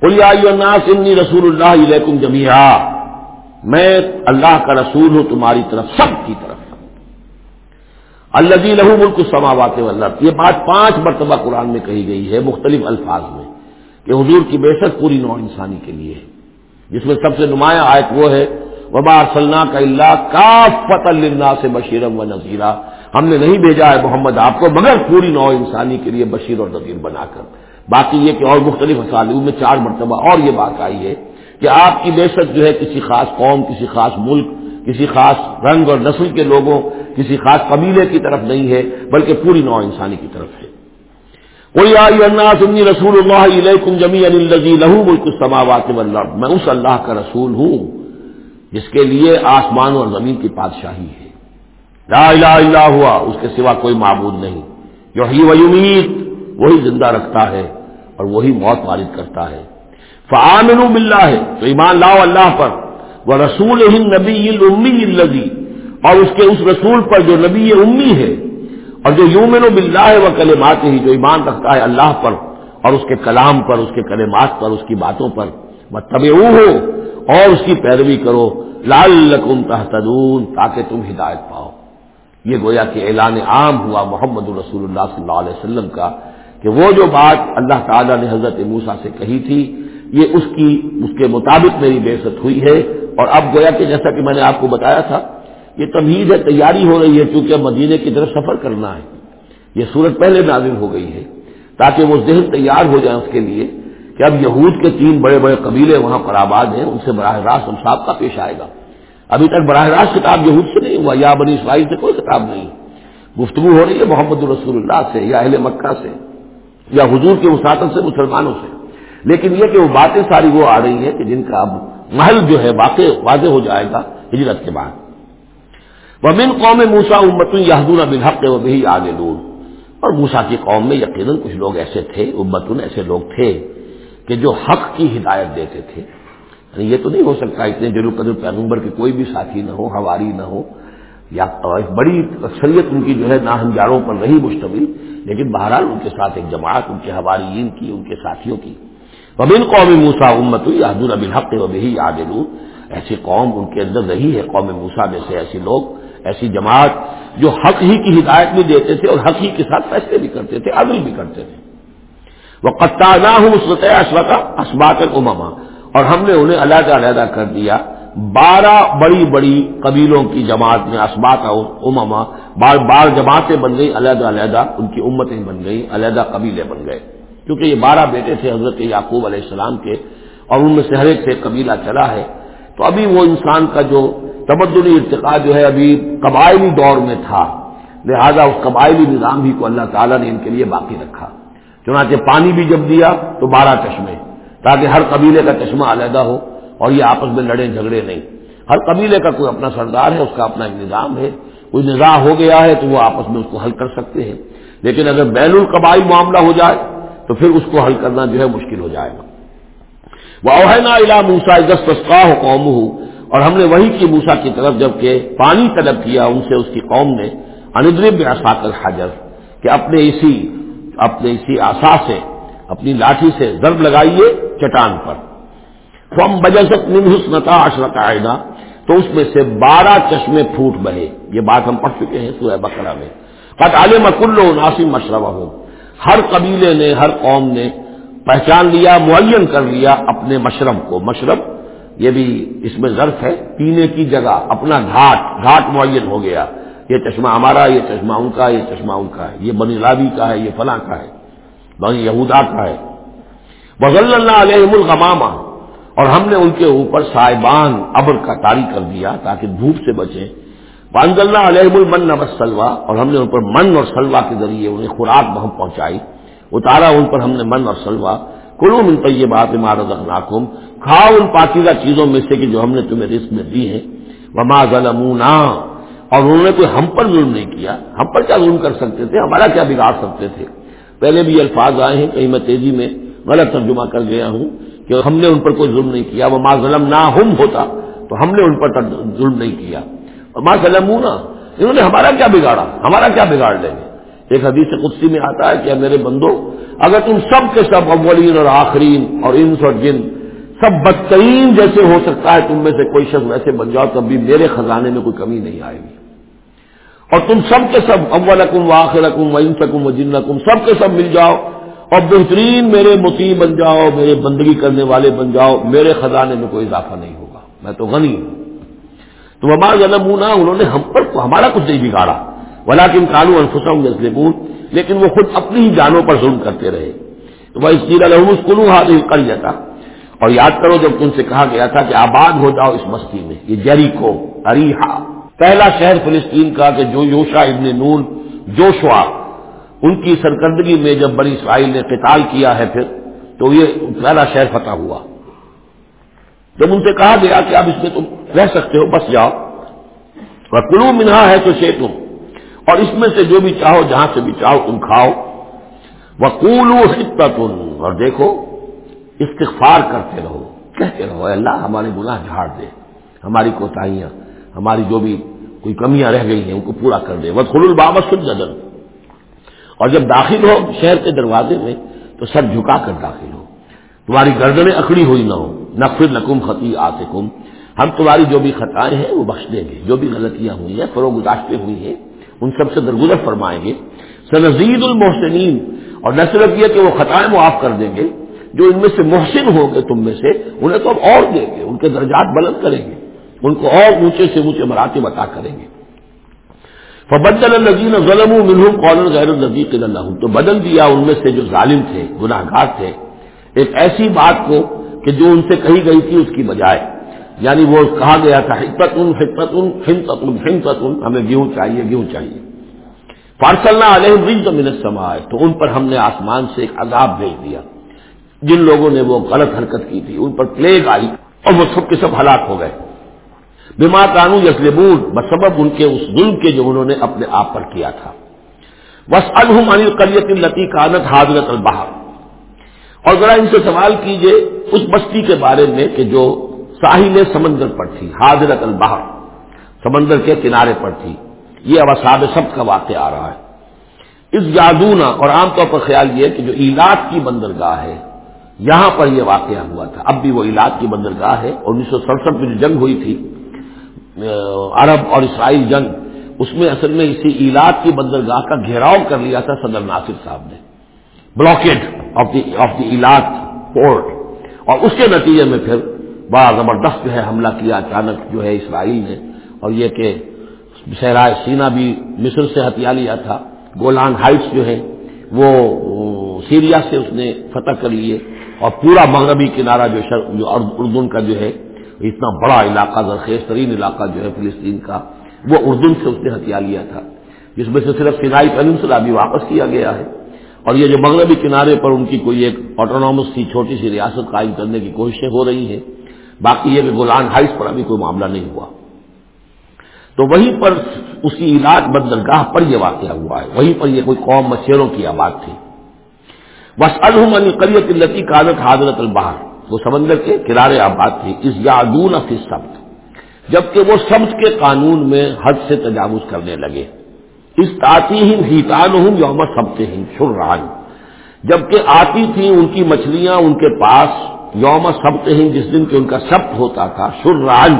الناس انی رسول اللہ علیکم جمیا میں اللہ کا رسول ہوں تمہاری طرف، سب کی طرف۔ اللہ لہو ملک سماوات اللہ یہ بات پانچ مرتبہ قرآن میں کہی گئی ہے مختلف الفاظ میں کہ حضور کی بے شک پوری نو انسانی کے لیے ہے۔ جس میں سب سے نمایاں آیت وہ ہے وبا صلاح کا اللہ کا فت اللہ سے بشیرم و نذیرہ ہم نے نہیں بھیجا ہے محمد آپ کو، مگر پوری نو انسانی کے لیے بشیر اور نذیر بنا کر۔ باقی یہ کہ اور مختلف اسالیوں میں چار مرتبہ اور یہ بات آئی ہے کہ آپ کی بے شک جو ہے کسی خاص قوم، کسی خاص ملک، کسی خاص رنگ اور نسل کے لوگوں، کسی خاص قبیلے کی طرف نہیں ہے، بلکہ پوری نو انسانی کی طرف ہے۔ کوئی آئی اللہ رسول اللہ جمی الزی لہو ملک سماوات میں اس اللہ کا رسول ہوں، جس کے لیے آسمان اور زمین کی بادشاہی ہے۔ لا الہ الا ہوا، اس کے سوا کوئی معبود نہیں۔ جو ہی وہ امید وہی زندہ رکھتا ہے اور وہی موت وارد کرتا ہے۔ فعامن بلّہ ہے تو ایمان لاؤ اللہ پر۔ وہ رسول ہند نبی امی الزی اور اس کے اس رسول پر جو نبی امی ہے۔ اور جو یومن بلّہ ہے وہ کلمات ہی جو ایمان رکھتا ہے اللہ پر اور اس کے کلام پر، اس کے کلمات پر، اس کی باتوں پر۔ وہ ہو اور اس کی پیروی کرو۔ لال لکم تحتدون تاکہ تم ہدایت پاؤ۔ یہ گویا کہ اعلان عام ہوا محمد الرسول اللہ صلی اللہ علیہ وسلم کا۔ کہ وہ جو بات اللہ تعالیٰ نے حضرت موسا سے کہی تھی، یہ اس کی، اس کے مطابق میری بےست ہوئی ہے۔ اور اب گویا کہ جیسا کہ میں نے آپ کو بتایا تھا، یہ تمہید ہے، تیاری ہو رہی ہے، چونکہ اب مدینے کی طرف سفر کرنا ہے۔ یہ صورت پہلے نازل ہو گئی ہے، تاکہ وہ ذہن تیار ہو جائے اس کے لیے کہ اب یہود کے تین بڑے بڑے قبیلے وہاں پر آباد ہیں، ان سے براہ راست ہم صاحب کا پیش آئے گا۔ ابھی تک براہ راست کتاب یہود سے نہیں ہوا، یا بنی اسرائیل سے کوئی کتاب نہیں۔ گفتگو ہو رہی ہے محمد الرسول اللہ سے یا اہل مکہ سے۔ یا حضور کے مساطر سے مسلمانوں سے۔ لیکن یہ کہ وہ باتیں ساری وہ آ رہی ہیں کہ جن کا اب محل جو ہے واقع واضح ہو جائے گا ہجرت کے بعد۔ وہ قوم موسا امت یادون بن وہ بھی آگے دور اور موسا کی قوم میں یقیناً کچھ لوگ ایسے تھے امتن ایسے لوگ تھے کہ جو حق کی ہدایت دیتے تھے۔ یعنی یہ تو نہیں ہو سکتا اتنے جلو قدر پیغمبر کے کوئی بھی ساتھی نہ ہو ہواری نہ ہو۔ یا بڑی اکثریت ان کی جو ہے ناہنجاروں پر رہی مشتمل، لیکن بہرحال ان کے ساتھ ایک جماعت، ان کے ہواری کی، ان کے ساتھیوں کی۔ وبن قوم موسا امت ہوئی حضور ابن حق و بہی عادل ایسی قوم ان کے اندر رہی ہے، قوم موسا میں سے ایسے لوگ، ایسی جماعت جو حق ہی کی ہدایت بھی دیتے تھے اور حق ہی کے ساتھ فیصلے بھی کرتے تھے عدل بھی کرتے تھے۔ وہ قطع نہ ہوں اس وقت اشوقا اسبات امما اور ہم نے انہیں علیحدہ علیحدہ کر دیا۔ بارہ بڑی بڑی قبیلوں کی جماعت میں اسبات امما، بار بار جماعتیں بن گئی علیحدہ علیحدہ ان کی امتیں بن گئی علیحدہ قبیلے بن گئے۔ کیونکہ یہ بارہ بیٹے تھے حضرت یعقوب علیہ السلام کے اور ان میں سے ہر ایک سے قبیلہ چلا ہے۔ تو ابھی وہ انسان کا جو تبدلی ارتقا جو ہے ابھی قبائلی دور میں تھا۔ لہذا اس قبائلی نظام ہی کو اللہ تعالیٰ نے ان کے لیے باقی رکھا۔ چنانچہ پانی بھی جب دیا تو بارہ چشمے، تاکہ ہر قبیلے کا چشمہ علیحدہ ہو۔ اور یہ آپس میں لڑے جھگڑے نہیں۔ ہر قبیلے کا کوئی اپنا سردار ہے، اس کا اپنا ایک نظام ہے۔ کوئی نظام ہو گیا ہے تو وہ آپس میں اس کو حل کر سکتے ہیں۔ لیکن اگر بین القبائی معاملہ ہو جائے تو پھر اس کو حل کرنا جو ہے مشکل ہو جائے گا۔ وہ اوہنا علا موسا دستہ ہو قوم ہوں اور ہم نے وہی کی موسا کی طرف جبکہ پانی طلب کیا ان سے، اس کی قوم نے۔ اندرب اساکر حجر کہ اپنے اسی اپنے اسی آسا سے، اپنی لاٹھی سے ضرب لگائیے چٹان پر۔ فم بجسط من حسنتا اشرت آئینہ تو اس میں سے بارہ چشمے پھوٹ بہے۔ یہ بات ہم پڑھ چکے ہیں سورہ بکرا میں۔ قط عالم کلو ناسم مشربہ ہو ہر قبیلے نے، ہر قوم نے پہچان لیا، معین کر لیا اپنے مشرب کو۔ مشرب، یہ بھی اس میں ضرف ہے۔ پینے کی جگہ، اپنا گھاٹ گھاٹ معین ہو گیا۔ یہ چشمہ ہمارا، یہ چشمہ ان کا، یہ چشمہ ان کا ہے۔ یہ بنی لابی کا ہے، یہ فلاں کا ہے۔ بنی یہودا کا ہے۔ وزل اللہ علیہ الغمامہ اور ہم نے ان کے اوپر سائبان ابر کا تاری کر دیا تاکہ دھوپ سے بچیں۔ بانز اللہ علیہ المن نب سلوا اور ہم نے ان پر من اور سلوا کے ذریعے انہیں خوراک بہم پہنچائی۔ اتارا ان پر ہم نے من اور سلوا کلو من یہ بات عمارت ناکم کھاؤ ان پاکیزہ چیزوں میں سے کہ جو ہم نے تمہیں رسک میں دی ہیں۔ وما ظلمونا۔ اور انہوں نے کوئی ہم پر ظلم نہیں کیا۔ ہم پر کیا ظلم کر سکتے تھے؟ ہمارا کیا بگاڑ سکتے تھے؟ پہلے بھی الفاظ آئے ہیں، کہیں میں تیزی میں غلط ترجمہ کر گیا ہوں۔ کہ ہم نے ان پر کوئی ظلم نہیں کیا وہ ماں ظلم نہ ہم ہوتا، تو ہم نے ان پر ظلم نہیں کیا۔ ماں ظلم نا انہوں نے ہمارا کیا بگاڑا؟ ہمارا کیا بگاڑ لیں گے؟ ایک حدیث قدسی میں آتا ہے کہ میرے بندو، اگر تم سب کے سب اولین اور آخرین اور انس اور جن، سب بدترین جیسے ہو سکتا ہے، تم میں سے کوئی شخص ویسے بن جاؤ تب بھی میرے خزانے میں کوئی کمی نہیں آئے گی۔ اور تم سب کے سب اول اکم و آخر اکم و انسکم و جن سب کے سب مل جاؤ اور بہترین میرے متی بن جاؤ، میرے بندگی کرنے والے بن جاؤ، میرے خزانے میں کوئی اضافہ نہیں ہوگا۔ میں تو غنی ہوں۔ تو ہمارا جنم ہونا انہوں نے ہم پر ہمارا کچھ نہیں بگاڑا۔ ولا کن کالو الفسم یسلمون لیکن وہ خود اپنی ہی جانوں پر ظلم کرتے رہے۔ تو وہ اس چیز الحمد کلو ہاتھ کر جاتا اور یاد کرو جب تم سے کہا گیا تھا کہ آباد ہو جاؤ اس مستی میں، یہ جری کو اریحا۔ پہلا شہر فلسطین کا کہ جو یوشا ابن نون جوشوا ان کی سرکردگی میں جب بڑی اسرائیل نے قتال کیا ہے پھر، تو یہ پہلا شہر فتح ہوا۔ جب ان سے کہا گیا کہ اب اس میں تم رہ سکتے ہو، بس جاؤ۔ اور کلو منہا ہے تو شے تم۔ اور اس میں سے جو بھی چاہو، جہاں سے بھی چاہو، تم کھاؤ۔ وہ کولو اور دیکھو، استغفار کرتے رہو۔ کہتے رہو، اے اللہ، ہمارے گناہ جھاڑ دے۔ ہماری کوتاہیاں، ہماری جو بھی کوئی کمیاں رہ گئی ہیں، ان کو پورا کر دے۔ وہ خل البابا سن جدن اور جب داخل ہو شہر کے دروازے میں، تو سر جھکا کر داخل ہو۔ تمہاری گردنیں اکڑی ہوئی نہ ہو نہ پھر نقم خطی آتے ہم تمہاری جو بھی خطائیں ہیں، وہ بخش دیں گے۔ جو بھی غلطیاں ہوئی ہیں، فروغ گزاشتے ہوئی ہیں، ان سب سے درگزر فرمائیں گے۔ سنزید المحسنین۔ اور نہ صرف یہ کہ وہ خطائیں معاف کر دیں گے، جو ان میں سے محسن ہوں گے تم میں سے، انہیں تو اب اور دیں گے۔ ان کے درجات بلند کریں گے۔ ان کو اور اونچے سے اونچے مراتب عطا کریں گے۔ فبدل النزین ظلم منہم قول غیر النزیق اللہ تو بدل دیا ان میں سے جو ظالم تھے گناہ گار تھے. ایک ایسی بات کو کہ جو ان سے کہی گئی تھی اس کی بجائے. یعنی وہ کہا گیا تھا حکمت ان حکمت ان فنت ان فنت ان ہمیں گیہوں چاہیے گیہوں چاہیے. فارسلنا علیہ رنگ منت سمائے تو ان پر ہم نے آسمان سے ایک عذاب بھیج دیا. جن لوگوں نے وہ غلط حرکت کی تھی، ان پر پلیگ آئی اور وہ سب کے سب ہلاک ہو گئے. بیما کانو یسلبون بسبب ان کے اس ظلم کے جو انہوں نے اپنے آپ پر کیا تھا۔ بس الحم انل قریت التی کانت حاضرت البہر اور ذرا ان سے سوال کیجیے اس بستی کے بارے میں کہ جو ساحل سمندر پر تھی، حاضرت البہر سمندر کے کنارے پر تھی۔ یہ اب سب کا واقع آ رہا ہے۔ اس یادونا، اور عام طور پر خیال یہ کہ جو ایلات کی بندرگاہ ہے، یہاں پر یہ واقعہ ہوا تھا۔ اب بھی وہ علاج کی بندرگاہ ہے۔ انیس سو سڑسٹھ میں جو جنگ ہوئی تھی عرب اور اسرائیل جنگ، اس میں اصل میں اسی علاج کی بندرگاہ کا گھیراؤ کر لیا تھا صدر ناصر صاحب نے۔ Blockade of the of the علاج پورٹ اور اس کے نتیجے میں پھر بڑا زبردست جو ہے حملہ کیا، اچانک جو ہے اسرائیل نے۔ اور یہ کہ شہرائے سینا بھی مصر سے ہتھیار لیا تھا۔ گولان ہائٹس جو ہے وہ سیریا سے اس نے فتح کر لیے۔ اور پورا مغربی کنارہ جو جو اردن کا جو ہے اتنا بڑا علاقہ درخیز ترین علاقہ جو ہے فلسطین کا، وہ اردن سے اس نے ہتھیار لیا تھا، جس میں سے صرف سنائی پینسلا بھی واپس کیا گیا ہے۔ اور یہ جو مغربی کنارے پر ان کی کوئی ایک آٹونامس کی چھوٹی سی ریاست قائم کرنے کی کوششیں ہو رہی ہیں، باقی یہ کہ گولان ہائٹس پر ابھی کوئی معاملہ نہیں ہوا۔ تو وہیں پر اس کی علاج بندرگاہ پر یہ واقعہ ہوا ہے، وہیں پر یہ کوئی قوم مچھروں کی آباد تھی۔ بس الحمن قریت التی کالت حاضرت البہر وہ سمندر کے کنارے آباد تھی، اس یادون افی سبت جبکہ وہ سبت کے قانون میں حد سے تجاوز کرنے لگے۔ اس تاطی ہند ہیتان ہوں یوم سبت ہند شران جبکہ آتی تھی ان کی مچھلیاں ان کے پاس، یوم سبت ہند جس دن کے ان کا سبت ہوتا تھا شران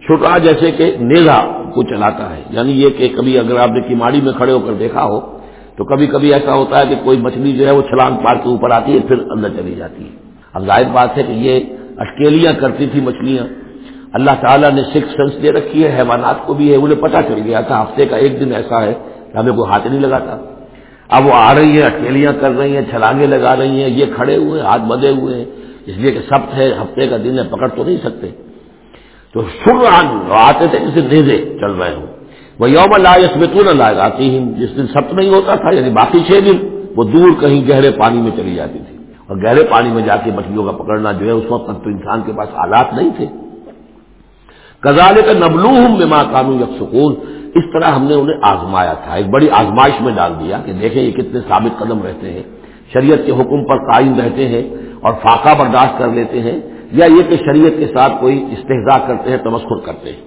چھٹا جیسے کہ نیزا کو چلاتا ہے یعنی یہ کہ کبھی اگر آپ نے کماڑی میں کھڑے ہو کر دیکھا ہو، تو کبھی کبھی ایسا ہوتا ہے کہ کوئی مچھلی جو ہے وہ چھلانگ پار کے اوپر آتی ہے، پھر اندر چلی جاتی ہے۔ اب ظاہر بات ہے کہ یہ اٹکیلیاں کرتی تھی مچھلیاں۔ اللہ تعالیٰ نے سکس سینس دے رکھی ہے، حیوانات کو بھی ہے، انہیں پتہ چل گیا تھا ہفتے کا ایک دن ایسا ہے کہ ہمیں کوئی ہاتھ نہیں لگاتا۔ اب وہ آ رہی ہیں، اٹکیلیاں کر رہی ہیں، چھلانگیں لگا رہی ہیں، یہ کھڑے ہوئے، ہاتھ بدے ہوئے ہیں۔ اس لیے کہ سب ہے، ہفتے کا دن ہے، پکڑ تو نہیں سکتے۔ تو سر آتے تھے جسے نیزے چل رہے ہوں۔ وہ یوم لا اس میں تو نہ لائے آتی ہی جس دن سب نہیں ہوتا تھا یعنی باقی چھ دن وہ دور کہیں گہرے پانی میں چلی جاتی تھی۔ اور گہرے پانی میں جا کے مچھلیوں کا پکڑنا جو ہے، اس وقت تک تو انسان کے پاس آلات نہیں تھے۔ کزالے کا نبلو ہوں میں ماں قانون یک سکون اس طرح ہم نے انہیں آزمایا تھا۔ ایک بڑی آزمائش میں ڈال دیا کہ دیکھیں یہ کتنے ثابت قدم رہتے ہیں۔ شریعت کے حکم پر قائم رہتے ہیں اور فاقہ برداشت کر لیتے ہیں، یا یہ کہ شریعت کے ساتھ کوئی استحضا کرتے ہیں، تمسخر کرتے ہیں۔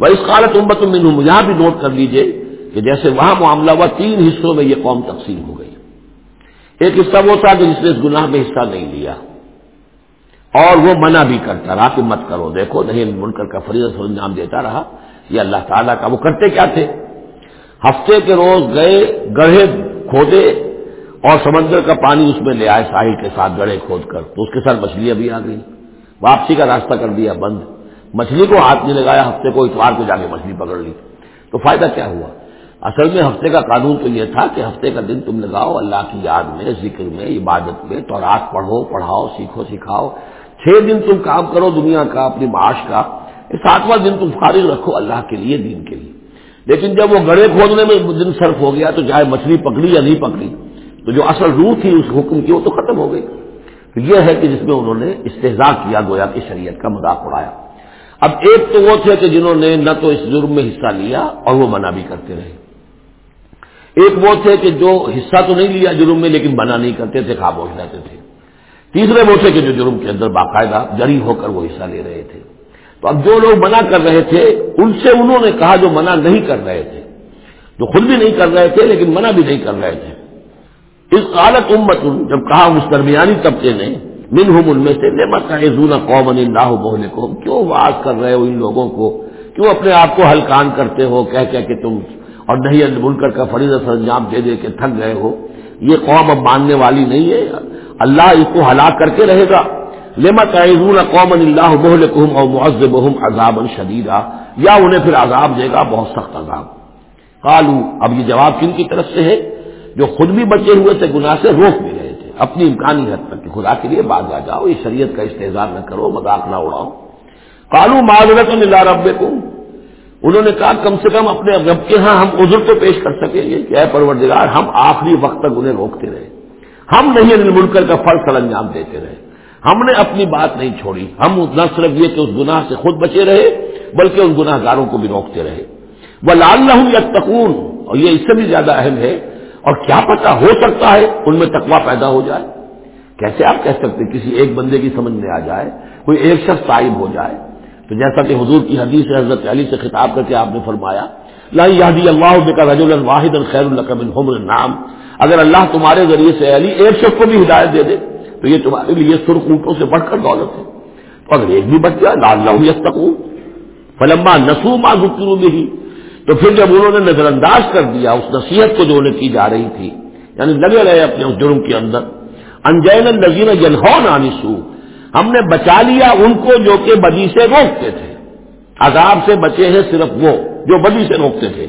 وہ اس قالت امبت میں یہاں بھی نوٹ کر لیجیے کہ جیسے وہاں معاملہ ہوا، تین حصوں میں یہ قوم تقسیم ہو گئی۔ ایک حصہ وہ تھا کہ جس نے اس گناہ میں حصہ نہیں لیا۔ اور وہ منع بھی کرتا رہا کہ مت کرو، دیکھو، نہیں، منکر کا فریض انجام دیتا رہا۔ یہ اللہ تعالیٰ کا وہ کرتے کیا تھے؟ ہفتے کے روز گئے، گڑھے کھودے اور سمندر کا پانی اس میں لے آئے ساحل کے ساتھ گڑھے کھود کر۔ تو اس کے ساتھ مچھلیاں بھی آ گئی واپسی کا راستہ کر دیا، بند۔ مچھلی کو ہاتھ نہیں لگایا، ہفتے کو اتوار کو جا کے مچھلی پکڑ لی۔ تو فائدہ کیا ہوا؟ اصل میں ہفتے کا قانون تو یہ تھا کہ ہفتے کا دن تم لگاؤ اللہ کی یاد میں، ذکر میں، عبادت میں تو رات پڑھو، پڑھاؤ، سیکھو، سکھاؤ۔ چھ دن تم کام کرو دنیا کا، اپنی معاش کا۔ ساتواں دن تم فارغ رکھو اللہ کے لیے، دین کے لیے۔ لیکن جب وہ گڑے کھودنے میں دن صرف ہو گیا تو چاہے مچھلی پکڑی یا نہیں پکڑی، تو جو اصل روح تھی، اس حکم کی وہ تو ختم ہو گئی۔ تو یہ ہے کہ جس میں انہوں نے استحضا کیا گویا کہ شریعت کا مذاق اڑایا۔ اب ایک تو وہ تھے کہ جنہوں نے نہ تو اس جرم میں حصہ لیا اور وہ منع بھی کرتے رہے۔ ایک وہ تھے کہ جو حصہ تو نہیں لیا جرم میں لیکن منع نہیں کرتے تھے خاموش رہتے تھے۔ تیسرے وہ تھے کہ جو جرم کے اندر باقاعدہ جری ہو کر وہ حصہ لے رہے تھے۔ تو اب جو لوگ منع کر رہے تھے، ان سے انہوں نے کہا جو منع نہیں کر رہے تھے۔ جو خود بھی نہیں کر رہے تھے، لیکن منع بھی نہیں کر رہے تھے۔ اس قالت امت جب کہا اس درمیانی طبقے نے من ہوں ان میں سے نعمت کا قوم اللہ بولنے کو کیوں واز کر رہے ہو ان لوگوں کو؟ کیوں اپنے آپ کو ہلکان کرتے ہو؟ کہہ کہہ کہ تم اور نہیں منکر کا فریض سر انجام دے دے کے تھک گئے ہو۔ یہ قوم اب ماننے والی نہیں ہے۔ اللہ اس کو ہلاک کر کے رہے گا۔ لمت عزون قوم اللہ محل اور معذب عذاب شدیدہ یا انہیں پھر عذاب دے گا، بہت سخت عذاب۔ کالو اب یہ جواب کن کی طرف سے ہے؟ جو خود بھی بچے ہوئے تھے، گناہ سے روک بھی رہے تھے۔ اپنی امکانی حد تک کہ خدا کے لیے باز آ جاؤ، یہ شریعت کا استحصال نہ کرو، مذاق نہ اڑاؤ۔ کالو معذرت اللہ رب کو انہوں نے کہا کم سے کم اپنے رب کے ہاں ہم عذر تو پیش کر سکیں گے کہ اے پروردگار، ہم آخری وقت تک انہیں روکتے رہے۔ ہم نہیں انل ملکر کا فرض سر انجام دیتے رہے۔ ہم نے اپنی بات نہیں چھوڑی۔ ہم نہ صرف یہ کہ اس گناہ سے خود بچے رہے، بلکہ ان گناہ گاروں کو بھی روکتے رہے۔ وہ لال نہ ہوں یا تکون اور یہ اس سے بھی زیادہ اہم ہے۔ اور کیا پتا ہو سکتا ہے ان میں تقوا پیدا ہو جائے۔ کیسے آپ کہہ سکتے کسی ایک بندے کی سمجھ میں آ جائے، کوئی ایک شخص طائب ہو جائے۔ تو جیسا کہ حضور کی حدیث حضرت علی سے خطاب کر کے آپ نے فرمایا، لا یادی اللہ بکا رج الواحد الخیر القم نام اگر اللہ تمہارے ذریعے سے علی ایک شخص کو بھی ہدایت دے دے، تو یہ تمہارے لیے سرخ اونٹوں سے بڑھ کر دولت ہے۔ تو اگر ایک بھی بچ جائے لال اللہ فلما نسو ما ذکروں میں ہی تو پھر جب انہوں نے نظر انداز کر دیا، اس نصیحت کو جو انہیں کی جا رہی تھی یعنی لگے رہے اپنے اس جرم کے اندر انجین النظین جنہو نانسو ہم نے بچا لیا ان کو جو کہ بدی سے روکتے تھے۔ عذاب سے بچے ہیں صرف وہ جو بدی سے روکتے تھے۔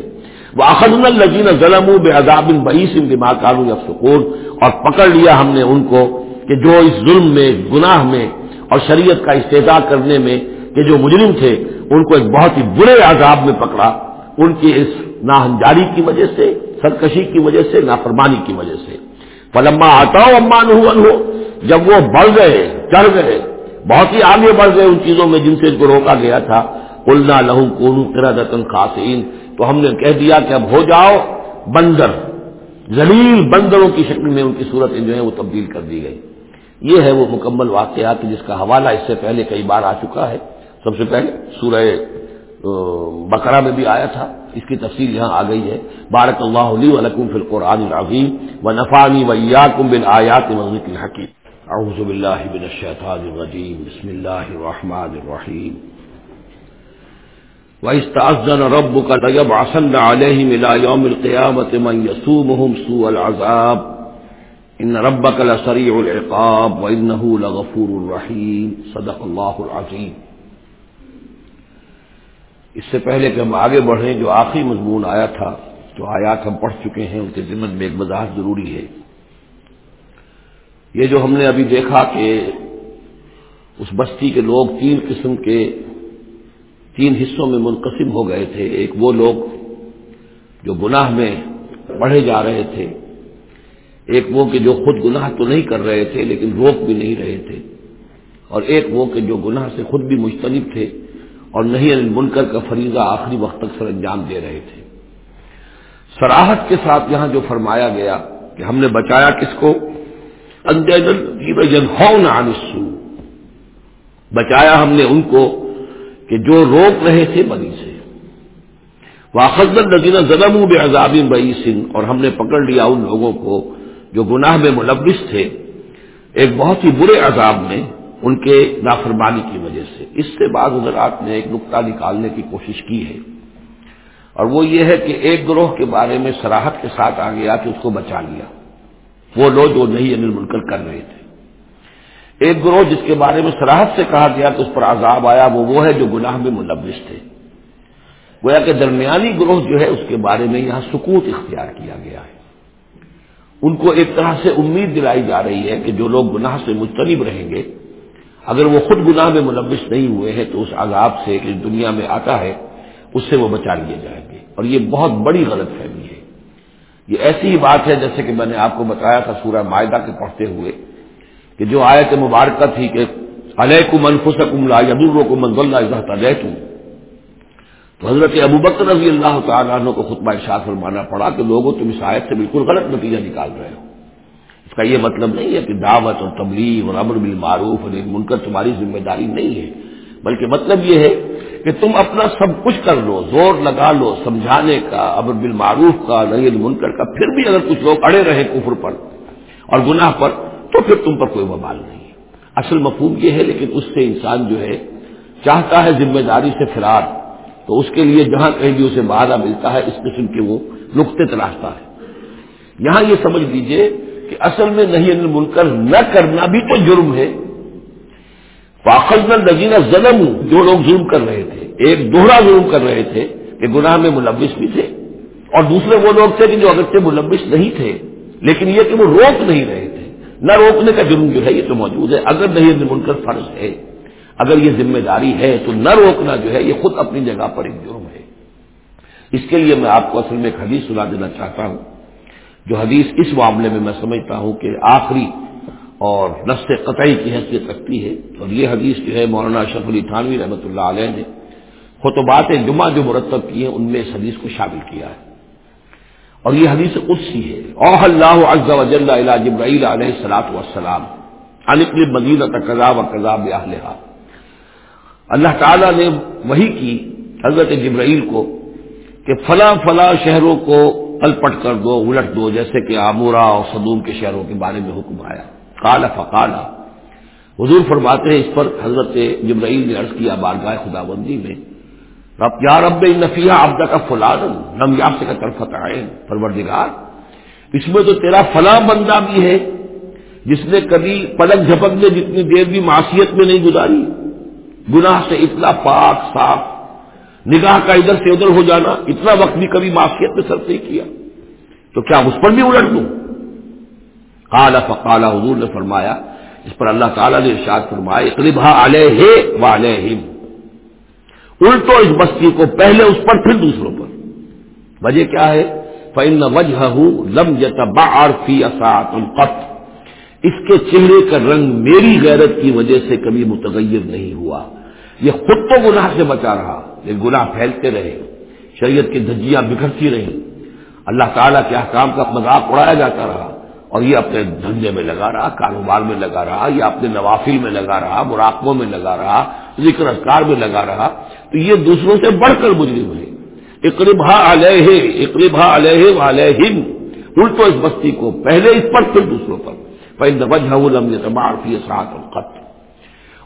وہ اخذ الزین ظلم بے عذاب بئیس دماغ کالو یا سکون اور پکڑ لیا ہم نے ان کو کہ جو اس ظلم میں، گناہ میں اور شریعت کا استدا کرنے میں کہ جو مجرم تھے، ان کو ایک بہت ہی برے عذاب میں پکڑا۔ ان کی اس ناہنجاری کی وجہ سے، سرکشی کی وجہ سے، نافرمانی کی وجہ سے۔ پلما آتا ہو امان ہو جب وہ بڑھ گئے، چڑھ گئے، بہت ہی آگے بڑھ گئے ان چیزوں میں جن سے ان کو روکا گیا تھا النا لہو کون تیرا خاصین تو ہم نے کہہ دیا کہ اب ہو جاؤ، بندر زلیل بندروں کی شکل میں ان کی صورت جو ہے وہ تبدیل کر دی گئی۔ یہ ہے وہ مکمل واقعات جس کا حوالہ اس سے پہلے کئی بار آ چکا ہے۔ سب سے پہلے سورہ بکرا میں بھی آیا تھا۔ اس کی تفصیل یہاں آ گئی ہے۔ بارک اللہ علی ولکم فی القرآن العظیم و نفانی ویاکم بالآیات مزید الحکیم۔ اعوذ باللہ من الشیطان الرجیم، بسم اللہ الرحمن الرحیم۔ وَإِسْتَأَذَّنَ رَبُّكَ لَيَبْعَثَنَّ عَلَيْهِمْ إِلَى يَوْمِ الْقِيَامَةِ مَنْ يَسُومُهُمْ سُوءَ الْعَذَابِ۔ إِنَّ رَبَّكَ لَسَرِيعُ الْعِقَابِ وَإِنَّهُ لَغَفُورٌ رَحِيمٌ صدق الله العظيم اس سے پہلے کہ ہم آگے بڑھیں، جو آخری مضمون آیا تھا، جو آیات ہم پڑھ چکے ہیں، ان کے ذمن میں ایک وضاحت ضروری ہے۔ یہ جو ہم نے ابھی دیکھا کہ اس بستی کے لوگ تین قسم کے تین حصوں میں منقسم ہو گئے تھے۔ ایک وہ لوگ جو گناہ میں بڑھے جا رہے تھے، ایک وہ کہ جو خود گناہ تو نہیں کر رہے تھے لیکن روک بھی نہیں رہے تھے، اور ایک وہ کہ جو گناہ سے خود بھی مجتنب تھے اور نہیں المنکر کا فریضہ آخری وقت تک سر انجام دے رہے تھے۔ سراہد کے ساتھ یہاں جو فرمایا گیا کہ ہم نے بچایا کس کو؟ انسو بچایا ہم نے ان کو کہ جو روک رہے تھے بنی سے۔ واخذ نگینہ ظلم بے عذاب بئی سن اور ہم نے پکڑ لیا ان لوگوں کو جو گناہ میں ملوث تھے۔ ایک بہت ہی برے عذاب میں ان کے نافرمانی کی وجہ سے۔ اس سے بعض حضرات نے ایک نقطہ نکالنے کی کوشش کی ہے۔ اور وہ یہ ہے کہ ایک گروہ کے بارے میں سراہد کے ساتھ آ گیا کہ اس کو بچا لیا۔ وہ لوگ جو نہیں انل منکر کر رہے تھے۔ ایک گروہ جس کے بارے میں سراہد سے کہا گیا کہ اس پر عذاب آیا، وہ وہ ہے جو گناہ میں ملوث تھے۔ گویا کہ درمیانی گروہ جو ہے، اس کے بارے میں یہاں سکوت اختیار کیا گیا ہے۔ ان کو ایک طرح سے امید دلائی جا رہی ہے کہ جو لوگ گناہ سے مجتنب رہیں گے، اگر وہ خود گناہ میں ملوث نہیں ہوئے ہیں، تو اس عذاب سے کہ دنیا میں آتا ہے، اس سے وہ بچا لیے جائیں گے۔ اور یہ بہت بڑی غلط فہمی ہے۔ یہ ایسی ہی بات ہے جیسے کہ میں نے آپ کو بتایا تھا سورہ معاہدہ کے پڑھتے ہوئے کہ جو آیت مبارکہ تھی کہ علیہ کو منفس لا یدور کو منظ اللہ تو حضرت ابو بکر رضی اللہ تعالیٰ عنہ کو خطبہ ارشاد فرمانا پڑا کہ لوگوں تم اس آیت سے بالکل غلط نتیجہ نکال رہے ہو۔ اس کا یہ مطلب نہیں ہے کہ دعوت اور تبلیغ اور امر بالمعروف اور منکر تمہاری ذمہ داری نہیں ہے، بلکہ مطلب یہ ہے کہ تم اپنا سب کچھ کر لو، زور لگا لو، سمجھانے کا، امر بالمعروف کا نہیں منکر کا، پھر بھی اگر کچھ لوگ اڑے رہے کفر پر اور گناہ پر، تو پھر تم پر کوئی ببال نہیں ہے۔ اصل مفہوم یہ ہے، لیکن اس سے انسان جو ہے، چاہتا ہے ذمہ داری سے فرار، تو اس کے لیے جہاں کہیں بھی اسے بہادہ ملتا ہے، اس قسم کے وہ نقطے تلاشتا ہے۔ یہاں یہ سمجھ لیجیے کہ اصل میں نہیں انل نہ کرنا بھی تو جرم ہے۔ فاخذ نگینہ ظلم جو لوگ ظلم کر رہے تھے۔ ایک دوہرا ظلم کر رہے تھے کہ گناہ میں ملوث بھی تھے اور دوسرے وہ لوگ تھے کہ جو اگرچہ ملوث نہیں تھے، لیکن یہ کہ وہ روک نہیں رہے تھے۔ نہ روکنے کا جرم جو ہے، یہ تو موجود ہے۔ اگر نہیں منکر فرض ہے۔ اگر یہ ذمہ داری ہے تو نہ روکنا جو ہے، یہ خود اپنی جگہ پر ایک جرم ہے۔ اس کے لیے میں آپ کو اصل میں ایک حدیث سنا دینا چاہتا ہوں۔ جو حدیث اس معاملے میں میں سمجھتا ہوں کہ آخری اور نس قطعی کی حیثیت رکھتی ہے۔ اور یہ حدیث جو ہے، مولانا اشرف علی تھانوی رحمۃ اللہ علیہ نے خطبات جمعہ جو مرتب کی ہیں، ان میں اس حدیث کو شامل کیا ہے۔ اور یہ حدیث قدسی ہے۔ اوہ اللہ عز و جل جبرائیل علیہ السلاۃ وسلام علی مدینہ قضا و قضا بہلحا اللہ تعالیٰ نے وہی کی حضرت جبرائیل کو کہ فلاں فلاں شہروں کو پل پٹ کر دو، الٹ دو، جیسے کہ آمورا اور صدوم کے شہروں کے بارے میں حکم آیا۔ کالا فقالا حضور فرماتے ہیں اس پر حضرت جبرائیل نے عرض کیا بارگاہ خدا بندی میں رب یا رب نفیہ ابدا کا فلان نم یاب سے کا طرف آئے پروردگار، اس میں تو تیرا فلاں بندہ بھی ہے، جس نے کبھی پلک جھپک میں جتنی دیر بھی معاشیت میں نہیں گزاری. گناہ سے اتنا پاک، صاف. نگاہ کا ادھر سے ادھر ہو جانا، اتنا وقت بھی کبھی معافیت میں سر نہیں کیا. تو کیا اس پر بھی الٹ دوں؟ کالا فقالا حضور نے فرمایا، اس پر اللہ تعالیٰ نے ارشاد فرمایا اقلبہ علیہ والم الٹو اس بستی کو پہلے اس پر پھر دوسروں پر۔ وجہ کیا ہے؟ فن وجہ لم یتبع فی اسات القط اس کے چہرے کا رنگ میری غیرت کی وجہ سے کبھی متغیر نہیں ہوا۔ یہ خود تو گناہ سے بچا رہا۔ یہ گناہ پھیلتے رہے۔ شریعت کی دھجیاں بکھرتی رہی اللہ تعالیٰ کے احکام کا مذاق اڑایا جاتا رہا۔ اور یہ اپنے دھندے میں لگا رہا، کاروبار میں لگا رہا یا اپنے نوافل میں لگا رہا، مراقبوں میں لگا رہا، ذکر اذکار میں لگا رہا۔ تو یہ دوسروں سے بڑھ کر مجرم ہے اقربا علیہ اقربا علیہ علیہ الٹو اس بستی کو پہلے اس پر، پھر دوسروں پر۔ وجہ سات القط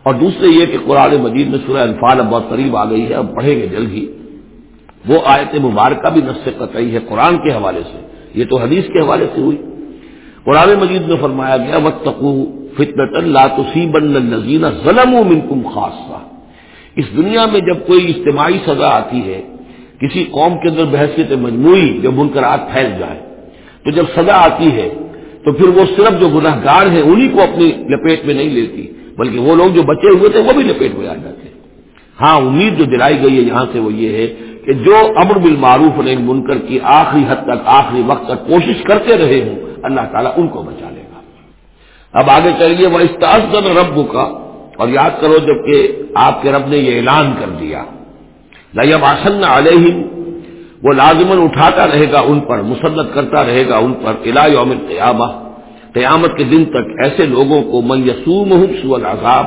اور دوسرے یہ کہ قرآن مجید میں سورہ انفال اب بہت قریب آ گئی ہے، اب پڑھیں گے جلد ہی۔ وہ آیت مبارکہ بھی نس قطعی ہے قرآن کے حوالے سے۔ یہ تو حدیث کے حوالے سے ہوئی۔ قرآن مجید میں فرمایا گیا وطقو فطنت اللہ تصیبن النزین ظلم و منکم خاصہ اس دنیا میں جب کوئی اجتماعی سزا آتی ہے، کسی قوم کے اندر بحثیت مجموعی جب منکرات پھیل جائے، تو جب سزا آتی ہے، تو پھر وہ صرف جو گناہ گار ہیں انہیں کو اپنی لپیٹ میں نہیں لیتی، بلکہ وہ لوگ جو بچے ہوئے تھے وہ بھی لپیٹ میں آ جاتے ہاں امید جو دلائی گئی ہے یہاں سے وہ یہ ہے کہ جو امر بالمعروف نے منکر کی آخری حد تک، آخری وقت تک کوشش کرتے رہے ہوں، اللہ تعالیٰ ان کو بچا لے گا۔ اب آگے چلیے وہ استاذ رب کا اور یاد کرو جبکہ آپ کے رب نے یہ اعلان کر دیا۔ لب آسن علیہ وہ لازمن اٹھاتا رہے گا ان پر مسدت کرتا رہے گا ان پر قلعہ یوم قیامہ قیامت کے دن تک ایسے لوگوں کو من یسوم سو العذاب،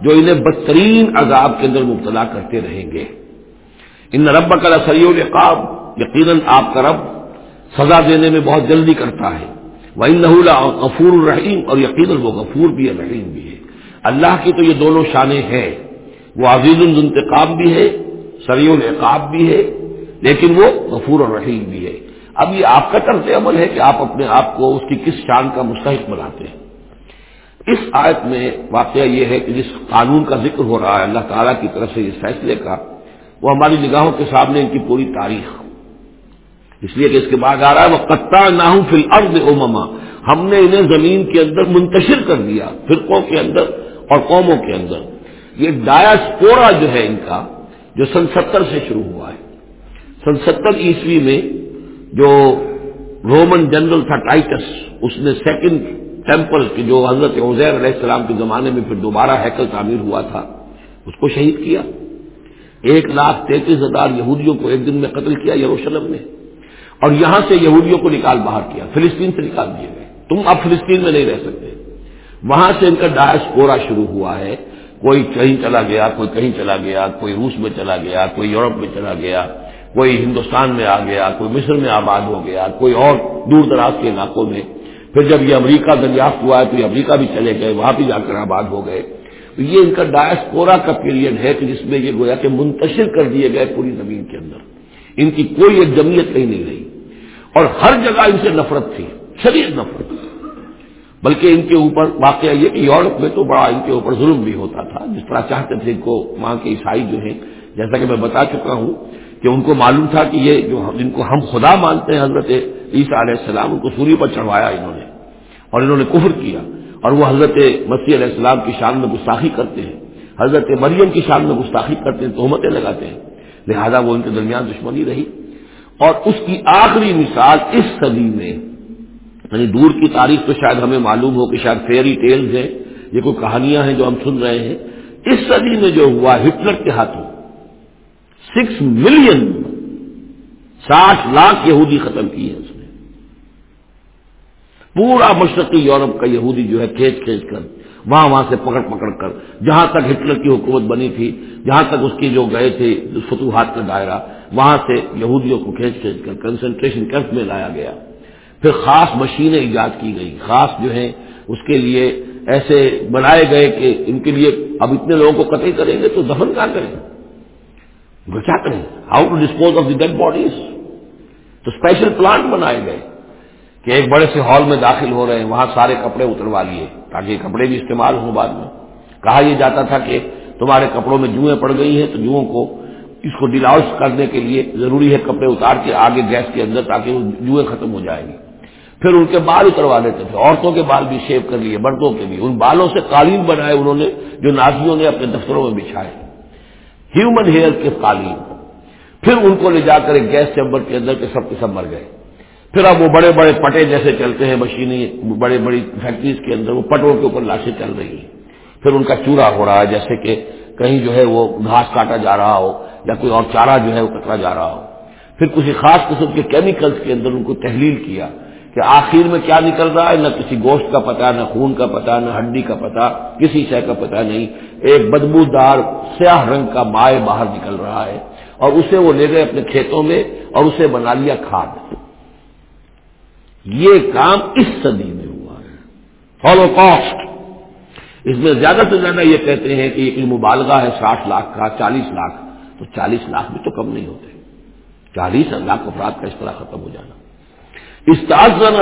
جو انہیں بدترین عذاب کے اندر مبتلا کرتے رہیں گے۔ ان رب کا سری القاب یقیناً آپ کا رب سزا دینے میں بہت جلدی کرتا ہے۔ وہ ان غفور الرحیم اور یقیناً وہ غفور بھی ہے رحیم بھی ہے۔ اللہ کی تو یہ دونوں شانیں ہیں۔ وہ عزیز الانتقام بھی ہے سری العقاب بھی ہے، لیکن وہ غفور اور رحیم بھی ہے۔ اب یہ آپ کا طرز عمل ہے کہ آپ اپنے آپ کو اس کی کس شان کا مستحق بناتے ہیں۔ اس آیت میں واقعہ یہ ہے کہ جس قانون کا ذکر ہو رہا ہے، اللہ تعالیٰ کی طرف سے اس فیصلے کا، وہ ہماری نگاہوں کے سامنے ان کی پوری تاریخ۔ اس لیے کہ اس کے بعد آ رہا ہے، وہ قطع نہ ہوں فی الارض امما ہم نے انہیں زمین کے اندر منتشر کر دیا، فرقوں کے اندر۔ اور قوموں کے اندر۔ یہ ڈایاسپورا جو ہے ان کا، جو سن ستر سے شروع ہوا ہے۔ سن ستر عیسوی میں جو رومن جنرل تھا ٹائٹس اس نے سیکنڈ ٹیمپل کی جو حضرت عزیر علیہ السلام کے زمانے میں پھر دوبارہ ہیکل تعمیر ہوا تھا، اس کو شہید کیا۔ ایک لاکھ تینتیس ہزار یہودیوں کو ایک دن میں قتل کیا یروشلم نے۔ اور یہاں سے یہودیوں کو نکال باہر کیا، فلسطین سے نکال دیے گئے۔ تم اب فلسطین میں نہیں رہ سکتے۔ وہاں سے ان کا ڈائس پورا شروع ہوا ہے۔ کوئی کہیں چلا گیا، کوئی کہیں چلا گیا، کوئی روس میں چلا گیا، کوئی یورپ میں چلا گیا، کوئی ہندوستان میں آ گیا، کوئی مصر میں آباد ہو گیا، کوئی اور دور دراز کے علاقوں میں۔ پھر جب یہ امریکہ دریافت ہوا ہے تو یہ امریکہ بھی چلے گئے، وہاں بھی جا کر آباد ہو گئے۔ تو یہ ان کا ڈائسپورا کا پیریڈ ہے کہ جس میں یہ گویا کہ منتشر کر دیے گئے پوری زمین کے اندر۔ ان کی کوئی ایک جمعیت کہیں نہیں رہی۔ اور ہر جگہ ان سے نفرت تھی، شدید نفرت۔ بلکہ ان کے اوپر واقعہ یہ کہ یورپ میں تو بڑا ان کے اوپر ظلم بھی ہوتا تھا، جس طرح چاہتے تھے ان کو وہاں کے عیسائی جو ہیں، جیسا کہ میں بتا چکا ہوں کہ ان کو معلوم تھا کہ یہ جو جن کو ہم خدا مانتے ہیں، حضرت عیسیٰ علیہ السلام، ان کو سوری پر چڑھوایا انہوں نے اور انہوں نے کفر کیا اور وہ حضرت مسیح علیہ السلام کی شان میں گستاخی کرتے ہیں۔ حضرت مریم کی شان میں گستاخی کرتے ہیں، تہمتیں لگاتے ہیں۔ لہذا وہ ان کے درمیان دشمنی رہی۔ اور اس کی آخری مثال اس صدی میں یعنی دور کی تاریخ تو شاید ہمیں معلوم ہو کہ شاید فیری ٹیلز ہیں، یہ کوئی کہانیاں ہیں جو ہم سن رہے ہیں۔ اس صدی میں جو ہوا، ہٹلر کے ہاتھوں سکس ملین ساٹھ لاکھ یہودی ختم کی ہے اس نے۔ پورا مشرقی یورپ کا یہودی جو ہے کھینچ کھینچ کر، وہاں وہاں سے پکڑ پکڑ کر، جہاں تک ہٹلر کی حکومت بنی تھی، جہاں تک اس کی جو گئے تھے فتوحات کا دائرہ، وہاں سے یہودیوں کو کھینچ کھینچ کر کنسنٹریشن کیمپ میں لایا گیا۔ پھر خاص مشینیں ایجاد کی گئی خاص جو ہیں، اس کے لیے ایسے بنائے گئے کہ ان کے لیے اب اتنے لوگوں کو قتل کریں گے تو دفن کیا کریں؟ وہ کیا کریں؟ How to dispose of the dead bodies تو اسپیشل پلانٹ بنائے گئے کہ ایک بڑے سے ہال میں داخل ہو رہے ہیں، وہاں سارے کپڑے اتروا لیے تاکہ یہ کپڑے بھی استعمال ہوں بعد میں۔ کہا یہ جاتا تھا کہ تمہارے کپڑوں میں جوئیں پڑ گئی ہیں تو جوؤں کو اس کو ڈیلاؤس کرنے کے لیے ضروری ہے کپڑے اتار کے آگے گیس کے اندر تاکہ وہ جوئیں ختم ہو جائیں گی۔ پھر ان کے بال اتروا دیتے تھے، عورتوں کے بال بھی شیو کر لیے، مردوں کے بھی ان بالوں سے قالین بنائے انہوں نے، جو نازیوں نے اپنے دفتروں میں بچھائے۔ ہیومن ہیئر کے قالین۔ پھر ان کو لے جا کر ایک گیس چیمبر کے اندر کے سب کے سب مر گئے۔ پھر اب وہ بڑے بڑے پٹے جیسے چلتے ہیں مشینیں، بڑے بڑی فیکٹریز کے اندر وہ پٹوں کے اوپر لاشیں چل رہی ہیں۔ پھر ان کا چورا ہو رہا ہے، جیسے کہ کہیں جو ہے وہ گھاس کاٹا جا رہا ہو یا کوئی اور چارہ جو ہے وہ کٹرا جا رہا ہو۔ پھر کسی خاص قسم کے کیمیکلز کے اندر ان کو تحلیل کیا۔ کہ آخر میں کیا نکل رہا ہے؟ نہ کسی گوشت کا پتا، نہ خون کا پتا، نہ ہڈی کا پتا، کسی شے کا پتا نہیں۔ ایک بدبو دار سیاہ رنگ کا مائع باہر نکل رہا ہے اور اسے وہ لے گئے اپنے کھیتوں میں اور اسے بنا لیا کھاد۔ یہ کام اس صدی میں ہوا ہے۔ ہالو کاسٹ اس میں زیادہ سے زیادہ یہ کہتے ہیں کہ یہ مبالغہ ہے ساٹھ لاکھ کا، چالیس لاکھ۔ تو چالیس لاکھ بھی تو کم نہیں ہوتے۔ چالیس لاکھ افراد کا اس طرح ختم ہو جانا۔ اس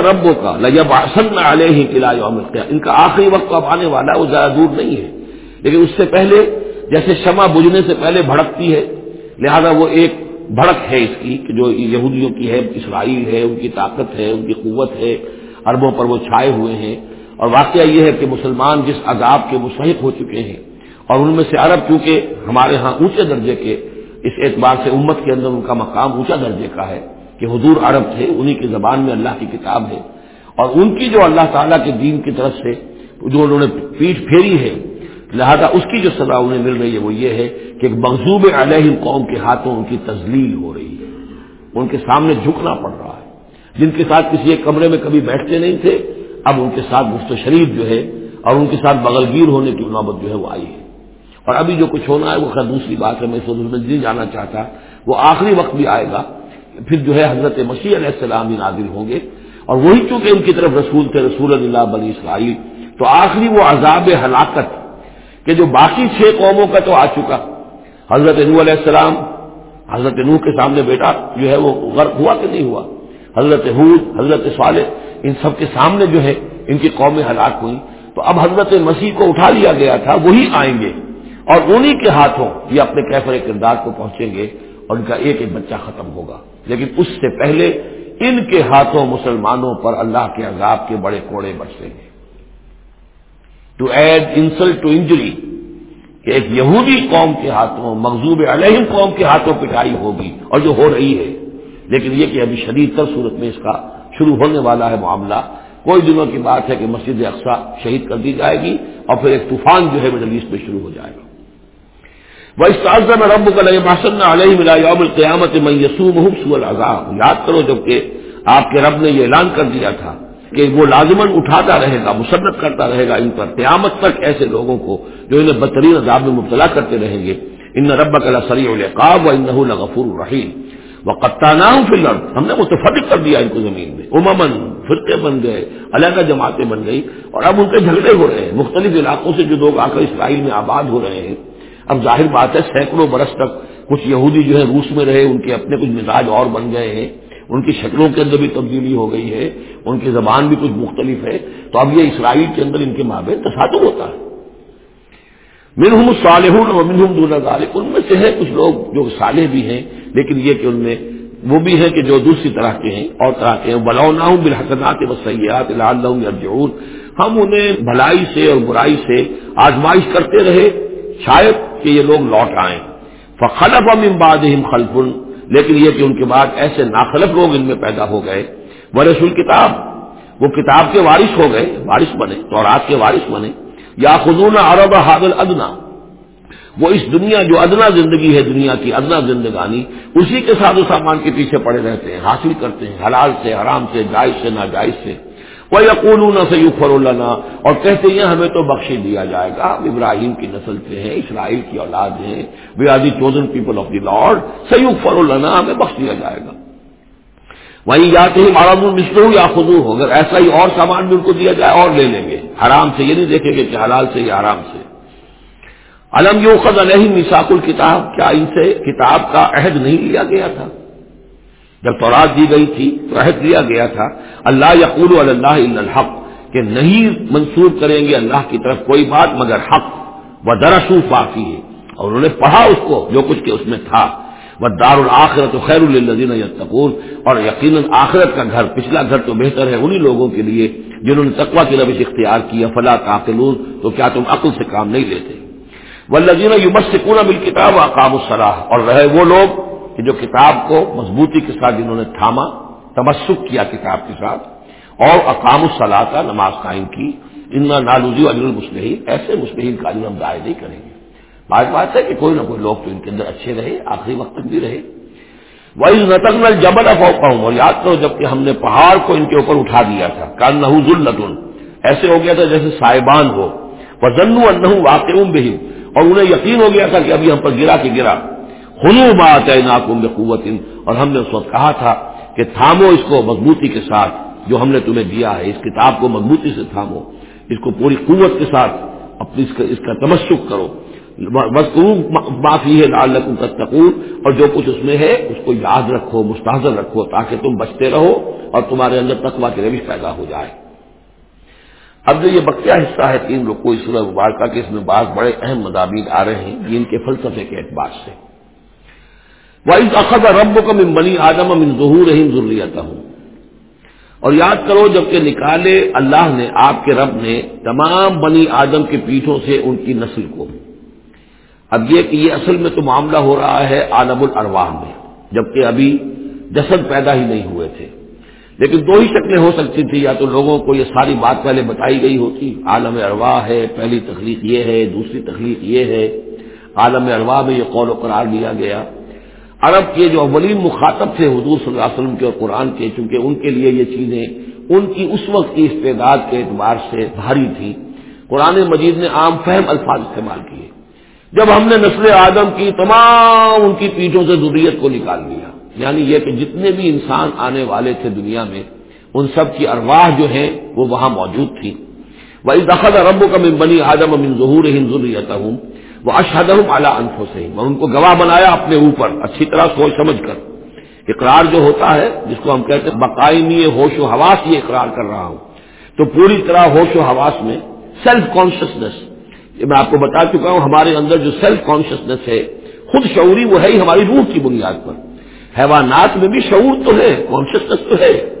ربوں کا لجب آسن میں آلے ہی قلعہ یوم ان کا آخری وقت اب آنے والا ہے، وہ زیادہ دور نہیں ہے۔ لیکن اس سے پہلے جیسے شمع بجنے سے پہلے بھڑکتی ہے، لہذا وہ ایک بھڑک ہے اس کی کہ جو یہودیوں کی ہے، اسرائیل ہے، ان کی طاقت ہے، ان کی قوت ہے اربوں پر وہ چھائے ہوئے ہیں۔ اور واقعہ یہ ہے کہ مسلمان جس عذاب کے مستحق ہو چکے ہیں، اور ان میں سے عرب کیونکہ ہمارے ہاں اونچے درجے کے، اس اعتبار سے امت کے اندر ان کا مقام اونچا درجے کا ہے کہ حضور عرب تھے، انہی کی زبان میں اللہ کی کتاب ہے۔ اور ان کی جو اللہ تعالیٰ کے دین کی طرف سے جو انہوں نے پیٹ پھیری ہے، لہذا اس کی جو سزا انہیں مل رہی ہے وہ یہ ہے کہ ایک مغزوب علیہ قوم کے ہاتھوں ان کی تزلیل ہو رہی ہے۔ ان کے سامنے جھکنا پڑ رہا ہے۔ جن کے ساتھ کسی ایک کمرے میں کبھی بیٹھتے نہیں تھے، اب ان کے ساتھ گفت و شریف جو ہے اور ان کے ساتھ بغلگیر ہونے کی نوبت جو ہے وہ آئی ہے۔ اور ابھی جو کچھ ہونا ہے، وہ خیر دوسری بات ہے، میں اس میں نہیں جانا چاہتا۔ وہ آخری وقت بھی آئے گا۔ پھر جو ہے حضرت مسیح علیہ السلام بھی نازل ہوں گے۔ اور وہی چونکہ ان کی طرف رسول تھے، رسول اللہ بنی اسرائیل، تو آخری وہ عذاب ہلاکت کہ جو باقی چھ قوموں کا تو آ چکا۔ حضرت نو علیہ السلام، حضرت نو کے سامنے بیٹا جو ہے وہ غرق ہوا کہ نہیں ہوا؟ حضرت حود حضرت صالح، ان سب کے سامنے جو ہے ان کی قومیں ہلاک ہوئی تو اب حضرت مسیح کو اٹھا لیا گیا تھا، وہی آئیں گے۔ اور انہی کے ہاتھوں یہ اپنے کیفر کردار کو پہنچیں گے اور ان کا ایک ایک بچہ ختم ہوگا۔ لیکن اس سے پہلے ان کے ہاتھوں مسلمانوں پر اللہ کے عذاب کے بڑے کوڑے برسیں گے to add insult to injury کہ ایک یہودی قوم کے ہاتھوں مغزوب علیہم قوم کے ہاتھوں پٹائی ہوگی اور جو ہو رہی ہے۔ لیکن یہ کہ ابھی شدید تر صورت میں اس کا شروع ہونے والا ہے معاملہ۔ کوئی دنوں کی بات ہے کہ مسجد اقسا شہید کر دی جائے گی اور پھر ایک طوفان جو ہے مڈل ایسٹ میں شروع ہو جائے گا۔ وہ اس تعزہ میں رب کا محسن علیہ ملا یوم القیامت یاد کرو جبکہ آپ کے رب نے یہ اعلان کر دیا تھا کہ وہ لازمن اٹھاتا رہے گا مسرت کرتا رہے گا ان پر۔ قیامت تک ایسے لوگوں کو جو انہیں بدترین عذاب میں مبتلا کرتے رہیں گے۔ ان رب کا سری القاب و ان غفور الرحیم وہ قطانہ ہم نے متفرق کر دیا ان کو زمین میں۔ امامن فرقے بن گئے، علیحدہ جماعتیں بن گئی اور اب ان کے جھگڑے ہو رہے ہیں۔ مختلف علاقوں سے جو لوگ آ کر اسرائیل میں آباد ہو رہے ہیں۔ اب ظاہر بات ہے سینکڑوں برس تک کچھ یہودی جو ہے روس میں رہے، ان کے اپنے کچھ مزاج اور بن گئے ہیں، ان کی شکلوں کے اندر بھی تبدیلی ہو گئی ہے، ان کی زبان بھی کچھ مختلف ہے۔ تو اب یہ اسرائیل کے اندر ان کے مابین تصادم ہوتا ہے۔ منہم صالح اور منہم دون ذالک، ان میں سے ہے کچھ لوگ جو صالح بھی ہیں، لیکن یہ کہ ان میں وہ بھی ہیں کہ جو دوسری طرح کے ہیں، اور طرح کے ہیں۔ بلاؤ نہ ہوں بالحقنات و سیاحت اللہ ہم انہیں بھلائی سے اور برائی سے آزمائش کرتے رہے۔ شاید کہ یہ لوگ لوٹ آئیں۔ فخلف ام امباد خلف۔ لیکن یہ کہ ان کے بعد ایسے ناخلف لوگ ان میں پیدا ہو گئے۔ وہ کتاب وہ کتاب کے وارث ہو گئے، وارث بنے تو رات کے وارث بنے۔ یا خزون عرب حاضل ادنا وہ اس دنیا جو ادنا زندگی ہے، دنیا کی ادنا زندگانی، اسی کے ساتھ سامان کے پیچھے پڑے رہتے ہیں، حاصل کرتے ہیں، حلال سے، حرام سے، جائز سے، ناجائز سے۔ کوئی یقول سے یو اور کہتے ہیں، ہمیں تو بخش دیا جائے گا۔ ہم ابراہیم کی نسل سے ہیں، اسرائیل کی اولاد ہیں۔ We are the chosen people of the lord سیوگ فرولنا ہمیں بخش دیا جائے گا۔ وہیں یا تو مارم المسلو یا خدو ہو اگر ایسا ہی اور سامان بھی ان کو دیا جائے، اور لے لیں گے۔ حرام سے یہ نہیں دیکھیں گے کہ حلال سے یا حرام سے۔ علم یو خد علیہ مساق الکتاب کیا ان سے کتاب کا عہد نہیں لیا گیا تھا؟ جب تورات دی گئی تھی، تو عہد لیا گیا تھا۔ اللہ یقول اللہ الحق، کہ نہیں منسوخ کریں گے اللہ کی طرف کوئی بات مگر حق۔ و درسو پاکی ہے اور انہوں نے پڑھا اس کو، جو کچھ کہ اس میں تھا۔ وہ دار الآخرت خیر الدین یتقون۔ اور یقیناً آخرت کا گھر، پچھلا گھر تو بہتر ہے انہی لوگوں کے لیے جنہوں نے تقوا کی روش اختیار کی فلاں تاخلون تو کیا تم عقل سے کام نہیں لیتے؟ وہ لذینہ یومس سے پورا مل کتاب اقام الصلاح اور رہے وہ لوگ کہ جو کتاب کو مضبوطی کے ساتھ جنہوں نے تھاما، تمسک کیا کتاب کے ساتھ، اور اقام الصلاح کا نماز قائم کی ان نالوزی اجر المسلحین ایسے مسلحین کا ہم ضائع نہیں کریں گے۔ بات بات ہے کہ کوئی نہ کوئی لوگ تو ان کے اندر اچھے رہے، آخری وقت تک بھی رہے۔ وہی نتن جبل افوقا ہوں اور یاد کرو جبکہ ہم نے پہاڑ کو ان کے اوپر اٹھا دیا تھا کان نحوز التن ایسے ہو گیا تھا جیسے صاحبان ہو۔ وہ زنو واقع بہم اور انہیں یقین ہو گیا تھا کہ ابھی ہم پر گرا کے گرا۔ خلو بات ہے ناکم قوت اور ہم نے اس وقت کہا تھا کہ تھامو اس کو مضبوطی کے ساتھ جو ہم نے تمہیں دیا ہے۔ اس کتاب کو مضبوطی سے تھامو۔ اس کو پوری قوت کے ساتھ اپنی اس کا تمسک کرو۔ بس معافی ہے لال لکم تتقون۔ اور جو کچھ اس میں ہے اس کو یاد رکھو، مستحضر رکھو تاکہ تم بچتے رہو اور تمہارے اندر تقوا کی روش پیدا ہو جائے۔ اب جو یہ بقیہ حصہ ہے، تین لوگ کو سورہ مبارکہ کے، اس میں بعض بڑے اہم مضامین آ رہے ہیں جن کے فلسفے کے اعتبار سے۔ وہ اس اخذ رب کا من بنی آدم امن ظہور رحیم ہوں اور یاد کرو جبکہ نکالے اللہ نے آپ کے رب نے تمام بنی آدم کے پیٹھوں سے ان کی نسل کو۔ اب یہ کہ یہ اصل میں تو معاملہ ہو رہا ہے عالم الارواح میں، جبکہ ابھی جسد پیدا ہی نہیں ہوئے تھے۔ لیکن دو ہی شکلیں ہو سکتی تھی یا تو لوگوں کو یہ ساری بات پہلے بتائی گئی ہوتی، عالم ارواح ہے، پہلی تخلیق یہ ہے، دوسری تخلیق یہ ہے۔ عالم ارواح میں یہ قول و قرار دیا گیا۔ عرب کے جو اولین مخاطب تھے حضور صلی اللہ علیہ وسلم کے اور قرآن کے، چونکہ ان کے لیے یہ چیزیں ان کی اس وقت کی استعداد کے اعتبار سے بھاری تھی، قرآن مجید نے عام فہم الفاظ استعمال کیے۔ جب ہم نے نسل آدم کی تمام ان کی پیٹھوں سے ضروریت کو نکال لیا یعنی یہ کہ جتنے بھی انسان آنے والے تھے دنیا میں، ان سب کی ارواح جو ہیں وہ وہاں موجود تھی وہی دخل رب کا من بنی آدم امن ظہور ہند ضروریت ہوں وہ اشہد اعلیٰ انفوں سے میں ان کو گواہ بنایا اپنے اوپر۔ اچھی طرح سوچ سمجھ کر۔ اقرار جو ہوتا ہے، جس کو ہم کہتے ہیں بقائمی ہوش و حواس یہ اقرار کر رہا ہوں۔ تو پوری طرح ہوش و حواس میں سیلف کانشیسنیس یہ میں آپ کو بتا چکا ہوں، ہمارے اندر جو سیلف کانشیسنیس ہے، خود شعوری وہ ہے ہی ہماری روح کی بنیاد پر۔ حیوانات میں بھی شعور تو ہے کانشیسنیس تو ہے۔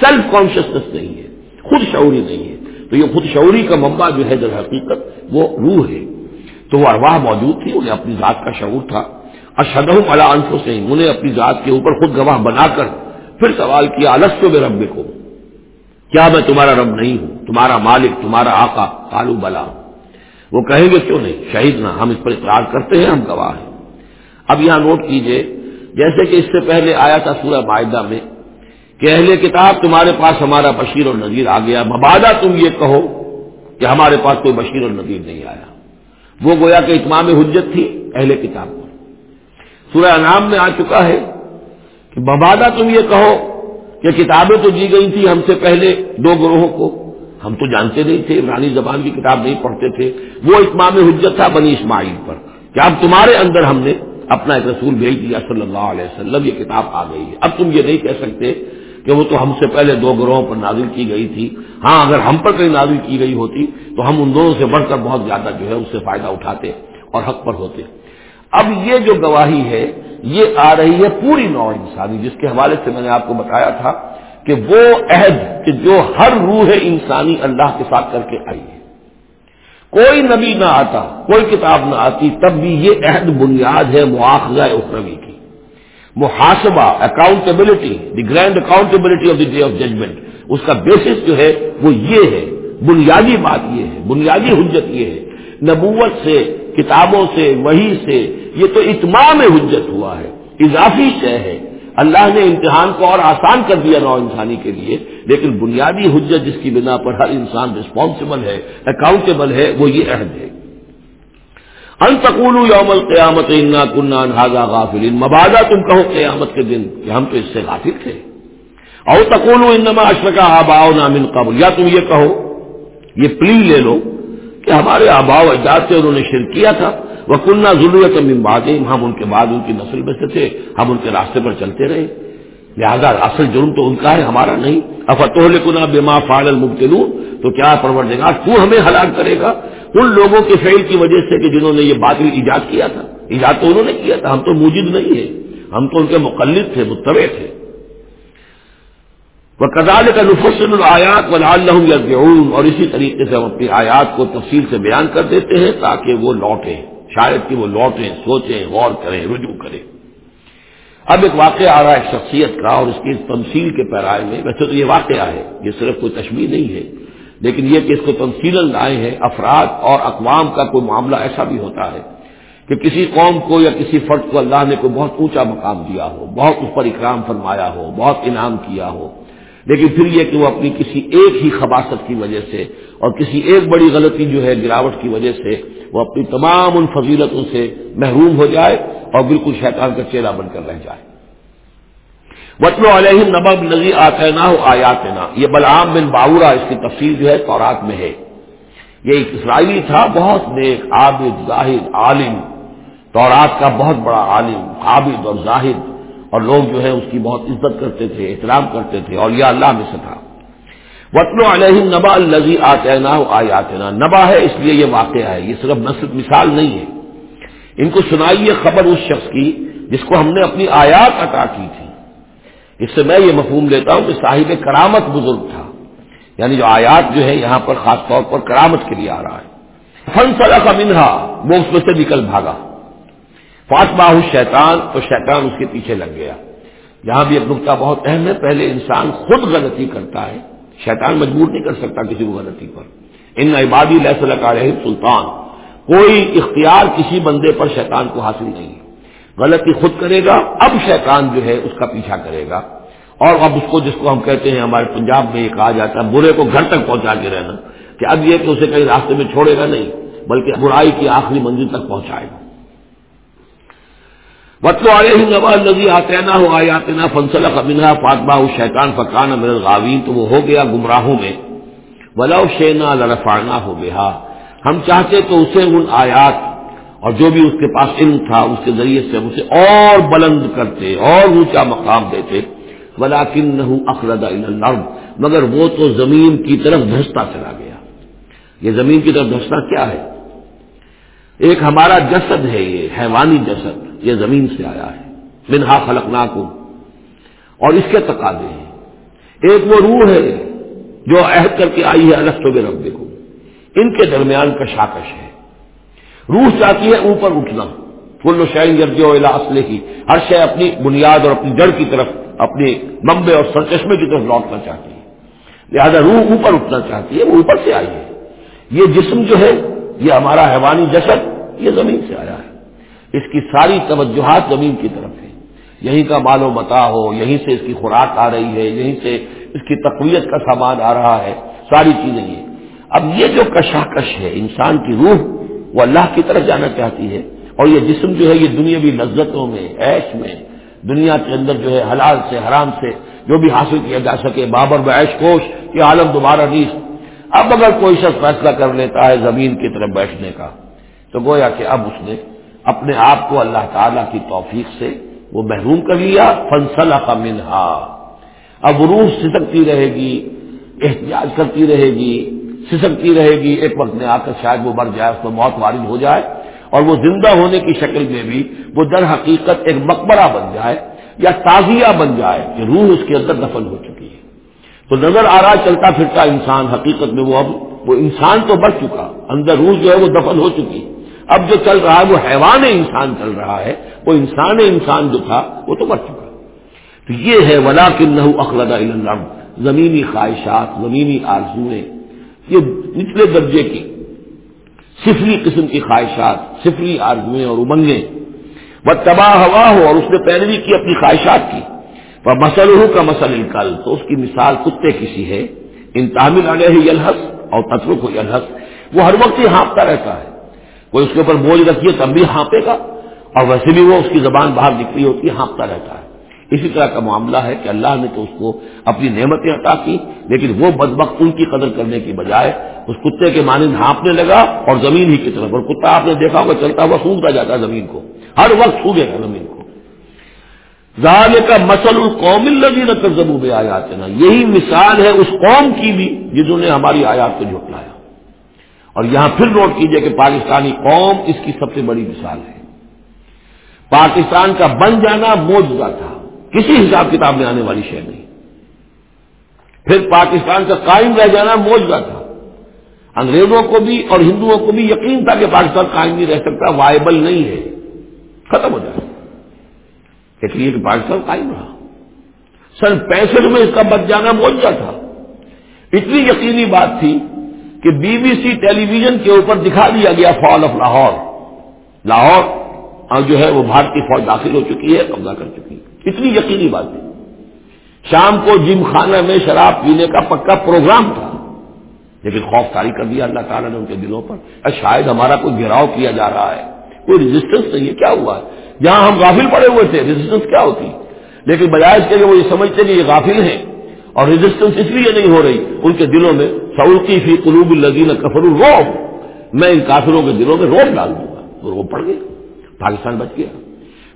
سیلف کانشیسنیس نہیں ہے، خود شعوری نہیں ہے۔ تو یہ خود شعوری کا ممبا جو ہے در حقیقت وہ روح ہے۔ تو وہ ارواح موجود تھی انہیں اپنی ذات کا شعور تھا۔ اشد اللہ انفوں سے انہیں اپنی ذات کے اوپر خود گواہ بنا کر پھر سوال کیا السو میں رب کو کیا میں تمہارا رب نہیں ہوں؟ تمہارا مالک، تمہارا آقا؟ کالو بلا۔ وہ کہیں گے کیوں نہیں؟ شہید نہ، ہم اس پر اقرار کرتے ہیں، ہم گواہ ہیں۔ اب یہاں نوٹ کیجیے، جیسے کہ اس سے پہلے آیا تھا سورہ معاہدہ میں کہ اہل کتاب تمہارے پاس ہمارا بشیر اور نذیر آ گیا۔ مبادہ تم یہ کہو کہ ہمارے پاس کوئی بشیر اور نذیر نہیں آیا۔ وہ گویا کہ اتمام حجت تھی، اہل کتاب پر۔ سورہ انعام میں آ چکا ہے کہ مبادہ تم یہ کہو کہ کتابیں تو دی گئی تھی ہم سے پہلے دو گروہوں کو۔ ہم تو جانتے نہیں تھے عمرانی زبان کی کتاب نہیں پڑھتے تھے۔ وہ اتمام حجت تھا بنی اسماعیل پر۔ کہ اب تمہارے اندر ہم نے اپنا ایک رسول بھیج دیا صلی اللہ علیہ وسلم، یہ کتاب آ گئی ہے۔ اب تم یہ نہیں کہہ سکتے کہ وہ تو ہم سے پہلے دو گروہوں پر نازل کی گئی تھی۔ ہاں اگر ہم پر کہیں نازل کی گئی ہوتی تو ہم ان دونوں سے بڑھ کر بہت زیادہ جو ہے اس سے فائدہ اٹھاتے اور حق پر ہوتے۔ اب یہ جو گواہی ہے، یہ آ رہی ہے پوری نو انسانی، جس کے حوالے سے میں نے آپ کو بتایا تھا کہ وہ عہد کہ جو ہر روح انسانی اللہ کے ساتھ کر کے آئی ہے۔ کوئی نبی نہ آتا، کوئی کتاب نہ آتی، تب بھی یہ عہد بنیاد ہے مواخذہ اخروی کی محاسبہ accountability the grand accountability of the day of judgment اس کا بیسس جو ہے وہ یہ ہے، بنیادی بات یہ ہے، بنیادی حجت یہ ہے۔ نبوت سے، کتابوں سے وہی سے یہ تو اتمام حجت ہوا ہے، اضافی شے ہے۔ اللہ نے امتحان کو اور آسان کر دیا نو انسانی کے لیے، لیکن بنیادی حجت جس کی بنا پر ہر انسان رسپانسبل ہے اکاؤنٹیبل ہے، وہ یہ عہد ہے۔ انتقول یوم القیامت انا کنہ انہاظا غافل مبادہ تم کہو قیامت کے دن کہ ہم تو اس سے غافل تھے. او تقول انما اشرکا آباؤ نامن قبل. یا تم یہ کہو، یہ پلی لے لو کہ ہمارے آباؤ اجداد سے انہوں نے شرک کیا تھا. وہ کنہ ضرورت بات ہم ان کے بعد ان کی نسل میں سے تھے. ہم ان کے راستے پر چلتے رہے. لہذا اصل جرم تو ان کا ہے، ہمارا نہیں. افتوہ کنا بے ماں فال المبتلو تو کیا پرور دے گا تو ہمیں ہلاک کرے گا؟ ان لوگوں کے فیل کی وجہ سے کہ جنہوں نے یہ باطل ایجاد کیا تھا، ایجاد تو انہوں نے کیا تھا، ہم تو موجود نہیں ہے ہم تو ان کے مقلد تھے، متبع تھے۔ وہ کدال کا نفسل الآیات و لال اور اسی طریقے سے ہم اپنی آیات کو تفصیل سے بیان کر دیتے ہیں تاکہ وہ لوٹیں، شاید کہ وہ لوٹیں، سوچیں، غور کریں، رجوع کریں۔ اب ایک واقعہ آ رہا ہے ایک شخصیت کا اور اس کی تمثیل کے پیرائے میں، ویسے تو یہ واقعہ ہے، یہ صرف کوئی تشبیح نہیں ہے۔ لیکن یہ کہ اس کو تمثیل لائے ہیں افراد اور اقوام کا کوئی معاملہ ایسا بھی ہوتا ہے کہ کسی قوم کو یا کسی فرد کو اللہ نے کوئی بہت اونچا مقام دیا ہو، بہت اس پر اکرام فرمایا ہو، بہت انعام کیا ہو، لیکن پھر یہ کہ وہ اپنی کسی ایک ہی خباست کی وجہ سے اور کسی ایک بڑی غلطی جو ہے گراوٹ کی وجہ سے وہ اپنی تمام ان فضیلتوں سے محروم ہو جائے اور بالکل شیطان کا چہرہ بن کر رہ جائے۔ وطل علیہ نبب نظی آتے نہ ہو آیات یہ بلعام بن باورا اس کی تفصیل جو ہے تورات میں ہے۔ یہ ایک اسرائیلی تھا، بہت نیک، عابد، زاہد، عالم۔ تورات کا بہت بڑا عالم، عابد اور زاہد۔ اور لوگ جو ہے اس کی بہت عزت کرتے تھے، احترام کرتے تھے اور یہ اللہ میں سے تھا۔ وطل علیہ نبا الزی آتے نہ آیات نبا ہے، اس لیے یہ واقعہ ہے۔ یہ صرف نصر، مثال نہیں ہے۔ ان کو سنائیے خبر اس شخص کی جس کو ہم نے اپنی آیات عطا کی تھی۔ اس سے میں یہ مفہوم لیتا ہوں کہ صاحب کرامت بزرگ تھا۔ یعنی جو آیات جو ہے یہاں پر خاص طور پر کرامت کے لیے آ رہا ہے۔ فن سلا کا منہا، وہ اس میں سے نکل بھاگا۔ فاطمہ شیطان، تو شیطان اس کے پیچھے لگ گیا۔ یہاں بھی ایک نقطہ بہت اہم ہے، پہلے انسان خود غلطی کرتا ہے، شیطان مجبور نہیں کر سکتا کسی کو غلطی پر۔ ان عبادی لہ کا رہے سلطان، کوئی اختیار کسی بندے پر شیطان کو حاصل نہیں۔ ہے غلطی خود کرے گا، اب شیطان جو ہے اس کا پیچھا کرے گا۔ اور اب اس کو جس کو ہم کہتے ہیں ہمارے پنجاب میں یہ کہا جاتا ہے، برے کو گھر تک پہنچا کے رہنا، کہ اب یہ کہ اسے کہیں راستے میں چھوڑے گا نہیں، بلکہ برائی کی آخری منزل تک پہنچائے گا۔ وطلو علیہ نبا نبی آتے ہو آیا نا فنسل قبنہ فاطمہ شیطان فقان امر غاوین تو وہ ہو گیا گمراہوں میں۔ ولا شینا لرفانہ ہو گیا ہم چاہتے تو اسے ان آیات اور جو بھی اس کے پاس علم تھا، اس کے ذریعے سے اسے اور بلند کرتے، اور اونچا مقام دیتے بلا کن نہ اخرد مگر وہ تو زمین کی طرف دھستا چلا گیا۔ یہ زمین کی طرف دھستا کیا ہے؟ ایک ہمارا جسد ہے، یہ حیوانی جسد، یہ زمین سے آیا ہے۔ منہا خلق اور اس کے تقاضے ہیں۔ ایک وہ روح ہے جو عہد کر کے آئی ہے الگ تو رب دیکھو ان کے درمیان کشاکش ہے۔ روح چاہتی ہے اوپر اٹھنا۔ فل شائن جب جو اسلحے کی ہر شے اپنی بنیاد اور اپنی جڑ کی طرف اپنے ممبے اور سرچشمے کی طرف لوٹنا چاہتی ہے۔ لہذا روح اوپر اٹھنا چاہتی ہے، وہ اوپر سے آئی ہے۔ یہ جسم جو ہے، یہ ہمارا حیوانی جسد، یہ زمین سے آیا ہے۔ اس کی ساری توجہات زمین کی طرف ہے یہیں کا مال و متا ہو، یہیں سے اس کی خوراک آ رہی ہے، یہیں سے اس کی تقویت کا سامان آ رہا ہے۔ ساری چیزیں یہ۔ اب یہ جو کشاکش ہے، انسان کی روح وہ اللہ کی طرف جانا چاہتی ہے اور یہ جسم جو ہے یہ دنیاوی لذتوں میں، عیش میں، دنیا کے اندر جو ہے حلال سے، حرام سے جو بھی حاصل کیا جا سکے، بابر بعش کوش، یہ عالم دوبارہ نیس اب اگر کوئی شخص فیصلہ کر لیتا ہے زمین کی طرف بیٹھنے کا، تو گویا کہ اب اس نے اپنے آپ کو اللہ تعالی کی توفیق سے وہ محروم کر لیا فنسل منہا۔ اب روح سسکتی رہے گی احتجاج کرتی رہے گی سسکتی رہے گی، ایک وقت میں آ کر شاید وہ مر جائے، اس کو موت وارد ہو جائے، اور وہ زندہ ہونے کی شکل میں بھی وہ در حقیقت ایک مقبرہ بن جائے یا تازیہ بن جائے کہ روح اس کے اندر دفن ہو چکی ہے۔ تو نظر آ رہا چلتا پھرتا انسان، حقیقت میں وہ اب وہ انسان تو بڑھ چکا، اندر روح جو ہے وہ دفن ہو چکی۔ اب جو چل رہا ہے، وہ حیوان انسان چل رہا ہے، وہ انسان انسان جو تھا، وہ تو بڑھ چکا۔ تو یہ ہے ولا کن اخلاد علم زمینی خواہشات، زمینی آرزویں یہ نچلے درجے کی صفری قسم کی خواہشات صفری آرزویں اور امنگیں۔ وہ تباہ ہوا ہو اور اس نے پیروی کی اپنی خواہشات کی۔ وہ مسل ہو کا مسل انکل تو اس کی مثال کتے کسی ہے۔ ان تعمل علیہ یلحس اور تطرق ہو یلحس، وہ ہر وقت ہی ہانپتا رہتا ہے۔ کوئی اس کے اوپر بوجھ رکھیے تب بھی ہانپے گا۔ اور ویسے بھی وہ اس کی زبان باہر نکلی ہوتی ہے، ہانپتا رہتا ہے۔ اسی طرح کا معاملہ ہے کہ اللہ نے تو اس کو اپنی نعمتیں عطا کی، لیکن وہ بدبخت ان کی قدر کرنے کی بجائے اس کتے کے مانند ہانپنے لگا اور زمین ہی کی طرف، اور کتا آپ نے دیکھا ہوگا چلتا ہوا سونگتا جاتا ہے زمین کو، ہر وقت سوگے گا زمین کو۔ زال کا مسل القوم الزی نہ بے آیات نا یہی مثال ہے اس قوم کی بھی جنہوں نے ہماری آیات کو جھٹلایا۔ اور یہاں پھر نوٹ کیجیے کہ پاکستانی قوم اس کی سب سے بڑی مثال ہے۔ پاکستان کا بن جانا موجودہ تھا۔ کسی حساب کتاب میں آنے والی شے نہیں۔ پھر پاکستان کا قائم رہ جانا موجودہ تھا۔ انگریزوں کو بھی اور ہندوؤں کو بھی یقین تھا کہ پاکستان قائم نہیں رہ سکتا وائبل نہیں ہے۔ ختم ہو جائے اس لیے کہ پاکستان قائم رہا۔ سن پینسٹھ میں اس کا بچ جانا موجودہ تھا۔ اتنی یقینی بات تھی کہ B B C television کے اوپر دکھا دیا گیا فال آف لاہور۔ لاہور جو ہے وہ بھارتی فوج داخل ہو چکی ہے، قبضہ کر چکی ہے۔ اتنی یقینی بات ہے۔ شام کو جم خانہ میں شراب پینے کا پکا پروگرام تھا۔ لیکن خوف تاری کر دیا اللہ تعالیٰ نے ان کے دلوں پر۔ شاید ہمارا کوئی گراؤ کیا جا رہا ہے۔ کوئی ریزسٹنس نہیں ہے۔ کیا ہوا؟ ہے جہاں ہم غافل پڑے ہوئے تھے ریزسٹنس کیا ہوتی؟ لیکن بجائے اس کے لیے وہ یہ سمجھتے کہ یہ غافل ہیں اور ریزسٹنس اس لیے نہیں ہو رہی، ان کے دلوں میں سعودی فی قلوب الزین کفر الروب میں ان کافروں کے دلوں میں روب ڈال دوں گا۔ روب پڑ گئے۔ پاکستان بچ گیا۔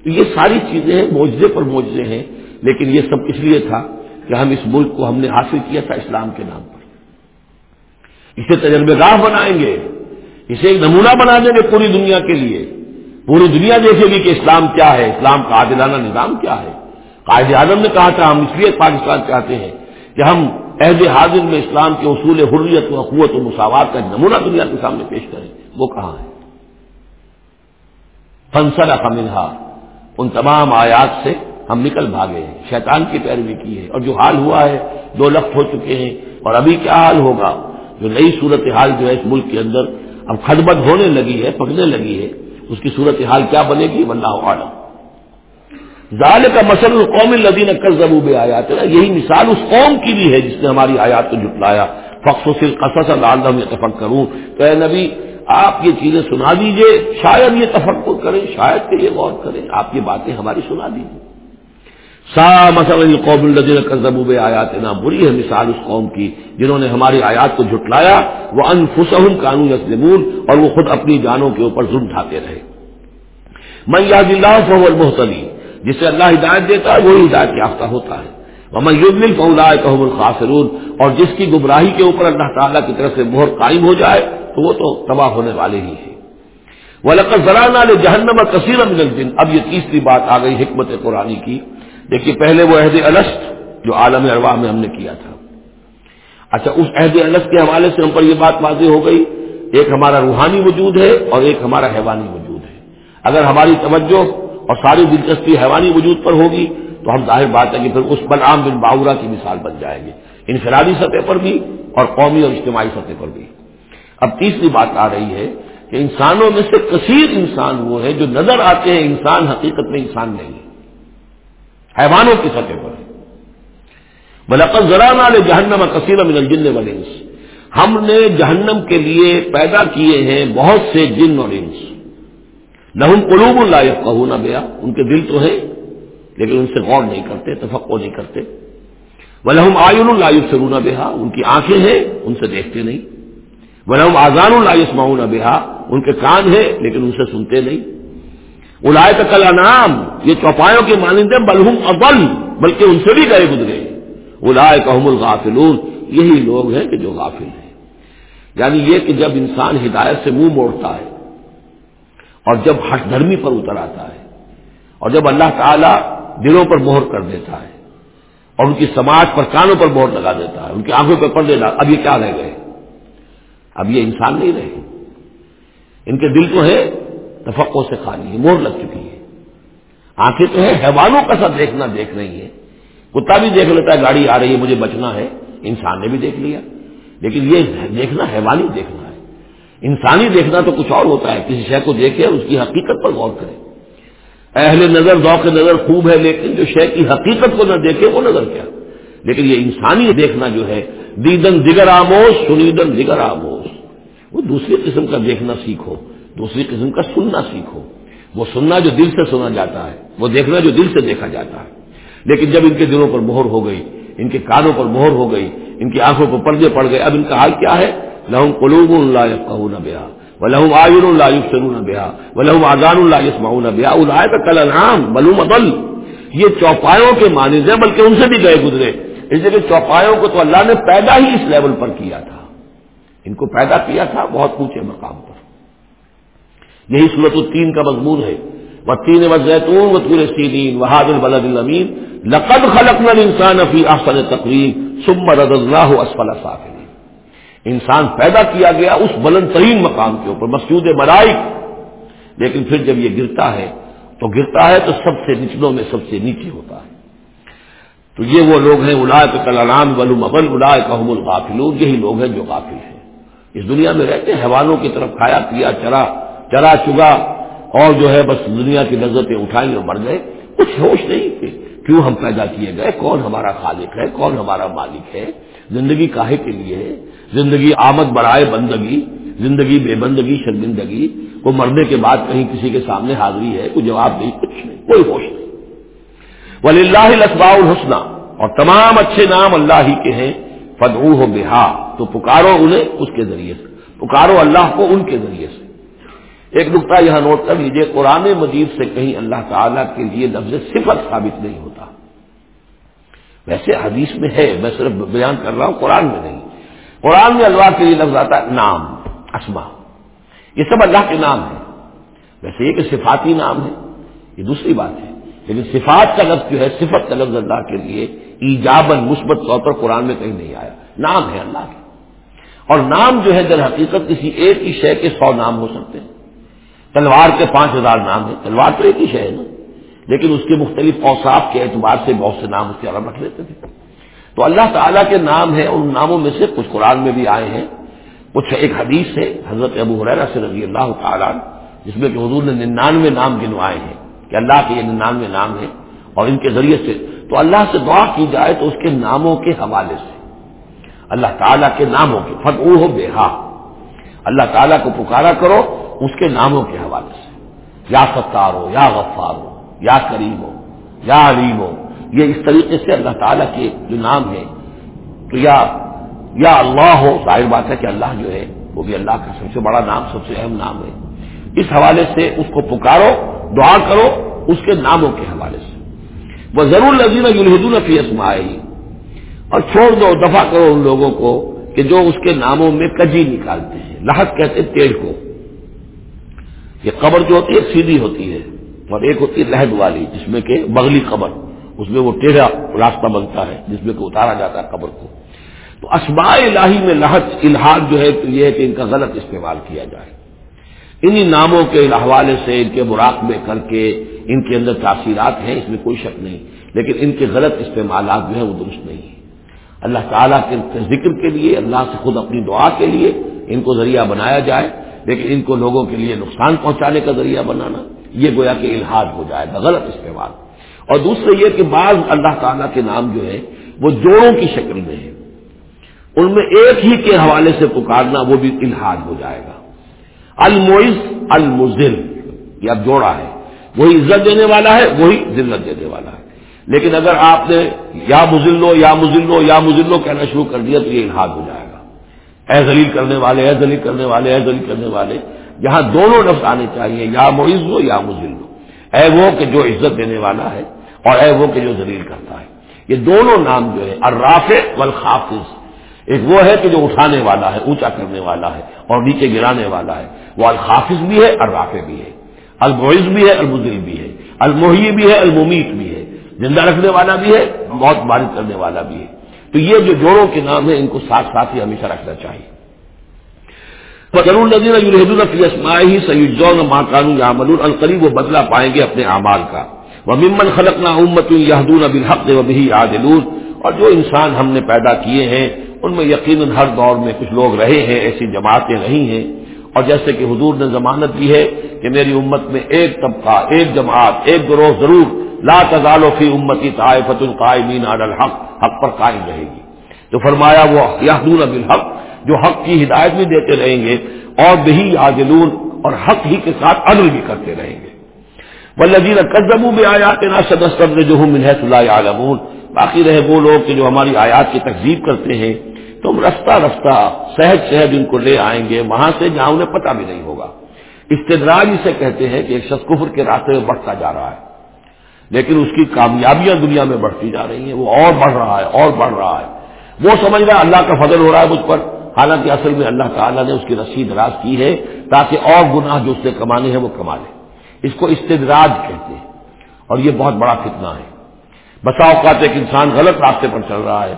تو یہ ساری چیزیں معجزے پر معجزے ہیں، لیکن یہ سب اس لیے تھا کہ ہم اس ملک کو ہم نے حاصل کیا تھا اسلام کے نام پر۔ اسے تجربے گاہ بنائیں گے، اسے ایک نمونہ بنا دیں گے پوری دنیا کے لیے۔ پوری دنیا دیکھے گی کہ اسلام کیا ہے، اسلام کا عادلانہ نظام کیا ہے۔ قائد اعظم نے کہا تھا، ہم اس لیے پاکستان چاہتے ہیں کہ ہم عہد حاضر میں اسلام کے اصول حریت و قوت و مساوات کا نمونہ دنیا کے سامنے پیش کریں۔ وہ کہاں ہے؟ فنسل اخمنہا ان تمام آیات سے ہم نکل بھاگے ہیں۔ شیطان کی پیروی کی ہے اور جو حال ہوا ہے، دو لفظ ہو چکے ہیں۔ اور ابھی کیا حال ہوگا؟ جو نئی صورت حال جو ہے اس ملک کے اندر اب خدمت ہونے لگی ہے پکنے لگی ہے، اس کی صورت حال کیا بنے گی؟ بندہ عالم ظال کا مسل قوم الدین کر ضرور آیات ہے یہی مثال اس قوم کی بھی ہے جس نے ہماری آیات کو جٹلایا فخص و صرف قصص اتفق کروں تو اے نبی آپ یہ چیزیں سنا دیجیے، شاید یہ تفکر کریں، شاید کہ یہ غور کریں، آپ یہ باتیں ہماری سنا دیجیے سا مسل قوم الدین کر آیات نا بری ہے مثال اس قوم کی جنہوں نے ہماری آیات کو جھٹلایا وہ انفسم قانون اسلمون اور وہ خود اپنی جانوں کے اوپر ظلم ڈھاتے رہے۔ میں یاد اللہ فول محتلی جسے اللہ ہدایت دیتا ہے، وہی ہدایت یافتہ ہوتا ہے۔ وہ یوگل فولا قحم الخاصرون اور جس کی گمراہی کے اوپر اللہ تعالیٰ کی طرف سے مہر قائم ہو جائے تو وہ تو تباہ ہونے والے ہی ہیں۔ وہ لقت زرانہ نے جہنم کثیر الدن اب یہ تیسری بات آ گئی حکمت قرآن کی۔ دیکھیے، پہلے وہ عہد السط جو عالم ارواح میں ہم نے کیا تھا۔ اچھا اس عہد انس کے حوالے سے ہم پر یہ بات واضح ہو گئی۔ ایک ہمارا روحانی وجود ہے اور ایک ہمارا حیوانی وجود ہے۔ اگر ہماری توجہ اور ساری دلچسپی حیوانی وجود پر ہوگی، تو ہم ظاہر بات ہے کہ پھر اس بلعام بن باورا کی مثال بن جائیں گے۔ انفرادی سطح پر بھی اور قومی اور اجتماعی سطح پر بھی۔ اب تیسری بات آ رہی ہے کہ انسانوں میں سے کثیر انسان وہ ہے جو نظر آتے ہیں انسان حقیقت میں انسان نہیں ہے۔ حیوانوں کی سطح پر۔ بلقت ذرا نال جہنم کثیر من الجن والانس ہم نے جہنم کے لیے پیدا کیے ہیں بہت سے جن اور انس۔ لہم قلوب اللہ کہوں نہ بیا ان کے دل تو ہے لیکن ان سے غور نہیں کرتے تفقو نہیں کرتے۔ ولہم آئین اللہ سرون بہا ان کی آنکھیں ہیں، ان سے دیکھتے نہیں۔ ولہم آزان اللہ معاون بہا ان کے کان ہیں لیکن ان سے سنتے نہیں۔ الائے کل انعام یہ چوپایوں کے مانندے بلہم ابل بلکہ ان سے بھی گئے گزرے۔ الائے کہم الغافلون، یہی لوگ ہیں کہ جو غافل ہیں۔ یعنی یہ کہ جب انسان ہدایت سے منہ موڑتا ہے، اور جب ہٹ دھرمی پر اتر آتا ہے، اور جب اللہ تعالی دلوں پر مہر کر دیتا ہے، اور ان کی سماج پر کانوں پر مہر لگا دیتا ہے، ان کی آنکھوں پر پڑ اب یہ کیا رہ گئے؟ اب یہ انسان نہیں رہے۔ ان کے دل تو ہے، تفقوں سے خالی ہے مور لگ چکی ہے آنکھیں تو ہے حیوانوں کا سا دیکھنا دیکھ رہی ہے کتا بھی دیکھ لیتا ہے، گاڑی آ رہی ہے، مجھے بچنا ہے۔ انسان نے بھی دیکھ لیا۔ لیکن یہ دیکھنا، حیوانی دیکھنا ہے۔ انسانی دیکھنا تو کچھ اور ہوتا ہے، کسی شے کو دیکھے اس کی حقیقت پر غور کرے۔ اہل نظر، ذوق نظر خوب ہے، لیکن جو شے کی حقیقت کو نہ دیکھے، وہ نظر کیا؟ لیکن یہ انسانی دیکھنا جو ہے، دیدن دیگر آموز، سنیدن دیگر آموز۔ وہ دوسری قسم کا دیکھنا سیکھو، دوسری قسم کا سننا سیکھو۔ وہ سننا جو دل سے سنا جاتا ہے، وہ دیکھنا جو دل سے دیکھا جاتا ہے۔ لیکن جب ان کے دلوں پر مہر ہو گئی، ان کے کانوں پر مہر ہو گئی، ان کی آنکھوں پر پردے پڑ گئے، اب ان کا حال کیا ہے؟ لہم قلوب اللہ نہ بیا وہ لہم آئر اللہ سرو نہ بیا وہ لہم آزان اللہ یسماؤ نہ بیا اللہ کا کل نام بلوم ابل یہ چوپایوں کے مانند ہیں، بلکہ ان سے بھی گئے گزرے۔ اس لیے کہ چوپایوں کو تو اللہ نے پیدا ہی اس لیول پر کیا تھا۔ ان کو پیدا کیا تھا بہت اونچے مقام پر۔ یہی صورت التین کا مضمون ہے۔ وہ تین و زیتون و تور سین وحاد البلد الامین۔ لقد خلق نل انسان افی احسن تقریب سم رد اللہ اسفل انسان پیدا کیا گیا اس بلند ترین مقام کے اوپر مسجود ملائک۔ لیکن پھر جب یہ گرتا ہے، تو گرتا ہے تو سب سے نچلوں میں سب سے نیچے ہوتا ہے۔ تو یہ وہ لوگ ہیں الا کلام ولوم ابل الا کام الغافل یہی لوگ ہیں جو غافل ہیں۔ اس دنیا میں رہتے حیوانوں کی طرف کھایا، پیا، چرا چرا چگا، اور جو ہے بس دنیا کی نظرتیں اٹھائی اور مر گئے۔ کچھ ہوش نہیں کہ کیوں ہم پیدا کیے گئے؟ کون ہمارا خالق ہے؟ کون ہمارا مالک ہے؟ زندگی کاہے کے لیے ہے؟ زندگی آمد برائے بندگی، زندگی بے بندگی، شرمندگی۔ کو مرنے کے بعد کہیں کسی کے سامنے حاضری ہے، کوئی جواب نہیں، کچھ نہیں، کوئی ہوش نہیں۔ ولی اللہ لسبا الحسنہ اور تمام اچھے نام اللہ ہی کے ہیں۔ فدعو ہو بہا تو پکارو انہیں اس کے ذریعے سے۔ پکارو اللہ کو ان کے ذریعے سے۔ ایک نقطہ یہاں نوٹ کر لیجیے قرآن مجید سے کہیں اللہ تعالی کے لیے لفظ صفت ثابت نہیں ہوتا۔ ویسے حدیث میں ہے، میں صرف بیان کر رہا ہوں، قرآن میں نہیں۔ قرآن میں اللہ کے لیے لفظ آتا ہے نام اسما یہ سب اللہ کے نام ہے ویسے یہ کہ صفاتی نام ہے، یہ دوسری بات ہے۔ لیکن صفات کا لفظ جو ہے، صفت کا لفظ اللہ کے لیے ایجابن مثبت طور پر قرآن میں کہیں نہیں آیا۔ نام ہے اللہ کے۔ اور نام جو ہے، در حقیقت کسی ایک ہی شے کے سو نام ہو سکتے ہیں۔ تلوار کے پانچ ہزار نام ہیں۔ تلوار تو ایک ہی شے ہے نا۔ لیکن اس کے مختلف اوساف کے اعتبار سے بہت سے نام اس کے عرب رکھ لیتے تھے۔ تو اللہ تعالیٰ کے نام ہیں، ان ناموں میں سے کچھ قرآن میں بھی آئے ہیں۔ کچھ ایک حدیث ہے، حضرت ابو حریرہ سے رضی اللہ تعالیٰ جس میں کہ حضور نے ننانوے نام گنوائے ہیں۔ کہ اللہ کے یہ ننانوے نام ہیں اور ان کے ذریعے سے تو اللہ سے دعا کی جائے تو اس کے ناموں کے حوالے سے اللہ تعالیٰ کے ناموں کے فٹ ہو بے اللہ تعالیٰ کو پکارا کرو اس کے ناموں کے حوالے سے یا ستار ہو یا غفار ہو یا کریم ہو یا علیم ہو یہ اس طریقے سے اللہ تعالیٰ کے جو نام ہے تو یا یا اللہ ہو، ظاہر بات ہے کہ اللہ جو ہے وہ بھی اللہ کا سب سے بڑا نام، سب سے اہم نام ہے اس حوالے سے اس کو پکارو، دعا کرو، اس کے ناموں کے حوالے سے۔ وہ ضرور لذیذ الحدون فی اسماعی اور چھوڑ دو، دفاع کرو ان لوگوں کو کہ جو اس کے ناموں میں کجی نکالتے ہیں لاہت کہتے تیڑ کو۔ یہ قبر جو ہوتی ہے سیدھی ہوتی ہے، اور ایک ہوتی ہے لہد والی، جس میں کہ بغلی قبر، اس میں وہ ٹیڑھا راستہ بنتا ہے، جس میں کہ اتارا جاتا ہے قبر کو۔ تو اسماء الہی میں لحظ الحاظ جو ہے، تو یہ ہے کہ ان کا غلط استعمال کیا جائے۔ انہی ناموں کے حوالے سے ان کے مراقبے کر کے ان کے اندر تاثیرات ہیں، اس میں کوئی شک نہیں۔ لیکن ان کے غلط استعمالات جو ہیں وہ درست نہیں ہیں۔ اللہ تعالیٰ کے ذکر کے لیے، اللہ سے خود اپنی دعا کے لیے ان کو ذریعہ بنایا جائے، لیکن ان کو لوگوں کے لیے نقصان پہنچانے کا ذریعہ بنانا، یہ گویا کہ الحاظ ہو جائے گا غلط استعمال۔ اور دوسرے یہ کہ بعض اللہ تعالیٰ کے نام جو ہے وہ جوڑوں کی شکل میں ہے ان میں ایک ہی کے حوالے سے پکارنا وہ بھی الحاظ ہو جائے گا۔ الموز المزل یہ اب جوڑا ہے. وہی عزت دینے والا ہے، وہی ذلت دینے والا ہے. لیکن اگر آپ نے یا مزلو یا مزلو یا مزلو کہنا شروع کر دیا تو یہ الحاظ ہو جائے گا. اے ذلیل کرنے والے، اے ذلیل کرنے والے، اے ذلیل کرنے والے، یہاں دونوں لفظ آنے چاہیے، یا معز ہو یا مزل ہو اے وہ کہ جو عزت دینے والا ہے اور اے وہ کہ جو ذلیل کرتا ہے. یہ دونوں نام جو ہے الراف والخافظ ایک وہ ہے کہ جو اٹھانے والا ہے، اونچا کرنے والا ہے اور نیچے گرانے والا ہے۔ وہ الخافظ بھی ہے، الرافع بھی ہے۔ المعز بھی ہے المزل بھی ہے۔ المحی بھی ہے، الممیت بھی ہے۔ زندہ رکھنے والا بھی ہے، موت بارد کرنے والا بھی ہے۔ تو یہ جو جوڑوں کے نام ہیں، ان کو ساتھ ساتھ ہی ہمیشہ رکھنا چاہیے۔ ہی سیدون ماں قانون یا القریب وہ بدلا پائیں گے اپنے اعمال کا۔ وہ ممن خلق نہ امت یادون اب حق و بھی عادلون اور جو انسان ہم نے پیدا کیے ہیں ان میں یقیناً ہر دور میں کچھ لوگ رہے ہیں، ایسی جماعتیں نہیں ہیں۔ اور جیسے کہ حضور نے ضمانت دی ہے کہ میری امت میں ایک طبقہ، ایک جماعت، ایک گروہ ضرور لا تزال فی امتی طائفت القائمین علی الحق، حق پر قائم رہے گی۔ تو فرمایا وہ یادون بالحق، جو حق کی ہدایت بھی دیتے رہیں گے اور بہی عادلون اور حق ہی کے ساتھ عدل بھی کرتے رہیں گے۔ ولدین قدموں میں آیات نا سدستر جو ہوں منہ صلاح عالمون باقی رہے وہ لوگ کہ جو ہماری آیات کی تقزیب کرتے ہیں۔ تو ہم رفتہ رفتہ سہج سہج ان کو لے آئیں گے، وہاں سے جہاں انہیں پتہ بھی نہیں ہوگا۔ استدراج اسے کہتے ہیں کہ ایک شخص کفر کے راستے میں بڑھتا جا رہا ہے، لیکن اس کی کامیابیاں دنیا میں بڑھتی جا رہی ہیں، وہ اور بڑھ رہا ہے، اور بڑھ رہا ہے۔ وہ سمجھ رہا ہے اللہ کا فضل ہو رہا ہے مجھ پر، حالانکہ اصل میں اللہ تعالیٰ نے اس کی رسی دراز کی ہے، تاکہ اور گناہ جو اس نے کمانے ہیں وہ کما لے۔ اس کو استدراج کہتے ہیں، اور یہ بہت بڑا فتنہ ہے۔ بسا اوقات ایک انسان غلط راستے پر چل رہا ہے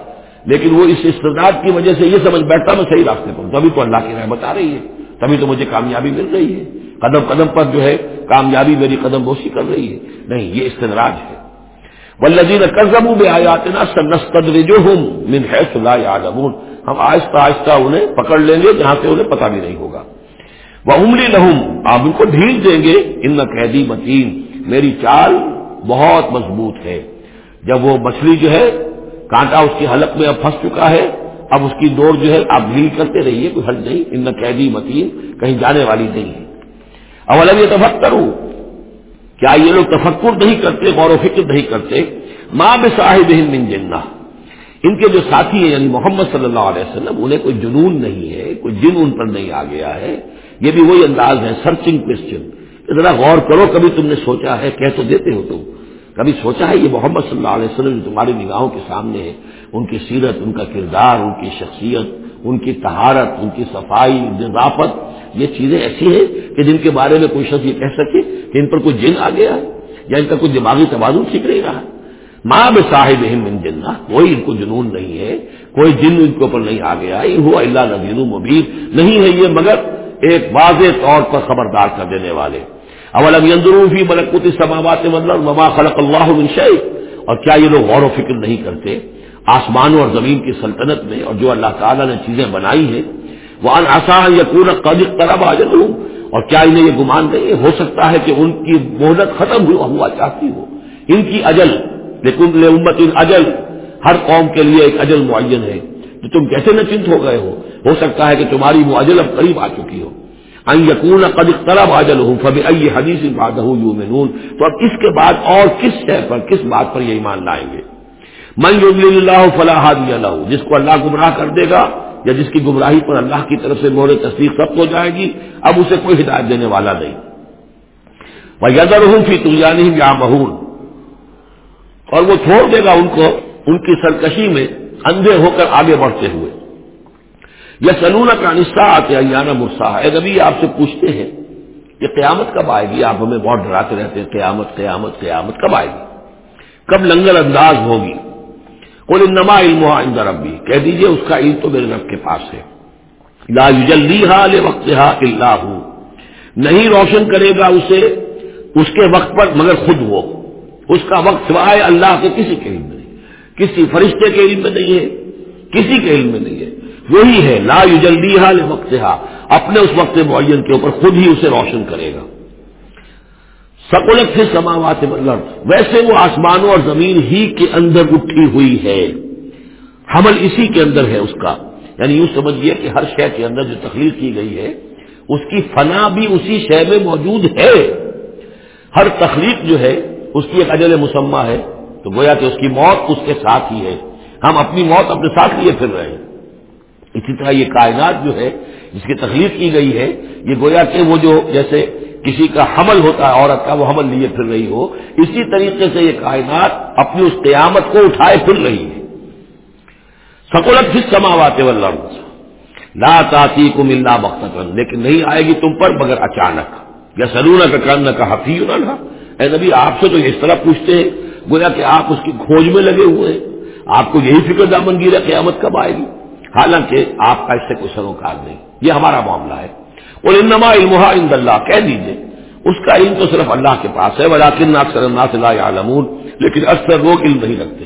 لیکن وہ اس استداد کی وجہ سے یہ سمجھ بیٹھتا میں صحیح راستے پر تبھی تو اللہ کی رحمت آ رہی ہے۔ تبھی تو مجھے کامیابی مل رہی ہے۔ قدم قدم پر جو ہے کامیابی میری قدم بوسی کر رہی ہے۔ نہیں، یہ استدراج ہے۔ ولدین قزم میں آیات نا جو ہوں من ہے ہم آہستہ آہستہ انہیں پکڑ لیں گے، جہاں سے انہیں پتہ بھی نہیں ہوگا۔ وہ عمری لہم آپ ان کو ڈھیل دیں گے۔ ان قیدی متین میری چال بہت مضبوط ہے۔ جب وہ مچھلی جو ہے کانٹا اس کی حلق میں اب پھنس چکا ہے۔ اب اس کی دوڑ جو ہے، آپ ڈھیل کرتے رہیے، کوئی حل نہیں۔ ان قیدی متین کہیں جانے والی نہیں ہے اب الگ یہ تفکر کیا یہ لوگ تفکر نہیں کرتے، غور و فکر نہیں کرتے؟ ماں بے صاحب من جنہ۔ ان کے جو ساتھی ہیں یعنی محمد صلی اللہ علیہ وسلم، انہیں کوئی جنون نہیں ہے، کوئی جن ان پر نہیں آ گیا ہے۔ یہ بھی وہی انداز ہے سرچنگ کوشچن ذرا غور کرو، کبھی تم نے سوچا ہے، کہہ تو دیتے ہو تم۔ کبھی سوچا ہے یہ محمد صلی اللہ علیہ وسلم جو تمہاری نگاہوں کے سامنے ہے، ان کی سیرت، ان کا کردار، ان کی شخصیت، ان کی تہارت ان کی صفائی نظافت یہ چیزیں ایسی ہیں کہ جن کے بارے میں کوئی شخص یہ کہہ سکے کہ ان پر کوئی جن آ گیا ہے یا ان کا کوئی دماغی توازن ٹھیک نہیں رہا۔ ماں بے صاحب من جنہ کوئی ان کو جنون نہیں ہے، کوئی جن ان کے اوپر نہیں آ گیا۔ ہوا اللہ نظیر مبین نہیں ہے یہ مگر ایک واضح طور پر خبردار کر دینے والے۔ اول اب یندروفی ملکوتی سماوات مطلب مما خلق اللہ شعی اور کیا یہ لوگ غور و فکر نہیں کرتے آسمانوں اور زمین کی سلطنت میں اور جو اللہ تعالیٰ نے چیزیں بنائی ہیں؟ وہ ان آسان یا پورا قدر طرف آ اور کیا انہیں یہ گمان نہیں ہو سکتا ہے کہ ان کی محنت ختم ہوا ہوا چاہتی ہو۔ ان کی اجل لیکن امت ان اجل۔ ہر قوم کے لیے ایک اجل معین ہے۔ تو تم کیسے نچنت ہو گئے ہو؟ ہو سکتا ہے کہ تمہاری وہ اجل اب قریب آ چکی ہو۔ یقون قد طلب آجل ہوں فب ائی حدیث بات ہوں تو اب اس کے بعد اور کس شے پر، کس بات پر یہ ایمان لائیں گے؟ من یوم اللہ فلاح اللہ جس کو اللہ گمراہ کر دے گا یا جس کی گمراہی پر اللہ کی طرف سے مور تصدیق ضبط ہو جائے گی، اب اسے کوئی ہدایت دینے والا نہیں۔ میں یدر ہوں فی تجانی یا مہون اور وہ چھوڑ دے گا ان کو، ان کی سرکشی میں اندھے ہو کر آگے بڑھتے ہوئے۔ یا سلون کا نسا آتے یا مرسا اے نبی آپ سے پوچھتے ہیں کہ قیامت کب آئے گی؟ آپ ہمیں بہت ڈراتے رہتے ہیں، قیامت قیامت قیامت، کب آئے گی؟ کب لنگر انداز ہوگی؟ قل انما علم عند ربی۔ کہہ دیجیے، اس کا علم تو میرے رب کے پاس ہے۔ لا یجلیہا لوقتہا الا ہو۔ نہیں روشن کرے گا اسے اس کے وقت پر مگر خود وہ۔ اس کا وقت سوائے اللہ کے کسی کے علم میں نہیں۔ کسی فرشتے کے علم میں نہیں ہے، کسی کے علم میں نہیں ہے۔ وہی ہے، لا جلدی حال وقت اپنے اس وقت معین کے اوپر خود ہی اسے روشن کرے گا۔ سکولت سے سماوات مطلب ویسے وہ آسمانوں اور زمین ہی کے اندر اٹھی ہوئی ہے۔ حمل اسی کے اندر ہے اس کا۔ یعنی یوں سمجھیے کہ ہر شے کے اندر جو تخلیق کی گئی ہے، اس کی فنا بھی اسی شے میں موجود ہے۔ ہر تخلیق جو ہے، اس کی ایک اجل مسمہ ہے۔ تو گویا کہ اس کی موت اس کے ساتھ ہی ہے۔ ہم اپنی موت اپنے ساتھ لیے پھر رہے ہیں۔ اسی طرح یہ کائنات جو ہے، جس کی تخلیق کی گئی ہے، یہ گویا کہ وہ جو جیسے کسی کا حمل ہوتا ہے، عورت کا، وہ حمل لیے پھر رہی ہو، اسی طریقے سے یہ کائنات اپنی اس قیامت کو اٹھائے پھر رہی ہے۔ سکولت پھر سماواتے والارض۔ لا تاتی کو ملنا مقصد لیکن نہیں آئے گی تم پر مگر اچانک۔ یا سلونا کا کرنا کا حفیظ نہ اے نبی، آپ سے تو اس طرح پوچھتے ہیں۔ گویا کہ آپ اس کی کھوج میں لگے ہوئے ہیں۔ آپ کو یہی فکر دامن گیر ہے قیامت کب آئے گی؟ حالانکہ آپ کا اس سے کوئی سروکار نہیں۔ یہ ہمارا معاملہ ہے۔ اور انما علم عند اللہ، کہہ دیجیے اس کا علم تو صرف اللہ کے پاس ہے ولاکن اکثر الناس لا يعلمون، لیکن اکثر لوگ علم نہیں رکھتے۔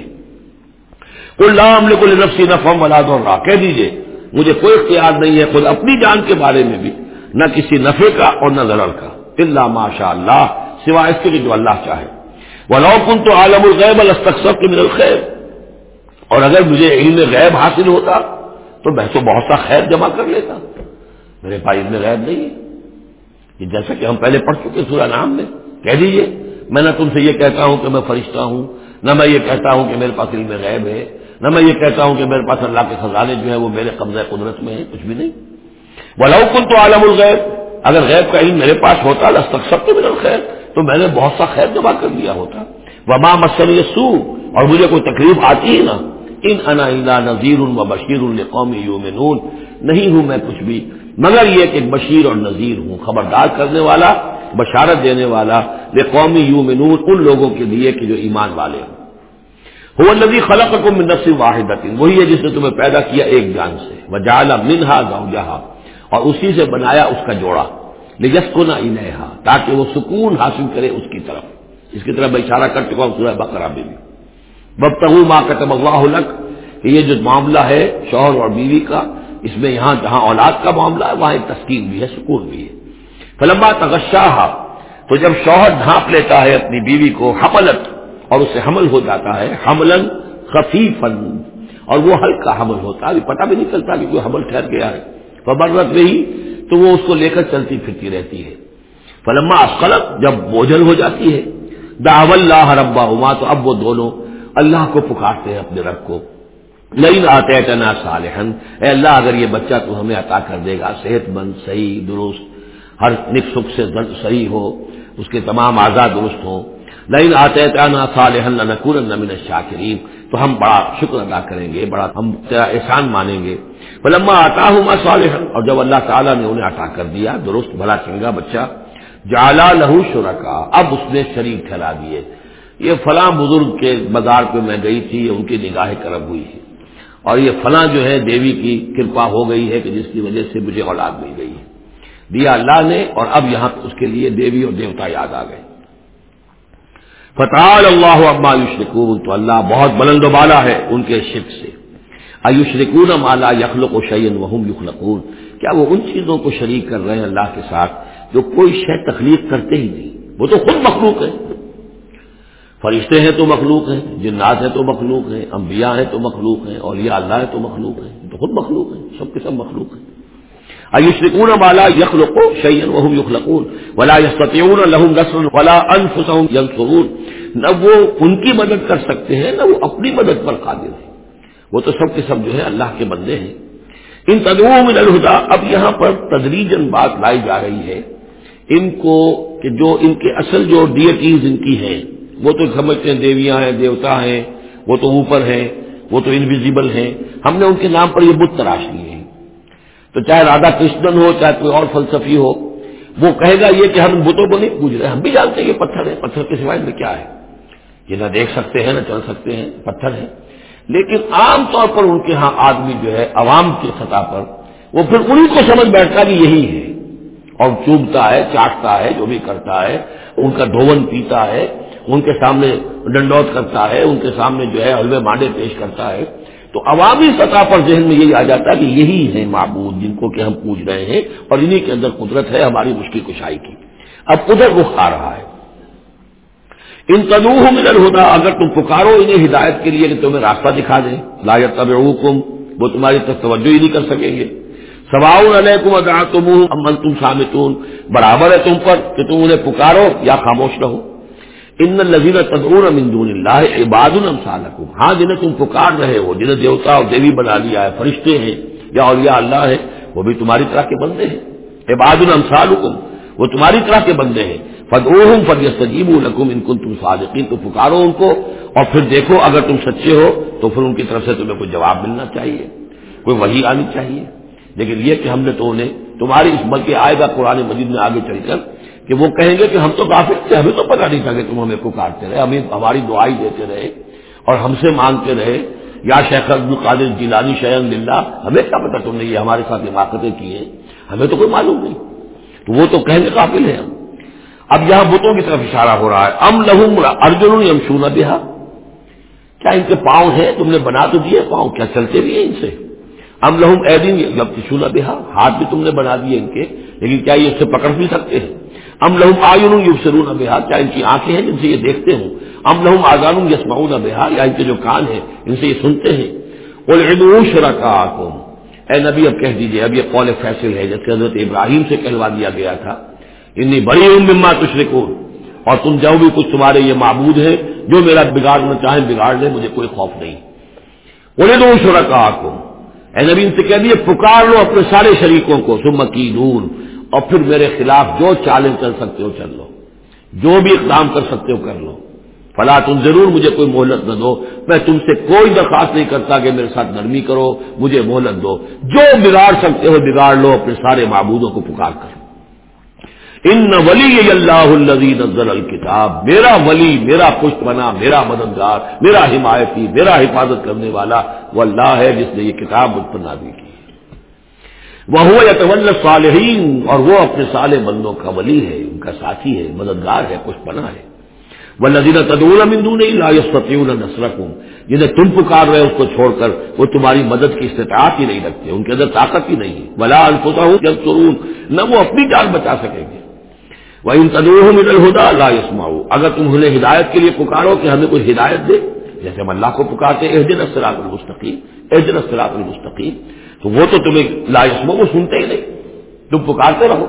اللہ کو نفسی نفم ولاد اور کہہ دیجیے مجھے کوئی اختیار نہیں ہے خود اپنی جان کے بارے میں بھی، نہ کسی نفے کا اور نہ ضرر کا۔ اللہ ماشاء اللہ، سوائے اس کے جو اللہ چاہے۔ وہ لوکن تو عالم الغیب الستخص من الخیر اور اگر مجھے علم غیب حاصل ہوتا تو میں تو بہت سا خیر جمع کر لیتا۔ میرے پاس علم غیب نہیں ہے۔ یہ جیسا کہ ہم پہلے پڑھ چکے سورہ نام میں۔ کہہ دیجیے، میں نہ تم سے یہ کہتا ہوں کہ میں فرشتہ ہوں، نہ میں یہ کہتا ہوں کہ میرے پاس علم غیب ہے، نہ میں یہ کہتا ہوں کہ میرے پاس اللہ کے خزانے جو ہیں وہ میرے قبضہ قدرت میں ہیں، کچھ بھی نہیں۔ وہ لوکن تو عالم الغیب اگر غیب کا علم میرے پاس ہوتا لستک سب تو میرا خیر تو میں نے بہت سا خیر جمع کر دیا ہوتا۔ وما مسل سو اور مجھے کوئی تکلیف آتی ہے نا ان انا نذیر و بشیر القومی یومنون نہیں ہوں میں کچھ بھی، مگر یہ کہ بشیر اور نذیر ہوں، خبردار کرنے والا، بشارت دینے والا یہ قومی یومنون ان لوگوں کے لیے کہ جو ایمان والے ہوں۔ وہ نبی خلق کو نفس واحد وہی ہے جس نے تمہیں پیدا کیا ایک جان سے وہ جالا منہا گاؤں جہاں اور اسی سے بنایا اس کا جوڑا لیکس کو نہ تاکہ وہ سکون حاصل کرے اس کی طرف۔ اس کی طرف میں اشارہ کر چکا ہوں سورہ بقرہ میں بھی۔ بب تغ ماں کتب اللہ لک کہ یہ جو معاملہ ہے شوہر اور بیوی کا، اس میں یہاں جہاں اولاد کا معاملہ ہے، وہاں ایک تسکین بھی ہے، سکون بھی ہے۔ فلما تغشاہ تو جب شوہر ڈھانپ لیتا ہے اپنی بیوی کو حملت اور اسے حمل ہو جاتا ہے حملن خفیفن اور وہ ہلکا حمل ہوتا ہے پتہ بھی نہیں چلتا کہ کوئی حمل ٹھہر گیا ہے۔ فبرت رہی تو وہ اس کو لے کر چلتی پھرتی رہتی ہے۔ فلما اسقلت جب بوجھل ہو جاتی ہے داو اللہ ربا ہوا تو اب وہ دونوں اللہ کو پکارتے ہیں اپنے رب کو۔ نہیں آتے ٹنا صالحن اے اللہ، اگر یہ بچہ تو ہمیں عطا کر دے گا صحت مند صحیح، درست، ہر نک سکھ سے صحیح ہو، اس کے تمام آزاد درست ہوں۔ نہیں آتے ٹنا صالحن نقور نمین شاکرین تو ہم بڑا شکر ادا کریں گے، بڑا ہم تیرا احسان مانیں گے۔ لما آتا ہوں میں اور جب اللہ تعالیٰ نے انہیں عطا کر دیا، درست، بھلا، چنگا بچہ جالا لہو شرکا، اب اس نے شریک ٹھہرا دیے۔ یہ فلاں بزرگ کے بازار پہ میں گئی تھی ان کی نگاہ کرب ہوئی ہے اور یہ فلاں جو ہے دیوی کی کرپا ہو گئی ہے کہ جس کی وجہ سے مجھے اولاد مل گئی ہے۔ دیا اللہ نے اور اب یہاں اس کے لیے دیوی اور دیوتا یاد آ گئے۔ فتح اللہ ابا یوشرکون تو اللہ بہت بلند و بالا ہے ان کے شرک سے۔ آیوش رکون مالا یخلق و شعین وہم یخلقون کیا وہ ان چیزوں کو شریک کر رہے ہیں اللہ کے ساتھ جو کوئی شے تخلیق کرتے ہی نہیں؟ وہ تو خود مخلوق ہے۔ فرشتے ہیں تو مخلوق ہیں، جنات ہیں تو مخلوق ہیں، انبیاء ہیں تو مخلوق ہیں اور اللہ ہے تو مخلوق ہے تو خود مخلوق ہیں، سب کے سب مخلوق ہیں۔ آیوش رکون مالا یخلق و شعین یخلقون، ولا یستون لہم نسل ولا انفسهم ینصرون۔ نہ وہ ان کی مدد کر سکتے ہیں، نہ وہ اپنی مدد پر قادر ہیں۔ وہ تو سب کے سب جو ہے اللہ کے بندے ہیں۔ ان تدعو من الہدا، اب یہاں پر تدریجن بات لائی جا رہی ہے۔ ان کو کہ جو ان کے اصل جو ڈیٹیز ان کی ہیں وہ تو سمجھتے ہیں دیویاں ہیں، دیوتا ہیں، وہ تو اوپر ہیں، وہ تو انویزیبل ہیں۔ ہم نے ان کے نام پر یہ بت تراش لیے ہیں۔ تو چاہے رادھا کرشنن ہو، چاہے کوئی اور فلسفی ہو، وہ کہے گا یہ کہ ہم بتوں کو نہیں پوچھ رہے، ہم بھی جانتے ہیں یہ پتھر ہے پتھر کے سوائے میں کیا ہے۔ یہ نہ دیکھ سکتے ہیں، نہ چل سکتے ہیں، پتھر ہے لیکن عام طور پر ان کے ہاں آدمی جو ہے، عوام کی سطح پر، وہ پھر انہیں کو سمجھ بیٹھتا کہ یہی ہے۔ اور چوبتا ہے، چاٹتا ہے، جو بھی کرتا ہے، ان کا دھون پیتا ہے ان کے سامنے ڈنڈوت کرتا ہے، ان کے سامنے جو ہے حلوے مانڈے پیش کرتا ہے۔ تو عوامی سطح پر ذہن میں یہی آ جاتا ہے کہ یہی ہے معبود جن کو کہ ہم پوچھ رہے ہیں اور انہیں کے اندر قدرت ہے، ہماری مشکل کشائی کی۔ اب ادھر رخ آ رہا ہے۔ ان تنوع میں ہوتا اگر تم پکارو انہیں ہدایت کے لیے کہ تمہیں راستہ دکھا دیں۔ لاجت طب وہ تمہاری طرف توجہ ہی نہیں کر سکیں گے۔ سواؤن علیکم ادا تم امن تم سامتون برابر ہے تم پر کہ تم انہیں پکارو یا خاموش رہو۔ ان لذیذ تدور امندون اللہ عباد السالکم ہاں جنہیں تم پکار رہے ہو، جنہیں دیوتا اور دیوی بنا لیا ہے، فرشتے ہیں، یا اولیاء اللہ ہے وہ بھی تمہاری طرح کے بندے ہیں۔ عباد السالکم وہ تمہاری طرح کے بندے ہیں۔ فد اوہم فد سجیب ان کن تم صادقین، تو پکارو ان کو اور پھر دیکھو اگر تم سچے ہو تو پھر ان کی طرف سے تمہیں کوئی جواب ملنا چاہیے، کوئی وہی آنی چاہیے۔ لیکن یہ کہ ہم نے تو انہیں تمہاری اس بلکہ آئے گا قرآن مجید میں آگے چل کر کہ وہ کہیں گے کہ ہم تو کافی تھے، ہمیں تو پتا نہیں تھا کہ تم ہمیں پکارتے رہے، ہمیں ہماری دعائی دیتے رہے اور ہم سے مانگتے رہے۔ یا شیخ القادر جیلانی شیخ للہ، ہمیں کیا پتا تم نے یہ ہمارے ساتھ حماقتیں کی ہیں؟ ہمیں تو کوئی معلوم نہیں۔ تو وہ تو کہنے قابل ہیں ہم۔ اب یہاں بتوں کی طرف اشارہ ہو رہا ہے۔ ام لہم ارجن یم شونا بہا۔ کیا ان کے پاؤں ہیں؟ تم نے بنا تو دیے پاؤں، کیا چلتے بھی ہیں ان سے؟ ام لہم اے دن جب شونا بہا۔ ہاتھ بھی تم نے بنا دیے ان کے، لیکن کیا یہ اس سے پکڑ بھی سکتے ہیں؟ ام لہم آئن یو سرون بہا، کیا ان کی آنکھیں ہیں جن سے یہ دیکھتے ہوں؟ ام لہم آزان یسماؤن بہا، یا ان کے جو کان ہیں ان سے یہ سنتے ہیں؟ وہ شرکا اے نبی، اب کہہ دیجیے اب یہ قول فیصل ہے جیسے حضرت ابراہیم سے کہلوا دیا گیا تھا۔ انی بڑی ہوں مما تشرکون۔ اور تم جاؤ بھی کچھ تمہارے یہ معبود ہے جو میرا بگاڑنا چاہیں بگاڑ لے مجھے کوئی خوف نہیں۔ انہیں دو شرا اے نبی، ان سے کہہ دیے پکار لو اپنے سارے شریکوں کو۔ سمکی نور اور پھر میرے خلاف جو چالیں چل سکتے ہو چل لو۔ جو بھی اقدام کر سکتے ہو کر لو۔ فلا تم ضرور مجھے کوئی مہلت نہ دو۔ میں تم سے کوئی درخواست نہیں کرتا کہ میرے ساتھ نرمی کرو۔ مجھے مہلت دو۔ جو بگاڑ سکتے ہو بگاڑ لو، اپنے سارے معبودوں کو پکار کر۔ ان ولی اللہ الزین نزل الکتاب، میرا ولی، میرا پشت بنا، میرا مددگار، میرا حمایتی، میرا حفاظت کرنے والا، وہ اللہ ہے جس نے یہ کتاب مجھ پر نازی کی۔ وہ یتول صالحین اور وہ اپنے سال بندوں کا ولی ہے، ان کا ساتھی ہے، مددگار ہے پشت بنا ہے۔ وہ لذیذ تدول امندو نہیں لاستیوں نسرت ہوں جنہیں تم پکار رہے اس کو چھوڑ کر، وہ تمہاری مدد کی استطاعت ہی نہیں رکھتے، ان کے اندر طاقت ہی نہیں ہے۔ بلا الفتا ہوں جب نہ وہ اپنی جان بچا سکیں گے۔ وہ ان تدور مدل ہوتا اللہ اسماؤ اگر تم انہیں ہدایت کے لیے پکارو کہ ہمیں کوئی ہدایت دے، جیسے ہم اللہ کو پکارتے اح دن اسرات المستقیم اح دن اسرات المستقیم۔ تو وہ تو تمہیں لا وہ سنتے ہی نہیں۔ تم پکارتے رہو۔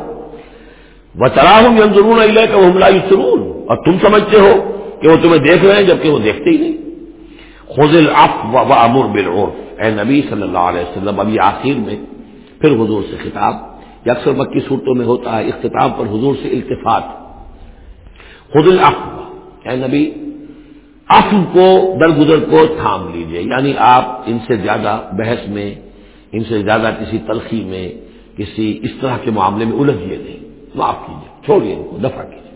وہ تراہم یم ضرور نہیں کہ وہ لا سرون اور تم سمجھتے ہو کہ وہ تمہیں دیکھ رہے ہیں جبکہ وہ دیکھتے ہی نہیں۔ خز الف و امر بالعرف۔ اے نبی صلی اللہ علیہ وسلم، ابھی آخر میں پھر حضور سے خطاب۔ یہ اکثر مکی صورتوں میں ہوتا ہے، اختتام پر حضور سے التفات۔ خود اے نبی افم کو، درگزر کو تھام لیجیے۔ یعنی آپ ان سے زیادہ بحث میں ان سے زیادہ کسی تلخی میں، کسی اس طرح کے معاملے میں الجھیے نہیں۔ معاف کیجیے، چھوڑیے ان کو دفاع کیجیے۔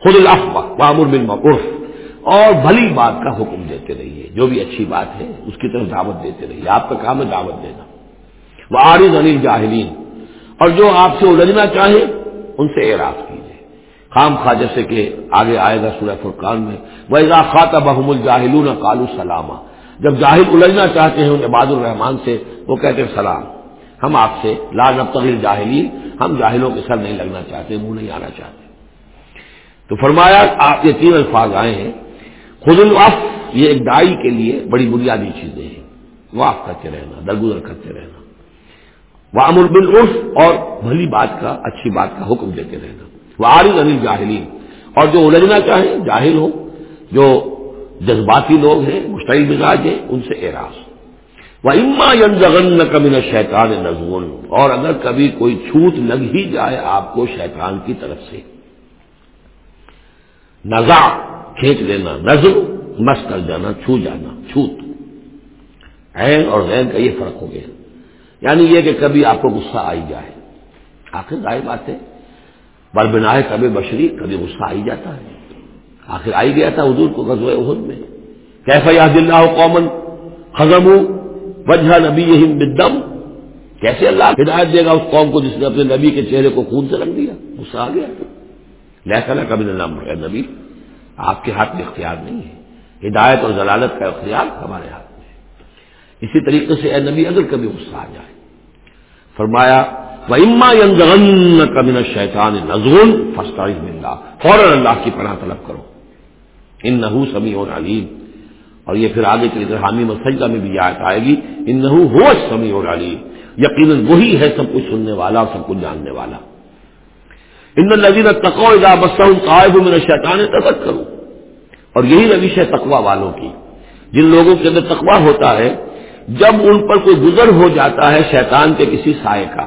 خود الافوا معمر بن عرف اور بھلی بات کا حکم دیتے رہیے۔ جو بھی اچھی بات ہے، اس کی طرف دعوت دیتے رہیے۔ آپ کا کام ہے دعوت دینا۔ وہ عارض علی جاہلین اور جو آپ سے الجھنا چاہے، ان سے اعراض کیجیے۔ خام خواہ جیسے کہ آگے آئے گا سورہ فرقان میں۔ ویزا خاطہ بحم الجاہلون کالو سلامہ جب جاہل الجھنا چاہتے ہیں ان عباد الرحمان سے، وہ کہتے ہیں، سلام۔ ہم آپ سے لا نبتغل جاہلین ہم جاہلوں کے سر نہیں لگنا چاہتے، منہ نہیں آنا چاہتے۔ تو فرمایا، آپ یہ تین الفاظ آئے ہیں۔ خود الوف یہ ایک دائی کے لیے بڑی بنیادی چیزیں ہیں۔ واف کرتے رہنا، درگزر کرتے رہنا۔ وہ امر بالعرف، اور بھلی بات کا، اچھی بات کا حکم دیتے رہنا۔ وہ عارض انل جاہلین اور جو الجھنا چاہیں، جاہل ہو جو جذباتی لوگ ہیں، مشتعل مزاج ہیں، ان سے اعراض۔ وہ اما ین کمن شیطان نظون اور اگر کبھی کوئی چھوت لگ ہی جائے آپ کو شیطان کی طرف سے۔ نزا کھینچ لینا نظر مس کر جانا، چھو جانا، چھوت۔ عین اور غین کا یہ فرق ہو گیا۔ یعنی یہ کہ کبھی آپ کو غصہ آئی جائے۔ آخر ظاہر بات ہے بربنا کبھی بشری، کبھی غصہ آئی جاتا ہے۔ آخر آئی گیا تھا حضور کو غزوہ عہد میں. کیسا یاد اللہ قومن خزم وجہ نبی بدم کیسے اللہ ہدایت دے گا اس قوم کو جس نے اپنے نبی کے چہرے کو خون سے رکھ دیا؟ غصہ آ گیا. لہسا کبھی نام ہے نبی، آپ کے ہاتھ میں اختیار نہیں ہے. ہدایت اور ضلالت کا اختیار ہمارے ہاتھ میں ہے. اسی طریقے سے اے نبی اگر کبھی غصہ آ جائے. فرمایا اما کبھی شیطان نظون فستا ملنا فوراً اللہ کی پناہ طلب کرو. ان نحو سمی اور علیم۔ اور یہ پھر آگے چل کر حامی مسجدہ میں بھی یاد آئے گی ان نحو ہو سمی اور علیم۔ یقیناً وہی ہے سب کچھ سننے والا، سب کچھ جاننے والا۔ ان نظیر تقو ادا مسم قائب میں شیطان تک کروں اور یہی روش ہے تقوا والوں کی، جن لوگوں کے اندر تقوا ہوتا ہے، جب ان پر کوئی گزر ہو جاتا ہے شیطان کے کسی سائے کا۔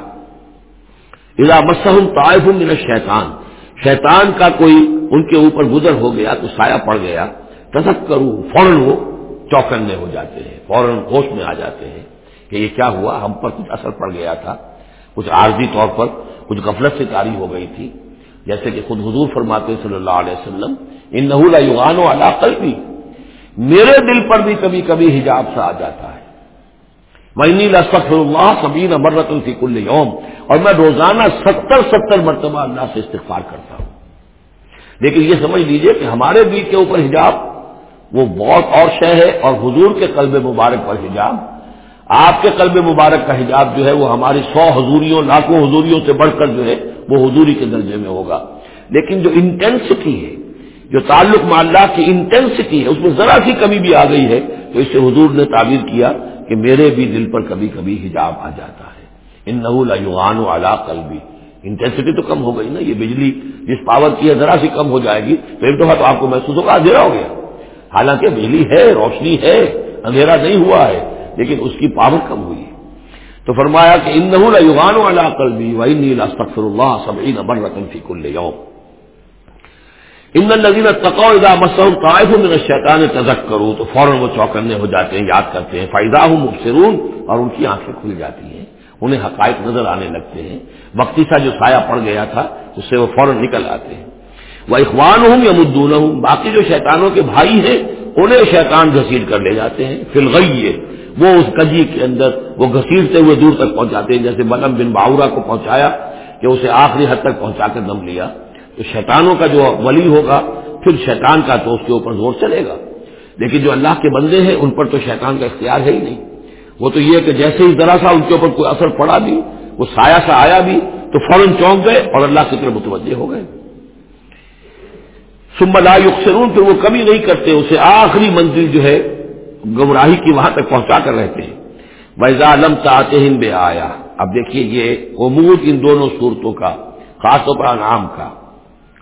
ادا مسم طائف من شیطان شیطان کا کوئی ان کے اوپر گزر ہو گیا تو سایہ پڑ گیا تسک کروں فوراً وہ چوکنے ہو جاتے ہیں، فوراً ہوش میں آ جاتے ہیں کہ یہ کیا ہوا، ہم پر کچھ اثر پڑ گیا تھا۔ کچھ عارضی طور پر کچھ غفلت سے تاری ہو گئی تھی۔ جیسے کہ خود حضور فرماتے صلی اللہ علیہ وسلم ان نحول یوغان و علاقل بھی میرے دل پر بھی کبھی کبھی حجاب سا آ جاتا ہے۔ میں لسفر اللہ سبین امرت الفی کل یوم۔ اور میں روزانہ ستر ستر مرتبہ اللہ سے استغفار کرتا ہوں۔ لیکن یہ سمجھ لیجیے کہ ہمارے دل کے اوپر حجاب وہ بہت اور شے ہے اور حضور کے قلب مبارک پر حجاب۔ آپ کے قلب مبارک کا حجاب جو ہے وہ ہماری سو حضوریوں، لاکھوں حضوریوں سے بڑھ کر جو ہے وہ حضوری کے درجے میں ہوگا۔ لیکن جو انٹینسٹی ہے، جو تعلق اللہ کی انٹینسٹی ہے، اس میں ذرا سی کمی بھی آ گئی ہے، تو اس سے حضور نے تعبیر کیا کہ میرے بھی دل پر کبھی کبھی حجاب آ جاتا ہے۔ ان نحول یوغان و اعلیٰ قلبی۔ انٹینسٹی تو کم ہو گئی نا، یہ بجلی، جس پاور کی ہے ذرا سی کم ہو جائے گی تو ایک دفعہ تو آپ کو محسوس ہوگا، اندھیرا ہو گیا۔ حالانکہ بجلی ہے، روشنی ہے، اندھیرا نہیں ہوا ہے، لیکن اس کی پاور کم ہوئی تو فرمایا کہ ان نحول یوغان والا کل بھی نیل استفر اللہ سب ابر رقم فی کل یوم۔ ان نظیر تقو ادا مسعود طائف میں شیطان تزک کروں تو فوراً وہ چوکنے ہو جاتے ہیں، یاد کرتے ہیں فائدہ ہوں مبصرون اور ان کی آنکھیں کھل جاتی ہیں۔ انہیں حقائق نظر آنے لگتے ہیں۔ وقتی سا جو سایہ پڑ گیا تھا، اس سے وہ فوراً نکل آتے ہیں۔ وہ اخوان ہوں یا مدون ہوں باقی جو شیطانوں کے بھائی ہیں، انہیں شیطان گھسیٹ کر لے جاتے ہیں۔ فلغی وہ اس گجی کے اندر، وہ گھسیٹتے ہوئے دور تک پہنچاتے ہیں۔ جیسے بلم بن باورا کو پہنچایا کہ اسے آخری حد تک پہنچا کر دم لیا۔ تو شیطانوں کا جو ولی ہوگا، پھر شیطان کا تو اس کے اوپر زور چلے گا۔ لیکن جو اللہ کے بندے ہیں، ان پر تو شیطان کا اختیار ہے ہی نہیں۔ وہ تو یہ کہ جیسے ہی ذرا سا ان کے اوپر کوئی اثر پڑا بھی، وہ سایہ سا آیا بھی، تو فوراً چونک گئے اور اللہ کی طرف متوجہ ہو گئے۔ لا یکسرون پھر وہ کمی نہیں کرتے، اسے آخری منزل جو ہے، گمراہی کی وہاں تک پہنچا کر رہتے ہیں۔ ویزا علم چاہتے ہند بے آیا اب دیکھیے، یہ امود ان دونوں صورتوں کا، خاص طور پر نام کا۔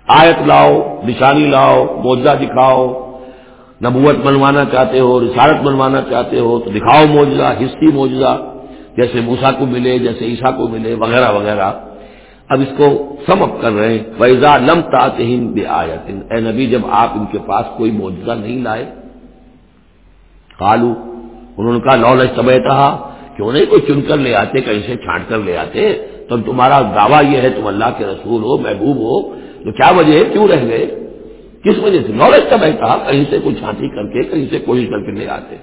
آیت لاؤ، نشانی لاؤ موجہ دکھاؤ نبوت بنوانا چاہتے ہو، رسالت بنوانا چاہتے ہو، تو دکھاؤ موجودہ ہستی موجودہ جیسے موسا کو ملے، جیسے عیسا کو ملے، وغیرہ وغیرہ۔ اب اس کو سم اپ کر رہے ہیں ویزا لم تاطین بے اے نبی، جب آپ ان کے پاس کوئی موجودہ نہیں لائے کالو انہوں نے کہا لال سب کیوں نہیں کوئی چن کر لے آتے، کہیں سے چھانٹ کر لے آتے؟ تو تمہارا دعویٰ یہ ہے، تم اللہ کے رسول ہو، محبوب ہو، تو کیا وجہ ہے؟ کیوں رہ گئے؟ کس وجہ سے؟ نالج کا بہتا کہیں سے کوئی چھانٹی کر کے، کہیں سے کوشش کر کے لے آتے۔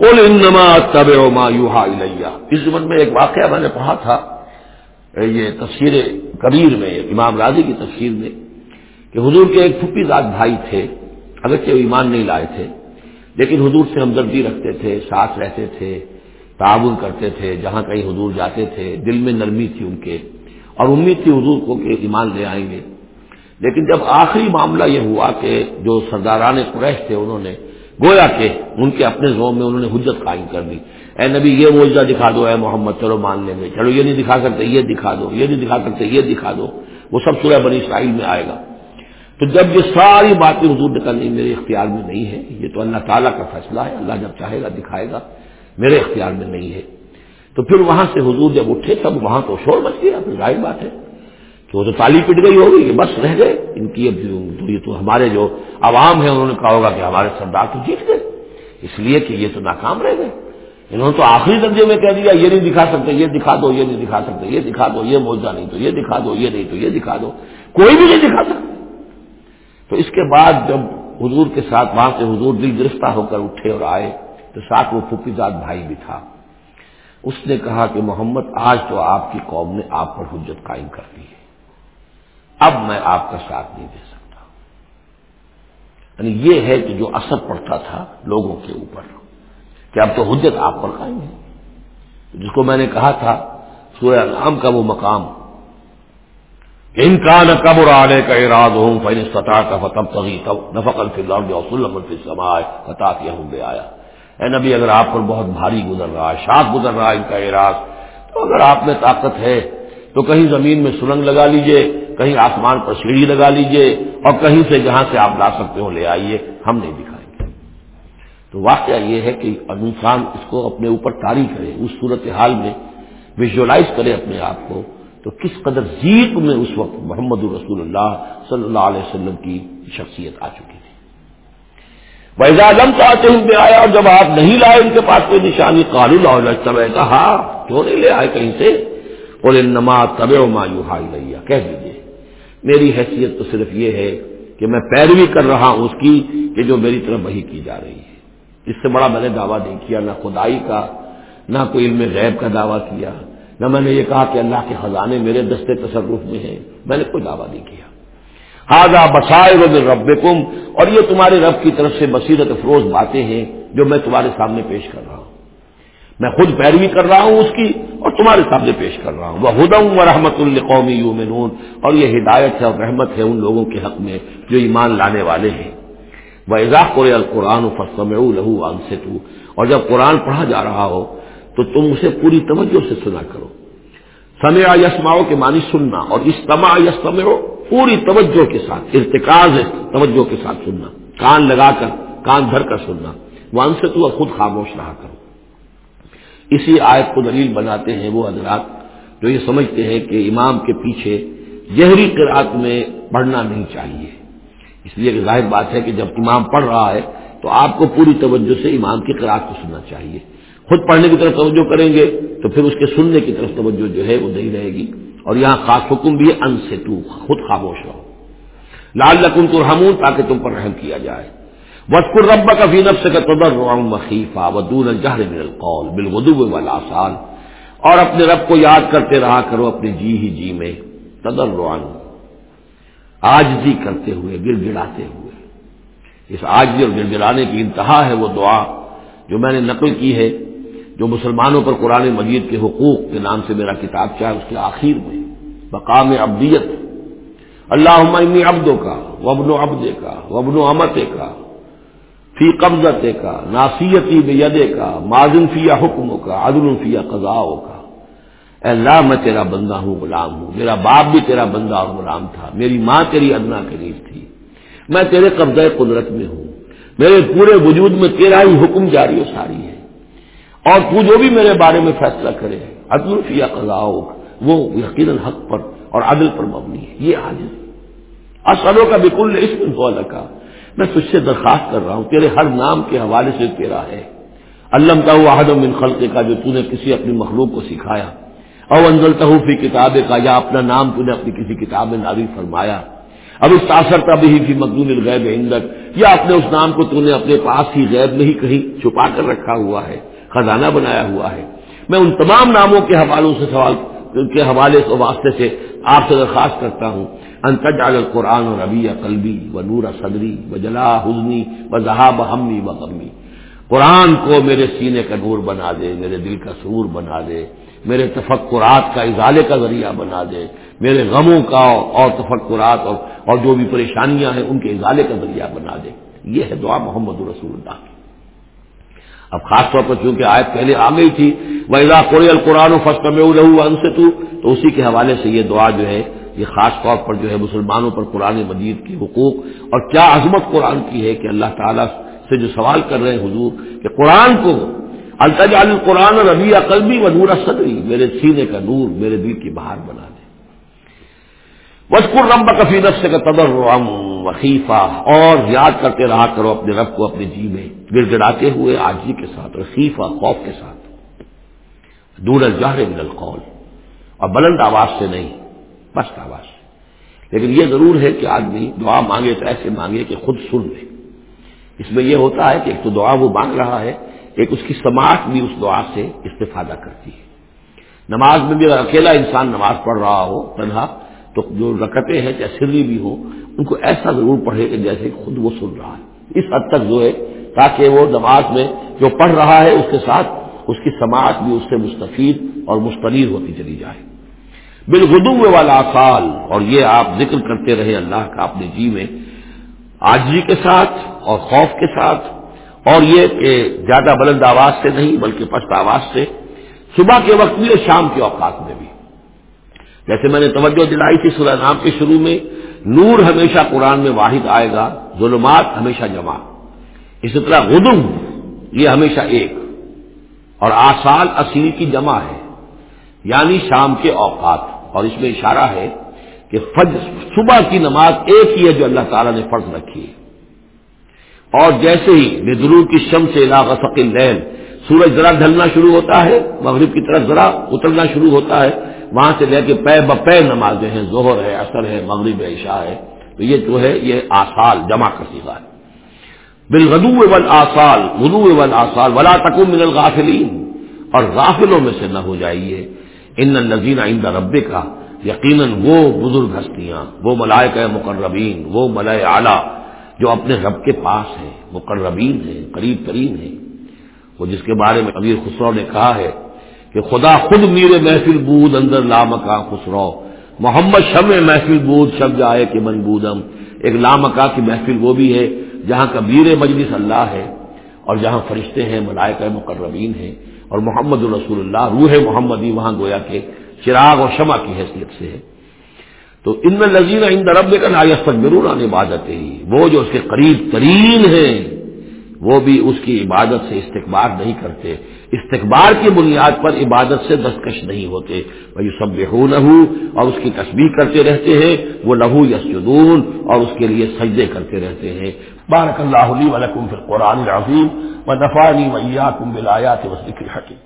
کول انما تب ما یوہا الیا اس زمن میں ایک واقعہ میں نے پڑھا تھا، یہ تفسیر کبیر میں، امام راضی کی تفسیر میں، کہ حضور کے ایک پھپھی داد بھائی تھے، اگرچہ وہ ایمان نہیں لائے تھے، لیکن حضور سے ہمدردی رکھتے تھے، ساتھ رہتے تھے، تعاون کرتے تھے، جہاں کہیں حضور جاتے تھے، دل میں نرمی تھی ان کے، اور امید تھی حضور کو کہ ایمان لے آئیں گے۔ لیکن جب آخری معاملہ یہ ہوا کہ جو سرداران قریش تھے، انہوں نے گویا کہ ان کے اپنے زوم میں انہوں نے حجت قائم کر دی۔ اے نبی، یہ موجودہ دکھا دو، اے محمد، چلو مان لیں گے۔ چلو، یہ نہیں دکھا سکتے، یہ دکھا دو، یہ نہیں دکھا سکتے، یہ دکھا دو۔ وہ سب سورہ بنی اسرائیل میں آئے گا۔ تو جب یہ ساری باتیں حضور نے کرنی میرے اختیار میں نہیں ہے، یہ تو اللہ تعالیٰ کا فیصلہ ہے، اللہ جب چاہے گا دکھائے گا، میرے اختیار میں نہیں ہے۔ تو پھر وہاں سے حضور جب اٹھے، تب وہاں تو شور مچ گیا، پھر ظاہر بات ہے۔ کہ وہ تو تالی پٹ گئی ہوگی کہ بس رہ گئے۔ ان کی اب یہ تو ہمارے جو عوام ہے انہوں نے کہا ہوگا کہ ہمارے سردار تو جیت گئے۔ اس لیے کہ یہ تو ناکام رہ گئے۔ انہوں نے تو آخری درجے میں کہہ دیا، یہ نہیں دکھا سکتے، یہ دکھا دو، یہ نہیں دکھا سکتے، یہ دکھا دو، یہ موجہ نہیں تو یہ دکھا دو، یہ نہیں تو یہ دکھا دو۔ کوئی بھی نہیں دکھا سکتا۔ تو اس کے بعد جب حضور کے ساتھ وہاں سے حضور دل گرفتہ ہو کر اٹھے اور آئے، تو ساتھ وہ پھپیزاد بھائی بھی تھا۔ اس نے کہا کہ محمد، آج تو آپ کی قوم نے آپ پر حجت قائم کر دی ہے۔ اب میں آپ کا ساتھ نہیں دے سکتا۔ یعنی یہ ہے کہ جو اثر پڑتا تھا لوگوں کے اوپر۔ کہ اب تو حجت آپ پر قائم ہے۔ جس کو میں نے کہا تھا، سورہ نام کا وہ مقام۔ ان کا نہ قبر آنے کا اراد ہوں فین سطح کا فتب تغی تب نفق الفل وسلم الفسمائے فتح ہوں بے آیا اے نبی، اگر آپ پر بہت بھاری گزر رہا ہے شاخ گزر رہا ہے ان کا اراد تو اگر آپ میں طاقت ہے، تو کہیں زمین میں سرنگ لگا لیجیے۔ کہیں آسمان پر سیڑھی لگا لیجیے اور کہیں سے جہاں سے آپ لا سکتے ہو لے آئیے، ہم نہیں دکھائیں گے۔ تو واقعہ یہ ہے کہ انسان اس کو اپنے اوپر تاری کرے، اس صورت حال میں ویژلائز کرے اپنے آپ کو، تو کس قدر ذیق میں اس وقت محمد الرسول اللہ صلی اللہ علیہ وسلم کی شخصیت آ چکی تھی۔ ویزا علم چاہتے ہیں آیا اور جب آپ نہیں لائے ان کے پاس کوئی نشانی قالو کہا ہاں کیوں نہیں لے آئے کہیں سے؟ اور نما طب مایو ہائی لیا کہہ دیجیے میری حیثیت تو صرف یہ ہے کہ میں پیروی کر رہا ہوں اس کی کہ جو میری طرف وہی کی جا رہی ہے۔ اس سے بڑا میں نے دعویٰ نہیں کیا، نہ خدائی کا، نہ کوئی علم غیب کا دعویٰ کیا، نہ میں نے یہ کہا کہ اللہ کے خزانے میرے دستے تصرف میں ہیں۔ میں نے کوئی دعویٰ نہیں کیا۔ ہاضا بسائے رب اور یہ تمہارے رب کی طرف سے بصیرت افروز باتیں ہیں جو میں تمہارے سامنے پیش کر رہا ہوں۔ میں خود پیروی کر رہا ہوں اس کی اور تمہارے سامنے پیش کر رہا ہوں۔ وہ ہدم و رحمت القومی یومنون اور یہ ہدایت ہے اور رحمت ہے ان لوگوں کے حق میں جو ایمان لانے والے ہیں۔ وہ اضاف قرآن القرآن فسم لہو سے اور جب قرآن پڑھا جا رہا ہو تو تم اسے پوری توجہ سے سنا کرو۔ سمع یسماؤ کے معنی سننا اور استماع یسمع پوری توجہ کے ساتھ، ارتکاز توجہ کے ساتھ سننا۔ کان لگا کر، کان دھر کر سننا۔ وہاں سے تو خود خاموش رہا کرو۔ اسی آیت کو دلیل بناتے ہیں وہ حضرات جو یہ سمجھتے ہیں کہ امام کے پیچھے گہری قرآت میں پڑھنا نہیں چاہیے۔ اس لیے کہ ظاہر بات ہے کہ جب امام پڑھ رہا ہے تو آپ کو پوری توجہ سے امام کی قرآت کو سننا چاہیے۔ خود پڑھنے کی طرف توجہ کریں گے تو پھر اس کے سننے کی طرف توجہ جو ہے وہ نہیں رہے گی۔ اور یہاں خاص حکم بھی ہے ان سے تو خود خاموش رہو۔ لال لکن تو تاکہ تم پر رحم کیا جائے۔ وسکر رب کا فی نفس کا تدر مخیفہ ودون الجہر من القول بالغدو والآسال اور اپنے رب کو یاد کرتے رہا کرو اپنے جی ہی جی میں تدر آج جی کرتے ہوئے گر گڑاتے ہوئے۔ اس آج اور گر گرانے کی انتہا ہے وہ دعا جو میں نے نقل کی ہے، جو مسلمانوں پر قرآن مجید کے حقوق کے نام سے میرا کتاب چاہے اس کے آخر میں مقام ابدیت اللہ عمنی ابدوں کا وبن و ابدے کا وبن و امت کا فی قبضت کا ناسیتی بے کا معذن فیا حکم کا، عدل فیا قضاء کا۔ اے اللہ، میں تیرا بندہ ہوں، غلام ہوں۔ میرا باپ بھی تیرا بندہ اور غلام تھا۔ میری ماں تیری ادنا قریب تھی۔ میں تیرے قبضۂ قدرت میں ہوں۔ میرے پورے وجود میں تیرا ہی حکم جاری و ساری ہے۔ اور تو جو بھی میرے بارے میں فیصلہ کرے، عدل فیا قضاء وہ یقیناً حق پر اور عدل پر مبنی ہے۔ یہ آج اصلوں کا بالکل اس میں کا میں تجھ سے درخواست کر رہا ہوں، تیرے ہر نام کے حوالے سے تیرا ہے۔ علم کا واحد من خلق کا جو تو نے کسی اپنی مخلوق کو سکھایا۔ او انزل تحفی کتاب کا یا اپنا نام تو نے اپنی کسی کتاب میں نازل فرمایا۔ اب اس تاثر کا بھی فی مقدون الغیب اندر یا اپنے اس نام کو تو نے اپنے پاس ہی غیب میں ہی کہیں چھپا کر رکھا ہوا ہے، خزانہ بنایا ہوا ہے۔ میں ان تمام ناموں کے حوالوں سے سوال، کے حوالے سے، واسطے سے آپ سے درخواست کرتا ہوں۔ انتجال القرآن اور قلبی و نور صدری و جلا حزنی و ذہاب ہمی و غمی۔ قرآن کو میرے سینے کا نور بنا دے، میرے دل کا سرور بنا دے، میرے تفکرات کا اضالے کا ذریعہ بنا دے، میرے غموں کا اور تفکرات اور اور جو بھی پریشانیاں ہیں ان کے اضالے کا ذریعہ بنا دے۔ یہ ہے دعا محمد رسول اللہ۔ کی اب خاص طور پر چونکہ آیت پہلے آ گئی تھی ویزا قرآن و فسٹ میں ان سے تو اسی کے حوالے سے یہ دعا جو ہے یہ خاص طور پر جو ہے مسلمانوں پر قرآن مجید کے حقوق اور کیا عظمت قرآن کی ہے کہ اللہ تعالیٰ سے جو سوال کر رہے ہیں حضور کہ قرآن کو التج القرآن ربی قلبی و نور صدری، میرے سینے کا نور میرے دل کی بہار بنا دے۔ وسکر رب کفی نفس کا تبر وقیفہ اور یاد کرتے رہا کرو اپنے رب کو اپنے جی میں گڑ گڑاتے ہوئے آجی کے ساتھ رقیفہ خوف کے ساتھ۔ دور الجہر من القول، اور بلند آواز سے نہیں۔ مست آواز۔ لیکن یہ ضرور ہے کہ آدمی دعا مانگے تو ایسے مانگے کہ خود سن لے۔ اس میں یہ ہوتا ہے کہ ایک تو دعا وہ مانگ رہا ہے، ایک اس کی سماعت بھی اس دعا سے استفادہ کرتی ہے۔ نماز میں بھی اگر اکیلا انسان نماز پڑھ رہا ہو، تنہا، تو جو رکتیں ہیں، چاہے سری بھی ہو ان کو ایسا ضرور پڑھے کہ جیسے خود وہ سن رہا ہے۔ اس حد تک جو ہے، تاکہ وہ نماز میں جو پڑھ رہا ہے، اس کے ساتھ اس کی سماعت بھی اس سے مستفید اور مستنیر ہوتی چلی جائے۔ بالغدو والا سال اور یہ آپ ذکر کرتے رہے اللہ کا اپنے جی میں آجی کے ساتھ اور خوف کے ساتھ، اور یہ کہ زیادہ بلند آواز سے نہیں بلکہ پست آواز سے، صبح کے وقت بھی اور شام کے اوقات میں بھی۔ جیسے میں نے توجہ دلائی تھی سورہ نام کے شروع میں، نور ہمیشہ قرآن میں واحد آئے گا، ظلمات ہمیشہ جمع۔ اسی طرح غدم یہ ہمیشہ ایک، اور آسال اصلی کی جمع ہے یعنی شام کے اوقات۔ اور اس میں اشارہ ہے کہ فجر صبح کی نماز ایک ہی ہے جو اللہ تعالیٰ نے فرض رکھی ہے۔ اور جیسے ہی ندرو کی شم سے علاقہ لین سورج ذرا ڈھلنا شروع ہوتا ہے، مغرب کی طرف ذرا اترنا شروع ہوتا ہے، وہاں سے لے کے پے بپے نمازیں ہیں زہر ہے اثر ہے، مغرب ہے، عشاء ہے، تو یہ جو ہے، یہ آسال جمع کر سکا ہے۔ بالغدو ول آسال غدو ول آسال ولا تکم من الغافلین۔ اور غافلوں میں سے نہ ہو جائیے۔ ان نذین آئندہ رب کا یقیناً وہ بزرگ ہستیاں، وہ ملائک مقربین، وہ ملائے اعلیٰ، جو اپنے رب کے پاس ہیں، مقربین ہیں، قریب ترین ہیں۔ وہ جس کے بارے میں امیر خسرو نے کہا ہے کہ خدا خود میر محفل بود اندر لامکا خسرو، محمد شم محفل بود شب جائے کہ من بودم۔ ایک لامکا کی محفل وہ بھی ہے جہاں کا میر مجلس اللہ ہے اور جہاں فرشتے ہیں، ملائکہ مقربین ہیں۔ اور محمد الرسول اللہ، روح محمدی وہاں گویا کہ چراغ اور شمع کی حیثیت سے ہے۔ تو ان میں لذیذ ان رب کا نایت تک ضرور آنے عبادت ہی وہ جو اس کے قریب ترین ہیں، وہ بھی اس کی عبادت سے استقبال نہیں کرتے۔ استقبال کی بنیاد پر عبادت سے دستکش نہیں ہوتے۔ وہ سب بے ہو اور اس کی تصویر کرتے رہتے ہیں۔ وہ لہو یسجدون، اور اس کے لیے سجدے کرتے رہتے ہیں۔ بارك الله لي ولكم في القرآن العظيم ونفعني وإياكم بالآيات والذكر الحكيم.